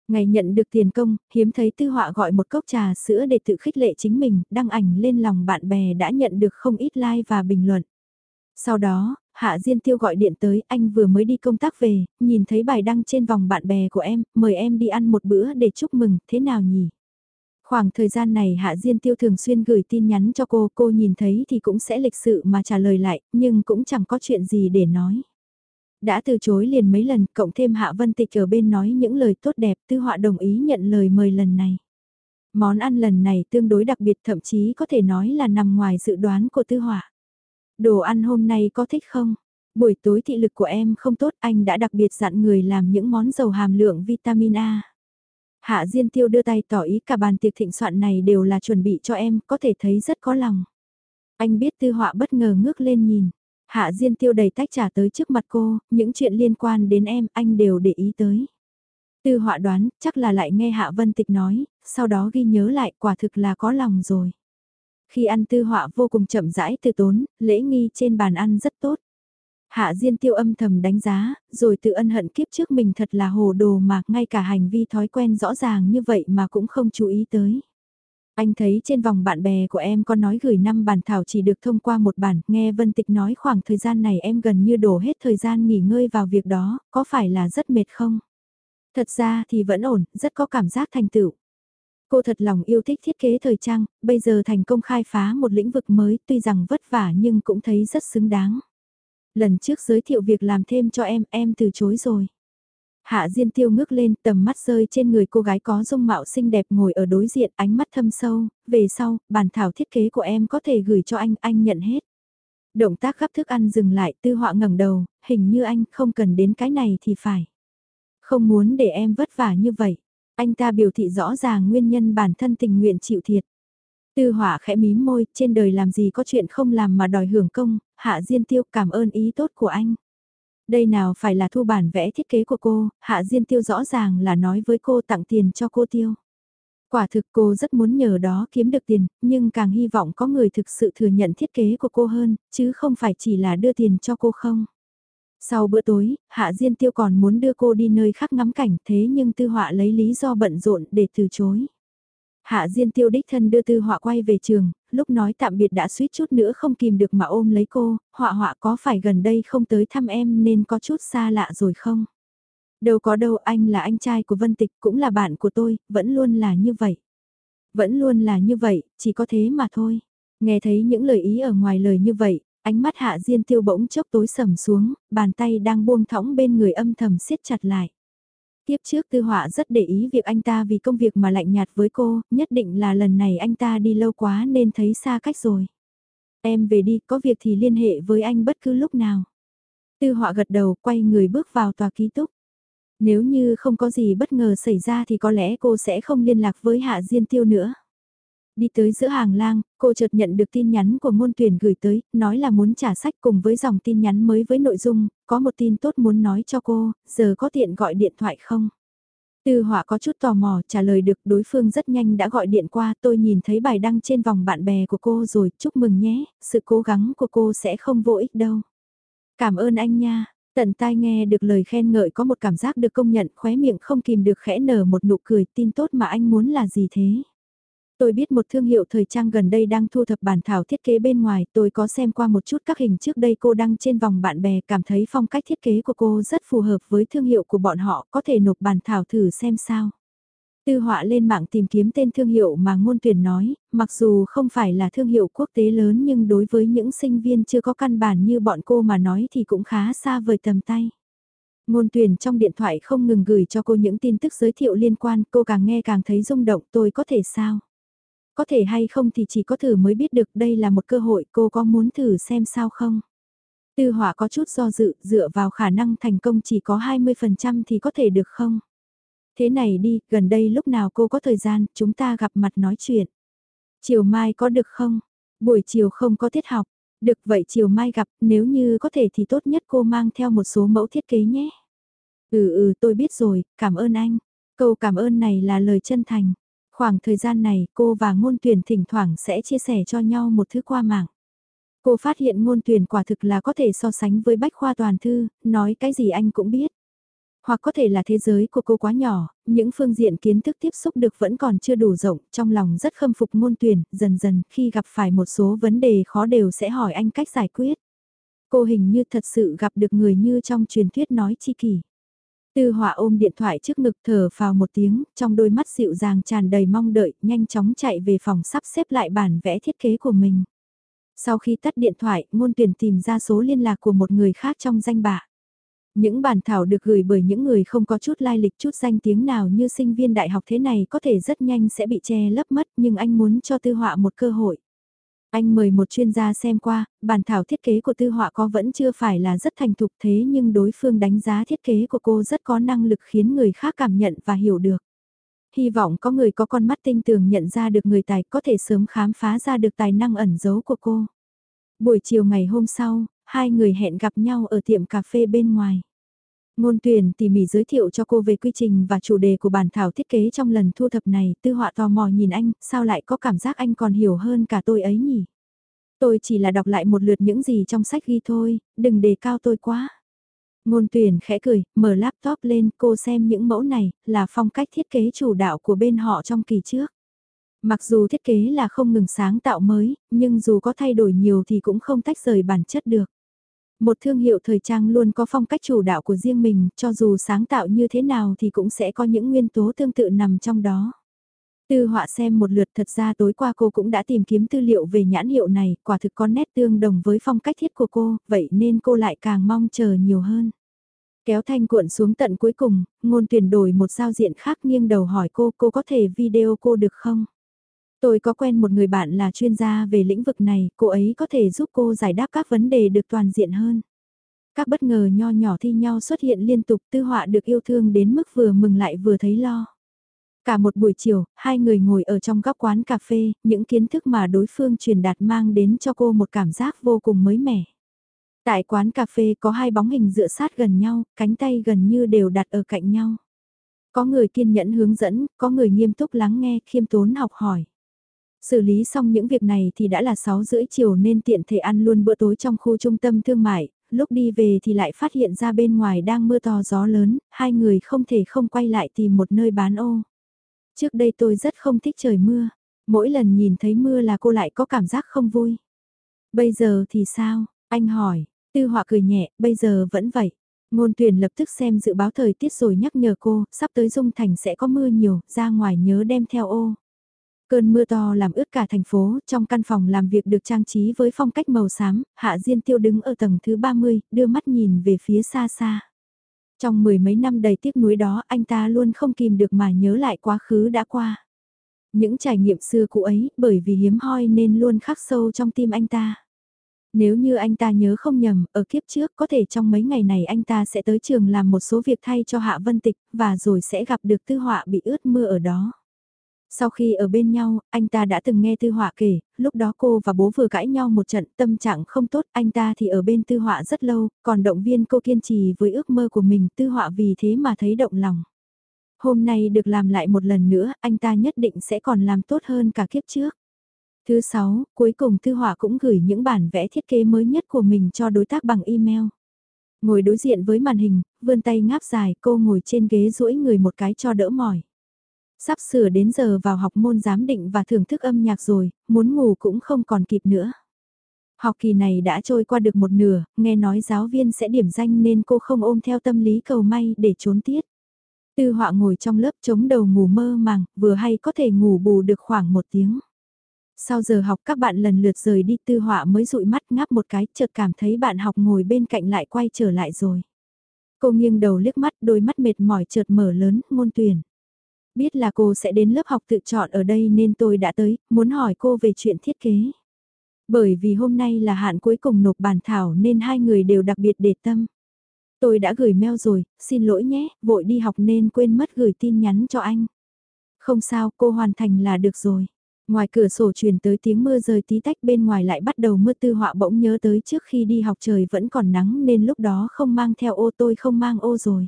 Ngày nhận được tiền công, hiếm thấy tư họa gọi một cốc trà sữa để tự khích lệ chính mình, đăng ảnh lên lòng bạn bè đã nhận được không ít like và bình luận. Sau đó, Hạ Diên Tiêu gọi điện tới, anh vừa mới đi công tác về, nhìn thấy bài đăng trên vòng bạn bè của em, mời em đi ăn một bữa để chúc mừng, thế nào nhỉ? Khoảng thời gian này Hạ Diên Tiêu thường xuyên gửi tin nhắn cho cô, cô nhìn thấy thì cũng sẽ lịch sự mà trả lời lại, nhưng cũng chẳng có chuyện gì để nói. Đã từ chối liền mấy lần, cộng thêm Hạ Vân Tịch ở bên nói những lời tốt đẹp, Tư Họa đồng ý nhận lời mời lần này. Món ăn lần này tương đối đặc biệt thậm chí có thể nói là nằm ngoài dự đoán của Tư Họa. Đồ ăn hôm nay có thích không? Buổi tối thị lực của em không tốt, anh đã đặc biệt dặn người làm những món giàu hàm lượng vitamin A. Hạ Diên Tiêu đưa tay tỏ ý cả bàn tiệc thịnh soạn này đều là chuẩn bị cho em, có thể thấy rất có lòng. Anh biết Tư Họa bất ngờ ngước lên nhìn. Hạ Diên Tiêu đầy tách trà tới trước mặt cô, những chuyện liên quan đến em anh đều để ý tới. Tư họa đoán, chắc là lại nghe Hạ Vân Tịch nói, sau đó ghi nhớ lại quả thực là có lòng rồi. Khi ăn tư họa vô cùng chậm rãi từ tốn, lễ nghi trên bàn ăn rất tốt. Hạ Diên Tiêu âm thầm đánh giá, rồi tự ân hận kiếp trước mình thật là hồ đồ mà ngay cả hành vi thói quen rõ ràng như vậy mà cũng không chú ý tới. Anh thấy trên vòng bạn bè của em có nói gửi năm bản thảo chỉ được thông qua một bản, nghe Vân Tịch nói khoảng thời gian này em gần như đổ hết thời gian nghỉ ngơi vào việc đó, có phải là rất mệt không? Thật ra thì vẫn ổn, rất có cảm giác thành tựu. Cô thật lòng yêu thích thiết kế thời trang, bây giờ thành công khai phá một lĩnh vực mới tuy rằng vất vả nhưng cũng thấy rất xứng đáng. Lần trước giới thiệu việc làm thêm cho em, em từ chối rồi. Hạ Diên Tiêu ngước lên tầm mắt rơi trên người cô gái có dung mạo xinh đẹp ngồi ở đối diện ánh mắt thâm sâu, về sau, bản thảo thiết kế của em có thể gửi cho anh, anh nhận hết. Động tác gắp thức ăn dừng lại tư họa ngẩng đầu, hình như anh không cần đến cái này thì phải. Không muốn để em vất vả như vậy. Anh ta biểu thị rõ ràng nguyên nhân bản thân tình nguyện chịu thiệt. Tư họa khẽ mím môi, trên đời làm gì có chuyện không làm mà đòi hưởng công, hạ diên tiêu cảm ơn ý tốt của anh. Đây nào phải là thu bản vẽ thiết kế của cô, hạ diên tiêu rõ ràng là nói với cô tặng tiền cho cô tiêu. Quả thực cô rất muốn nhờ đó kiếm được tiền, nhưng càng hy vọng có người thực sự thừa nhận thiết kế của cô hơn, chứ không phải chỉ là đưa tiền cho cô không. Sau bữa tối, Hạ Diên Tiêu còn muốn đưa cô đi nơi khác ngắm cảnh thế nhưng Tư Họa lấy lý do bận rộn để từ chối. Hạ Diên Tiêu đích thân đưa Tư Họa quay về trường, lúc nói tạm biệt đã suýt chút nữa không kìm được mà ôm lấy cô, Họa Họa có phải gần đây không tới thăm em nên có chút xa lạ rồi không? Đâu có đâu anh là anh trai của Vân Tịch cũng là bạn của tôi, vẫn luôn là như vậy. Vẫn luôn là như vậy, chỉ có thế mà thôi. Nghe thấy những lời ý ở ngoài lời như vậy, Ánh mắt hạ diên tiêu bỗng chốc tối sầm xuống, bàn tay đang buông thõng bên người âm thầm siết chặt lại. Tiếp trước tư họa rất để ý việc anh ta vì công việc mà lạnh nhạt với cô, nhất định là lần này anh ta đi lâu quá nên thấy xa cách rồi. Em về đi, có việc thì liên hệ với anh bất cứ lúc nào. Tư họa gật đầu, quay người bước vào tòa ký túc. Nếu như không có gì bất ngờ xảy ra thì có lẽ cô sẽ không liên lạc với Hạ Diên Tiêu nữa. Đi tới giữa hàng lang, cô chợt nhận được tin nhắn của ngôn tuyển gửi tới, nói là muốn trả sách cùng với dòng tin nhắn mới với nội dung, có một tin tốt muốn nói cho cô, giờ có tiện gọi điện thoại không? Tư họa có chút tò mò trả lời được đối phương rất nhanh đã gọi điện qua tôi nhìn thấy bài đăng trên vòng bạn bè của cô rồi chúc mừng nhé, sự cố gắng của cô sẽ không vô ích đâu. Cảm ơn anh nha, tận tai nghe được lời khen ngợi có một cảm giác được công nhận khóe miệng không kìm được khẽ nở một nụ cười tin tốt mà anh muốn là gì thế. Tôi biết một thương hiệu thời trang gần đây đang thu thập bản thảo thiết kế bên ngoài, tôi có xem qua một chút các hình trước đây cô đăng trên vòng bạn bè cảm thấy phong cách thiết kế của cô rất phù hợp với thương hiệu của bọn họ, có thể nộp bản thảo thử xem sao. Tư họa lên mạng tìm kiếm tên thương hiệu mà ngôn tuyển nói, mặc dù không phải là thương hiệu quốc tế lớn nhưng đối với những sinh viên chưa có căn bản như bọn cô mà nói thì cũng khá xa vời tầm tay. Ngôn tuyển trong điện thoại không ngừng gửi cho cô những tin tức giới thiệu liên quan, cô càng nghe càng thấy rung động tôi có thể sao. Có thể hay không thì chỉ có thử mới biết được đây là một cơ hội cô có muốn thử xem sao không. Tư hỏa có chút do dự, dựa vào khả năng thành công chỉ có 20% thì có thể được không? Thế này đi, gần đây lúc nào cô có thời gian, chúng ta gặp mặt nói chuyện. Chiều mai có được không? Buổi chiều không có tiết học. Được vậy chiều mai gặp, nếu như có thể thì tốt nhất cô mang theo một số mẫu thiết kế nhé. Ừ ừ tôi biết rồi, cảm ơn anh. Câu cảm ơn này là lời chân thành. Khoảng thời gian này cô và ngôn tuyển thỉnh thoảng sẽ chia sẻ cho nhau một thứ qua mạng. Cô phát hiện ngôn tuyển quả thực là có thể so sánh với bách khoa toàn thư, nói cái gì anh cũng biết. Hoặc có thể là thế giới của cô quá nhỏ, những phương diện kiến thức tiếp xúc được vẫn còn chưa đủ rộng, trong lòng rất khâm phục ngôn tuyển, dần dần khi gặp phải một số vấn đề khó đều sẽ hỏi anh cách giải quyết. Cô hình như thật sự gặp được người như trong truyền thuyết nói chi kỷ. Tư họa ôm điện thoại trước ngực thở vào một tiếng, trong đôi mắt dịu dàng tràn đầy mong đợi, nhanh chóng chạy về phòng sắp xếp lại bản vẽ thiết kế của mình. Sau khi tắt điện thoại, ngôn tuyển tìm ra số liên lạc của một người khác trong danh bạ. Những bản thảo được gửi bởi những người không có chút lai lịch chút danh tiếng nào như sinh viên đại học thế này có thể rất nhanh sẽ bị che lấp mất nhưng anh muốn cho tư họa một cơ hội. Anh mời một chuyên gia xem qua, bản thảo thiết kế của tư họa có vẫn chưa phải là rất thành thục thế nhưng đối phương đánh giá thiết kế của cô rất có năng lực khiến người khác cảm nhận và hiểu được. Hy vọng có người có con mắt tinh tường nhận ra được người tài có thể sớm khám phá ra được tài năng ẩn giấu của cô. Buổi chiều ngày hôm sau, hai người hẹn gặp nhau ở tiệm cà phê bên ngoài. Ngôn tuyển tỉ mỉ giới thiệu cho cô về quy trình và chủ đề của bản thảo thiết kế trong lần thu thập này, tư họa tò mò nhìn anh, sao lại có cảm giác anh còn hiểu hơn cả tôi ấy nhỉ? Tôi chỉ là đọc lại một lượt những gì trong sách ghi thôi, đừng đề cao tôi quá. Ngôn tuyển khẽ cười, mở laptop lên cô xem những mẫu này, là phong cách thiết kế chủ đạo của bên họ trong kỳ trước. Mặc dù thiết kế là không ngừng sáng tạo mới, nhưng dù có thay đổi nhiều thì cũng không tách rời bản chất được. Một thương hiệu thời trang luôn có phong cách chủ đạo của riêng mình, cho dù sáng tạo như thế nào thì cũng sẽ có những nguyên tố tương tự nằm trong đó. Tư họa xem một lượt thật ra tối qua cô cũng đã tìm kiếm tư liệu về nhãn hiệu này, quả thực có nét tương đồng với phong cách thiết của cô, vậy nên cô lại càng mong chờ nhiều hơn. Kéo thanh cuộn xuống tận cuối cùng, ngôn tuyển đổi một giao diện khác nghiêng đầu hỏi cô cô có thể video cô được không? Tôi có quen một người bạn là chuyên gia về lĩnh vực này, cô ấy có thể giúp cô giải đáp các vấn đề được toàn diện hơn. Các bất ngờ nho nhỏ thi nhau xuất hiện liên tục tư họa được yêu thương đến mức vừa mừng lại vừa thấy lo. Cả một buổi chiều, hai người ngồi ở trong góc quán cà phê, những kiến thức mà đối phương truyền đạt mang đến cho cô một cảm giác vô cùng mới mẻ. Tại quán cà phê có hai bóng hình dựa sát gần nhau, cánh tay gần như đều đặt ở cạnh nhau. Có người kiên nhẫn hướng dẫn, có người nghiêm túc lắng nghe, khiêm tốn học hỏi. Xử lý xong những việc này thì đã là 6 rưỡi chiều nên tiện thể ăn luôn bữa tối trong khu trung tâm thương mại, lúc đi về thì lại phát hiện ra bên ngoài đang mưa to gió lớn, hai người không thể không quay lại tìm một nơi bán ô. Trước đây tôi rất không thích trời mưa, mỗi lần nhìn thấy mưa là cô lại có cảm giác không vui. Bây giờ thì sao? Anh hỏi, tư họa cười nhẹ, bây giờ vẫn vậy. Ngôn tuyển lập tức xem dự báo thời tiết rồi nhắc nhở cô, sắp tới Dung Thành sẽ có mưa nhiều, ra ngoài nhớ đem theo ô. Cơn mưa to làm ướt cả thành phố, trong căn phòng làm việc được trang trí với phong cách màu xám, Hạ Diên Tiêu đứng ở tầng thứ 30, đưa mắt nhìn về phía xa xa. Trong mười mấy năm đầy tiếc nuối đó anh ta luôn không kìm được mà nhớ lại quá khứ đã qua. Những trải nghiệm xưa cũ ấy bởi vì hiếm hoi nên luôn khắc sâu trong tim anh ta. Nếu như anh ta nhớ không nhầm, ở kiếp trước có thể trong mấy ngày này anh ta sẽ tới trường làm một số việc thay cho Hạ Vân Tịch và rồi sẽ gặp được tư họa bị ướt mưa ở đó. Sau khi ở bên nhau, anh ta đã từng nghe Tư Họa kể, lúc đó cô và bố vừa cãi nhau một trận tâm trạng không tốt, anh ta thì ở bên Tư Họa rất lâu, còn động viên cô kiên trì với ước mơ của mình, Tư Họa vì thế mà thấy động lòng. Hôm nay được làm lại một lần nữa, anh ta nhất định sẽ còn làm tốt hơn cả kiếp trước. Thứ sáu, cuối cùng Tư Họa cũng gửi những bản vẽ thiết kế mới nhất của mình cho đối tác bằng email. Ngồi đối diện với màn hình, vươn tay ngáp dài, cô ngồi trên ghế duỗi người một cái cho đỡ mỏi. Sắp sửa đến giờ vào học môn giám định và thưởng thức âm nhạc rồi, muốn ngủ cũng không còn kịp nữa. Học kỳ này đã trôi qua được một nửa, nghe nói giáo viên sẽ điểm danh nên cô không ôm theo tâm lý cầu may để trốn tiết. Tư họa ngồi trong lớp chống đầu ngủ mơ màng, vừa hay có thể ngủ bù được khoảng một tiếng. Sau giờ học các bạn lần lượt rời đi tư họa mới dụi mắt ngáp một cái chợt cảm thấy bạn học ngồi bên cạnh lại quay trở lại rồi. Cô nghiêng đầu liếc mắt đôi mắt mệt mỏi chợt mở lớn, ngôn tuyển. Biết là cô sẽ đến lớp học tự chọn ở đây nên tôi đã tới, muốn hỏi cô về chuyện thiết kế. Bởi vì hôm nay là hạn cuối cùng nộp bản thảo nên hai người đều đặc biệt để tâm. Tôi đã gửi mail rồi, xin lỗi nhé, vội đi học nên quên mất gửi tin nhắn cho anh. Không sao, cô hoàn thành là được rồi. Ngoài cửa sổ truyền tới tiếng mưa rơi tí tách bên ngoài lại bắt đầu mưa tư họa bỗng nhớ tới trước khi đi học trời vẫn còn nắng nên lúc đó không mang theo ô tôi không mang ô rồi.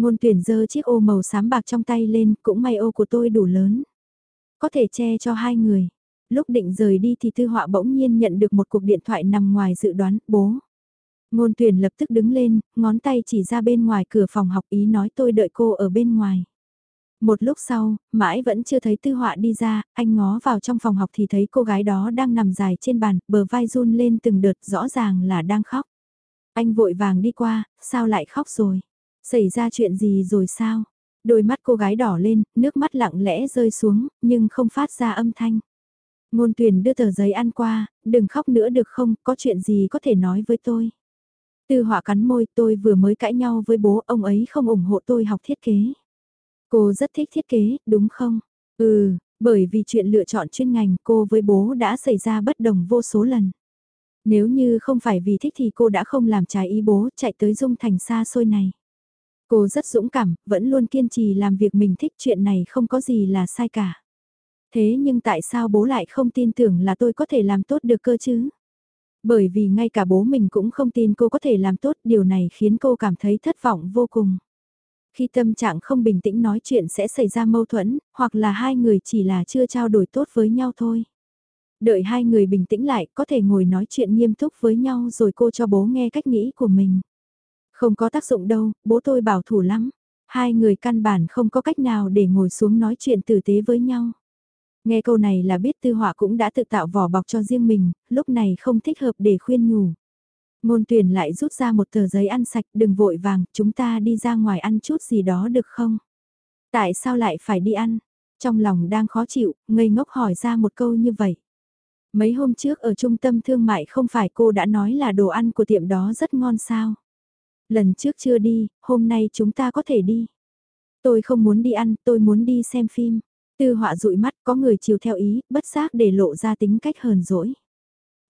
Ngôn tuyển dơ chiếc ô màu xám bạc trong tay lên, cũng may ô của tôi đủ lớn. Có thể che cho hai người. Lúc định rời đi thì thư họa bỗng nhiên nhận được một cuộc điện thoại nằm ngoài dự đoán, bố. Ngôn tuyển lập tức đứng lên, ngón tay chỉ ra bên ngoài cửa phòng học ý nói tôi đợi cô ở bên ngoài. Một lúc sau, mãi vẫn chưa thấy tư họa đi ra, anh ngó vào trong phòng học thì thấy cô gái đó đang nằm dài trên bàn, bờ vai run lên từng đợt rõ ràng là đang khóc. Anh vội vàng đi qua, sao lại khóc rồi? Xảy ra chuyện gì rồi sao? Đôi mắt cô gái đỏ lên, nước mắt lặng lẽ rơi xuống, nhưng không phát ra âm thanh. Ngôn tuyển đưa tờ giấy ăn qua, đừng khóc nữa được không, có chuyện gì có thể nói với tôi. Tư họa cắn môi tôi vừa mới cãi nhau với bố, ông ấy không ủng hộ tôi học thiết kế. Cô rất thích thiết kế, đúng không? Ừ, bởi vì chuyện lựa chọn chuyên ngành cô với bố đã xảy ra bất đồng vô số lần. Nếu như không phải vì thích thì cô đã không làm trái ý bố chạy tới dung thành xa xôi này. Cô rất dũng cảm, vẫn luôn kiên trì làm việc mình thích chuyện này không có gì là sai cả. Thế nhưng tại sao bố lại không tin tưởng là tôi có thể làm tốt được cơ chứ? Bởi vì ngay cả bố mình cũng không tin cô có thể làm tốt, điều này khiến cô cảm thấy thất vọng vô cùng. Khi tâm trạng không bình tĩnh nói chuyện sẽ xảy ra mâu thuẫn, hoặc là hai người chỉ là chưa trao đổi tốt với nhau thôi. Đợi hai người bình tĩnh lại, có thể ngồi nói chuyện nghiêm túc với nhau rồi cô cho bố nghe cách nghĩ của mình. Không có tác dụng đâu, bố tôi bảo thủ lắm. Hai người căn bản không có cách nào để ngồi xuống nói chuyện tử tế với nhau. Nghe câu này là biết tư họa cũng đã tự tạo vỏ bọc cho riêng mình, lúc này không thích hợp để khuyên nhủ. Ngôn tuyển lại rút ra một tờ giấy ăn sạch, đừng vội vàng, chúng ta đi ra ngoài ăn chút gì đó được không? Tại sao lại phải đi ăn? Trong lòng đang khó chịu, ngây ngốc hỏi ra một câu như vậy. Mấy hôm trước ở trung tâm thương mại không phải cô đã nói là đồ ăn của tiệm đó rất ngon sao? Lần trước chưa đi, hôm nay chúng ta có thể đi. Tôi không muốn đi ăn, tôi muốn đi xem phim. Tư họa dụi mắt có người chiều theo ý, bất giác để lộ ra tính cách hờn dỗi.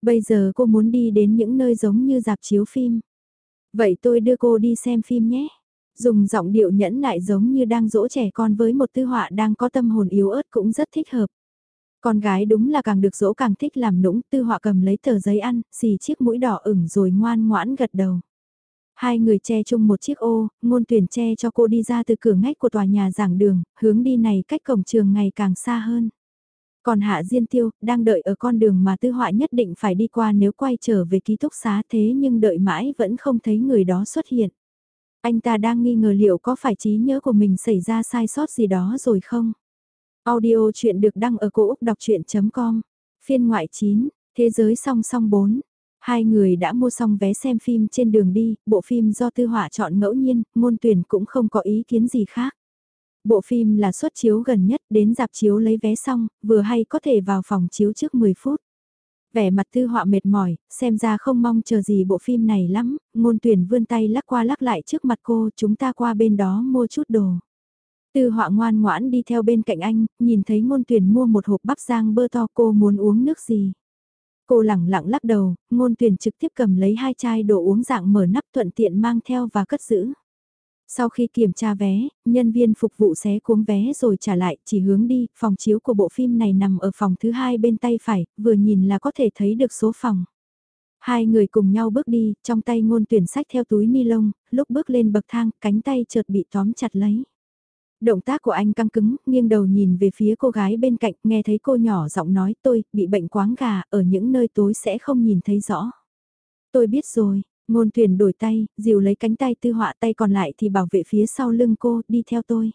Bây giờ cô muốn đi đến những nơi giống như dạp chiếu phim. Vậy tôi đưa cô đi xem phim nhé. Dùng giọng điệu nhẫn nại giống như đang dỗ trẻ con với một tư họa đang có tâm hồn yếu ớt cũng rất thích hợp. Con gái đúng là càng được dỗ càng thích làm nũng, tư họa cầm lấy tờ giấy ăn, xì chiếc mũi đỏ ửng rồi ngoan ngoãn gật đầu. Hai người che chung một chiếc ô, ngôn tuyển che cho cô đi ra từ cửa ngách của tòa nhà giảng đường, hướng đi này cách cổng trường ngày càng xa hơn. Còn Hạ Diên Tiêu, đang đợi ở con đường mà tư họa nhất định phải đi qua nếu quay trở về ký túc xá thế nhưng đợi mãi vẫn không thấy người đó xuất hiện. Anh ta đang nghi ngờ liệu có phải trí nhớ của mình xảy ra sai sót gì đó rồi không? Audio chuyện được đăng ở cổ Úc đọc chuyện.com, phiên ngoại 9, thế giới song song 4. Hai người đã mua xong vé xem phim trên đường đi, bộ phim do tư họa chọn ngẫu nhiên, ngôn tuyển cũng không có ý kiến gì khác. Bộ phim là suất chiếu gần nhất đến dạp chiếu lấy vé xong, vừa hay có thể vào phòng chiếu trước 10 phút. Vẻ mặt tư họa mệt mỏi, xem ra không mong chờ gì bộ phim này lắm, ngôn tuyển vươn tay lắc qua lắc lại trước mặt cô, chúng ta qua bên đó mua chút đồ. Tư họa ngoan ngoãn đi theo bên cạnh anh, nhìn thấy ngôn tuyển mua một hộp bắp rang bơ to cô muốn uống nước gì. Cô lẳng lặng lắc đầu, ngôn tuyển trực tiếp cầm lấy hai chai đồ uống dạng mở nắp thuận tiện mang theo và cất giữ. Sau khi kiểm tra vé, nhân viên phục vụ xé cuống vé rồi trả lại, chỉ hướng đi, phòng chiếu của bộ phim này nằm ở phòng thứ hai bên tay phải, vừa nhìn là có thể thấy được số phòng. Hai người cùng nhau bước đi, trong tay ngôn tuyển sách theo túi ni lông, lúc bước lên bậc thang, cánh tay chợt bị tóm chặt lấy. Động tác của anh căng cứng, nghiêng đầu nhìn về phía cô gái bên cạnh, nghe thấy cô nhỏ giọng nói tôi, bị bệnh quáng gà, ở những nơi tối sẽ không nhìn thấy rõ. Tôi biết rồi, ngôn thuyền đổi tay, dìu lấy cánh tay tư họa tay còn lại thì bảo vệ phía sau lưng cô, đi theo tôi.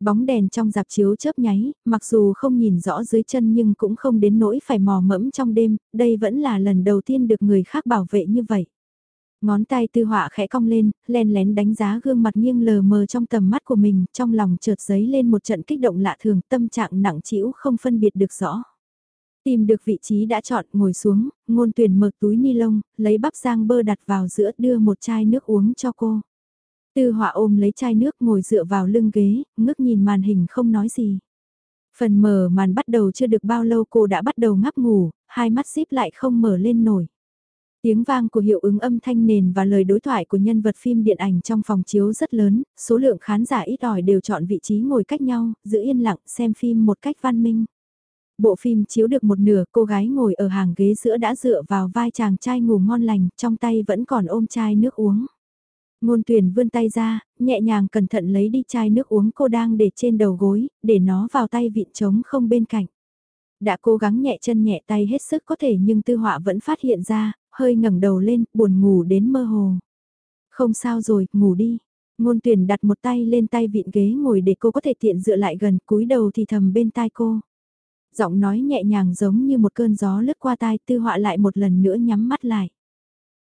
Bóng đèn trong dạp chiếu chớp nháy, mặc dù không nhìn rõ dưới chân nhưng cũng không đến nỗi phải mò mẫm trong đêm, đây vẫn là lần đầu tiên được người khác bảo vệ như vậy. Ngón tay tư họa khẽ cong lên, len lén đánh giá gương mặt nghiêng lờ mờ trong tầm mắt của mình, trong lòng chợt giấy lên một trận kích động lạ thường, tâm trạng nặng trĩu không phân biệt được rõ. Tìm được vị trí đã chọn, ngồi xuống, ngôn tuyển mở túi ni lông, lấy bắp rang bơ đặt vào giữa đưa một chai nước uống cho cô. Tư họa ôm lấy chai nước ngồi dựa vào lưng ghế, ngước nhìn màn hình không nói gì. Phần mở màn bắt đầu chưa được bao lâu cô đã bắt đầu ngáp ngủ, hai mắt xíp lại không mở lên nổi. Tiếng vang của hiệu ứng âm thanh nền và lời đối thoại của nhân vật phim điện ảnh trong phòng chiếu rất lớn, số lượng khán giả ít ỏi đều chọn vị trí ngồi cách nhau, giữ yên lặng xem phim một cách văn minh. Bộ phim chiếu được một nửa, cô gái ngồi ở hàng ghế giữa đã dựa vào vai chàng trai ngủ ngon lành, trong tay vẫn còn ôm chai nước uống. Ngôn tuyển vươn tay ra, nhẹ nhàng cẩn thận lấy đi chai nước uống cô đang để trên đầu gối, để nó vào tay vịn trống không bên cạnh. Đã cố gắng nhẹ chân nhẹ tay hết sức có thể nhưng tư họa vẫn phát hiện ra, hơi ngẩng đầu lên, buồn ngủ đến mơ hồ. Không sao rồi, ngủ đi. Ngôn tuyển đặt một tay lên tay vịn ghế ngồi để cô có thể tiện dựa lại gần cúi đầu thì thầm bên tai cô. Giọng nói nhẹ nhàng giống như một cơn gió lướt qua tai tư họa lại một lần nữa nhắm mắt lại.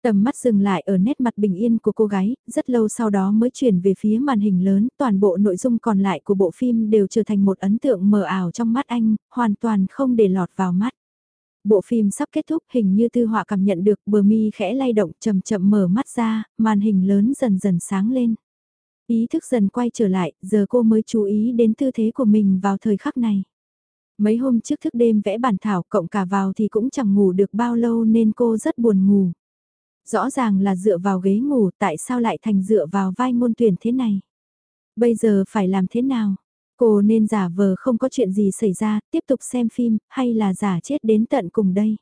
Tầm mắt dừng lại ở nét mặt bình yên của cô gái, rất lâu sau đó mới chuyển về phía màn hình lớn, toàn bộ nội dung còn lại của bộ phim đều trở thành một ấn tượng mờ ảo trong mắt anh, hoàn toàn không để lọt vào mắt. Bộ phim sắp kết thúc hình như tư họa cảm nhận được bờ mi khẽ lay động chậm chậm mở mắt ra, màn hình lớn dần dần sáng lên. Ý thức dần quay trở lại, giờ cô mới chú ý đến tư thế của mình vào thời khắc này. Mấy hôm trước thức đêm vẽ bản thảo cộng cả vào thì cũng chẳng ngủ được bao lâu nên cô rất buồn ngủ. Rõ ràng là dựa vào ghế ngủ tại sao lại thành dựa vào vai ngôn tuyển thế này. Bây giờ phải làm thế nào? Cô nên giả vờ không có chuyện gì xảy ra, tiếp tục xem phim, hay là giả chết đến tận cùng đây.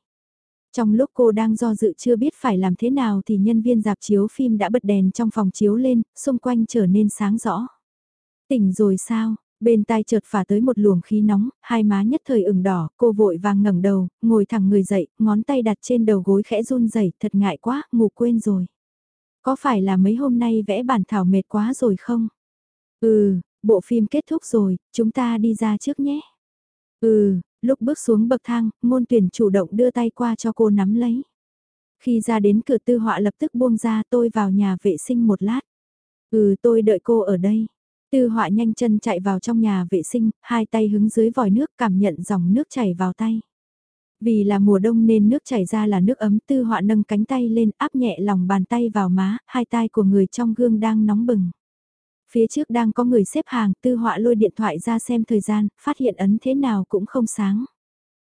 Trong lúc cô đang do dự chưa biết phải làm thế nào thì nhân viên dạp chiếu phim đã bật đèn trong phòng chiếu lên, xung quanh trở nên sáng rõ. Tỉnh rồi sao? Bên tai chợt phả tới một luồng khí nóng, hai má nhất thời ửng đỏ, cô vội vàng ngẩng đầu, ngồi thẳng người dậy, ngón tay đặt trên đầu gối khẽ run rẩy, thật ngại quá, ngủ quên rồi. Có phải là mấy hôm nay vẽ bản thảo mệt quá rồi không? Ừ, Bộ phim kết thúc rồi, chúng ta đi ra trước nhé. Ừ, Lúc bước xuống bậc thang, ngôn tuyển chủ động đưa tay qua cho cô nắm lấy. Khi ra đến cửa tư họa lập tức buông ra tôi vào nhà vệ sinh một lát. Ừ tôi đợi cô ở đây. Tư họa nhanh chân chạy vào trong nhà vệ sinh, hai tay hứng dưới vòi nước cảm nhận dòng nước chảy vào tay. Vì là mùa đông nên nước chảy ra là nước ấm tư họa nâng cánh tay lên áp nhẹ lòng bàn tay vào má, hai tay của người trong gương đang nóng bừng. Phía trước đang có người xếp hàng, tư họa lôi điện thoại ra xem thời gian, phát hiện ấn thế nào cũng không sáng.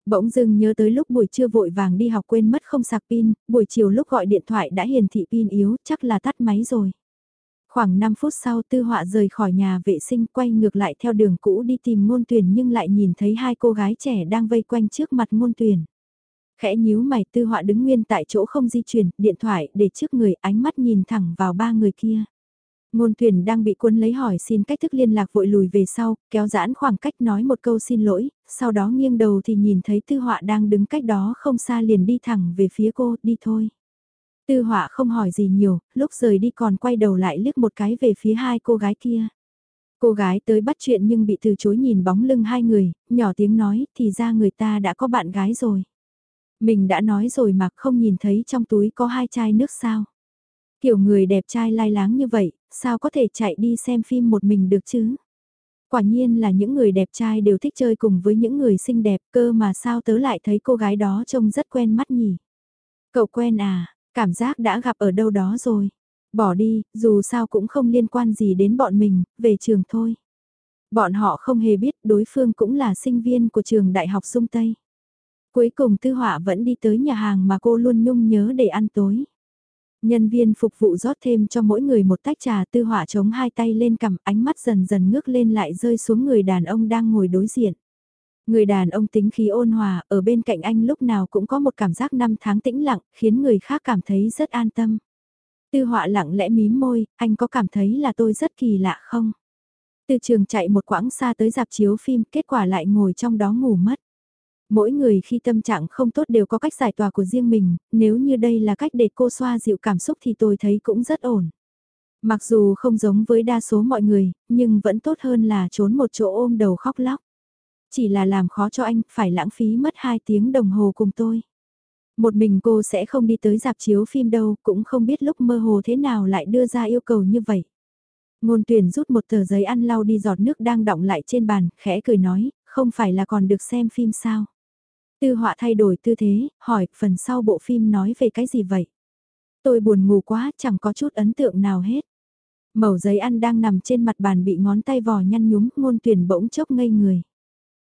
Bỗng dưng nhớ tới lúc buổi trưa vội vàng đi học quên mất không sạc pin, buổi chiều lúc gọi điện thoại đã hiển thị pin yếu, chắc là tắt máy rồi. Khoảng 5 phút sau tư họa rời khỏi nhà vệ sinh quay ngược lại theo đường cũ đi tìm ngôn tuyển nhưng lại nhìn thấy hai cô gái trẻ đang vây quanh trước mặt ngôn tuyển. Khẽ nhíu mày tư họa đứng nguyên tại chỗ không di chuyển, điện thoại để trước người ánh mắt nhìn thẳng vào ba người kia. Ngôn tuyển đang bị quân lấy hỏi xin cách thức liên lạc vội lùi về sau, kéo giãn khoảng cách nói một câu xin lỗi, sau đó nghiêng đầu thì nhìn thấy tư họa đang đứng cách đó không xa liền đi thẳng về phía cô, đi thôi. Tư họa không hỏi gì nhiều, lúc rời đi còn quay đầu lại liếc một cái về phía hai cô gái kia. Cô gái tới bắt chuyện nhưng bị từ chối nhìn bóng lưng hai người, nhỏ tiếng nói thì ra người ta đã có bạn gái rồi. Mình đã nói rồi mà không nhìn thấy trong túi có hai chai nước sao. Kiểu người đẹp trai lai láng như vậy, sao có thể chạy đi xem phim một mình được chứ? Quả nhiên là những người đẹp trai đều thích chơi cùng với những người xinh đẹp cơ mà sao tớ lại thấy cô gái đó trông rất quen mắt nhỉ? Cậu quen à, cảm giác đã gặp ở đâu đó rồi. Bỏ đi, dù sao cũng không liên quan gì đến bọn mình, về trường thôi. Bọn họ không hề biết đối phương cũng là sinh viên của trường Đại học Sung Tây. Cuối cùng Tư Họa vẫn đi tới nhà hàng mà cô luôn nhung nhớ để ăn tối. Nhân viên phục vụ rót thêm cho mỗi người một tách trà tư hỏa chống hai tay lên cầm ánh mắt dần dần ngước lên lại rơi xuống người đàn ông đang ngồi đối diện. Người đàn ông tính khí ôn hòa, ở bên cạnh anh lúc nào cũng có một cảm giác năm tháng tĩnh lặng, khiến người khác cảm thấy rất an tâm. Tư họa lặng lẽ mím môi, anh có cảm thấy là tôi rất kỳ lạ không? Từ trường chạy một quãng xa tới dạp chiếu phim, kết quả lại ngồi trong đó ngủ mất. Mỗi người khi tâm trạng không tốt đều có cách giải tỏa của riêng mình, nếu như đây là cách để cô xoa dịu cảm xúc thì tôi thấy cũng rất ổn. Mặc dù không giống với đa số mọi người, nhưng vẫn tốt hơn là trốn một chỗ ôm đầu khóc lóc. Chỉ là làm khó cho anh, phải lãng phí mất 2 tiếng đồng hồ cùng tôi. Một mình cô sẽ không đi tới dạp chiếu phim đâu, cũng không biết lúc mơ hồ thế nào lại đưa ra yêu cầu như vậy. Ngôn tuyển rút một tờ giấy ăn lau đi giọt nước đang đọng lại trên bàn, khẽ cười nói, không phải là còn được xem phim sao. Tư họa thay đổi tư thế, hỏi, phần sau bộ phim nói về cái gì vậy? Tôi buồn ngủ quá, chẳng có chút ấn tượng nào hết. Mẩu giấy ăn đang nằm trên mặt bàn bị ngón tay vò nhăn nhúm, ngôn tuyển bỗng chốc ngây người.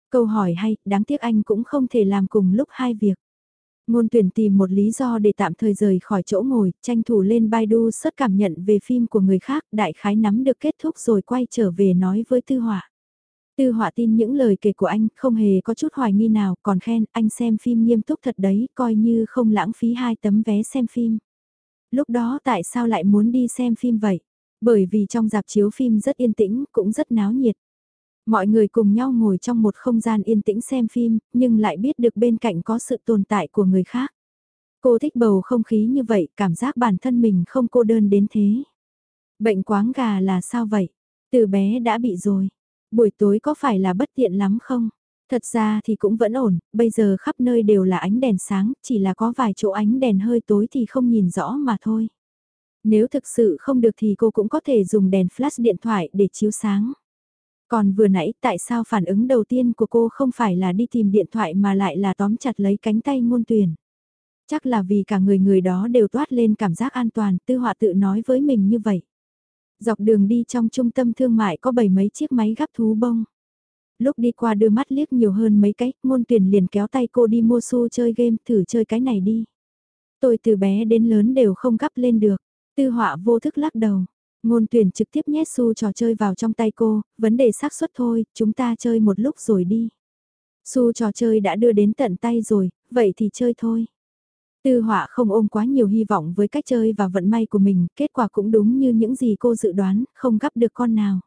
Câu hỏi hay, đáng tiếc anh cũng không thể làm cùng lúc hai việc. Ngôn tuyển tìm một lý do để tạm thời rời khỏi chỗ ngồi, tranh thủ lên Baidu sớt cảm nhận về phim của người khác, đại khái nắm được kết thúc rồi quay trở về nói với tư họa. Tư họa tin những lời kể của anh, không hề có chút hoài nghi nào, còn khen anh xem phim nghiêm túc thật đấy, coi như không lãng phí hai tấm vé xem phim. Lúc đó tại sao lại muốn đi xem phim vậy? Bởi vì trong dạp chiếu phim rất yên tĩnh, cũng rất náo nhiệt. Mọi người cùng nhau ngồi trong một không gian yên tĩnh xem phim, nhưng lại biết được bên cạnh có sự tồn tại của người khác. Cô thích bầu không khí như vậy, cảm giác bản thân mình không cô đơn đến thế. Bệnh quáng gà là sao vậy? Từ bé đã bị rồi. Buổi tối có phải là bất tiện lắm không? Thật ra thì cũng vẫn ổn, bây giờ khắp nơi đều là ánh đèn sáng, chỉ là có vài chỗ ánh đèn hơi tối thì không nhìn rõ mà thôi. Nếu thực sự không được thì cô cũng có thể dùng đèn flash điện thoại để chiếu sáng. Còn vừa nãy tại sao phản ứng đầu tiên của cô không phải là đi tìm điện thoại mà lại là tóm chặt lấy cánh tay ngôn tuyển. Chắc là vì cả người người đó đều toát lên cảm giác an toàn, tư họa tự nói với mình như vậy. Dọc đường đi trong trung tâm thương mại có bảy mấy chiếc máy gắp thú bông. Lúc đi qua đưa mắt liếc nhiều hơn mấy cái, ngôn tuyển liền kéo tay cô đi mua xu chơi game thử chơi cái này đi. Tôi từ bé đến lớn đều không gắp lên được. Tư họa vô thức lắc đầu. Ngôn tuyển trực tiếp nhét xu trò chơi vào trong tay cô, vấn đề xác suất thôi, chúng ta chơi một lúc rồi đi. Xu trò chơi đã đưa đến tận tay rồi, vậy thì chơi thôi. Tư họa không ôm quá nhiều hy vọng với cách chơi và vận may của mình, kết quả cũng đúng như những gì cô dự đoán, không gắp được con nào.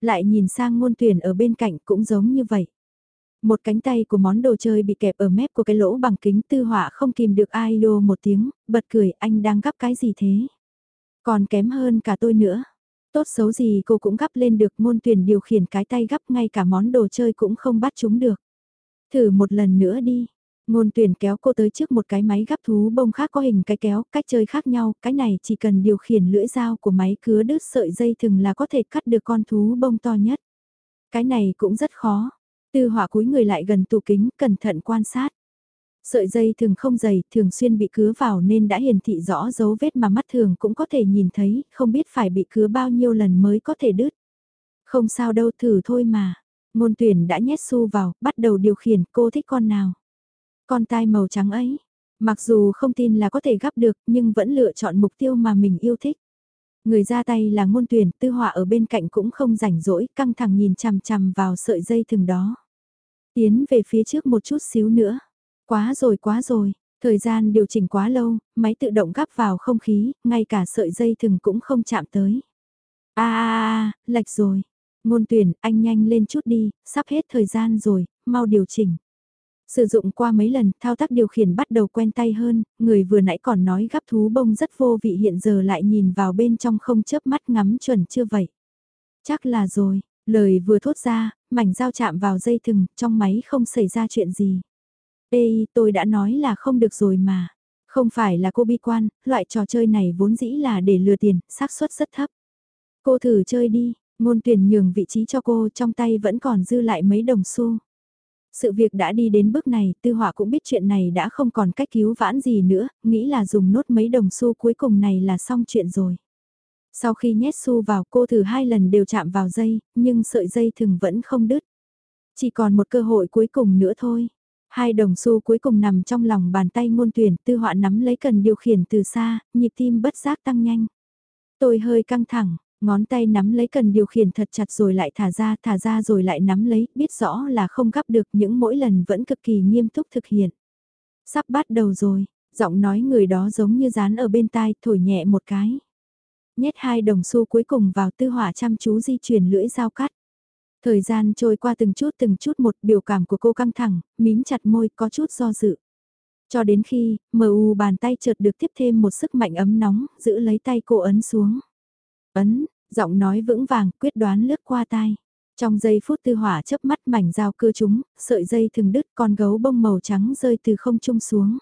Lại nhìn sang ngôn tuyển ở bên cạnh cũng giống như vậy. Một cánh tay của món đồ chơi bị kẹp ở mép của cái lỗ bằng kính tư họa không kìm được ai đô một tiếng, bật cười anh đang gắp cái gì thế. Còn kém hơn cả tôi nữa. Tốt xấu gì cô cũng gắp lên được ngôn tuyển điều khiển cái tay gắp ngay cả món đồ chơi cũng không bắt chúng được. Thử một lần nữa đi. Ngôn tuyển kéo cô tới trước một cái máy gắp thú bông khác có hình cái kéo, cách chơi khác nhau, cái này chỉ cần điều khiển lưỡi dao của máy cứa đứt sợi dây thừng là có thể cắt được con thú bông to nhất. Cái này cũng rất khó. Tư họa cúi người lại gần tủ kính, cẩn thận quan sát. Sợi dây thường không dày, thường xuyên bị cứa vào nên đã hiển thị rõ dấu vết mà mắt thường cũng có thể nhìn thấy, không biết phải bị cứa bao nhiêu lần mới có thể đứt. Không sao đâu thử thôi mà. Ngôn tuyển đã nhét xu vào, bắt đầu điều khiển cô thích con nào. Con tai màu trắng ấy, mặc dù không tin là có thể gắp được nhưng vẫn lựa chọn mục tiêu mà mình yêu thích. Người ra tay là ngôn tuyển, tư họa ở bên cạnh cũng không rảnh rỗi, căng thẳng nhìn chằm chằm vào sợi dây thừng đó. Tiến về phía trước một chút xíu nữa. Quá rồi quá rồi, thời gian điều chỉnh quá lâu, máy tự động gắp vào không khí, ngay cả sợi dây thừng cũng không chạm tới. a a lệch rồi. Ngôn tuyển, anh nhanh lên chút đi, sắp hết thời gian rồi, mau điều chỉnh. Sử dụng qua mấy lần, thao tác điều khiển bắt đầu quen tay hơn, người vừa nãy còn nói gắp thú bông rất vô vị hiện giờ lại nhìn vào bên trong không chớp mắt ngắm chuẩn chưa vậy. Chắc là rồi, lời vừa thốt ra, mảnh dao chạm vào dây thừng, trong máy không xảy ra chuyện gì. Ê, tôi đã nói là không được rồi mà. Không phải là cô bi quan, loại trò chơi này vốn dĩ là để lừa tiền, xác suất rất thấp. Cô thử chơi đi, ngôn tuyển nhường vị trí cho cô trong tay vẫn còn dư lại mấy đồng xu. Sự việc đã đi đến bước này, tư họa cũng biết chuyện này đã không còn cách cứu vãn gì nữa, nghĩ là dùng nốt mấy đồng xu cuối cùng này là xong chuyện rồi. Sau khi nhét xu vào cô thử hai lần đều chạm vào dây, nhưng sợi dây thừng vẫn không đứt. Chỉ còn một cơ hội cuối cùng nữa thôi. Hai đồng xu cuối cùng nằm trong lòng bàn tay ngôn tuyển, tư họa nắm lấy cần điều khiển từ xa, nhịp tim bất giác tăng nhanh. Tôi hơi căng thẳng, ngón tay nắm lấy cần điều khiển thật chặt rồi lại thả ra, thả ra rồi lại nắm lấy, biết rõ là không gấp được những mỗi lần vẫn cực kỳ nghiêm túc thực hiện. Sắp bắt đầu rồi, giọng nói người đó giống như dán ở bên tai, thổi nhẹ một cái. Nhét hai đồng xu cuối cùng vào tư hỏa chăm chú di chuyển lưỡi dao cắt. Thời gian trôi qua từng chút từng chút một biểu cảm của cô căng thẳng, mím chặt môi có chút do dự. Cho đến khi, mờ u bàn tay chợt được tiếp thêm một sức mạnh ấm nóng, giữ lấy tay cô ấn xuống. Ấn, giọng nói vững vàng, quyết đoán lướt qua tai. Trong giây phút tư hỏa chớp mắt mảnh dao cưa chúng, sợi dây thường đứt con gấu bông màu trắng rơi từ không trung xuống.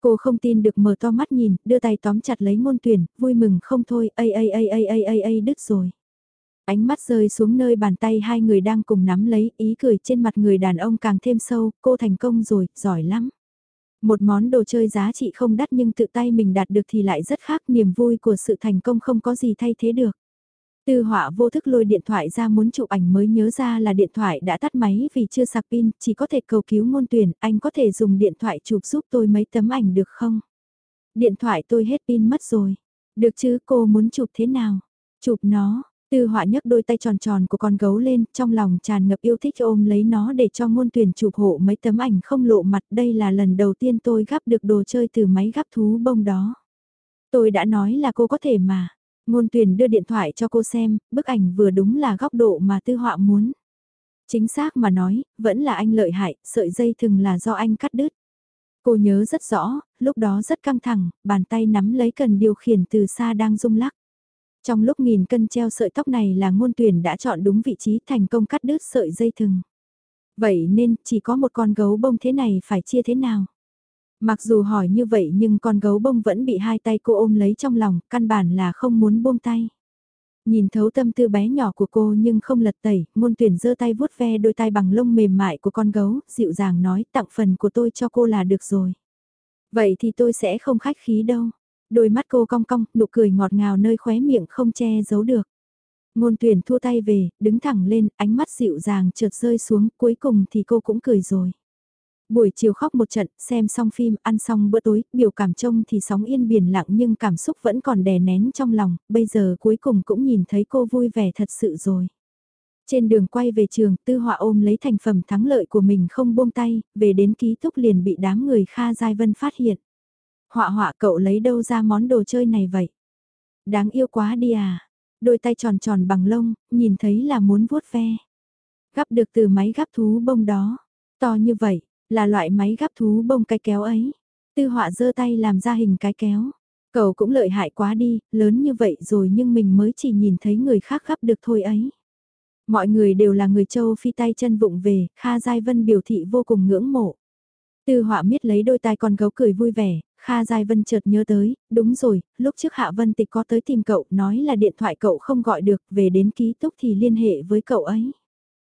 Cô không tin được mở to mắt nhìn, đưa tay tóm chặt lấy ngôn tuyển, vui mừng không thôi, a a a a a a a đứt rồi. Ánh mắt rơi xuống nơi bàn tay hai người đang cùng nắm lấy, ý cười trên mặt người đàn ông càng thêm sâu, cô thành công rồi, giỏi lắm. Một món đồ chơi giá trị không đắt nhưng tự tay mình đạt được thì lại rất khác, niềm vui của sự thành công không có gì thay thế được. Tư họa vô thức lôi điện thoại ra muốn chụp ảnh mới nhớ ra là điện thoại đã tắt máy vì chưa sạc pin, chỉ có thể cầu cứu ngôn tuyển, anh có thể dùng điện thoại chụp giúp tôi mấy tấm ảnh được không? Điện thoại tôi hết pin mất rồi. Được chứ cô muốn chụp thế nào? Chụp nó, Tư họa nhấc đôi tay tròn tròn của con gấu lên, trong lòng tràn ngập yêu thích ôm lấy nó để cho ngôn tuyển chụp hộ mấy tấm ảnh không lộ mặt. Đây là lần đầu tiên tôi gắp được đồ chơi từ máy gắp thú bông đó. Tôi đã nói là cô có thể mà. Ngôn tuyển đưa điện thoại cho cô xem, bức ảnh vừa đúng là góc độ mà tư họa muốn. Chính xác mà nói, vẫn là anh lợi hại, sợi dây thừng là do anh cắt đứt. Cô nhớ rất rõ, lúc đó rất căng thẳng, bàn tay nắm lấy cần điều khiển từ xa đang rung lắc. Trong lúc nghìn cân treo sợi tóc này là ngôn tuyển đã chọn đúng vị trí thành công cắt đứt sợi dây thừng. Vậy nên chỉ có một con gấu bông thế này phải chia thế nào? Mặc dù hỏi như vậy nhưng con gấu bông vẫn bị hai tay cô ôm lấy trong lòng, căn bản là không muốn buông tay. Nhìn thấu tâm tư bé nhỏ của cô nhưng không lật tẩy, ngôn tuyển giơ tay vuốt ve đôi tay bằng lông mềm mại của con gấu, dịu dàng nói tặng phần của tôi cho cô là được rồi. Vậy thì tôi sẽ không khách khí đâu. Đôi mắt cô cong cong, nụ cười ngọt ngào nơi khóe miệng không che giấu được. Ngôn tuyển thua tay về, đứng thẳng lên, ánh mắt dịu dàng trượt rơi xuống, cuối cùng thì cô cũng cười rồi. Buổi chiều khóc một trận, xem xong phim, ăn xong bữa tối, biểu cảm trông thì sóng yên biển lặng nhưng cảm xúc vẫn còn đè nén trong lòng, bây giờ cuối cùng cũng nhìn thấy cô vui vẻ thật sự rồi. Trên đường quay về trường, tư họa ôm lấy thành phẩm thắng lợi của mình không buông tay, về đến ký túc liền bị đám người Kha Giai Vân phát hiện. Họa họa cậu lấy đâu ra món đồ chơi này vậy? Đáng yêu quá đi à? Đôi tay tròn tròn bằng lông, nhìn thấy là muốn vuốt ve. Gắp được từ máy gắp thú bông đó. To như vậy, là loại máy gắp thú bông cái kéo ấy. Tư họa giơ tay làm ra hình cái kéo. Cậu cũng lợi hại quá đi, lớn như vậy rồi nhưng mình mới chỉ nhìn thấy người khác gắp được thôi ấy. Mọi người đều là người châu phi tay chân vụng về, Kha Giai Vân biểu thị vô cùng ngưỡng mộ. Tư họa miết lấy đôi tai con gấu cười vui vẻ, Kha Giai Vân chợt nhớ tới, đúng rồi, lúc trước Hạ Vân Tịch có tới tìm cậu, nói là điện thoại cậu không gọi được, về đến ký túc thì liên hệ với cậu ấy.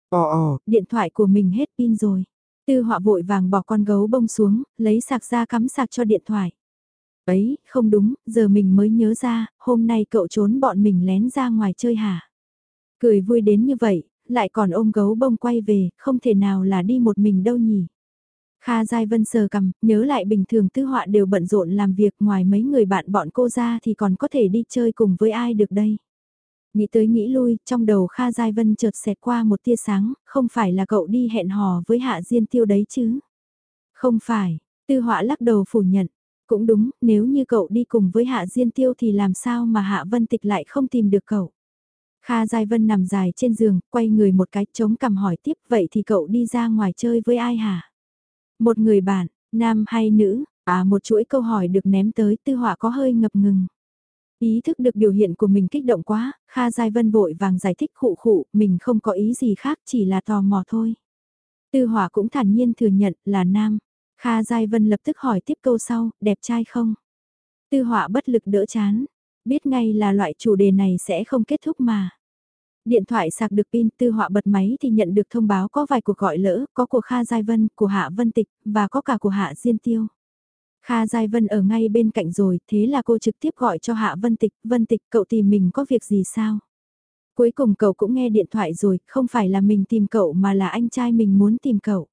Ồ ồ, Điện thoại của mình hết pin rồi. Tư họa vội vàng bỏ con gấu bông xuống, lấy sạc ra cắm sạc cho điện thoại. Ấy, không đúng, giờ mình mới nhớ ra, hôm nay cậu trốn bọn mình lén ra ngoài chơi hả? Cười vui đến như vậy, lại còn ôm gấu bông quay về, không thể nào là đi một mình đâu nhỉ? Kha Giai Vân sờ cầm, nhớ lại bình thường tư họa đều bận rộn làm việc ngoài mấy người bạn bọn cô ra thì còn có thể đi chơi cùng với ai được đây. Nghĩ tới nghĩ lui, trong đầu Kha Giai Vân chợt xẹt qua một tia sáng, không phải là cậu đi hẹn hò với Hạ Diên Tiêu đấy chứ. Không phải, tư họa lắc đầu phủ nhận. Cũng đúng, nếu như cậu đi cùng với Hạ Diên Tiêu thì làm sao mà Hạ Vân Tịch lại không tìm được cậu. Kha Giai Vân nằm dài trên giường, quay người một cái chống cằm hỏi tiếp vậy thì cậu đi ra ngoài chơi với ai hả? Một người bạn, nam hay nữ, à một chuỗi câu hỏi được ném tới tư họa có hơi ngập ngừng. Ý thức được biểu hiện của mình kích động quá, Kha Giai Vân vội vàng giải thích khụ khụ, mình không có ý gì khác chỉ là tò mò thôi. Tư hỏa cũng thản nhiên thừa nhận là nam. Kha Giai Vân lập tức hỏi tiếp câu sau, đẹp trai không? Tư hỏa bất lực đỡ chán, biết ngay là loại chủ đề này sẽ không kết thúc mà. Điện thoại sạc được pin tư họa bật máy thì nhận được thông báo có vài cuộc gọi lỡ, có của Kha Giai Vân, của Hạ Vân Tịch, và có cả của Hạ Diên Tiêu. Kha Giai Vân ở ngay bên cạnh rồi, thế là cô trực tiếp gọi cho Hạ Vân Tịch, Vân Tịch cậu tìm mình có việc gì sao? Cuối cùng cậu cũng nghe điện thoại rồi, không phải là mình tìm cậu mà là anh trai mình muốn tìm cậu.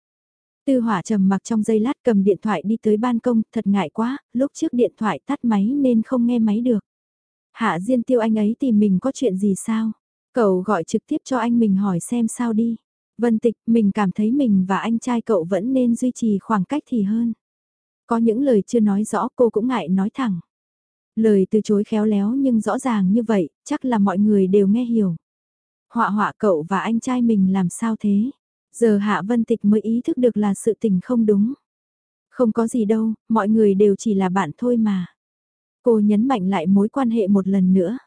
Tư hỏa trầm mặc trong giây lát cầm điện thoại đi tới ban công, thật ngại quá, lúc trước điện thoại tắt máy nên không nghe máy được. Hạ Diên Tiêu anh ấy tìm mình có chuyện gì sao? Cậu gọi trực tiếp cho anh mình hỏi xem sao đi. Vân Tịch, mình cảm thấy mình và anh trai cậu vẫn nên duy trì khoảng cách thì hơn. Có những lời chưa nói rõ cô cũng ngại nói thẳng. Lời từ chối khéo léo nhưng rõ ràng như vậy, chắc là mọi người đều nghe hiểu. Họa họa cậu và anh trai mình làm sao thế? Giờ Hạ Vân Tịch mới ý thức được là sự tình không đúng. Không có gì đâu, mọi người đều chỉ là bạn thôi mà. Cô nhấn mạnh lại mối quan hệ một lần nữa.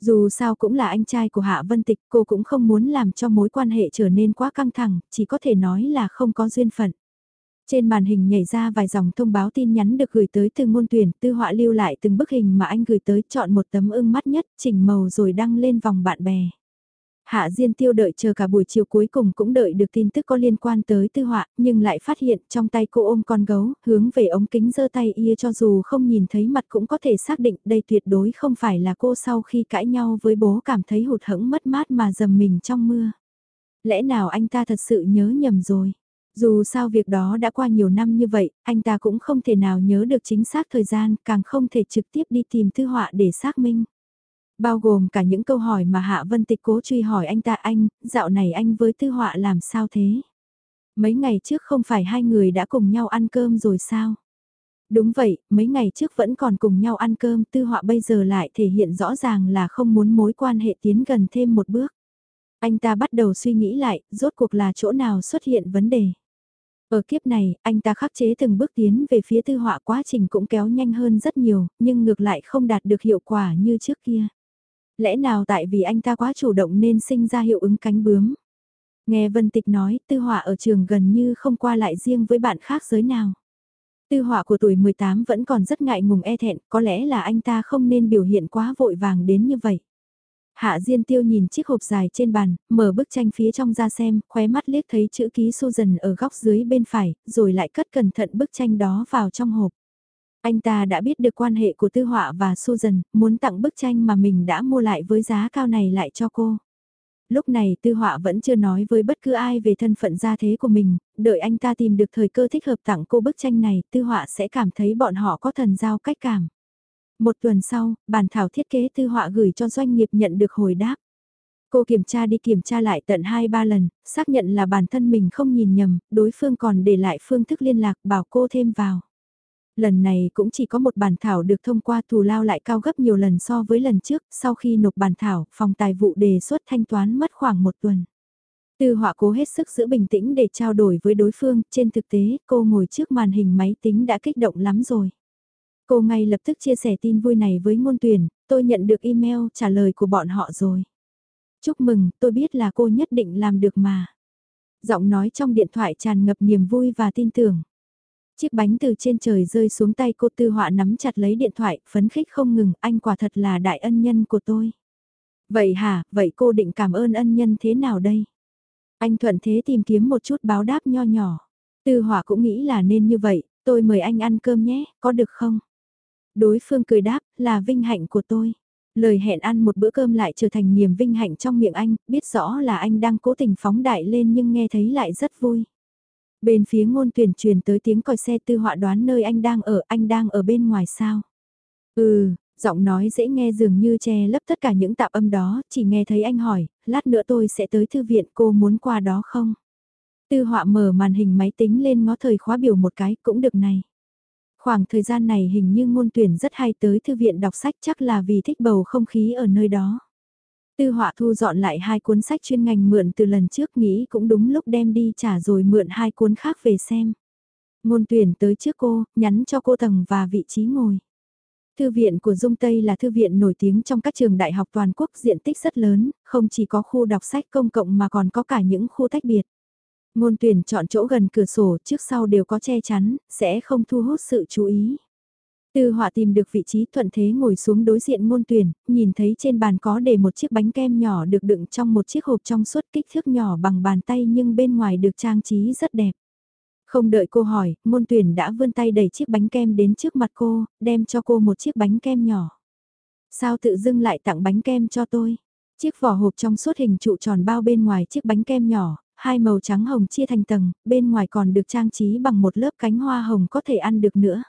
Dù sao cũng là anh trai của Hạ Vân Tịch, cô cũng không muốn làm cho mối quan hệ trở nên quá căng thẳng, chỉ có thể nói là không có duyên phận. Trên màn hình nhảy ra vài dòng thông báo tin nhắn được gửi tới từ ngôn tuyển, tư họa lưu lại từng bức hình mà anh gửi tới, chọn một tấm ưng mắt nhất, chỉnh màu rồi đăng lên vòng bạn bè. Hạ Diên Tiêu đợi chờ cả buổi chiều cuối cùng cũng đợi được tin tức có liên quan tới tư họa, nhưng lại phát hiện trong tay cô ôm con gấu, hướng về ống kính giơ tay ia cho dù không nhìn thấy mặt cũng có thể xác định đây tuyệt đối không phải là cô sau khi cãi nhau với bố cảm thấy hụt hẫng mất mát mà dầm mình trong mưa. Lẽ nào anh ta thật sự nhớ nhầm rồi? Dù sao việc đó đã qua nhiều năm như vậy, anh ta cũng không thể nào nhớ được chính xác thời gian, càng không thể trực tiếp đi tìm thư họa để xác minh. Bao gồm cả những câu hỏi mà Hạ Vân Tịch cố truy hỏi anh ta anh, dạo này anh với tư họa làm sao thế? Mấy ngày trước không phải hai người đã cùng nhau ăn cơm rồi sao? Đúng vậy, mấy ngày trước vẫn còn cùng nhau ăn cơm, tư họa bây giờ lại thể hiện rõ ràng là không muốn mối quan hệ tiến gần thêm một bước. Anh ta bắt đầu suy nghĩ lại, rốt cuộc là chỗ nào xuất hiện vấn đề. Ở kiếp này, anh ta khắc chế từng bước tiến về phía tư họa quá trình cũng kéo nhanh hơn rất nhiều, nhưng ngược lại không đạt được hiệu quả như trước kia. Lẽ nào tại vì anh ta quá chủ động nên sinh ra hiệu ứng cánh bướm? Nghe Vân Tịch nói, tư họa ở trường gần như không qua lại riêng với bạn khác giới nào. Tư họa của tuổi 18 vẫn còn rất ngại ngùng e thẹn, có lẽ là anh ta không nên biểu hiện quá vội vàng đến như vậy. Hạ Diên Tiêu nhìn chiếc hộp dài trên bàn, mở bức tranh phía trong ra xem, khóe mắt liếc thấy chữ ký Susan ở góc dưới bên phải, rồi lại cất cẩn thận bức tranh đó vào trong hộp. Anh ta đã biết được quan hệ của Tư Họa và Susan, muốn tặng bức tranh mà mình đã mua lại với giá cao này lại cho cô. Lúc này Tư Họa vẫn chưa nói với bất cứ ai về thân phận gia thế của mình, đợi anh ta tìm được thời cơ thích hợp tặng cô bức tranh này, Tư Họa sẽ cảm thấy bọn họ có thần giao cách cảm. Một tuần sau, bản thảo thiết kế tư họa gửi cho doanh nghiệp nhận được hồi đáp. Cô kiểm tra đi kiểm tra lại tận 2-3 lần, xác nhận là bản thân mình không nhìn nhầm, đối phương còn để lại phương thức liên lạc bảo cô thêm vào. Lần này cũng chỉ có một bản thảo được thông qua thù lao lại cao gấp nhiều lần so với lần trước, sau khi nộp bản thảo, phòng tài vụ đề xuất thanh toán mất khoảng một tuần. Tư họa cố hết sức giữ bình tĩnh để trao đổi với đối phương, trên thực tế cô ngồi trước màn hình máy tính đã kích động lắm rồi. Cô ngay lập tức chia sẻ tin vui này với ngôn tuyển, tôi nhận được email trả lời của bọn họ rồi. Chúc mừng, tôi biết là cô nhất định làm được mà. Giọng nói trong điện thoại tràn ngập niềm vui và tin tưởng. Chiếc bánh từ trên trời rơi xuống tay cô tư họa nắm chặt lấy điện thoại, phấn khích không ngừng, anh quả thật là đại ân nhân của tôi. Vậy hả, vậy cô định cảm ơn ân nhân thế nào đây? Anh thuận thế tìm kiếm một chút báo đáp nho nhỏ. Tư họa cũng nghĩ là nên như vậy, tôi mời anh ăn cơm nhé, có được không? Đối phương cười đáp, là vinh hạnh của tôi. Lời hẹn ăn một bữa cơm lại trở thành niềm vinh hạnh trong miệng anh, biết rõ là anh đang cố tình phóng đại lên nhưng nghe thấy lại rất vui. Bên phía ngôn tuyển truyền tới tiếng còi xe tư họa đoán nơi anh đang ở, anh đang ở bên ngoài sao? Ừ, giọng nói dễ nghe dường như che lấp tất cả những tạp âm đó, chỉ nghe thấy anh hỏi, lát nữa tôi sẽ tới thư viện cô muốn qua đó không? Tư họa mở màn hình máy tính lên ngó thời khóa biểu một cái cũng được này. Khoảng thời gian này hình như ngôn tuyển rất hay tới thư viện đọc sách chắc là vì thích bầu không khí ở nơi đó. Tư họa thu dọn lại hai cuốn sách chuyên ngành mượn từ lần trước nghĩ cũng đúng lúc đem đi trả rồi mượn hai cuốn khác về xem. Ngôn tuyển tới trước cô, nhắn cho cô tầng và vị trí ngồi. Thư viện của Dung Tây là thư viện nổi tiếng trong các trường đại học toàn quốc diện tích rất lớn, không chỉ có khu đọc sách công cộng mà còn có cả những khu tách biệt. Ngôn tuyển chọn chỗ gần cửa sổ trước sau đều có che chắn, sẽ không thu hút sự chú ý. Tư họa tìm được vị trí thuận thế ngồi xuống đối diện ngôn tuyển, nhìn thấy trên bàn có để một chiếc bánh kem nhỏ được đựng trong một chiếc hộp trong suốt kích thước nhỏ bằng bàn tay nhưng bên ngoài được trang trí rất đẹp. Không đợi cô hỏi, ngôn tuyển đã vươn tay đẩy chiếc bánh kem đến trước mặt cô, đem cho cô một chiếc bánh kem nhỏ. Sao tự dưng lại tặng bánh kem cho tôi? Chiếc vỏ hộp trong suốt hình trụ tròn bao bên ngoài chiếc bánh kem nhỏ, hai màu trắng hồng chia thành tầng, bên ngoài còn được trang trí bằng một lớp cánh hoa hồng có thể ăn được nữa.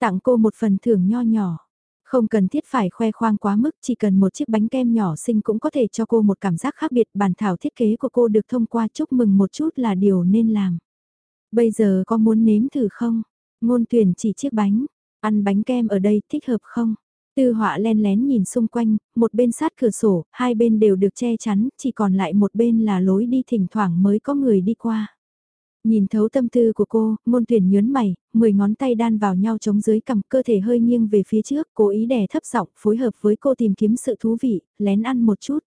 Tặng cô một phần thưởng nho nhỏ. Không cần thiết phải khoe khoang quá mức, chỉ cần một chiếc bánh kem nhỏ xinh cũng có thể cho cô một cảm giác khác biệt. Bản thảo thiết kế của cô được thông qua chúc mừng một chút là điều nên làm. Bây giờ có muốn nếm thử không? Ngôn tuyển chỉ chiếc bánh. Ăn bánh kem ở đây thích hợp không? Tư họa len lén nhìn xung quanh, một bên sát cửa sổ, hai bên đều được che chắn, chỉ còn lại một bên là lối đi thỉnh thoảng mới có người đi qua. Nhìn thấu tâm tư của cô, môn tuyển nhớn mày, mười ngón tay đan vào nhau chống dưới cầm cơ thể hơi nghiêng về phía trước, cố ý đè thấp giọng phối hợp với cô tìm kiếm sự thú vị, lén ăn một chút.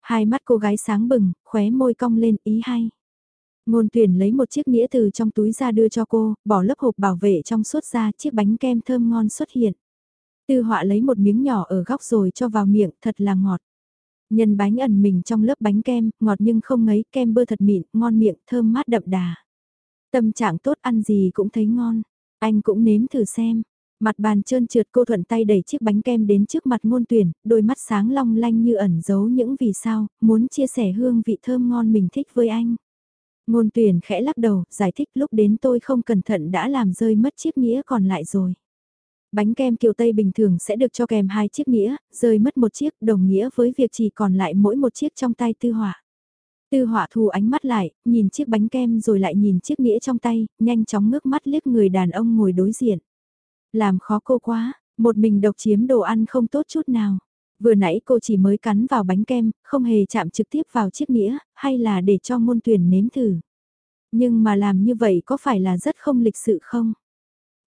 Hai mắt cô gái sáng bừng, khóe môi cong lên ý hay. Ngôn tuyển lấy một chiếc nghĩa từ trong túi ra đưa cho cô, bỏ lớp hộp bảo vệ trong suốt ra chiếc bánh kem thơm ngon xuất hiện. Tư họa lấy một miếng nhỏ ở góc rồi cho vào miệng, thật là ngọt. Nhân bánh ẩn mình trong lớp bánh kem, ngọt nhưng không ngấy, kem bơ thật mịn, ngon miệng, thơm mát đậm đà. Tâm trạng tốt ăn gì cũng thấy ngon. Anh cũng nếm thử xem. Mặt bàn trơn trượt cô thuận tay đẩy chiếc bánh kem đến trước mặt ngôn tuyển, đôi mắt sáng long lanh như ẩn giấu những vì sao, muốn chia sẻ hương vị thơm ngon mình thích với anh. Ngôn tuyển khẽ lắc đầu, giải thích lúc đến tôi không cẩn thận đã làm rơi mất chiếc nghĩa còn lại rồi. Bánh kem kiều Tây bình thường sẽ được cho kèm hai chiếc nghĩa, rơi mất một chiếc đồng nghĩa với việc chỉ còn lại mỗi một chiếc trong tay tư họa. Tư họa thu ánh mắt lại, nhìn chiếc bánh kem rồi lại nhìn chiếc nghĩa trong tay, nhanh chóng ngước mắt liếc người đàn ông ngồi đối diện. Làm khó cô quá, một mình độc chiếm đồ ăn không tốt chút nào. Vừa nãy cô chỉ mới cắn vào bánh kem, không hề chạm trực tiếp vào chiếc nghĩa, hay là để cho môn tuyển nếm thử. Nhưng mà làm như vậy có phải là rất không lịch sự không?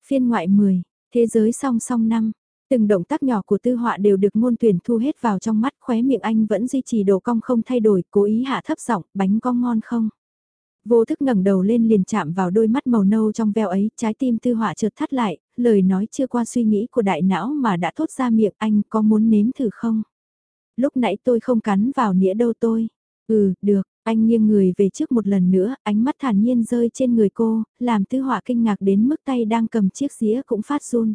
Phiên ngoại 10, thế giới song song năm, Từng động tác nhỏ của tư họa đều được ngôn tuyển thu hết vào trong mắt khóe miệng anh vẫn duy trì đồ cong không thay đổi, cố ý hạ thấp giọng bánh có ngon không? Vô thức ngẩng đầu lên liền chạm vào đôi mắt màu nâu trong veo ấy, trái tim tư họa chợt thắt lại, lời nói chưa qua suy nghĩ của đại não mà đã thốt ra miệng anh có muốn nếm thử không? Lúc nãy tôi không cắn vào nĩa đâu tôi. Ừ, được, anh nghiêng người về trước một lần nữa, ánh mắt thản nhiên rơi trên người cô, làm tư họa kinh ngạc đến mức tay đang cầm chiếc dĩa cũng phát run.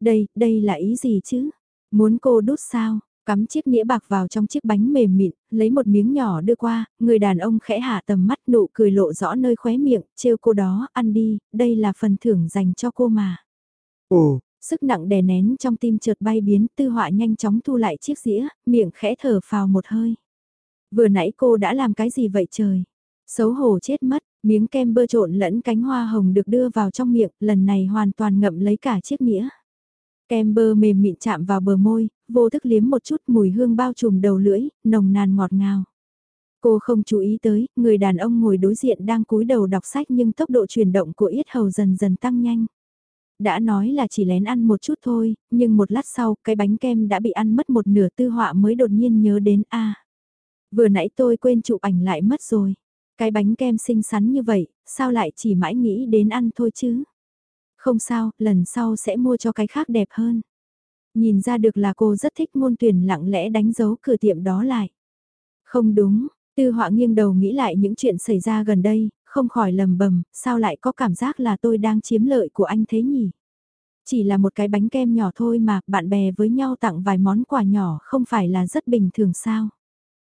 Đây, đây là ý gì chứ? Muốn cô đút sao? Cắm chiếc nĩa bạc vào trong chiếc bánh mềm mịn, lấy một miếng nhỏ đưa qua, người đàn ông khẽ hạ tầm mắt nụ cười lộ rõ nơi khóe miệng, trêu cô đó, ăn đi, đây là phần thưởng dành cho cô mà. Ồ, sức nặng đè nén trong tim chợt bay biến, tư họa nhanh chóng thu lại chiếc dĩa, miệng khẽ thở phào một hơi. Vừa nãy cô đã làm cái gì vậy trời? Xấu hổ chết mất, miếng kem bơ trộn lẫn cánh hoa hồng được đưa vào trong miệng, lần này hoàn toàn ngậm lấy cả chiếc nghĩa Kem bơ mềm mịn chạm vào bờ môi, vô thức liếm một chút mùi hương bao trùm đầu lưỡi, nồng nàn ngọt ngào. Cô không chú ý tới, người đàn ông ngồi đối diện đang cúi đầu đọc sách nhưng tốc độ chuyển động của yết hầu dần dần tăng nhanh. Đã nói là chỉ lén ăn một chút thôi, nhưng một lát sau, cái bánh kem đã bị ăn mất một nửa tư họa mới đột nhiên nhớ đến a Vừa nãy tôi quên chụp ảnh lại mất rồi. Cái bánh kem xinh xắn như vậy, sao lại chỉ mãi nghĩ đến ăn thôi chứ? Không sao, lần sau sẽ mua cho cái khác đẹp hơn. Nhìn ra được là cô rất thích ngôn tuyển lặng lẽ đánh dấu cửa tiệm đó lại. Không đúng, tư họa nghiêng đầu nghĩ lại những chuyện xảy ra gần đây, không khỏi lầm bầm, sao lại có cảm giác là tôi đang chiếm lợi của anh thế nhỉ? Chỉ là một cái bánh kem nhỏ thôi mà, bạn bè với nhau tặng vài món quà nhỏ không phải là rất bình thường sao?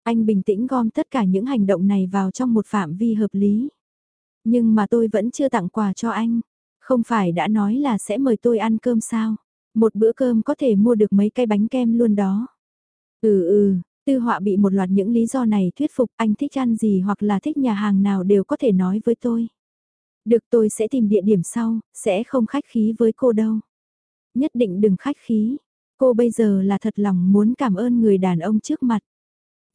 Anh bình tĩnh gom tất cả những hành động này vào trong một phạm vi hợp lý. Nhưng mà tôi vẫn chưa tặng quà cho anh. Không phải đã nói là sẽ mời tôi ăn cơm sao? Một bữa cơm có thể mua được mấy cái bánh kem luôn đó. Ừ ừ, tư họa bị một loạt những lý do này thuyết phục anh thích ăn gì hoặc là thích nhà hàng nào đều có thể nói với tôi. Được tôi sẽ tìm địa điểm sau, sẽ không khách khí với cô đâu. Nhất định đừng khách khí. Cô bây giờ là thật lòng muốn cảm ơn người đàn ông trước mặt.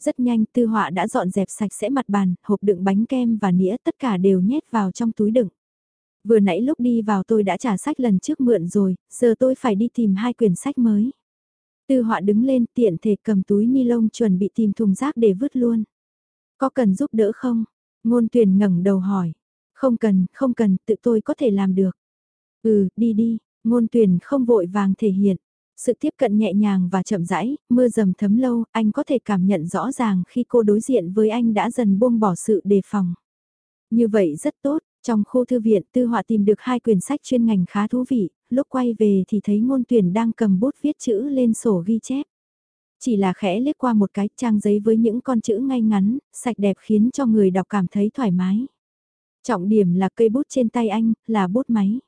Rất nhanh tư họa đã dọn dẹp sạch sẽ mặt bàn, hộp đựng bánh kem và nĩa tất cả đều nhét vào trong túi đựng. Vừa nãy lúc đi vào tôi đã trả sách lần trước mượn rồi, giờ tôi phải đi tìm hai quyển sách mới. Tư họa đứng lên tiện thể cầm túi ni lông chuẩn bị tìm thùng rác để vứt luôn. Có cần giúp đỡ không? Ngôn tuyển ngẩng đầu hỏi. Không cần, không cần, tự tôi có thể làm được. Ừ, đi đi, ngôn tuyển không vội vàng thể hiện. Sự tiếp cận nhẹ nhàng và chậm rãi, mưa dầm thấm lâu, anh có thể cảm nhận rõ ràng khi cô đối diện với anh đã dần buông bỏ sự đề phòng. Như vậy rất tốt, trong khu thư viện tư họa tìm được hai quyển sách chuyên ngành khá thú vị, lúc quay về thì thấy ngôn tuyển đang cầm bút viết chữ lên sổ ghi chép. Chỉ là khẽ liếc qua một cái trang giấy với những con chữ ngay ngắn, sạch đẹp khiến cho người đọc cảm thấy thoải mái. Trọng điểm là cây bút trên tay anh, là bút máy.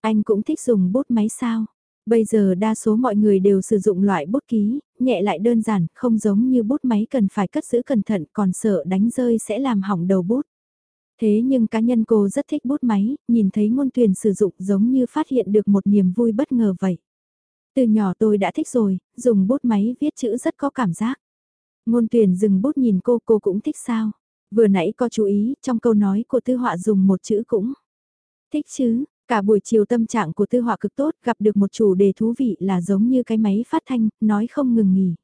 Anh cũng thích dùng bút máy sao? Bây giờ đa số mọi người đều sử dụng loại bút ký, nhẹ lại đơn giản, không giống như bút máy cần phải cất giữ cẩn thận còn sợ đánh rơi sẽ làm hỏng đầu bút. Thế nhưng cá nhân cô rất thích bút máy, nhìn thấy ngôn tuyển sử dụng giống như phát hiện được một niềm vui bất ngờ vậy. Từ nhỏ tôi đã thích rồi, dùng bút máy viết chữ rất có cảm giác. Ngôn tuyển dừng bút nhìn cô, cô cũng thích sao? Vừa nãy có chú ý, trong câu nói của tư họa dùng một chữ cũng. Thích chứ, cả buổi chiều tâm trạng của tư họa cực tốt, gặp được một chủ đề thú vị là giống như cái máy phát thanh, nói không ngừng nghỉ.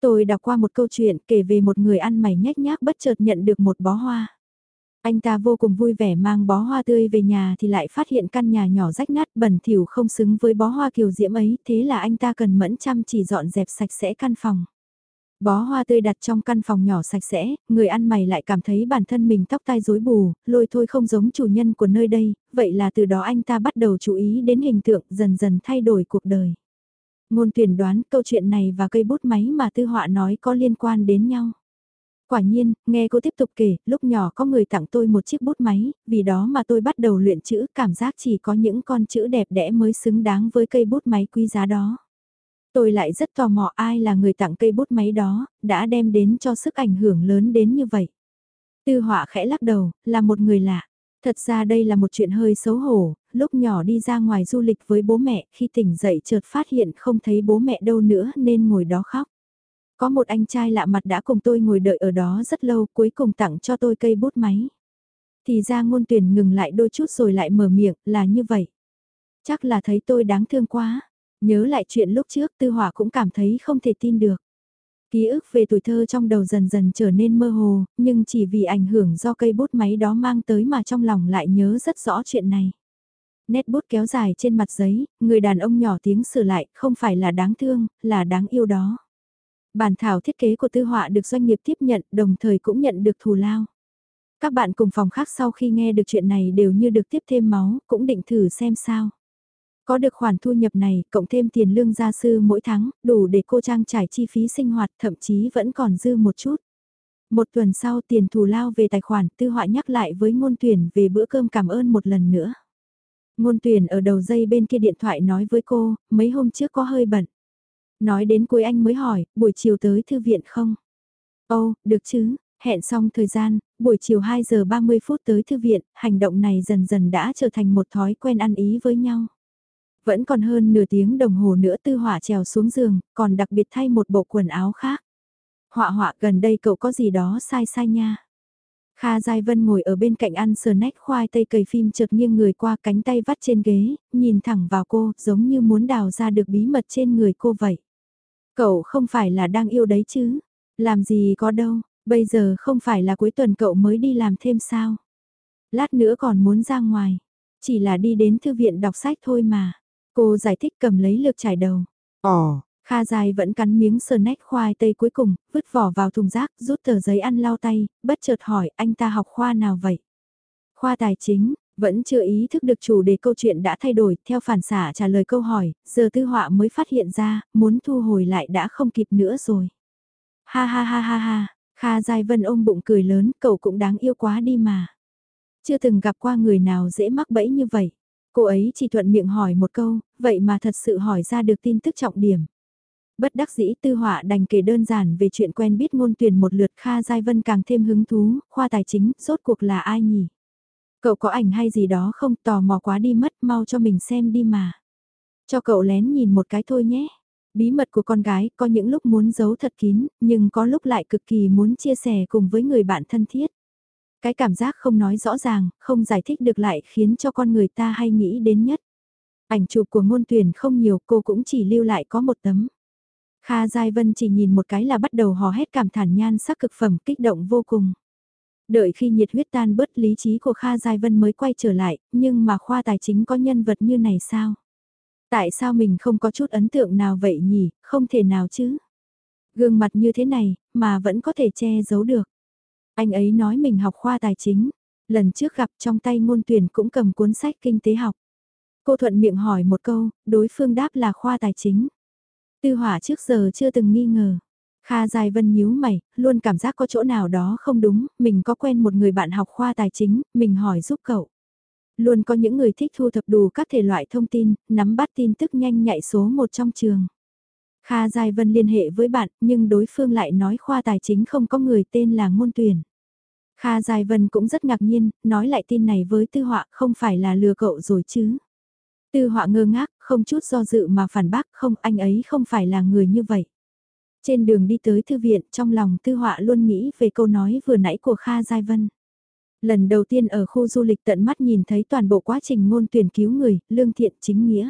Tôi đọc qua một câu chuyện kể về một người ăn mày nhách nhác bất chợt nhận được một bó hoa. Anh ta vô cùng vui vẻ mang bó hoa tươi về nhà thì lại phát hiện căn nhà nhỏ rách nát bẩn thỉu không xứng với bó hoa kiều diễm ấy, thế là anh ta cần mẫn chăm chỉ dọn dẹp sạch sẽ căn phòng. Bó hoa tươi đặt trong căn phòng nhỏ sạch sẽ, người ăn mày lại cảm thấy bản thân mình tóc tai rối bù, lôi thôi không giống chủ nhân của nơi đây, vậy là từ đó anh ta bắt đầu chú ý đến hình tượng dần dần thay đổi cuộc đời. Ngôn tuyển đoán câu chuyện này và cây bút máy mà tư họa nói có liên quan đến nhau. Quả nhiên, nghe cô tiếp tục kể, lúc nhỏ có người tặng tôi một chiếc bút máy, vì đó mà tôi bắt đầu luyện chữ, cảm giác chỉ có những con chữ đẹp đẽ mới xứng đáng với cây bút máy quý giá đó. Tôi lại rất tò mò ai là người tặng cây bút máy đó, đã đem đến cho sức ảnh hưởng lớn đến như vậy. Tư họa khẽ lắc đầu, là một người lạ. Thật ra đây là một chuyện hơi xấu hổ, lúc nhỏ đi ra ngoài du lịch với bố mẹ, khi tỉnh dậy chợt phát hiện không thấy bố mẹ đâu nữa nên ngồi đó khóc. Có một anh trai lạ mặt đã cùng tôi ngồi đợi ở đó rất lâu cuối cùng tặng cho tôi cây bút máy. Thì ra ngôn tuyển ngừng lại đôi chút rồi lại mở miệng là như vậy. Chắc là thấy tôi đáng thương quá. Nhớ lại chuyện lúc trước tư hỏa cũng cảm thấy không thể tin được. Ký ức về tuổi thơ trong đầu dần dần trở nên mơ hồ, nhưng chỉ vì ảnh hưởng do cây bút máy đó mang tới mà trong lòng lại nhớ rất rõ chuyện này. Nét bút kéo dài trên mặt giấy, người đàn ông nhỏ tiếng sửa lại, không phải là đáng thương, là đáng yêu đó. Bản thảo thiết kế của tư họa được doanh nghiệp tiếp nhận, đồng thời cũng nhận được thù lao. Các bạn cùng phòng khác sau khi nghe được chuyện này đều như được tiếp thêm máu, cũng định thử xem sao. Có được khoản thu nhập này, cộng thêm tiền lương gia sư mỗi tháng, đủ để cô trang trải chi phí sinh hoạt, thậm chí vẫn còn dư một chút. Một tuần sau tiền thù lao về tài khoản, tư họa nhắc lại với ngôn tuyển về bữa cơm cảm ơn một lần nữa. Ngôn tuyển ở đầu dây bên kia điện thoại nói với cô, mấy hôm trước có hơi bận. Nói đến cuối anh mới hỏi, buổi chiều tới thư viện không? Ồ, oh, được chứ, hẹn xong thời gian, buổi chiều 2 giờ 30 phút tới thư viện, hành động này dần dần đã trở thành một thói quen ăn ý với nhau. Vẫn còn hơn nửa tiếng đồng hồ nữa tư hỏa trèo xuống giường, còn đặc biệt thay một bộ quần áo khác. Họa họa gần đây cậu có gì đó sai sai nha. Kha Giai Vân ngồi ở bên cạnh ăn snack khoai tây cầy phim chợt nghiêng người qua cánh tay vắt trên ghế, nhìn thẳng vào cô, giống như muốn đào ra được bí mật trên người cô vậy. Cậu không phải là đang yêu đấy chứ? Làm gì có đâu, bây giờ không phải là cuối tuần cậu mới đi làm thêm sao. Lát nữa còn muốn ra ngoài, chỉ là đi đến thư viện đọc sách thôi mà. Cô giải thích cầm lấy lược trải đầu. Ồ, Kha dài vẫn cắn miếng sờ nách khoai tây cuối cùng, vứt vỏ vào thùng rác, rút tờ giấy ăn lau tay, bất chợt hỏi anh ta học khoa nào vậy? Khoa tài chính, vẫn chưa ý thức được chủ đề câu chuyện đã thay đổi, theo phản xả trả lời câu hỏi, giờ tư họa mới phát hiện ra, muốn thu hồi lại đã không kịp nữa rồi. Ha ha ha ha ha, Kha Giai Vân ôm bụng cười lớn, cậu cũng đáng yêu quá đi mà. Chưa từng gặp qua người nào dễ mắc bẫy như vậy. Cô ấy chỉ thuận miệng hỏi một câu, vậy mà thật sự hỏi ra được tin tức trọng điểm. Bất đắc dĩ tư họa đành kể đơn giản về chuyện quen biết ngôn tuyển một lượt Kha Giai Vân càng thêm hứng thú, khoa tài chính, rốt cuộc là ai nhỉ? Cậu có ảnh hay gì đó không tò mò quá đi mất mau cho mình xem đi mà. Cho cậu lén nhìn một cái thôi nhé. Bí mật của con gái có những lúc muốn giấu thật kín, nhưng có lúc lại cực kỳ muốn chia sẻ cùng với người bạn thân thiết. Cái cảm giác không nói rõ ràng, không giải thích được lại khiến cho con người ta hay nghĩ đến nhất. Ảnh chụp của ngôn tuyển không nhiều cô cũng chỉ lưu lại có một tấm. Kha Giai Vân chỉ nhìn một cái là bắt đầu hò hét cảm thản nhan sắc cực phẩm kích động vô cùng. Đợi khi nhiệt huyết tan bớt lý trí của Kha Giai Vân mới quay trở lại, nhưng mà khoa tài chính có nhân vật như này sao? Tại sao mình không có chút ấn tượng nào vậy nhỉ, không thể nào chứ? Gương mặt như thế này, mà vẫn có thể che giấu được. Anh ấy nói mình học khoa tài chính, lần trước gặp trong tay ngôn tuyển cũng cầm cuốn sách kinh tế học. Cô thuận miệng hỏi một câu, đối phương đáp là khoa tài chính. Tư hỏa trước giờ chưa từng nghi ngờ. Kha Dài Vân nhíu mày, luôn cảm giác có chỗ nào đó không đúng, mình có quen một người bạn học khoa tài chính, mình hỏi giúp cậu. Luôn có những người thích thu thập đủ các thể loại thông tin, nắm bắt tin tức nhanh nhạy số một trong trường. Kha Dài Vân liên hệ với bạn, nhưng đối phương lại nói khoa tài chính không có người tên là ngôn tuyển. Kha Dài Vân cũng rất ngạc nhiên, nói lại tin này với tư họa không phải là lừa cậu rồi chứ. Tư họa ngơ ngác, không chút do dự mà phản bác không anh ấy không phải là người như vậy. Trên đường đi tới thư viện trong lòng tư họa luôn nghĩ về câu nói vừa nãy của Kha Giai Vân. Lần đầu tiên ở khu du lịch tận mắt nhìn thấy toàn bộ quá trình ngôn tuyển cứu người, lương thiện chính nghĩa.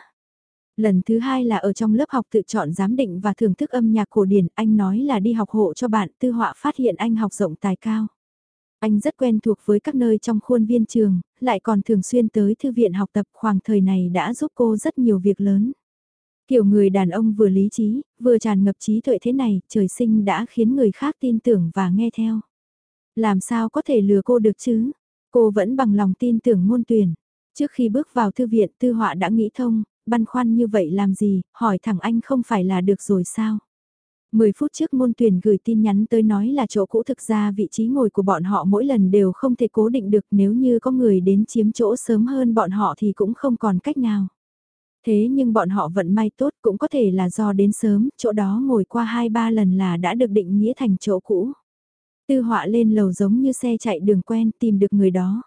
Lần thứ hai là ở trong lớp học tự chọn giám định và thưởng thức âm nhạc cổ điển, anh nói là đi học hộ cho bạn, tư họa phát hiện anh học rộng tài cao. Anh rất quen thuộc với các nơi trong khuôn viên trường, lại còn thường xuyên tới thư viện học tập khoảng thời này đã giúp cô rất nhiều việc lớn. Kiểu người đàn ông vừa lý trí, vừa tràn ngập trí tuệ thế này, trời sinh đã khiến người khác tin tưởng và nghe theo. Làm sao có thể lừa cô được chứ? Cô vẫn bằng lòng tin tưởng ngôn tuyển. Trước khi bước vào thư viện tư họa đã nghĩ thông, băn khoăn như vậy làm gì, hỏi thẳng anh không phải là được rồi sao? 10 phút trước môn tuyển gửi tin nhắn tới nói là chỗ cũ thực ra vị trí ngồi của bọn họ mỗi lần đều không thể cố định được nếu như có người đến chiếm chỗ sớm hơn bọn họ thì cũng không còn cách nào. Thế nhưng bọn họ vận may tốt cũng có thể là do đến sớm, chỗ đó ngồi qua 2-3 lần là đã được định nghĩa thành chỗ cũ. Tư họa lên lầu giống như xe chạy đường quen tìm được người đó.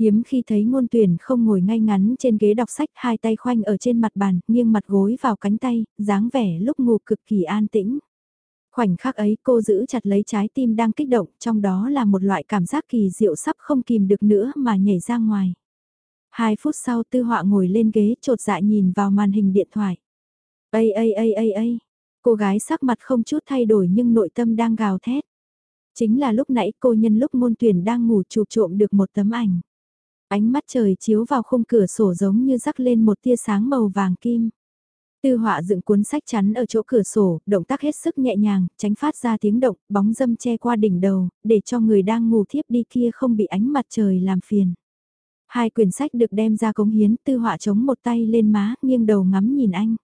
Hiếm khi thấy ngôn tuyển không ngồi ngay ngắn trên ghế đọc sách hai tay khoanh ở trên mặt bàn, nghiêng mặt gối vào cánh tay, dáng vẻ lúc ngủ cực kỳ an tĩnh. Khoảnh khắc ấy cô giữ chặt lấy trái tim đang kích động, trong đó là một loại cảm giác kỳ diệu sắp không kìm được nữa mà nhảy ra ngoài. Hai phút sau tư họa ngồi lên ghế trột dạ nhìn vào màn hình điện thoại. Ây ây ây ây ây, cô gái sắc mặt không chút thay đổi nhưng nội tâm đang gào thét. Chính là lúc nãy cô nhân lúc môn tuyển đang ngủ chụp trộm được một tấm ảnh. Ánh mắt trời chiếu vào khung cửa sổ giống như rắc lên một tia sáng màu vàng kim. Tư họa dựng cuốn sách chắn ở chỗ cửa sổ, động tác hết sức nhẹ nhàng, tránh phát ra tiếng động, bóng dâm che qua đỉnh đầu, để cho người đang ngủ thiếp đi kia không bị ánh mặt trời làm phiền. Hai quyển sách được đem ra cống hiến, tư họa chống một tay lên má, nghiêng đầu ngắm nhìn anh.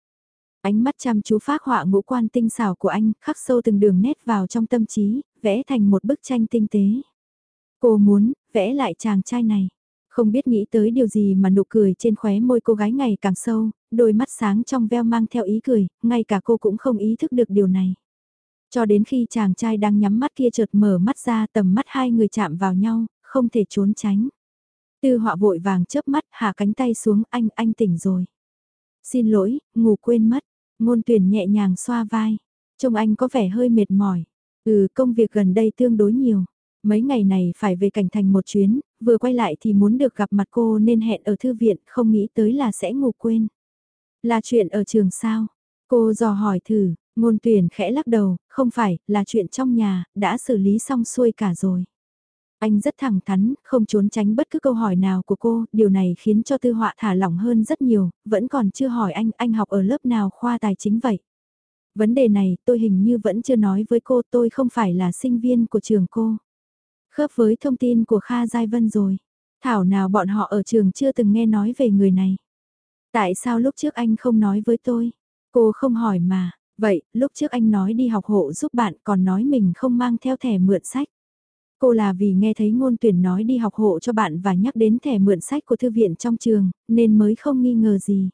Ánh mắt chăm chú phác họa ngũ quan tinh xảo của anh, khắc sâu từng đường nét vào trong tâm trí, vẽ thành một bức tranh tinh tế. Cô muốn, vẽ lại chàng trai này. Không biết nghĩ tới điều gì mà nụ cười trên khóe môi cô gái ngày càng sâu, đôi mắt sáng trong veo mang theo ý cười, ngay cả cô cũng không ý thức được điều này. Cho đến khi chàng trai đang nhắm mắt kia chợt mở mắt ra tầm mắt hai người chạm vào nhau, không thể trốn tránh. Tư họa vội vàng chớp mắt hạ cánh tay xuống anh, anh tỉnh rồi. Xin lỗi, ngủ quên mất, ngôn tuyển nhẹ nhàng xoa vai. Trông anh có vẻ hơi mệt mỏi. Ừ, công việc gần đây tương đối nhiều. Mấy ngày này phải về cảnh thành một chuyến, vừa quay lại thì muốn được gặp mặt cô nên hẹn ở thư viện, không nghĩ tới là sẽ ngủ quên. Là chuyện ở trường sao? Cô dò hỏi thử, Ngôn tuyển khẽ lắc đầu, không phải, là chuyện trong nhà, đã xử lý xong xuôi cả rồi. Anh rất thẳng thắn, không trốn tránh bất cứ câu hỏi nào của cô, điều này khiến cho tư họa thả lỏng hơn rất nhiều, vẫn còn chưa hỏi anh, anh học ở lớp nào khoa tài chính vậy. Vấn đề này tôi hình như vẫn chưa nói với cô tôi không phải là sinh viên của trường cô. Khớp với thông tin của Kha Giai Vân rồi. Thảo nào bọn họ ở trường chưa từng nghe nói về người này. Tại sao lúc trước anh không nói với tôi? Cô không hỏi mà. Vậy, lúc trước anh nói đi học hộ giúp bạn còn nói mình không mang theo thẻ mượn sách. Cô là vì nghe thấy ngôn tuyển nói đi học hộ cho bạn và nhắc đến thẻ mượn sách của thư viện trong trường, nên mới không nghi ngờ gì.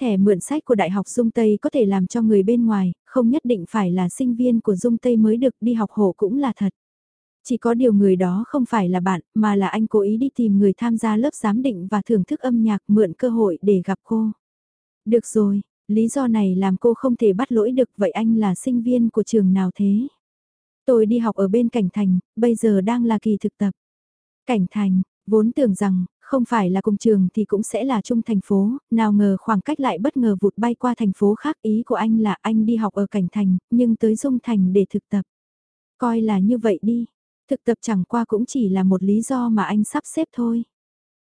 Thẻ mượn sách của Đại học Dung Tây có thể làm cho người bên ngoài, không nhất định phải là sinh viên của Dung Tây mới được đi học hộ cũng là thật. Chỉ có điều người đó không phải là bạn, mà là anh cố ý đi tìm người tham gia lớp giám định và thưởng thức âm nhạc mượn cơ hội để gặp cô. Được rồi, lý do này làm cô không thể bắt lỗi được vậy anh là sinh viên của trường nào thế? Tôi đi học ở bên Cảnh Thành, bây giờ đang là kỳ thực tập. Cảnh Thành, vốn tưởng rằng, không phải là cùng trường thì cũng sẽ là chung thành phố, nào ngờ khoảng cách lại bất ngờ vụt bay qua thành phố khác ý của anh là anh đi học ở Cảnh Thành, nhưng tới Dung Thành để thực tập. Coi là như vậy đi, thực tập chẳng qua cũng chỉ là một lý do mà anh sắp xếp thôi.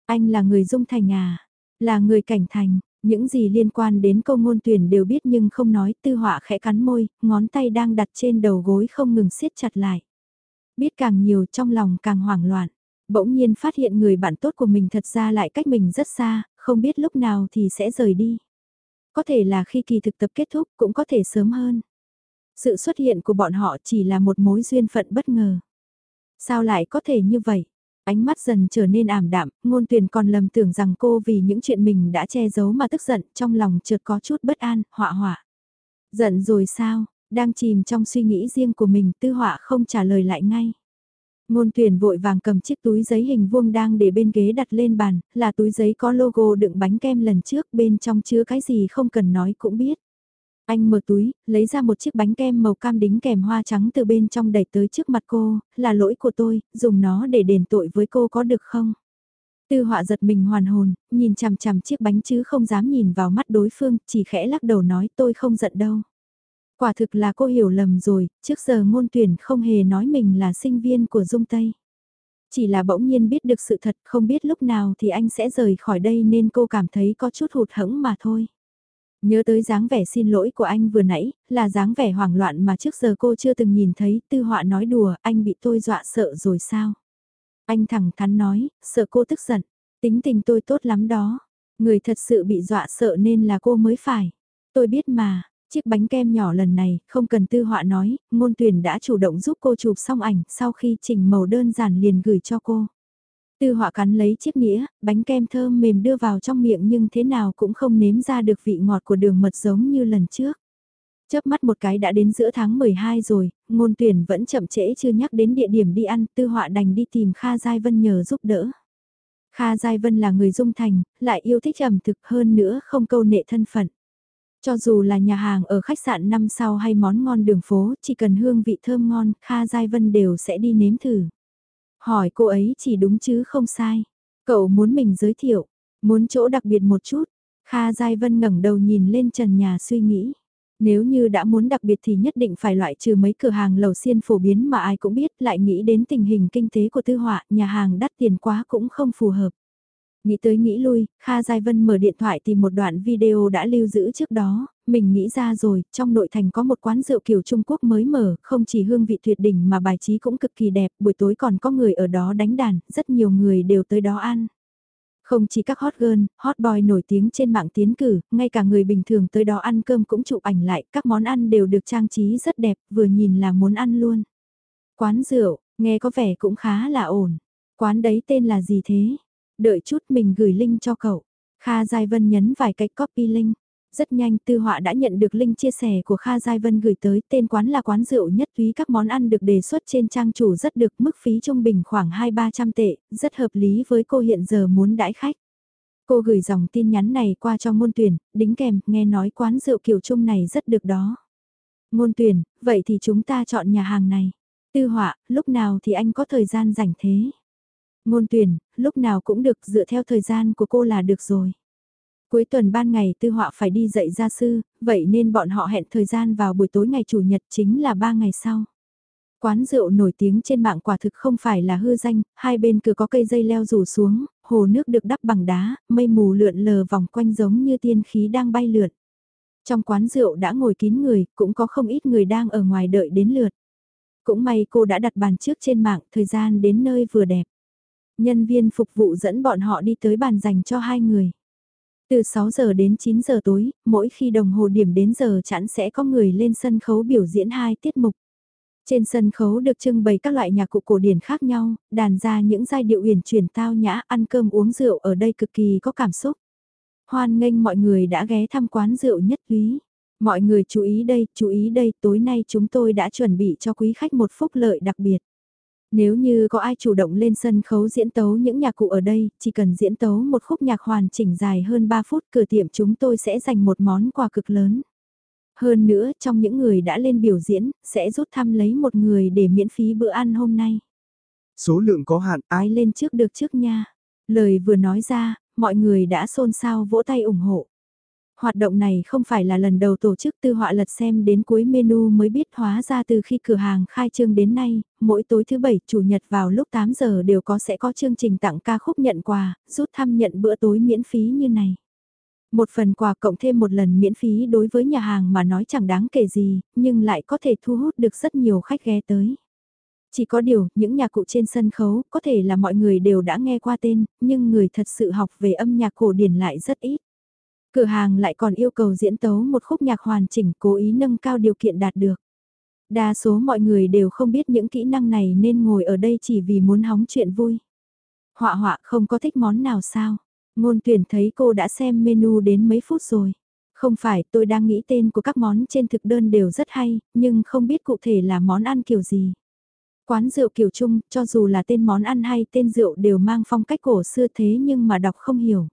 Anh là người Dung Thành à, là người Cảnh Thành, những gì liên quan đến câu ngôn tuyển đều biết nhưng không nói tư họa khẽ cắn môi, ngón tay đang đặt trên đầu gối không ngừng siết chặt lại. Biết càng nhiều trong lòng càng hoảng loạn, bỗng nhiên phát hiện người bạn tốt của mình thật ra lại cách mình rất xa, không biết lúc nào thì sẽ rời đi. Có thể là khi kỳ thực tập kết thúc cũng có thể sớm hơn. Sự xuất hiện của bọn họ chỉ là một mối duyên phận bất ngờ. Sao lại có thể như vậy? Ánh mắt dần trở nên ảm đạm, ngôn tuyển còn lầm tưởng rằng cô vì những chuyện mình đã che giấu mà tức giận, trong lòng chợt có chút bất an, họa họa. Giận rồi sao, đang chìm trong suy nghĩ riêng của mình, tư họa không trả lời lại ngay. Ngôn tuyển vội vàng cầm chiếc túi giấy hình vuông đang để bên ghế đặt lên bàn, là túi giấy có logo đựng bánh kem lần trước bên trong chứa cái gì không cần nói cũng biết. Anh mở túi, lấy ra một chiếc bánh kem màu cam đính kèm hoa trắng từ bên trong đẩy tới trước mặt cô, là lỗi của tôi, dùng nó để đền tội với cô có được không? Tư họa giật mình hoàn hồn, nhìn chằm chằm chiếc bánh chứ không dám nhìn vào mắt đối phương, chỉ khẽ lắc đầu nói tôi không giận đâu. Quả thực là cô hiểu lầm rồi, trước giờ ngôn tuyển không hề nói mình là sinh viên của Dung Tây. Chỉ là bỗng nhiên biết được sự thật không biết lúc nào thì anh sẽ rời khỏi đây nên cô cảm thấy có chút hụt hẫng mà thôi. Nhớ tới dáng vẻ xin lỗi của anh vừa nãy, là dáng vẻ hoảng loạn mà trước giờ cô chưa từng nhìn thấy, tư họa nói đùa, anh bị tôi dọa sợ rồi sao? Anh thẳng thắn nói, sợ cô tức giận, tính tình tôi tốt lắm đó, người thật sự bị dọa sợ nên là cô mới phải. Tôi biết mà, chiếc bánh kem nhỏ lần này, không cần tư họa nói, ngôn tuyển đã chủ động giúp cô chụp xong ảnh sau khi chỉnh màu đơn giản liền gửi cho cô. Tư họa cắn lấy chiếc nĩa, bánh kem thơm mềm đưa vào trong miệng nhưng thế nào cũng không nếm ra được vị ngọt của đường mật giống như lần trước. Chớp mắt một cái đã đến giữa tháng 12 rồi, ngôn tuyển vẫn chậm trễ chưa nhắc đến địa điểm đi ăn, tư họa đành đi tìm Kha Giai Vân nhờ giúp đỡ. Kha Giai Vân là người dung thành, lại yêu thích ẩm thực hơn nữa không câu nệ thân phận. Cho dù là nhà hàng ở khách sạn năm sao hay món ngon đường phố, chỉ cần hương vị thơm ngon, Kha Giai Vân đều sẽ đi nếm thử. Hỏi cô ấy chỉ đúng chứ không sai. Cậu muốn mình giới thiệu, muốn chỗ đặc biệt một chút. Kha Giai Vân ngẩng đầu nhìn lên trần nhà suy nghĩ. Nếu như đã muốn đặc biệt thì nhất định phải loại trừ mấy cửa hàng lầu xiên phổ biến mà ai cũng biết lại nghĩ đến tình hình kinh tế của tư họa, nhà hàng đắt tiền quá cũng không phù hợp. Nghĩ tới nghĩ lui, Kha Giai Vân mở điện thoại tìm một đoạn video đã lưu giữ trước đó, mình nghĩ ra rồi, trong nội thành có một quán rượu kiểu Trung Quốc mới mở, không chỉ hương vị tuyệt đỉnh mà bài trí cũng cực kỳ đẹp, buổi tối còn có người ở đó đánh đàn, rất nhiều người đều tới đó ăn. Không chỉ các hot girl, hot boy nổi tiếng trên mạng tiến cử, ngay cả người bình thường tới đó ăn cơm cũng chụp ảnh lại, các món ăn đều được trang trí rất đẹp, vừa nhìn là muốn ăn luôn. Quán rượu, nghe có vẻ cũng khá là ổn. Quán đấy tên là gì thế? Đợi chút mình gửi link cho cậu. Kha Giai Vân nhấn vài cái copy link. Rất nhanh tư họa đã nhận được link chia sẻ của Kha Giai Vân gửi tới tên quán là quán rượu nhất túy các món ăn được đề xuất trên trang chủ rất được mức phí trung bình khoảng 2-300 tệ, rất hợp lý với cô hiện giờ muốn đãi khách. Cô gửi dòng tin nhắn này qua cho Môn tuyển, đính kèm, nghe nói quán rượu kiểu trung này rất được đó. Môn tuyển, vậy thì chúng ta chọn nhà hàng này. Tư họa, lúc nào thì anh có thời gian rảnh thế? Môn tuyển, lúc nào cũng được dựa theo thời gian của cô là được rồi. Cuối tuần ban ngày tư họa phải đi dạy gia sư, vậy nên bọn họ hẹn thời gian vào buổi tối ngày Chủ nhật chính là ba ngày sau. Quán rượu nổi tiếng trên mạng quả thực không phải là hư danh, hai bên cửa có cây dây leo rủ xuống, hồ nước được đắp bằng đá, mây mù lượn lờ vòng quanh giống như tiên khí đang bay lượn. Trong quán rượu đã ngồi kín người, cũng có không ít người đang ở ngoài đợi đến lượt. Cũng may cô đã đặt bàn trước trên mạng, thời gian đến nơi vừa đẹp. Nhân viên phục vụ dẫn bọn họ đi tới bàn dành cho hai người. Từ 6 giờ đến 9 giờ tối, mỗi khi đồng hồ điểm đến giờ chẵn sẽ có người lên sân khấu biểu diễn hai tiết mục. Trên sân khấu được trưng bày các loại nhạc cụ cổ điển khác nhau, đàn ra những giai điệu uyển chuyển tao nhã, ăn cơm uống rượu ở đây cực kỳ có cảm xúc. Hoan nghênh mọi người đã ghé thăm quán rượu nhất quý. Mọi người chú ý đây, chú ý đây, tối nay chúng tôi đã chuẩn bị cho quý khách một phúc lợi đặc biệt. Nếu như có ai chủ động lên sân khấu diễn tấu những nhạc cụ ở đây, chỉ cần diễn tấu một khúc nhạc hoàn chỉnh dài hơn 3 phút cửa tiệm chúng tôi sẽ dành một món quà cực lớn. Hơn nữa, trong những người đã lên biểu diễn, sẽ rút thăm lấy một người để miễn phí bữa ăn hôm nay. Số lượng có hạn. Ai lên trước được trước nha. Lời vừa nói ra, mọi người đã xôn xao vỗ tay ủng hộ. Hoạt động này không phải là lần đầu tổ chức tư họa lật xem đến cuối menu mới biết hóa ra từ khi cửa hàng khai trương đến nay, mỗi tối thứ bảy chủ nhật vào lúc 8 giờ đều có sẽ có chương trình tặng ca khúc nhận quà, rút thăm nhận bữa tối miễn phí như này. Một phần quà cộng thêm một lần miễn phí đối với nhà hàng mà nói chẳng đáng kể gì, nhưng lại có thể thu hút được rất nhiều khách ghé tới. Chỉ có điều, những nhạc cụ trên sân khấu có thể là mọi người đều đã nghe qua tên, nhưng người thật sự học về âm nhạc cổ điển lại rất ít. Cửa hàng lại còn yêu cầu diễn tấu một khúc nhạc hoàn chỉnh cố ý nâng cao điều kiện đạt được. Đa số mọi người đều không biết những kỹ năng này nên ngồi ở đây chỉ vì muốn hóng chuyện vui. Họa họa không có thích món nào sao? Ngôn tuyển thấy cô đã xem menu đến mấy phút rồi. Không phải tôi đang nghĩ tên của các món trên thực đơn đều rất hay, nhưng không biết cụ thể là món ăn kiểu gì. Quán rượu kiểu chung, cho dù là tên món ăn hay tên rượu đều mang phong cách cổ xưa thế nhưng mà đọc không hiểu.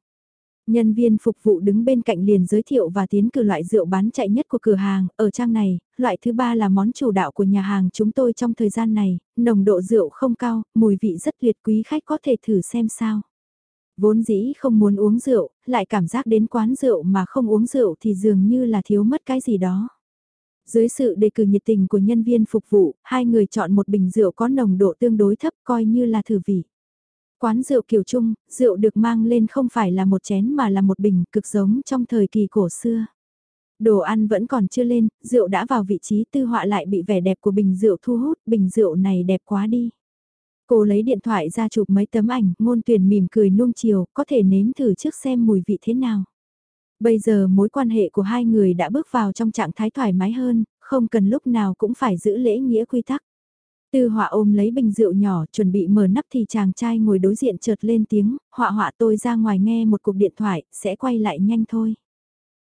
Nhân viên phục vụ đứng bên cạnh liền giới thiệu và tiến cử loại rượu bán chạy nhất của cửa hàng, ở trang này, loại thứ ba là món chủ đạo của nhà hàng chúng tôi trong thời gian này, nồng độ rượu không cao, mùi vị rất tuyệt quý khách có thể thử xem sao. Vốn dĩ không muốn uống rượu, lại cảm giác đến quán rượu mà không uống rượu thì dường như là thiếu mất cái gì đó. Dưới sự đề cử nhiệt tình của nhân viên phục vụ, hai người chọn một bình rượu có nồng độ tương đối thấp coi như là thử vị. Quán rượu kiểu chung, rượu được mang lên không phải là một chén mà là một bình cực giống trong thời kỳ cổ xưa. Đồ ăn vẫn còn chưa lên, rượu đã vào vị trí tư họa lại bị vẻ đẹp của bình rượu thu hút, bình rượu này đẹp quá đi. Cô lấy điện thoại ra chụp mấy tấm ảnh, ngôn tuyển mỉm cười nuông chiều, có thể nếm thử trước xem mùi vị thế nào. Bây giờ mối quan hệ của hai người đã bước vào trong trạng thái thoải mái hơn, không cần lúc nào cũng phải giữ lễ nghĩa quy tắc. Tư họa ôm lấy bình rượu nhỏ chuẩn bị mở nắp thì chàng trai ngồi đối diện chợt lên tiếng, họa họa tôi ra ngoài nghe một cuộc điện thoại, sẽ quay lại nhanh thôi.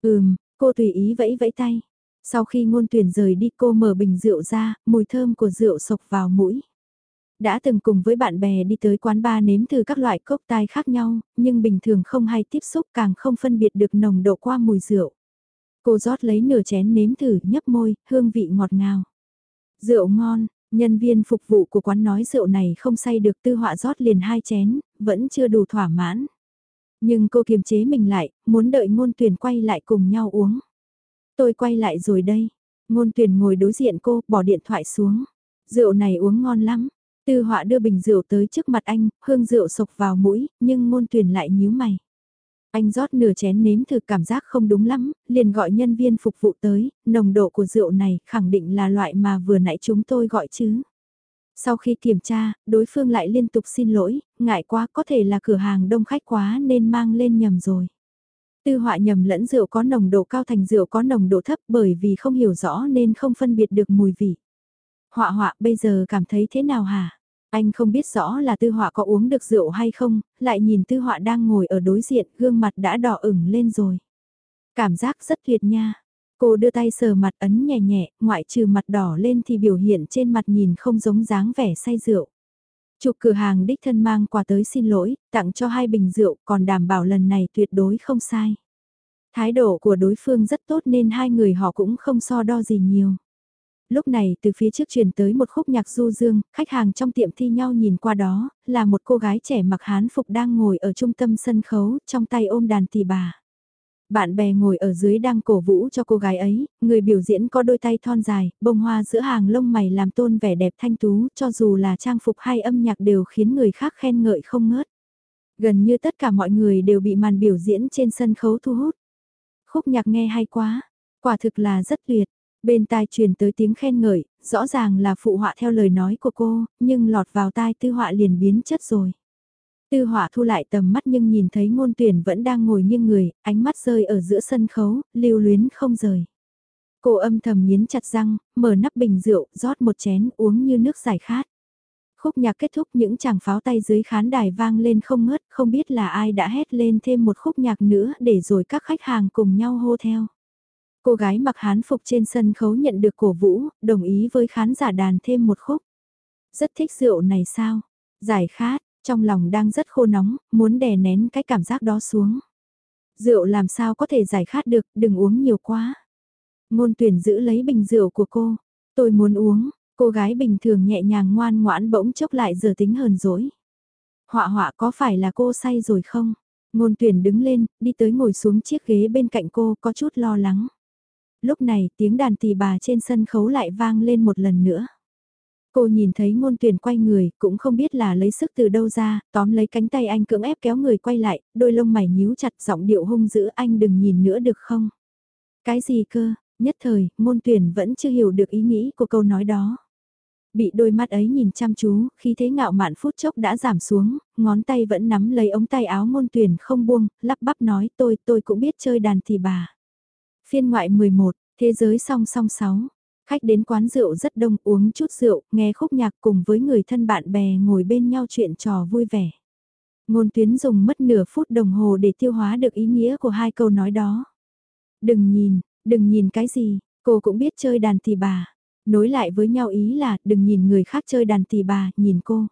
Ừm, cô tùy ý vẫy vẫy tay. Sau khi ngôn tuyển rời đi cô mở bình rượu ra, mùi thơm của rượu sộc vào mũi. Đã từng cùng với bạn bè đi tới quán bar nếm thử các loại cốc tai khác nhau, nhưng bình thường không hay tiếp xúc càng không phân biệt được nồng độ qua mùi rượu. Cô rót lấy nửa chén nếm thử nhấp môi, hương vị ngọt ngào. Rượu ngon, nhân viên phục vụ của quán nói rượu này không say được tư họa rót liền hai chén, vẫn chưa đủ thỏa mãn. Nhưng cô kiềm chế mình lại, muốn đợi ngôn tuyển quay lại cùng nhau uống. Tôi quay lại rồi đây. Ngôn tuyển ngồi đối diện cô, bỏ điện thoại xuống. Rượu này uống ngon lắm. Tư họa đưa bình rượu tới trước mặt anh, hương rượu sộc vào mũi, nhưng ngôn tuyển lại nhíu mày. Anh rót nửa chén nếm thử cảm giác không đúng lắm, liền gọi nhân viên phục vụ tới, nồng độ của rượu này khẳng định là loại mà vừa nãy chúng tôi gọi chứ. Sau khi kiểm tra, đối phương lại liên tục xin lỗi, ngại quá có thể là cửa hàng đông khách quá nên mang lên nhầm rồi. Tư họa nhầm lẫn rượu có nồng độ cao thành rượu có nồng độ thấp bởi vì không hiểu rõ nên không phân biệt được mùi vị. Họa họa bây giờ cảm thấy thế nào hả? Anh không biết rõ là tư họa có uống được rượu hay không, lại nhìn tư họa đang ngồi ở đối diện, gương mặt đã đỏ ửng lên rồi. Cảm giác rất tuyệt nha. Cô đưa tay sờ mặt ấn nhẹ nhẹ, ngoại trừ mặt đỏ lên thì biểu hiện trên mặt nhìn không giống dáng vẻ say rượu. Chụp cửa hàng đích thân mang quà tới xin lỗi, tặng cho hai bình rượu còn đảm bảo lần này tuyệt đối không sai. Thái độ của đối phương rất tốt nên hai người họ cũng không so đo gì nhiều lúc này từ phía trước truyền tới một khúc nhạc du dương, khách hàng trong tiệm thi nhau nhìn qua đó, là một cô gái trẻ mặc hán phục đang ngồi ở trung tâm sân khấu, trong tay ôm đàn tỳ bà. Bạn bè ngồi ở dưới đang cổ vũ cho cô gái ấy, người biểu diễn có đôi tay thon dài, bông hoa giữa hàng lông mày làm tôn vẻ đẹp thanh tú, cho dù là trang phục hay âm nhạc đều khiến người khác khen ngợi không ngớt. Gần như tất cả mọi người đều bị màn biểu diễn trên sân khấu thu hút. Khúc nhạc nghe hay quá, quả thực là rất tuyệt. Bên tai truyền tới tiếng khen ngợi, rõ ràng là phụ họa theo lời nói của cô, nhưng lọt vào tai tư họa liền biến chất rồi. Tư họa thu lại tầm mắt nhưng nhìn thấy ngôn tuyển vẫn đang ngồi nghiêng người, ánh mắt rơi ở giữa sân khấu, lưu luyến không rời. Cô âm thầm nghiến chặt răng, mở nắp bình rượu, rót một chén uống như nước giải khát. Khúc nhạc kết thúc những chàng pháo tay dưới khán đài vang lên không ngớt, không biết là ai đã hét lên thêm một khúc nhạc nữa để rồi các khách hàng cùng nhau hô theo. Cô gái mặc hán phục trên sân khấu nhận được cổ vũ, đồng ý với khán giả đàn thêm một khúc. Rất thích rượu này sao? Giải khát, trong lòng đang rất khô nóng, muốn đè nén cái cảm giác đó xuống. Rượu làm sao có thể giải khát được, đừng uống nhiều quá. Ngôn tuyển giữ lấy bình rượu của cô. Tôi muốn uống, cô gái bình thường nhẹ nhàng ngoan ngoãn bỗng chốc lại giờ tính hờn dỗi. Họa họa có phải là cô say rồi không? Ngôn tuyển đứng lên, đi tới ngồi xuống chiếc ghế bên cạnh cô có chút lo lắng. Lúc này tiếng đàn tỳ bà trên sân khấu lại vang lên một lần nữa. Cô nhìn thấy ngôn tuyển quay người, cũng không biết là lấy sức từ đâu ra, tóm lấy cánh tay anh cưỡng ép kéo người quay lại, đôi lông mày nhíu chặt giọng điệu hung dữ anh đừng nhìn nữa được không? Cái gì cơ, nhất thời, ngôn tuyển vẫn chưa hiểu được ý nghĩ của câu nói đó. Bị đôi mắt ấy nhìn chăm chú, khi thế ngạo mạn phút chốc đã giảm xuống, ngón tay vẫn nắm lấy ống tay áo ngôn tuyển không buông, lắp bắp nói tôi, tôi cũng biết chơi đàn thì bà. Phiên ngoại 11, Thế giới song song 6. Khách đến quán rượu rất đông uống chút rượu, nghe khúc nhạc cùng với người thân bạn bè ngồi bên nhau chuyện trò vui vẻ. Ngôn tuyến dùng mất nửa phút đồng hồ để tiêu hóa được ý nghĩa của hai câu nói đó. Đừng nhìn, đừng nhìn cái gì, cô cũng biết chơi đàn tỳ bà. Nối lại với nhau ý là đừng nhìn người khác chơi đàn tỳ bà, nhìn cô.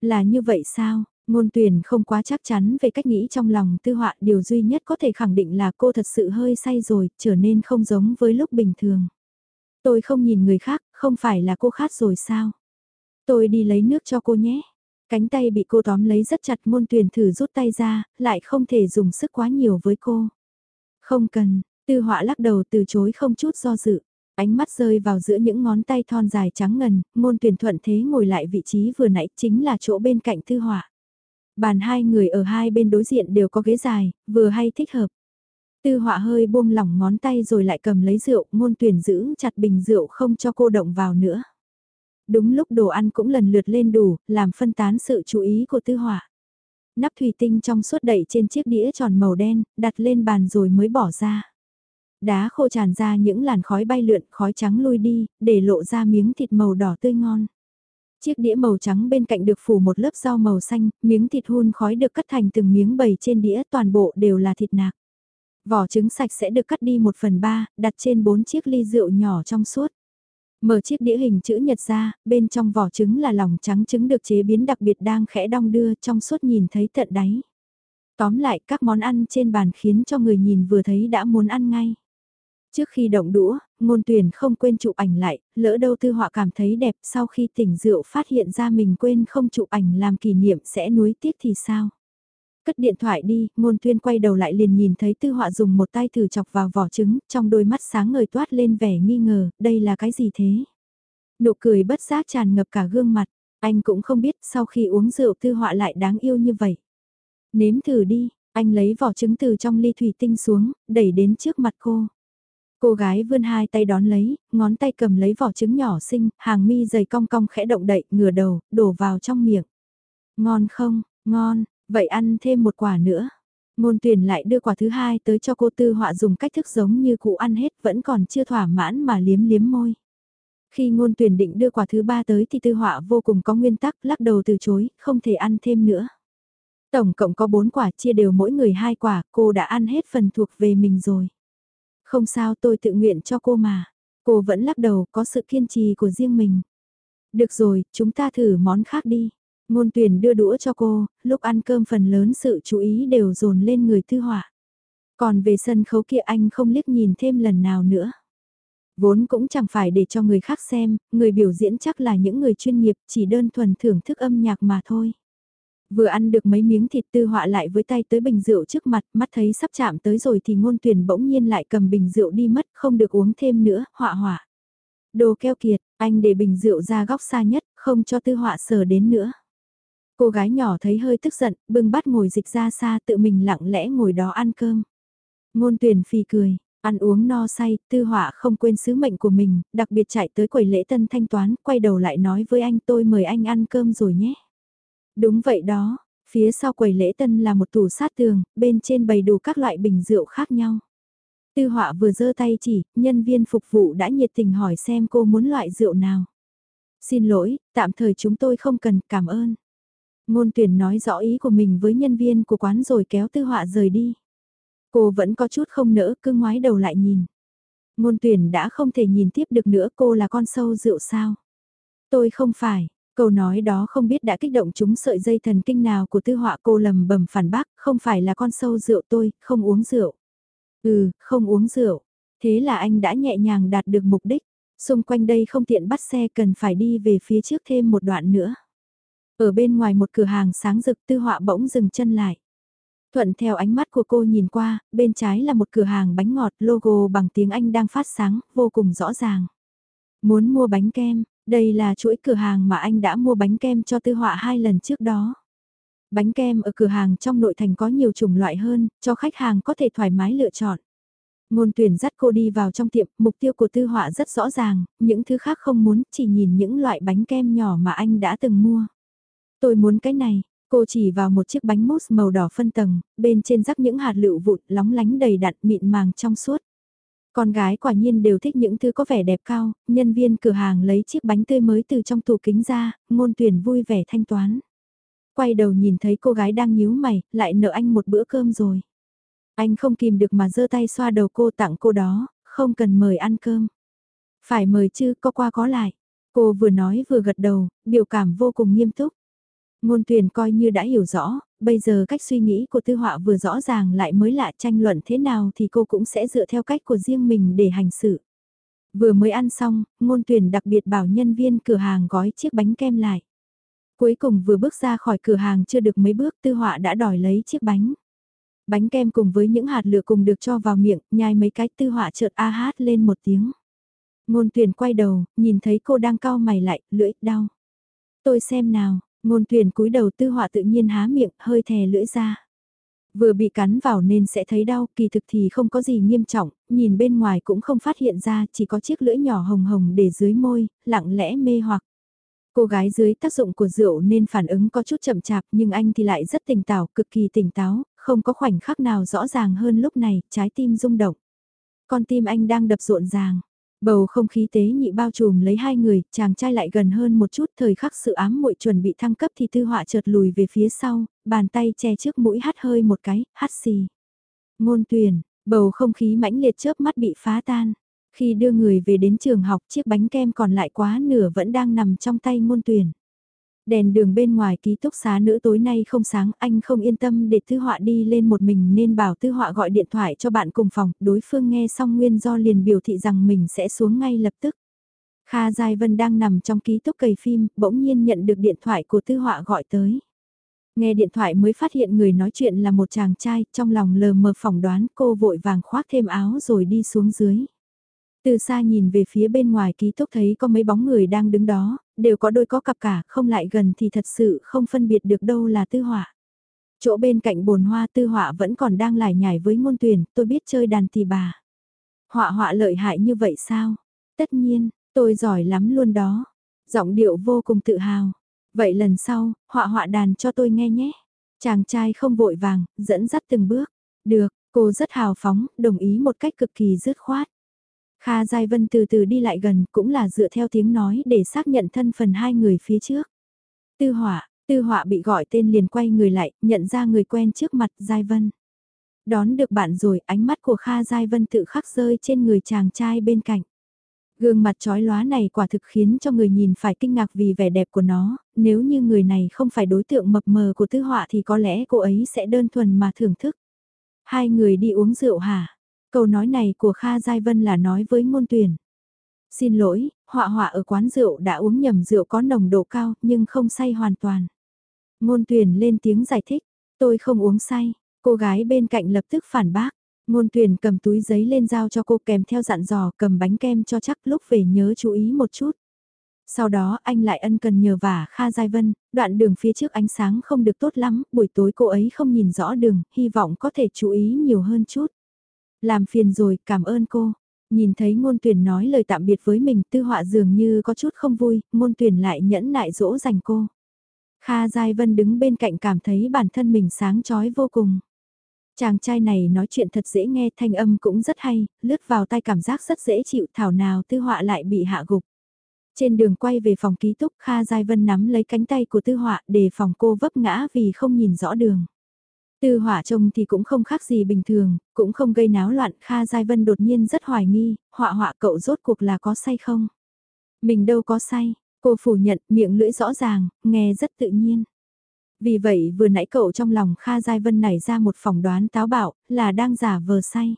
Là như vậy sao? Ngôn tuyển không quá chắc chắn về cách nghĩ trong lòng tư họa điều duy nhất có thể khẳng định là cô thật sự hơi say rồi, trở nên không giống với lúc bình thường. Tôi không nhìn người khác, không phải là cô khát rồi sao? Tôi đi lấy nước cho cô nhé. Cánh tay bị cô tóm lấy rất chặt ngôn tuyển thử rút tay ra, lại không thể dùng sức quá nhiều với cô. Không cần, tư họa lắc đầu từ chối không chút do dự. Ánh mắt rơi vào giữa những ngón tay thon dài trắng ngần, ngôn tuyển thuận thế ngồi lại vị trí vừa nãy chính là chỗ bên cạnh tư họa. Bàn hai người ở hai bên đối diện đều có ghế dài, vừa hay thích hợp. Tư họa hơi buông lỏng ngón tay rồi lại cầm lấy rượu, ngôn tuyển giữ chặt bình rượu không cho cô động vào nữa. Đúng lúc đồ ăn cũng lần lượt lên đủ, làm phân tán sự chú ý của tư họa. Nắp thủy tinh trong suốt đẩy trên chiếc đĩa tròn màu đen, đặt lên bàn rồi mới bỏ ra. Đá khô tràn ra những làn khói bay lượn, khói trắng lui đi, để lộ ra miếng thịt màu đỏ tươi ngon. Chiếc đĩa màu trắng bên cạnh được phủ một lớp rau màu xanh, miếng thịt hun khói được cắt thành từng miếng bầy trên đĩa toàn bộ đều là thịt nạc. Vỏ trứng sạch sẽ được cắt đi một phần ba, đặt trên bốn chiếc ly rượu nhỏ trong suốt. Mở chiếc đĩa hình chữ nhật ra, bên trong vỏ trứng là lòng trắng trứng được chế biến đặc biệt đang khẽ đong đưa trong suốt nhìn thấy tận đáy. Tóm lại các món ăn trên bàn khiến cho người nhìn vừa thấy đã muốn ăn ngay. Trước khi động đũa, ngôn tuyển không quên chụp ảnh lại, lỡ đâu tư họa cảm thấy đẹp sau khi tỉnh rượu phát hiện ra mình quên không chụp ảnh làm kỷ niệm sẽ nuối tiếc thì sao. Cất điện thoại đi, ngôn tuyên quay đầu lại liền nhìn thấy tư họa dùng một tay thử chọc vào vỏ trứng, trong đôi mắt sáng ngời toát lên vẻ nghi ngờ, đây là cái gì thế? Nụ cười bất giác tràn ngập cả gương mặt, anh cũng không biết sau khi uống rượu tư họa lại đáng yêu như vậy. Nếm thử đi, anh lấy vỏ trứng từ trong ly thủy tinh xuống, đẩy đến trước mặt cô. Cô gái vươn hai tay đón lấy, ngón tay cầm lấy vỏ trứng nhỏ xinh, hàng mi dày cong cong khẽ động đậy, ngửa đầu, đổ vào trong miệng. Ngon không, ngon, vậy ăn thêm một quả nữa. Ngôn tuyển lại đưa quả thứ hai tới cho cô tư họa dùng cách thức giống như cụ ăn hết vẫn còn chưa thỏa mãn mà liếm liếm môi. Khi ngôn tuyển định đưa quả thứ ba tới thì tư họa vô cùng có nguyên tắc lắc đầu từ chối, không thể ăn thêm nữa. Tổng cộng có bốn quả chia đều mỗi người hai quả, cô đã ăn hết phần thuộc về mình rồi. Không sao tôi tự nguyện cho cô mà. Cô vẫn lắc đầu có sự kiên trì của riêng mình. Được rồi, chúng ta thử món khác đi. Ngôn tuyển đưa đũa cho cô, lúc ăn cơm phần lớn sự chú ý đều dồn lên người thư họa. Còn về sân khấu kia anh không liếc nhìn thêm lần nào nữa. Vốn cũng chẳng phải để cho người khác xem, người biểu diễn chắc là những người chuyên nghiệp chỉ đơn thuần thưởng thức âm nhạc mà thôi. Vừa ăn được mấy miếng thịt tư họa lại với tay tới bình rượu trước mặt, mắt thấy sắp chạm tới rồi thì ngôn tuyển bỗng nhiên lại cầm bình rượu đi mất, không được uống thêm nữa, họa họa. Đồ keo kiệt, anh để bình rượu ra góc xa nhất, không cho tư họa sờ đến nữa. Cô gái nhỏ thấy hơi tức giận, bưng bát ngồi dịch ra xa tự mình lặng lẽ ngồi đó ăn cơm. Ngôn tuyển phì cười, ăn uống no say, tư họa không quên sứ mệnh của mình, đặc biệt chạy tới quầy lễ tân thanh toán, quay đầu lại nói với anh tôi mời anh ăn cơm rồi nhé. Đúng vậy đó, phía sau quầy lễ tân là một tủ sát tường, bên trên bày đủ các loại bình rượu khác nhau. Tư họa vừa giơ tay chỉ, nhân viên phục vụ đã nhiệt tình hỏi xem cô muốn loại rượu nào. Xin lỗi, tạm thời chúng tôi không cần, cảm ơn. Ngôn tuyển nói rõ ý của mình với nhân viên của quán rồi kéo tư họa rời đi. Cô vẫn có chút không nỡ, cứ ngoái đầu lại nhìn. Ngôn tuyển đã không thể nhìn tiếp được nữa cô là con sâu rượu sao. Tôi không phải, câu nói đó không biết đã kích động chúng sợi dây thần kinh nào của tư họa cô lầm bầm phản bác, không phải là con sâu rượu tôi, không uống rượu. Ừ, không uống rượu. Thế là anh đã nhẹ nhàng đạt được mục đích. Xung quanh đây không tiện bắt xe cần phải đi về phía trước thêm một đoạn nữa. Ở bên ngoài một cửa hàng sáng rực tư họa bỗng dừng chân lại. Thuận theo ánh mắt của cô nhìn qua, bên trái là một cửa hàng bánh ngọt logo bằng tiếng Anh đang phát sáng, vô cùng rõ ràng. Muốn mua bánh kem, đây là chuỗi cửa hàng mà anh đã mua bánh kem cho tư họa hai lần trước đó. Bánh kem ở cửa hàng trong nội thành có nhiều chủng loại hơn, cho khách hàng có thể thoải mái lựa chọn. Ngôn tuyển dắt cô đi vào trong tiệm, mục tiêu của tư họa rất rõ ràng, những thứ khác không muốn, chỉ nhìn những loại bánh kem nhỏ mà anh đã từng mua. Tôi muốn cái này, cô chỉ vào một chiếc bánh mousse màu đỏ phân tầng, bên trên rắc những hạt lựu vụn lóng lánh đầy đặn mịn màng trong suốt. Con gái quả nhiên đều thích những thứ có vẻ đẹp cao, nhân viên cửa hàng lấy chiếc bánh tươi mới từ trong tủ kính ra, ngôn tuyển vui vẻ thanh toán. Quay đầu nhìn thấy cô gái đang nhíu mày, lại nợ anh một bữa cơm rồi. Anh không kìm được mà giơ tay xoa đầu cô tặng cô đó, không cần mời ăn cơm. Phải mời chứ, có qua có lại. Cô vừa nói vừa gật đầu, biểu cảm vô cùng nghiêm túc. Ngôn tuyển coi như đã hiểu rõ, bây giờ cách suy nghĩ của tư họa vừa rõ ràng lại mới lạ tranh luận thế nào thì cô cũng sẽ dựa theo cách của riêng mình để hành xử. Vừa mới ăn xong, ngôn tuyển đặc biệt bảo nhân viên cửa hàng gói chiếc bánh kem lại. Cuối cùng vừa bước ra khỏi cửa hàng chưa được mấy bước tư họa đã đòi lấy chiếc bánh. Bánh kem cùng với những hạt lửa cùng được cho vào miệng, nhai mấy cái tư họa chợt a hát lên một tiếng. Ngôn tuyển quay đầu, nhìn thấy cô đang cau mày lại, lưỡi, đau. Tôi xem nào, ngôn tuyển cúi đầu tư họa tự nhiên há miệng, hơi thè lưỡi ra. Vừa bị cắn vào nên sẽ thấy đau, kỳ thực thì không có gì nghiêm trọng, nhìn bên ngoài cũng không phát hiện ra, chỉ có chiếc lưỡi nhỏ hồng hồng để dưới môi, lặng lẽ mê hoặc. Cô gái dưới tác dụng của rượu nên phản ứng có chút chậm chạp nhưng anh thì lại rất tỉnh táo, cực kỳ tỉnh táo, không có khoảnh khắc nào rõ ràng hơn lúc này, trái tim rung động. Con tim anh đang đập rộn ràng. Bầu không khí tế nhị bao trùm lấy hai người, chàng trai lại gần hơn một chút thời khắc sự ám muội chuẩn bị thăng cấp thì tư họa chợt lùi về phía sau, bàn tay che trước mũi hắt hơi một cái, hắt xì. Ngôn tuyển, bầu không khí mãnh liệt chớp mắt bị phá tan. Khi đưa người về đến trường học chiếc bánh kem còn lại quá nửa vẫn đang nằm trong tay ngôn tuyển. Đèn đường bên ngoài ký túc xá nữ tối nay không sáng, anh không yên tâm để Tư Họa đi lên một mình nên bảo Tư Họa gọi điện thoại cho bạn cùng phòng, đối phương nghe xong nguyên do liền biểu thị rằng mình sẽ xuống ngay lập tức. Kha Giai Vân đang nằm trong ký túc cầy phim, bỗng nhiên nhận được điện thoại của Tư Họa gọi tới. Nghe điện thoại mới phát hiện người nói chuyện là một chàng trai, trong lòng lờ mờ phỏng đoán cô vội vàng khoác thêm áo rồi đi xuống dưới. Từ xa nhìn về phía bên ngoài ký túc thấy có mấy bóng người đang đứng đó, đều có đôi có cặp cả, không lại gần thì thật sự không phân biệt được đâu là tư họa. Chỗ bên cạnh bồn hoa tư họa vẫn còn đang lải nhải với ngôn tuyển, tôi biết chơi đàn thì bà. Họa họa lợi hại như vậy sao? Tất nhiên, tôi giỏi lắm luôn đó. Giọng điệu vô cùng tự hào. Vậy lần sau, họa họa đàn cho tôi nghe nhé. Chàng trai không vội vàng, dẫn dắt từng bước. Được, cô rất hào phóng, đồng ý một cách cực kỳ dứt khoát. Kha Giai Vân từ từ đi lại gần cũng là dựa theo tiếng nói để xác nhận thân phần hai người phía trước. Tư hỏa, tư hỏa bị gọi tên liền quay người lại, nhận ra người quen trước mặt Giai Vân. Đón được bạn rồi, ánh mắt của Kha Giai Vân tự khắc rơi trên người chàng trai bên cạnh. Gương mặt trói lóa này quả thực khiến cho người nhìn phải kinh ngạc vì vẻ đẹp của nó, nếu như người này không phải đối tượng mập mờ của tư họa thì có lẽ cô ấy sẽ đơn thuần mà thưởng thức. Hai người đi uống rượu hả? Câu nói này của Kha Giai Vân là nói với ngôn tuyển. Xin lỗi, họa họa ở quán rượu đã uống nhầm rượu có nồng độ cao nhưng không say hoàn toàn. Ngôn tuyển lên tiếng giải thích, tôi không uống say, cô gái bên cạnh lập tức phản bác. Ngôn tuyển cầm túi giấy lên giao cho cô kèm theo dặn dò cầm bánh kem cho chắc lúc về nhớ chú ý một chút. Sau đó anh lại ân cần nhờ vả Kha Giai Vân, đoạn đường phía trước ánh sáng không được tốt lắm, buổi tối cô ấy không nhìn rõ đường, hy vọng có thể chú ý nhiều hơn chút. Làm phiền rồi, cảm ơn cô. Nhìn thấy ngôn tuyển nói lời tạm biệt với mình tư họa dường như có chút không vui, ngôn tuyển lại nhẫn nại dỗ dành cô. Kha Giai Vân đứng bên cạnh cảm thấy bản thân mình sáng chói vô cùng. Chàng trai này nói chuyện thật dễ nghe thanh âm cũng rất hay, lướt vào tay cảm giác rất dễ chịu thảo nào tư họa lại bị hạ gục. Trên đường quay về phòng ký túc Kha Giai Vân nắm lấy cánh tay của tư họa để phòng cô vấp ngã vì không nhìn rõ đường. Tư họa trông thì cũng không khác gì bình thường, cũng không gây náo loạn Kha Giai Vân đột nhiên rất hoài nghi, họa họa cậu rốt cuộc là có say không? Mình đâu có say, cô phủ nhận miệng lưỡi rõ ràng, nghe rất tự nhiên. Vì vậy vừa nãy cậu trong lòng Kha Giai Vân nảy ra một phỏng đoán táo bạo là đang giả vờ say.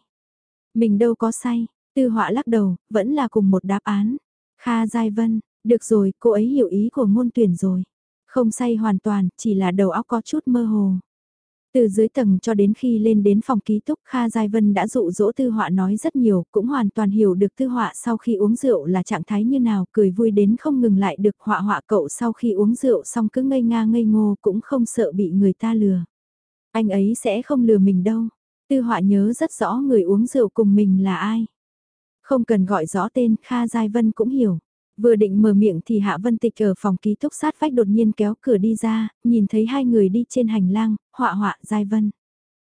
Mình đâu có say, tư họa lắc đầu, vẫn là cùng một đáp án. Kha Giai Vân, được rồi, cô ấy hiểu ý của ngôn tuyển rồi. Không say hoàn toàn, chỉ là đầu óc có chút mơ hồ. Từ dưới tầng cho đến khi lên đến phòng ký túc Kha Giai Vân đã dụ dỗ Tư Họa nói rất nhiều, cũng hoàn toàn hiểu được Tư Họa sau khi uống rượu là trạng thái như nào, cười vui đến không ngừng lại được họa họa cậu sau khi uống rượu xong cứ ngây nga ngây ngô cũng không sợ bị người ta lừa. Anh ấy sẽ không lừa mình đâu. Tư Họa nhớ rất rõ người uống rượu cùng mình là ai. Không cần gọi rõ tên Kha Giai Vân cũng hiểu. Vừa định mở miệng thì Hạ Vân Tịch ở phòng ký túc sát vách đột nhiên kéo cửa đi ra, nhìn thấy hai người đi trên hành lang, họa họa Giai Vân.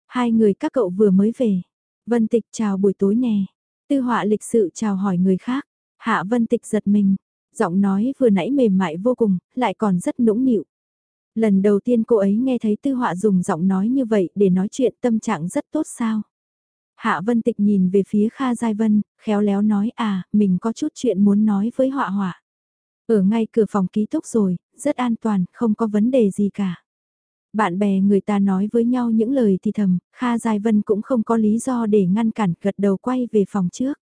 Hai người các cậu vừa mới về. Vân Tịch chào buổi tối nè. Tư họa lịch sự chào hỏi người khác. Hạ Vân Tịch giật mình. Giọng nói vừa nãy mềm mại vô cùng, lại còn rất nũng nịu. Lần đầu tiên cô ấy nghe thấy tư họa dùng giọng nói như vậy để nói chuyện tâm trạng rất tốt sao. Hạ Vân Tịch nhìn về phía Kha Giai Vân, khéo léo nói à, mình có chút chuyện muốn nói với họa họa. Ở ngay cửa phòng ký túc rồi, rất an toàn, không có vấn đề gì cả. Bạn bè người ta nói với nhau những lời thì thầm, Kha Giai Vân cũng không có lý do để ngăn cản gật đầu quay về phòng trước.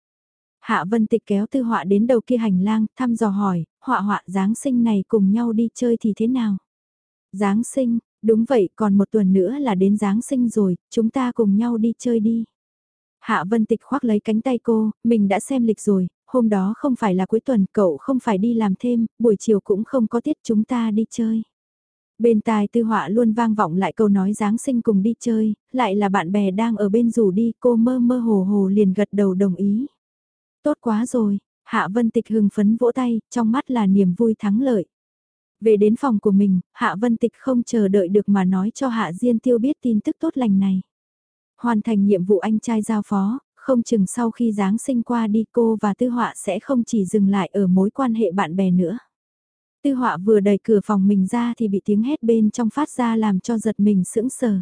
Hạ Vân Tịch kéo tư họa đến đầu kia hành lang, thăm dò hỏi, họa họa Giáng sinh này cùng nhau đi chơi thì thế nào? Giáng sinh, đúng vậy còn một tuần nữa là đến Giáng sinh rồi, chúng ta cùng nhau đi chơi đi. Hạ Vân Tịch khoác lấy cánh tay cô, mình đã xem lịch rồi, hôm đó không phải là cuối tuần, cậu không phải đi làm thêm, buổi chiều cũng không có tiết chúng ta đi chơi. Bên tai tư họa luôn vang vọng lại câu nói Giáng sinh cùng đi chơi, lại là bạn bè đang ở bên rủ đi, cô mơ mơ hồ hồ liền gật đầu đồng ý. Tốt quá rồi, Hạ Vân Tịch hưng phấn vỗ tay, trong mắt là niềm vui thắng lợi. Về đến phòng của mình, Hạ Vân Tịch không chờ đợi được mà nói cho Hạ Diên Tiêu biết tin tức tốt lành này. Hoàn thành nhiệm vụ anh trai giao phó, không chừng sau khi Giáng sinh qua đi cô và Tư Họa sẽ không chỉ dừng lại ở mối quan hệ bạn bè nữa. Tư Họa vừa đẩy cửa phòng mình ra thì bị tiếng hét bên trong phát ra làm cho giật mình sững sờ.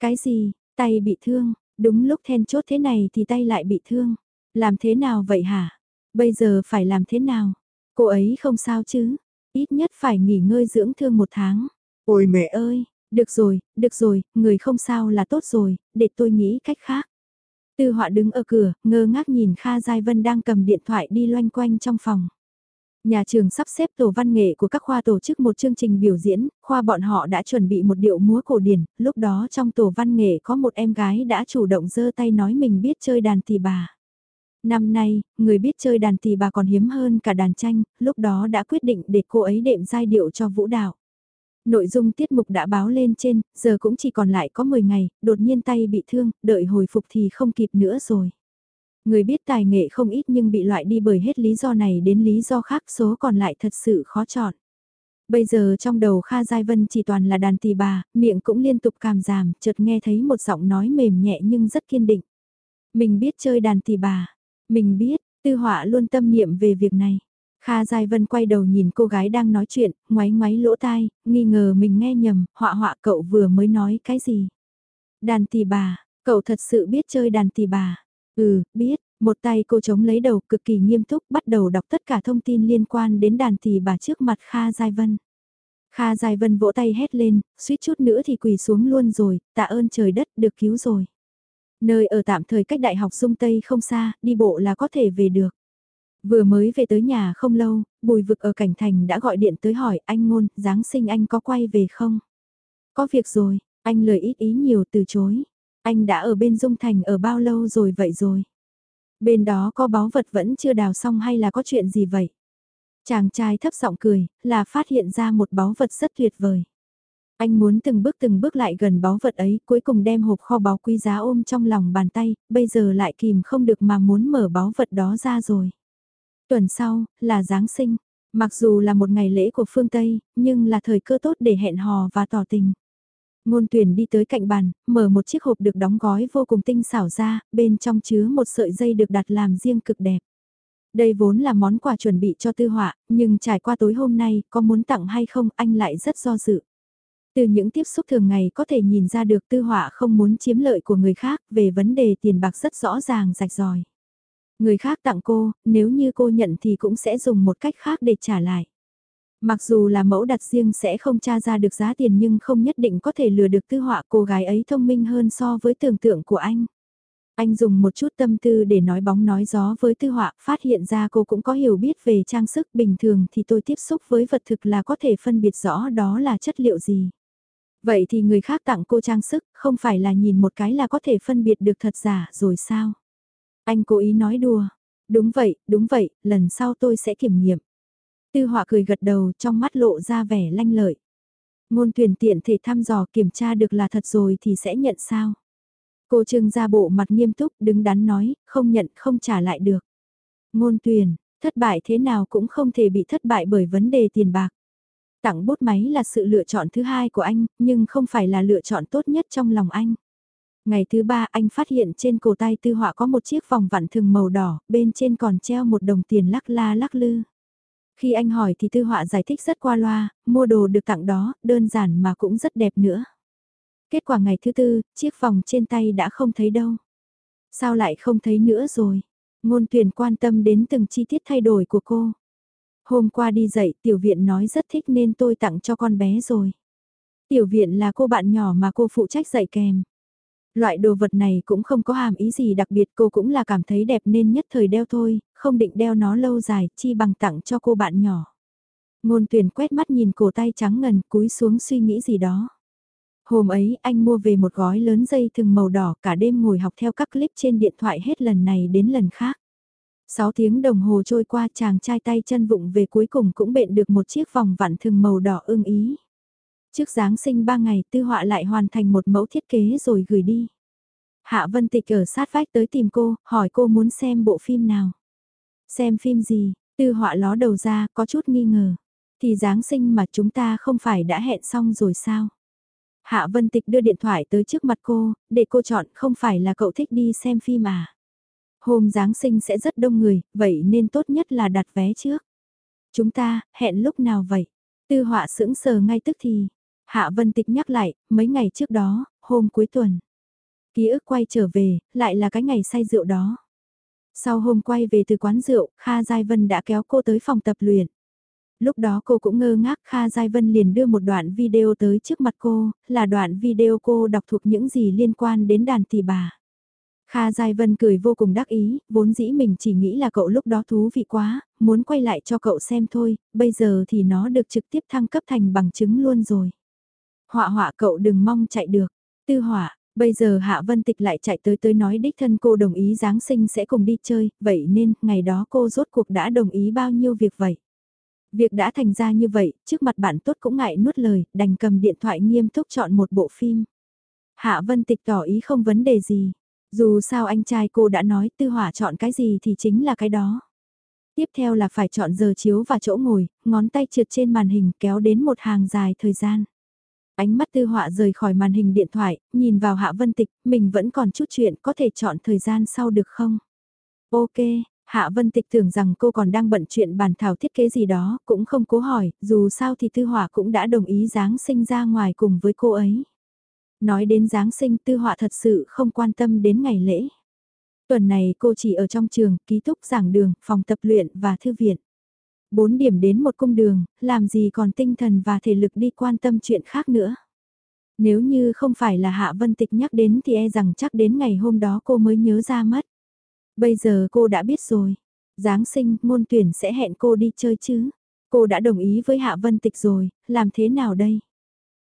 Cái gì, tay bị thương, đúng lúc then chốt thế này thì tay lại bị thương. Làm thế nào vậy hả? Bây giờ phải làm thế nào? Cô ấy không sao chứ? Ít nhất phải nghỉ ngơi dưỡng thương một tháng. Ôi mẹ ơi, được rồi, được rồi, người không sao là tốt rồi, để tôi nghĩ cách khác. Tư họa đứng ở cửa, ngơ ngác nhìn Kha Giai Vân đang cầm điện thoại đi loanh quanh trong phòng. Nhà trường sắp xếp tổ văn nghệ của các khoa tổ chức một chương trình biểu diễn, khoa bọn họ đã chuẩn bị một điệu múa cổ điển, lúc đó trong tổ văn nghệ có một em gái đã chủ động giơ tay nói mình biết chơi đàn tỳ bà. Năm nay, người biết chơi đàn tỳ bà còn hiếm hơn cả đàn tranh, lúc đó đã quyết định để cô ấy đệm giai điệu cho vũ đạo. Nội dung tiết mục đã báo lên trên, giờ cũng chỉ còn lại có 10 ngày, đột nhiên tay bị thương, đợi hồi phục thì không kịp nữa rồi. Người biết tài nghệ không ít nhưng bị loại đi bởi hết lý do này đến lý do khác số còn lại thật sự khó chọn. Bây giờ trong đầu Kha Giai Vân chỉ toàn là đàn tỳ bà, miệng cũng liên tục cảm giảm, chợt nghe thấy một giọng nói mềm nhẹ nhưng rất kiên định. Mình biết chơi đàn tỳ bà, mình biết, tư họa luôn tâm niệm về việc này. Kha Giai Vân quay đầu nhìn cô gái đang nói chuyện, ngoáy ngoáy lỗ tai, nghi ngờ mình nghe nhầm, họa họa cậu vừa mới nói cái gì. Đàn tỳ bà, cậu thật sự biết chơi đàn tỳ bà. Ừ, biết, một tay cô chống lấy đầu cực kỳ nghiêm túc bắt đầu đọc tất cả thông tin liên quan đến đàn tỳ bà trước mặt Kha Giai Vân. Kha Giai Vân vỗ tay hét lên, suýt chút nữa thì quỳ xuống luôn rồi, tạ ơn trời đất được cứu rồi. Nơi ở tạm thời cách đại học Dung Tây không xa, đi bộ là có thể về được. Vừa mới về tới nhà không lâu, bùi vực ở cảnh thành đã gọi điện tới hỏi anh ngôn, Giáng sinh anh có quay về không? Có việc rồi, anh lời ít ý nhiều từ chối. Anh đã ở bên Dung Thành ở bao lâu rồi vậy rồi? Bên đó có báu vật vẫn chưa đào xong hay là có chuyện gì vậy? Chàng trai thấp giọng cười, là phát hiện ra một báu vật rất tuyệt vời. Anh muốn từng bước từng bước lại gần báu vật ấy, cuối cùng đem hộp kho báu quý giá ôm trong lòng bàn tay, bây giờ lại kìm không được mà muốn mở báu vật đó ra rồi. Tuần sau, là Giáng sinh. Mặc dù là một ngày lễ của phương Tây, nhưng là thời cơ tốt để hẹn hò và tỏ tình. Ngôn tuyển đi tới cạnh bàn, mở một chiếc hộp được đóng gói vô cùng tinh xảo ra, bên trong chứa một sợi dây được đặt làm riêng cực đẹp. Đây vốn là món quà chuẩn bị cho tư họa, nhưng trải qua tối hôm nay, có muốn tặng hay không anh lại rất do dự. Từ những tiếp xúc thường ngày có thể nhìn ra được tư họa không muốn chiếm lợi của người khác về vấn đề tiền bạc rất rõ ràng rạch ròi. Người khác tặng cô, nếu như cô nhận thì cũng sẽ dùng một cách khác để trả lại. Mặc dù là mẫu đặt riêng sẽ không tra ra được giá tiền nhưng không nhất định có thể lừa được tư họa cô gái ấy thông minh hơn so với tưởng tượng của anh. Anh dùng một chút tâm tư để nói bóng nói gió với tư họa, phát hiện ra cô cũng có hiểu biết về trang sức bình thường thì tôi tiếp xúc với vật thực là có thể phân biệt rõ đó là chất liệu gì. Vậy thì người khác tặng cô trang sức, không phải là nhìn một cái là có thể phân biệt được thật giả rồi sao? Anh cố ý nói đùa. Đúng vậy, đúng vậy, lần sau tôi sẽ kiểm nghiệm. Tư họa cười gật đầu trong mắt lộ ra vẻ lanh lợi. Ngôn tuyển tiện thể thăm dò kiểm tra được là thật rồi thì sẽ nhận sao? Cô Trương ra bộ mặt nghiêm túc đứng đắn nói, không nhận không trả lại được. Ngôn tuyển, thất bại thế nào cũng không thể bị thất bại bởi vấn đề tiền bạc. Tặng bút máy là sự lựa chọn thứ hai của anh, nhưng không phải là lựa chọn tốt nhất trong lòng anh. Ngày thứ ba anh phát hiện trên cổ tay tư họa có một chiếc vòng vặn thường màu đỏ, bên trên còn treo một đồng tiền lắc la lắc lư. Khi anh hỏi thì tư họa giải thích rất qua loa, mua đồ được tặng đó, đơn giản mà cũng rất đẹp nữa. Kết quả ngày thứ tư, chiếc vòng trên tay đã không thấy đâu. Sao lại không thấy nữa rồi? Ngôn tuyển quan tâm đến từng chi tiết thay đổi của cô. Hôm qua đi dạy tiểu viện nói rất thích nên tôi tặng cho con bé rồi. Tiểu viện là cô bạn nhỏ mà cô phụ trách dạy kèm. Loại đồ vật này cũng không có hàm ý gì đặc biệt cô cũng là cảm thấy đẹp nên nhất thời đeo thôi, không định đeo nó lâu dài chi bằng tặng cho cô bạn nhỏ. Ngôn tuyển quét mắt nhìn cổ tay trắng ngần cúi xuống suy nghĩ gì đó. Hôm ấy anh mua về một gói lớn dây thừng màu đỏ cả đêm ngồi học theo các clip trên điện thoại hết lần này đến lần khác. 6 tiếng đồng hồ trôi qua chàng trai tay chân vụng về cuối cùng cũng bện được một chiếc vòng vặn thừng màu đỏ ưng ý. Trước Giáng sinh 3 ngày tư họa lại hoàn thành một mẫu thiết kế rồi gửi đi. Hạ Vân Tịch ở sát vách tới tìm cô, hỏi cô muốn xem bộ phim nào. Xem phim gì, tư họa ló đầu ra có chút nghi ngờ. Thì Giáng sinh mà chúng ta không phải đã hẹn xong rồi sao? Hạ Vân Tịch đưa điện thoại tới trước mặt cô, để cô chọn không phải là cậu thích đi xem phim à. Hôm Giáng sinh sẽ rất đông người, vậy nên tốt nhất là đặt vé trước. Chúng ta, hẹn lúc nào vậy? Tư họa sững sờ ngay tức thì. Hạ Vân Tịch nhắc lại, mấy ngày trước đó, hôm cuối tuần. Ký ức quay trở về, lại là cái ngày say rượu đó. Sau hôm quay về từ quán rượu, Kha Giai Vân đã kéo cô tới phòng tập luyện. Lúc đó cô cũng ngơ ngác Kha Giai Vân liền đưa một đoạn video tới trước mặt cô, là đoạn video cô đọc thuộc những gì liên quan đến đàn tỷ bà. Kha Giai Vân cười vô cùng đắc ý, vốn dĩ mình chỉ nghĩ là cậu lúc đó thú vị quá, muốn quay lại cho cậu xem thôi, bây giờ thì nó được trực tiếp thăng cấp thành bằng chứng luôn rồi. Họa họa cậu đừng mong chạy được, tư họa, bây giờ Hạ Vân Tịch lại chạy tới tới nói đích thân cô đồng ý Giáng sinh sẽ cùng đi chơi, vậy nên ngày đó cô rốt cuộc đã đồng ý bao nhiêu việc vậy. Việc đã thành ra như vậy, trước mặt bạn tốt cũng ngại nuốt lời, đành cầm điện thoại nghiêm túc chọn một bộ phim. Hạ Vân Tịch tỏ ý không vấn đề gì. Dù sao anh trai cô đã nói tư hỏa chọn cái gì thì chính là cái đó. Tiếp theo là phải chọn giờ chiếu và chỗ ngồi, ngón tay trượt trên màn hình kéo đến một hàng dài thời gian. Ánh mắt tư họa rời khỏi màn hình điện thoại, nhìn vào Hạ Vân Tịch, mình vẫn còn chút chuyện có thể chọn thời gian sau được không? Ok, Hạ Vân Tịch tưởng rằng cô còn đang bận chuyện bàn thảo thiết kế gì đó, cũng không cố hỏi, dù sao thì Tư Họa cũng đã đồng ý Giáng sinh ra ngoài cùng với cô ấy. Nói đến Giáng sinh Tư Họa thật sự không quan tâm đến ngày lễ. Tuần này cô chỉ ở trong trường, ký túc giảng đường, phòng tập luyện và thư viện. Bốn điểm đến một cung đường, làm gì còn tinh thần và thể lực đi quan tâm chuyện khác nữa. Nếu như không phải là Hạ Vân Tịch nhắc đến thì e rằng chắc đến ngày hôm đó cô mới nhớ ra mất. Bây giờ cô đã biết rồi. Giáng sinh, môn tuyển sẽ hẹn cô đi chơi chứ. Cô đã đồng ý với Hạ Vân Tịch rồi, làm thế nào đây?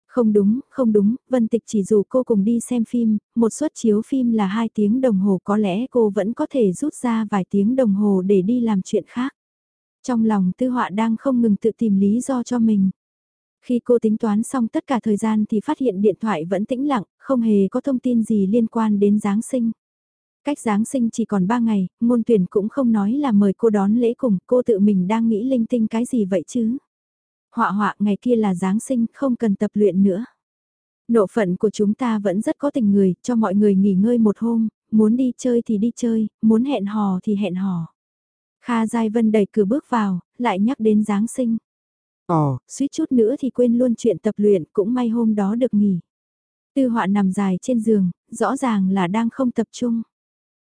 Không đúng, không đúng, Vân Tịch chỉ dù cô cùng đi xem phim, một suất chiếu phim là 2 tiếng đồng hồ có lẽ cô vẫn có thể rút ra vài tiếng đồng hồ để đi làm chuyện khác. Trong lòng tư họa đang không ngừng tự tìm lý do cho mình. Khi cô tính toán xong tất cả thời gian thì phát hiện điện thoại vẫn tĩnh lặng, không hề có thông tin gì liên quan đến Giáng sinh. Cách Giáng sinh chỉ còn 3 ngày, ngôn tuyển cũng không nói là mời cô đón lễ cùng, cô tự mình đang nghĩ linh tinh cái gì vậy chứ. Họa họa ngày kia là Giáng sinh, không cần tập luyện nữa. Nộ phận của chúng ta vẫn rất có tình người, cho mọi người nghỉ ngơi một hôm, muốn đi chơi thì đi chơi, muốn hẹn hò thì hẹn hò. Kha Giai Vân đẩy cửa bước vào, lại nhắc đến Giáng sinh. Ồ, suýt chút nữa thì quên luôn chuyện tập luyện, cũng may hôm đó được nghỉ. Tư họa nằm dài trên giường, rõ ràng là đang không tập trung.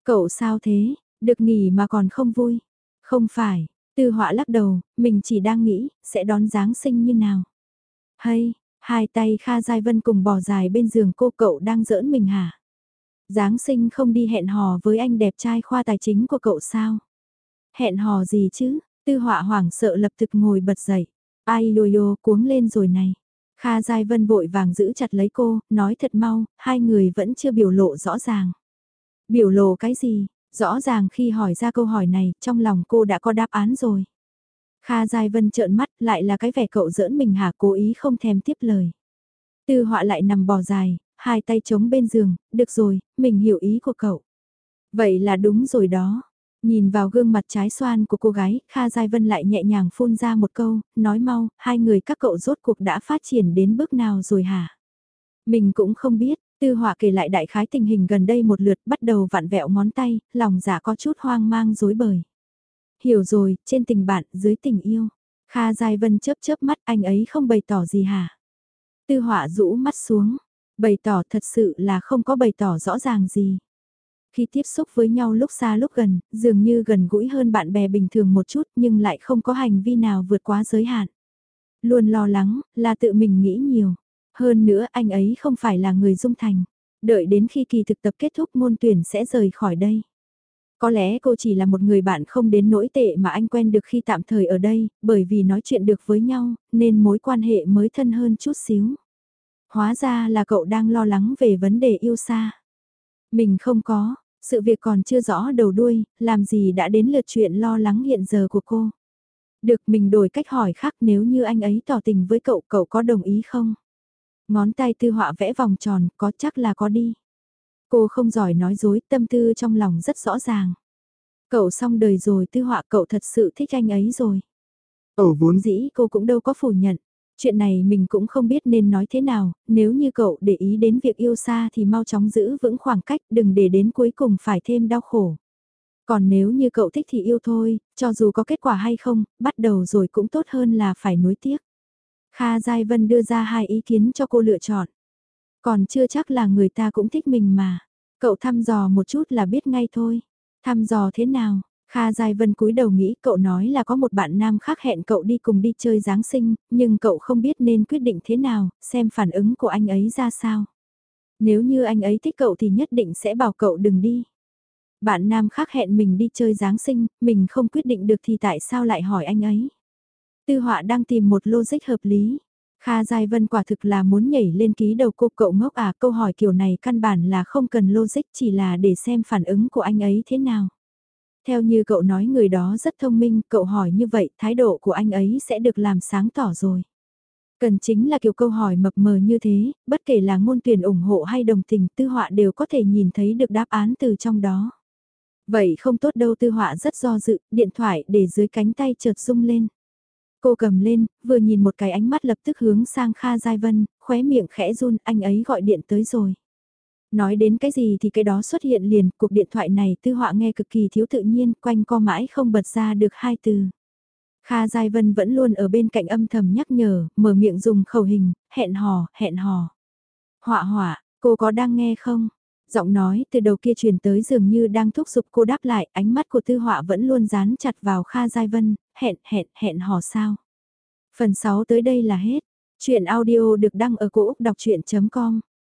Cậu sao thế, được nghỉ mà còn không vui? Không phải, tư họa lắc đầu, mình chỉ đang nghĩ, sẽ đón Giáng sinh như nào? Hay, hai tay Kha Giai Vân cùng bò dài bên giường cô cậu đang giỡn mình hả? Giáng sinh không đi hẹn hò với anh đẹp trai khoa tài chính của cậu sao? Hẹn hò gì chứ? Tư họa hoảng sợ lập tức ngồi bật dậy. Ai yo yo cuống lên rồi này. Kha Giai Vân vội vàng giữ chặt lấy cô, nói thật mau, hai người vẫn chưa biểu lộ rõ ràng. Biểu lộ cái gì? Rõ ràng khi hỏi ra câu hỏi này, trong lòng cô đã có đáp án rồi. Kha Giai Vân trợn mắt, lại là cái vẻ cậu giỡn mình hả cố ý không thèm tiếp lời. Tư họa lại nằm bò dài, hai tay chống bên giường, được rồi, mình hiểu ý của cậu. Vậy là đúng rồi đó. Nhìn vào gương mặt trái xoan của cô gái, Kha Giai Vân lại nhẹ nhàng phun ra một câu, nói mau, hai người các cậu rốt cuộc đã phát triển đến bước nào rồi hả? Mình cũng không biết, Tư Họa kể lại đại khái tình hình gần đây một lượt bắt đầu vặn vẹo ngón tay, lòng giả có chút hoang mang dối bời. Hiểu rồi, trên tình bạn, dưới tình yêu. Kha Giai Vân chớp chớp mắt anh ấy không bày tỏ gì hả? Tư Họa rũ mắt xuống, bày tỏ thật sự là không có bày tỏ rõ ràng gì. Khi tiếp xúc với nhau lúc xa lúc gần, dường như gần gũi hơn bạn bè bình thường một chút nhưng lại không có hành vi nào vượt quá giới hạn. Luôn lo lắng, là tự mình nghĩ nhiều. Hơn nữa anh ấy không phải là người dung thành. Đợi đến khi kỳ thực tập kết thúc môn tuyển sẽ rời khỏi đây. Có lẽ cô chỉ là một người bạn không đến nỗi tệ mà anh quen được khi tạm thời ở đây, bởi vì nói chuyện được với nhau, nên mối quan hệ mới thân hơn chút xíu. Hóa ra là cậu đang lo lắng về vấn đề yêu xa. Mình không có, sự việc còn chưa rõ đầu đuôi, làm gì đã đến lượt chuyện lo lắng hiện giờ của cô. Được mình đổi cách hỏi khác nếu như anh ấy tỏ tình với cậu, cậu có đồng ý không? Ngón tay tư họa vẽ vòng tròn, có chắc là có đi. Cô không giỏi nói dối, tâm tư trong lòng rất rõ ràng. Cậu xong đời rồi tư họa cậu thật sự thích anh ấy rồi. Ở vốn dĩ cô cũng đâu có phủ nhận. Chuyện này mình cũng không biết nên nói thế nào, nếu như cậu để ý đến việc yêu xa thì mau chóng giữ vững khoảng cách đừng để đến cuối cùng phải thêm đau khổ. Còn nếu như cậu thích thì yêu thôi, cho dù có kết quả hay không, bắt đầu rồi cũng tốt hơn là phải nuối tiếc. Kha Giai Vân đưa ra hai ý kiến cho cô lựa chọn. Còn chưa chắc là người ta cũng thích mình mà. Cậu thăm dò một chút là biết ngay thôi. Thăm dò thế nào? Kha Giai Vân cúi đầu nghĩ cậu nói là có một bạn nam khác hẹn cậu đi cùng đi chơi Giáng sinh, nhưng cậu không biết nên quyết định thế nào, xem phản ứng của anh ấy ra sao. Nếu như anh ấy thích cậu thì nhất định sẽ bảo cậu đừng đi. Bạn nam khác hẹn mình đi chơi Giáng sinh, mình không quyết định được thì tại sao lại hỏi anh ấy. Tư họa đang tìm một logic hợp lý. Kha Giai Vân quả thực là muốn nhảy lên ký đầu cô cậu ngốc à câu hỏi kiểu này căn bản là không cần logic chỉ là để xem phản ứng của anh ấy thế nào. Theo như cậu nói người đó rất thông minh, cậu hỏi như vậy thái độ của anh ấy sẽ được làm sáng tỏ rồi. Cần chính là kiểu câu hỏi mập mờ như thế, bất kể là ngôn tuyển ủng hộ hay đồng tình tư họa đều có thể nhìn thấy được đáp án từ trong đó. Vậy không tốt đâu tư họa rất do dự, điện thoại để dưới cánh tay chợt rung lên. Cô cầm lên, vừa nhìn một cái ánh mắt lập tức hướng sang Kha Giai Vân, khóe miệng khẽ run, anh ấy gọi điện tới rồi. Nói đến cái gì thì cái đó xuất hiện liền, cuộc điện thoại này tư họa nghe cực kỳ thiếu tự nhiên, quanh co mãi không bật ra được hai từ. Kha Giai Vân vẫn luôn ở bên cạnh âm thầm nhắc nhở, mở miệng dùng khẩu hình, hẹn hò, hẹn hò. Họa họa, cô có đang nghe không? Giọng nói từ đầu kia truyền tới dường như đang thúc giục cô đáp lại, ánh mắt của tư họa vẫn luôn dán chặt vào Kha Giai Vân, hẹn, hẹn, hẹn hò sao. Phần 6 tới đây là hết. Chuyện audio được đăng ở cổ Úc đọc chuyện.com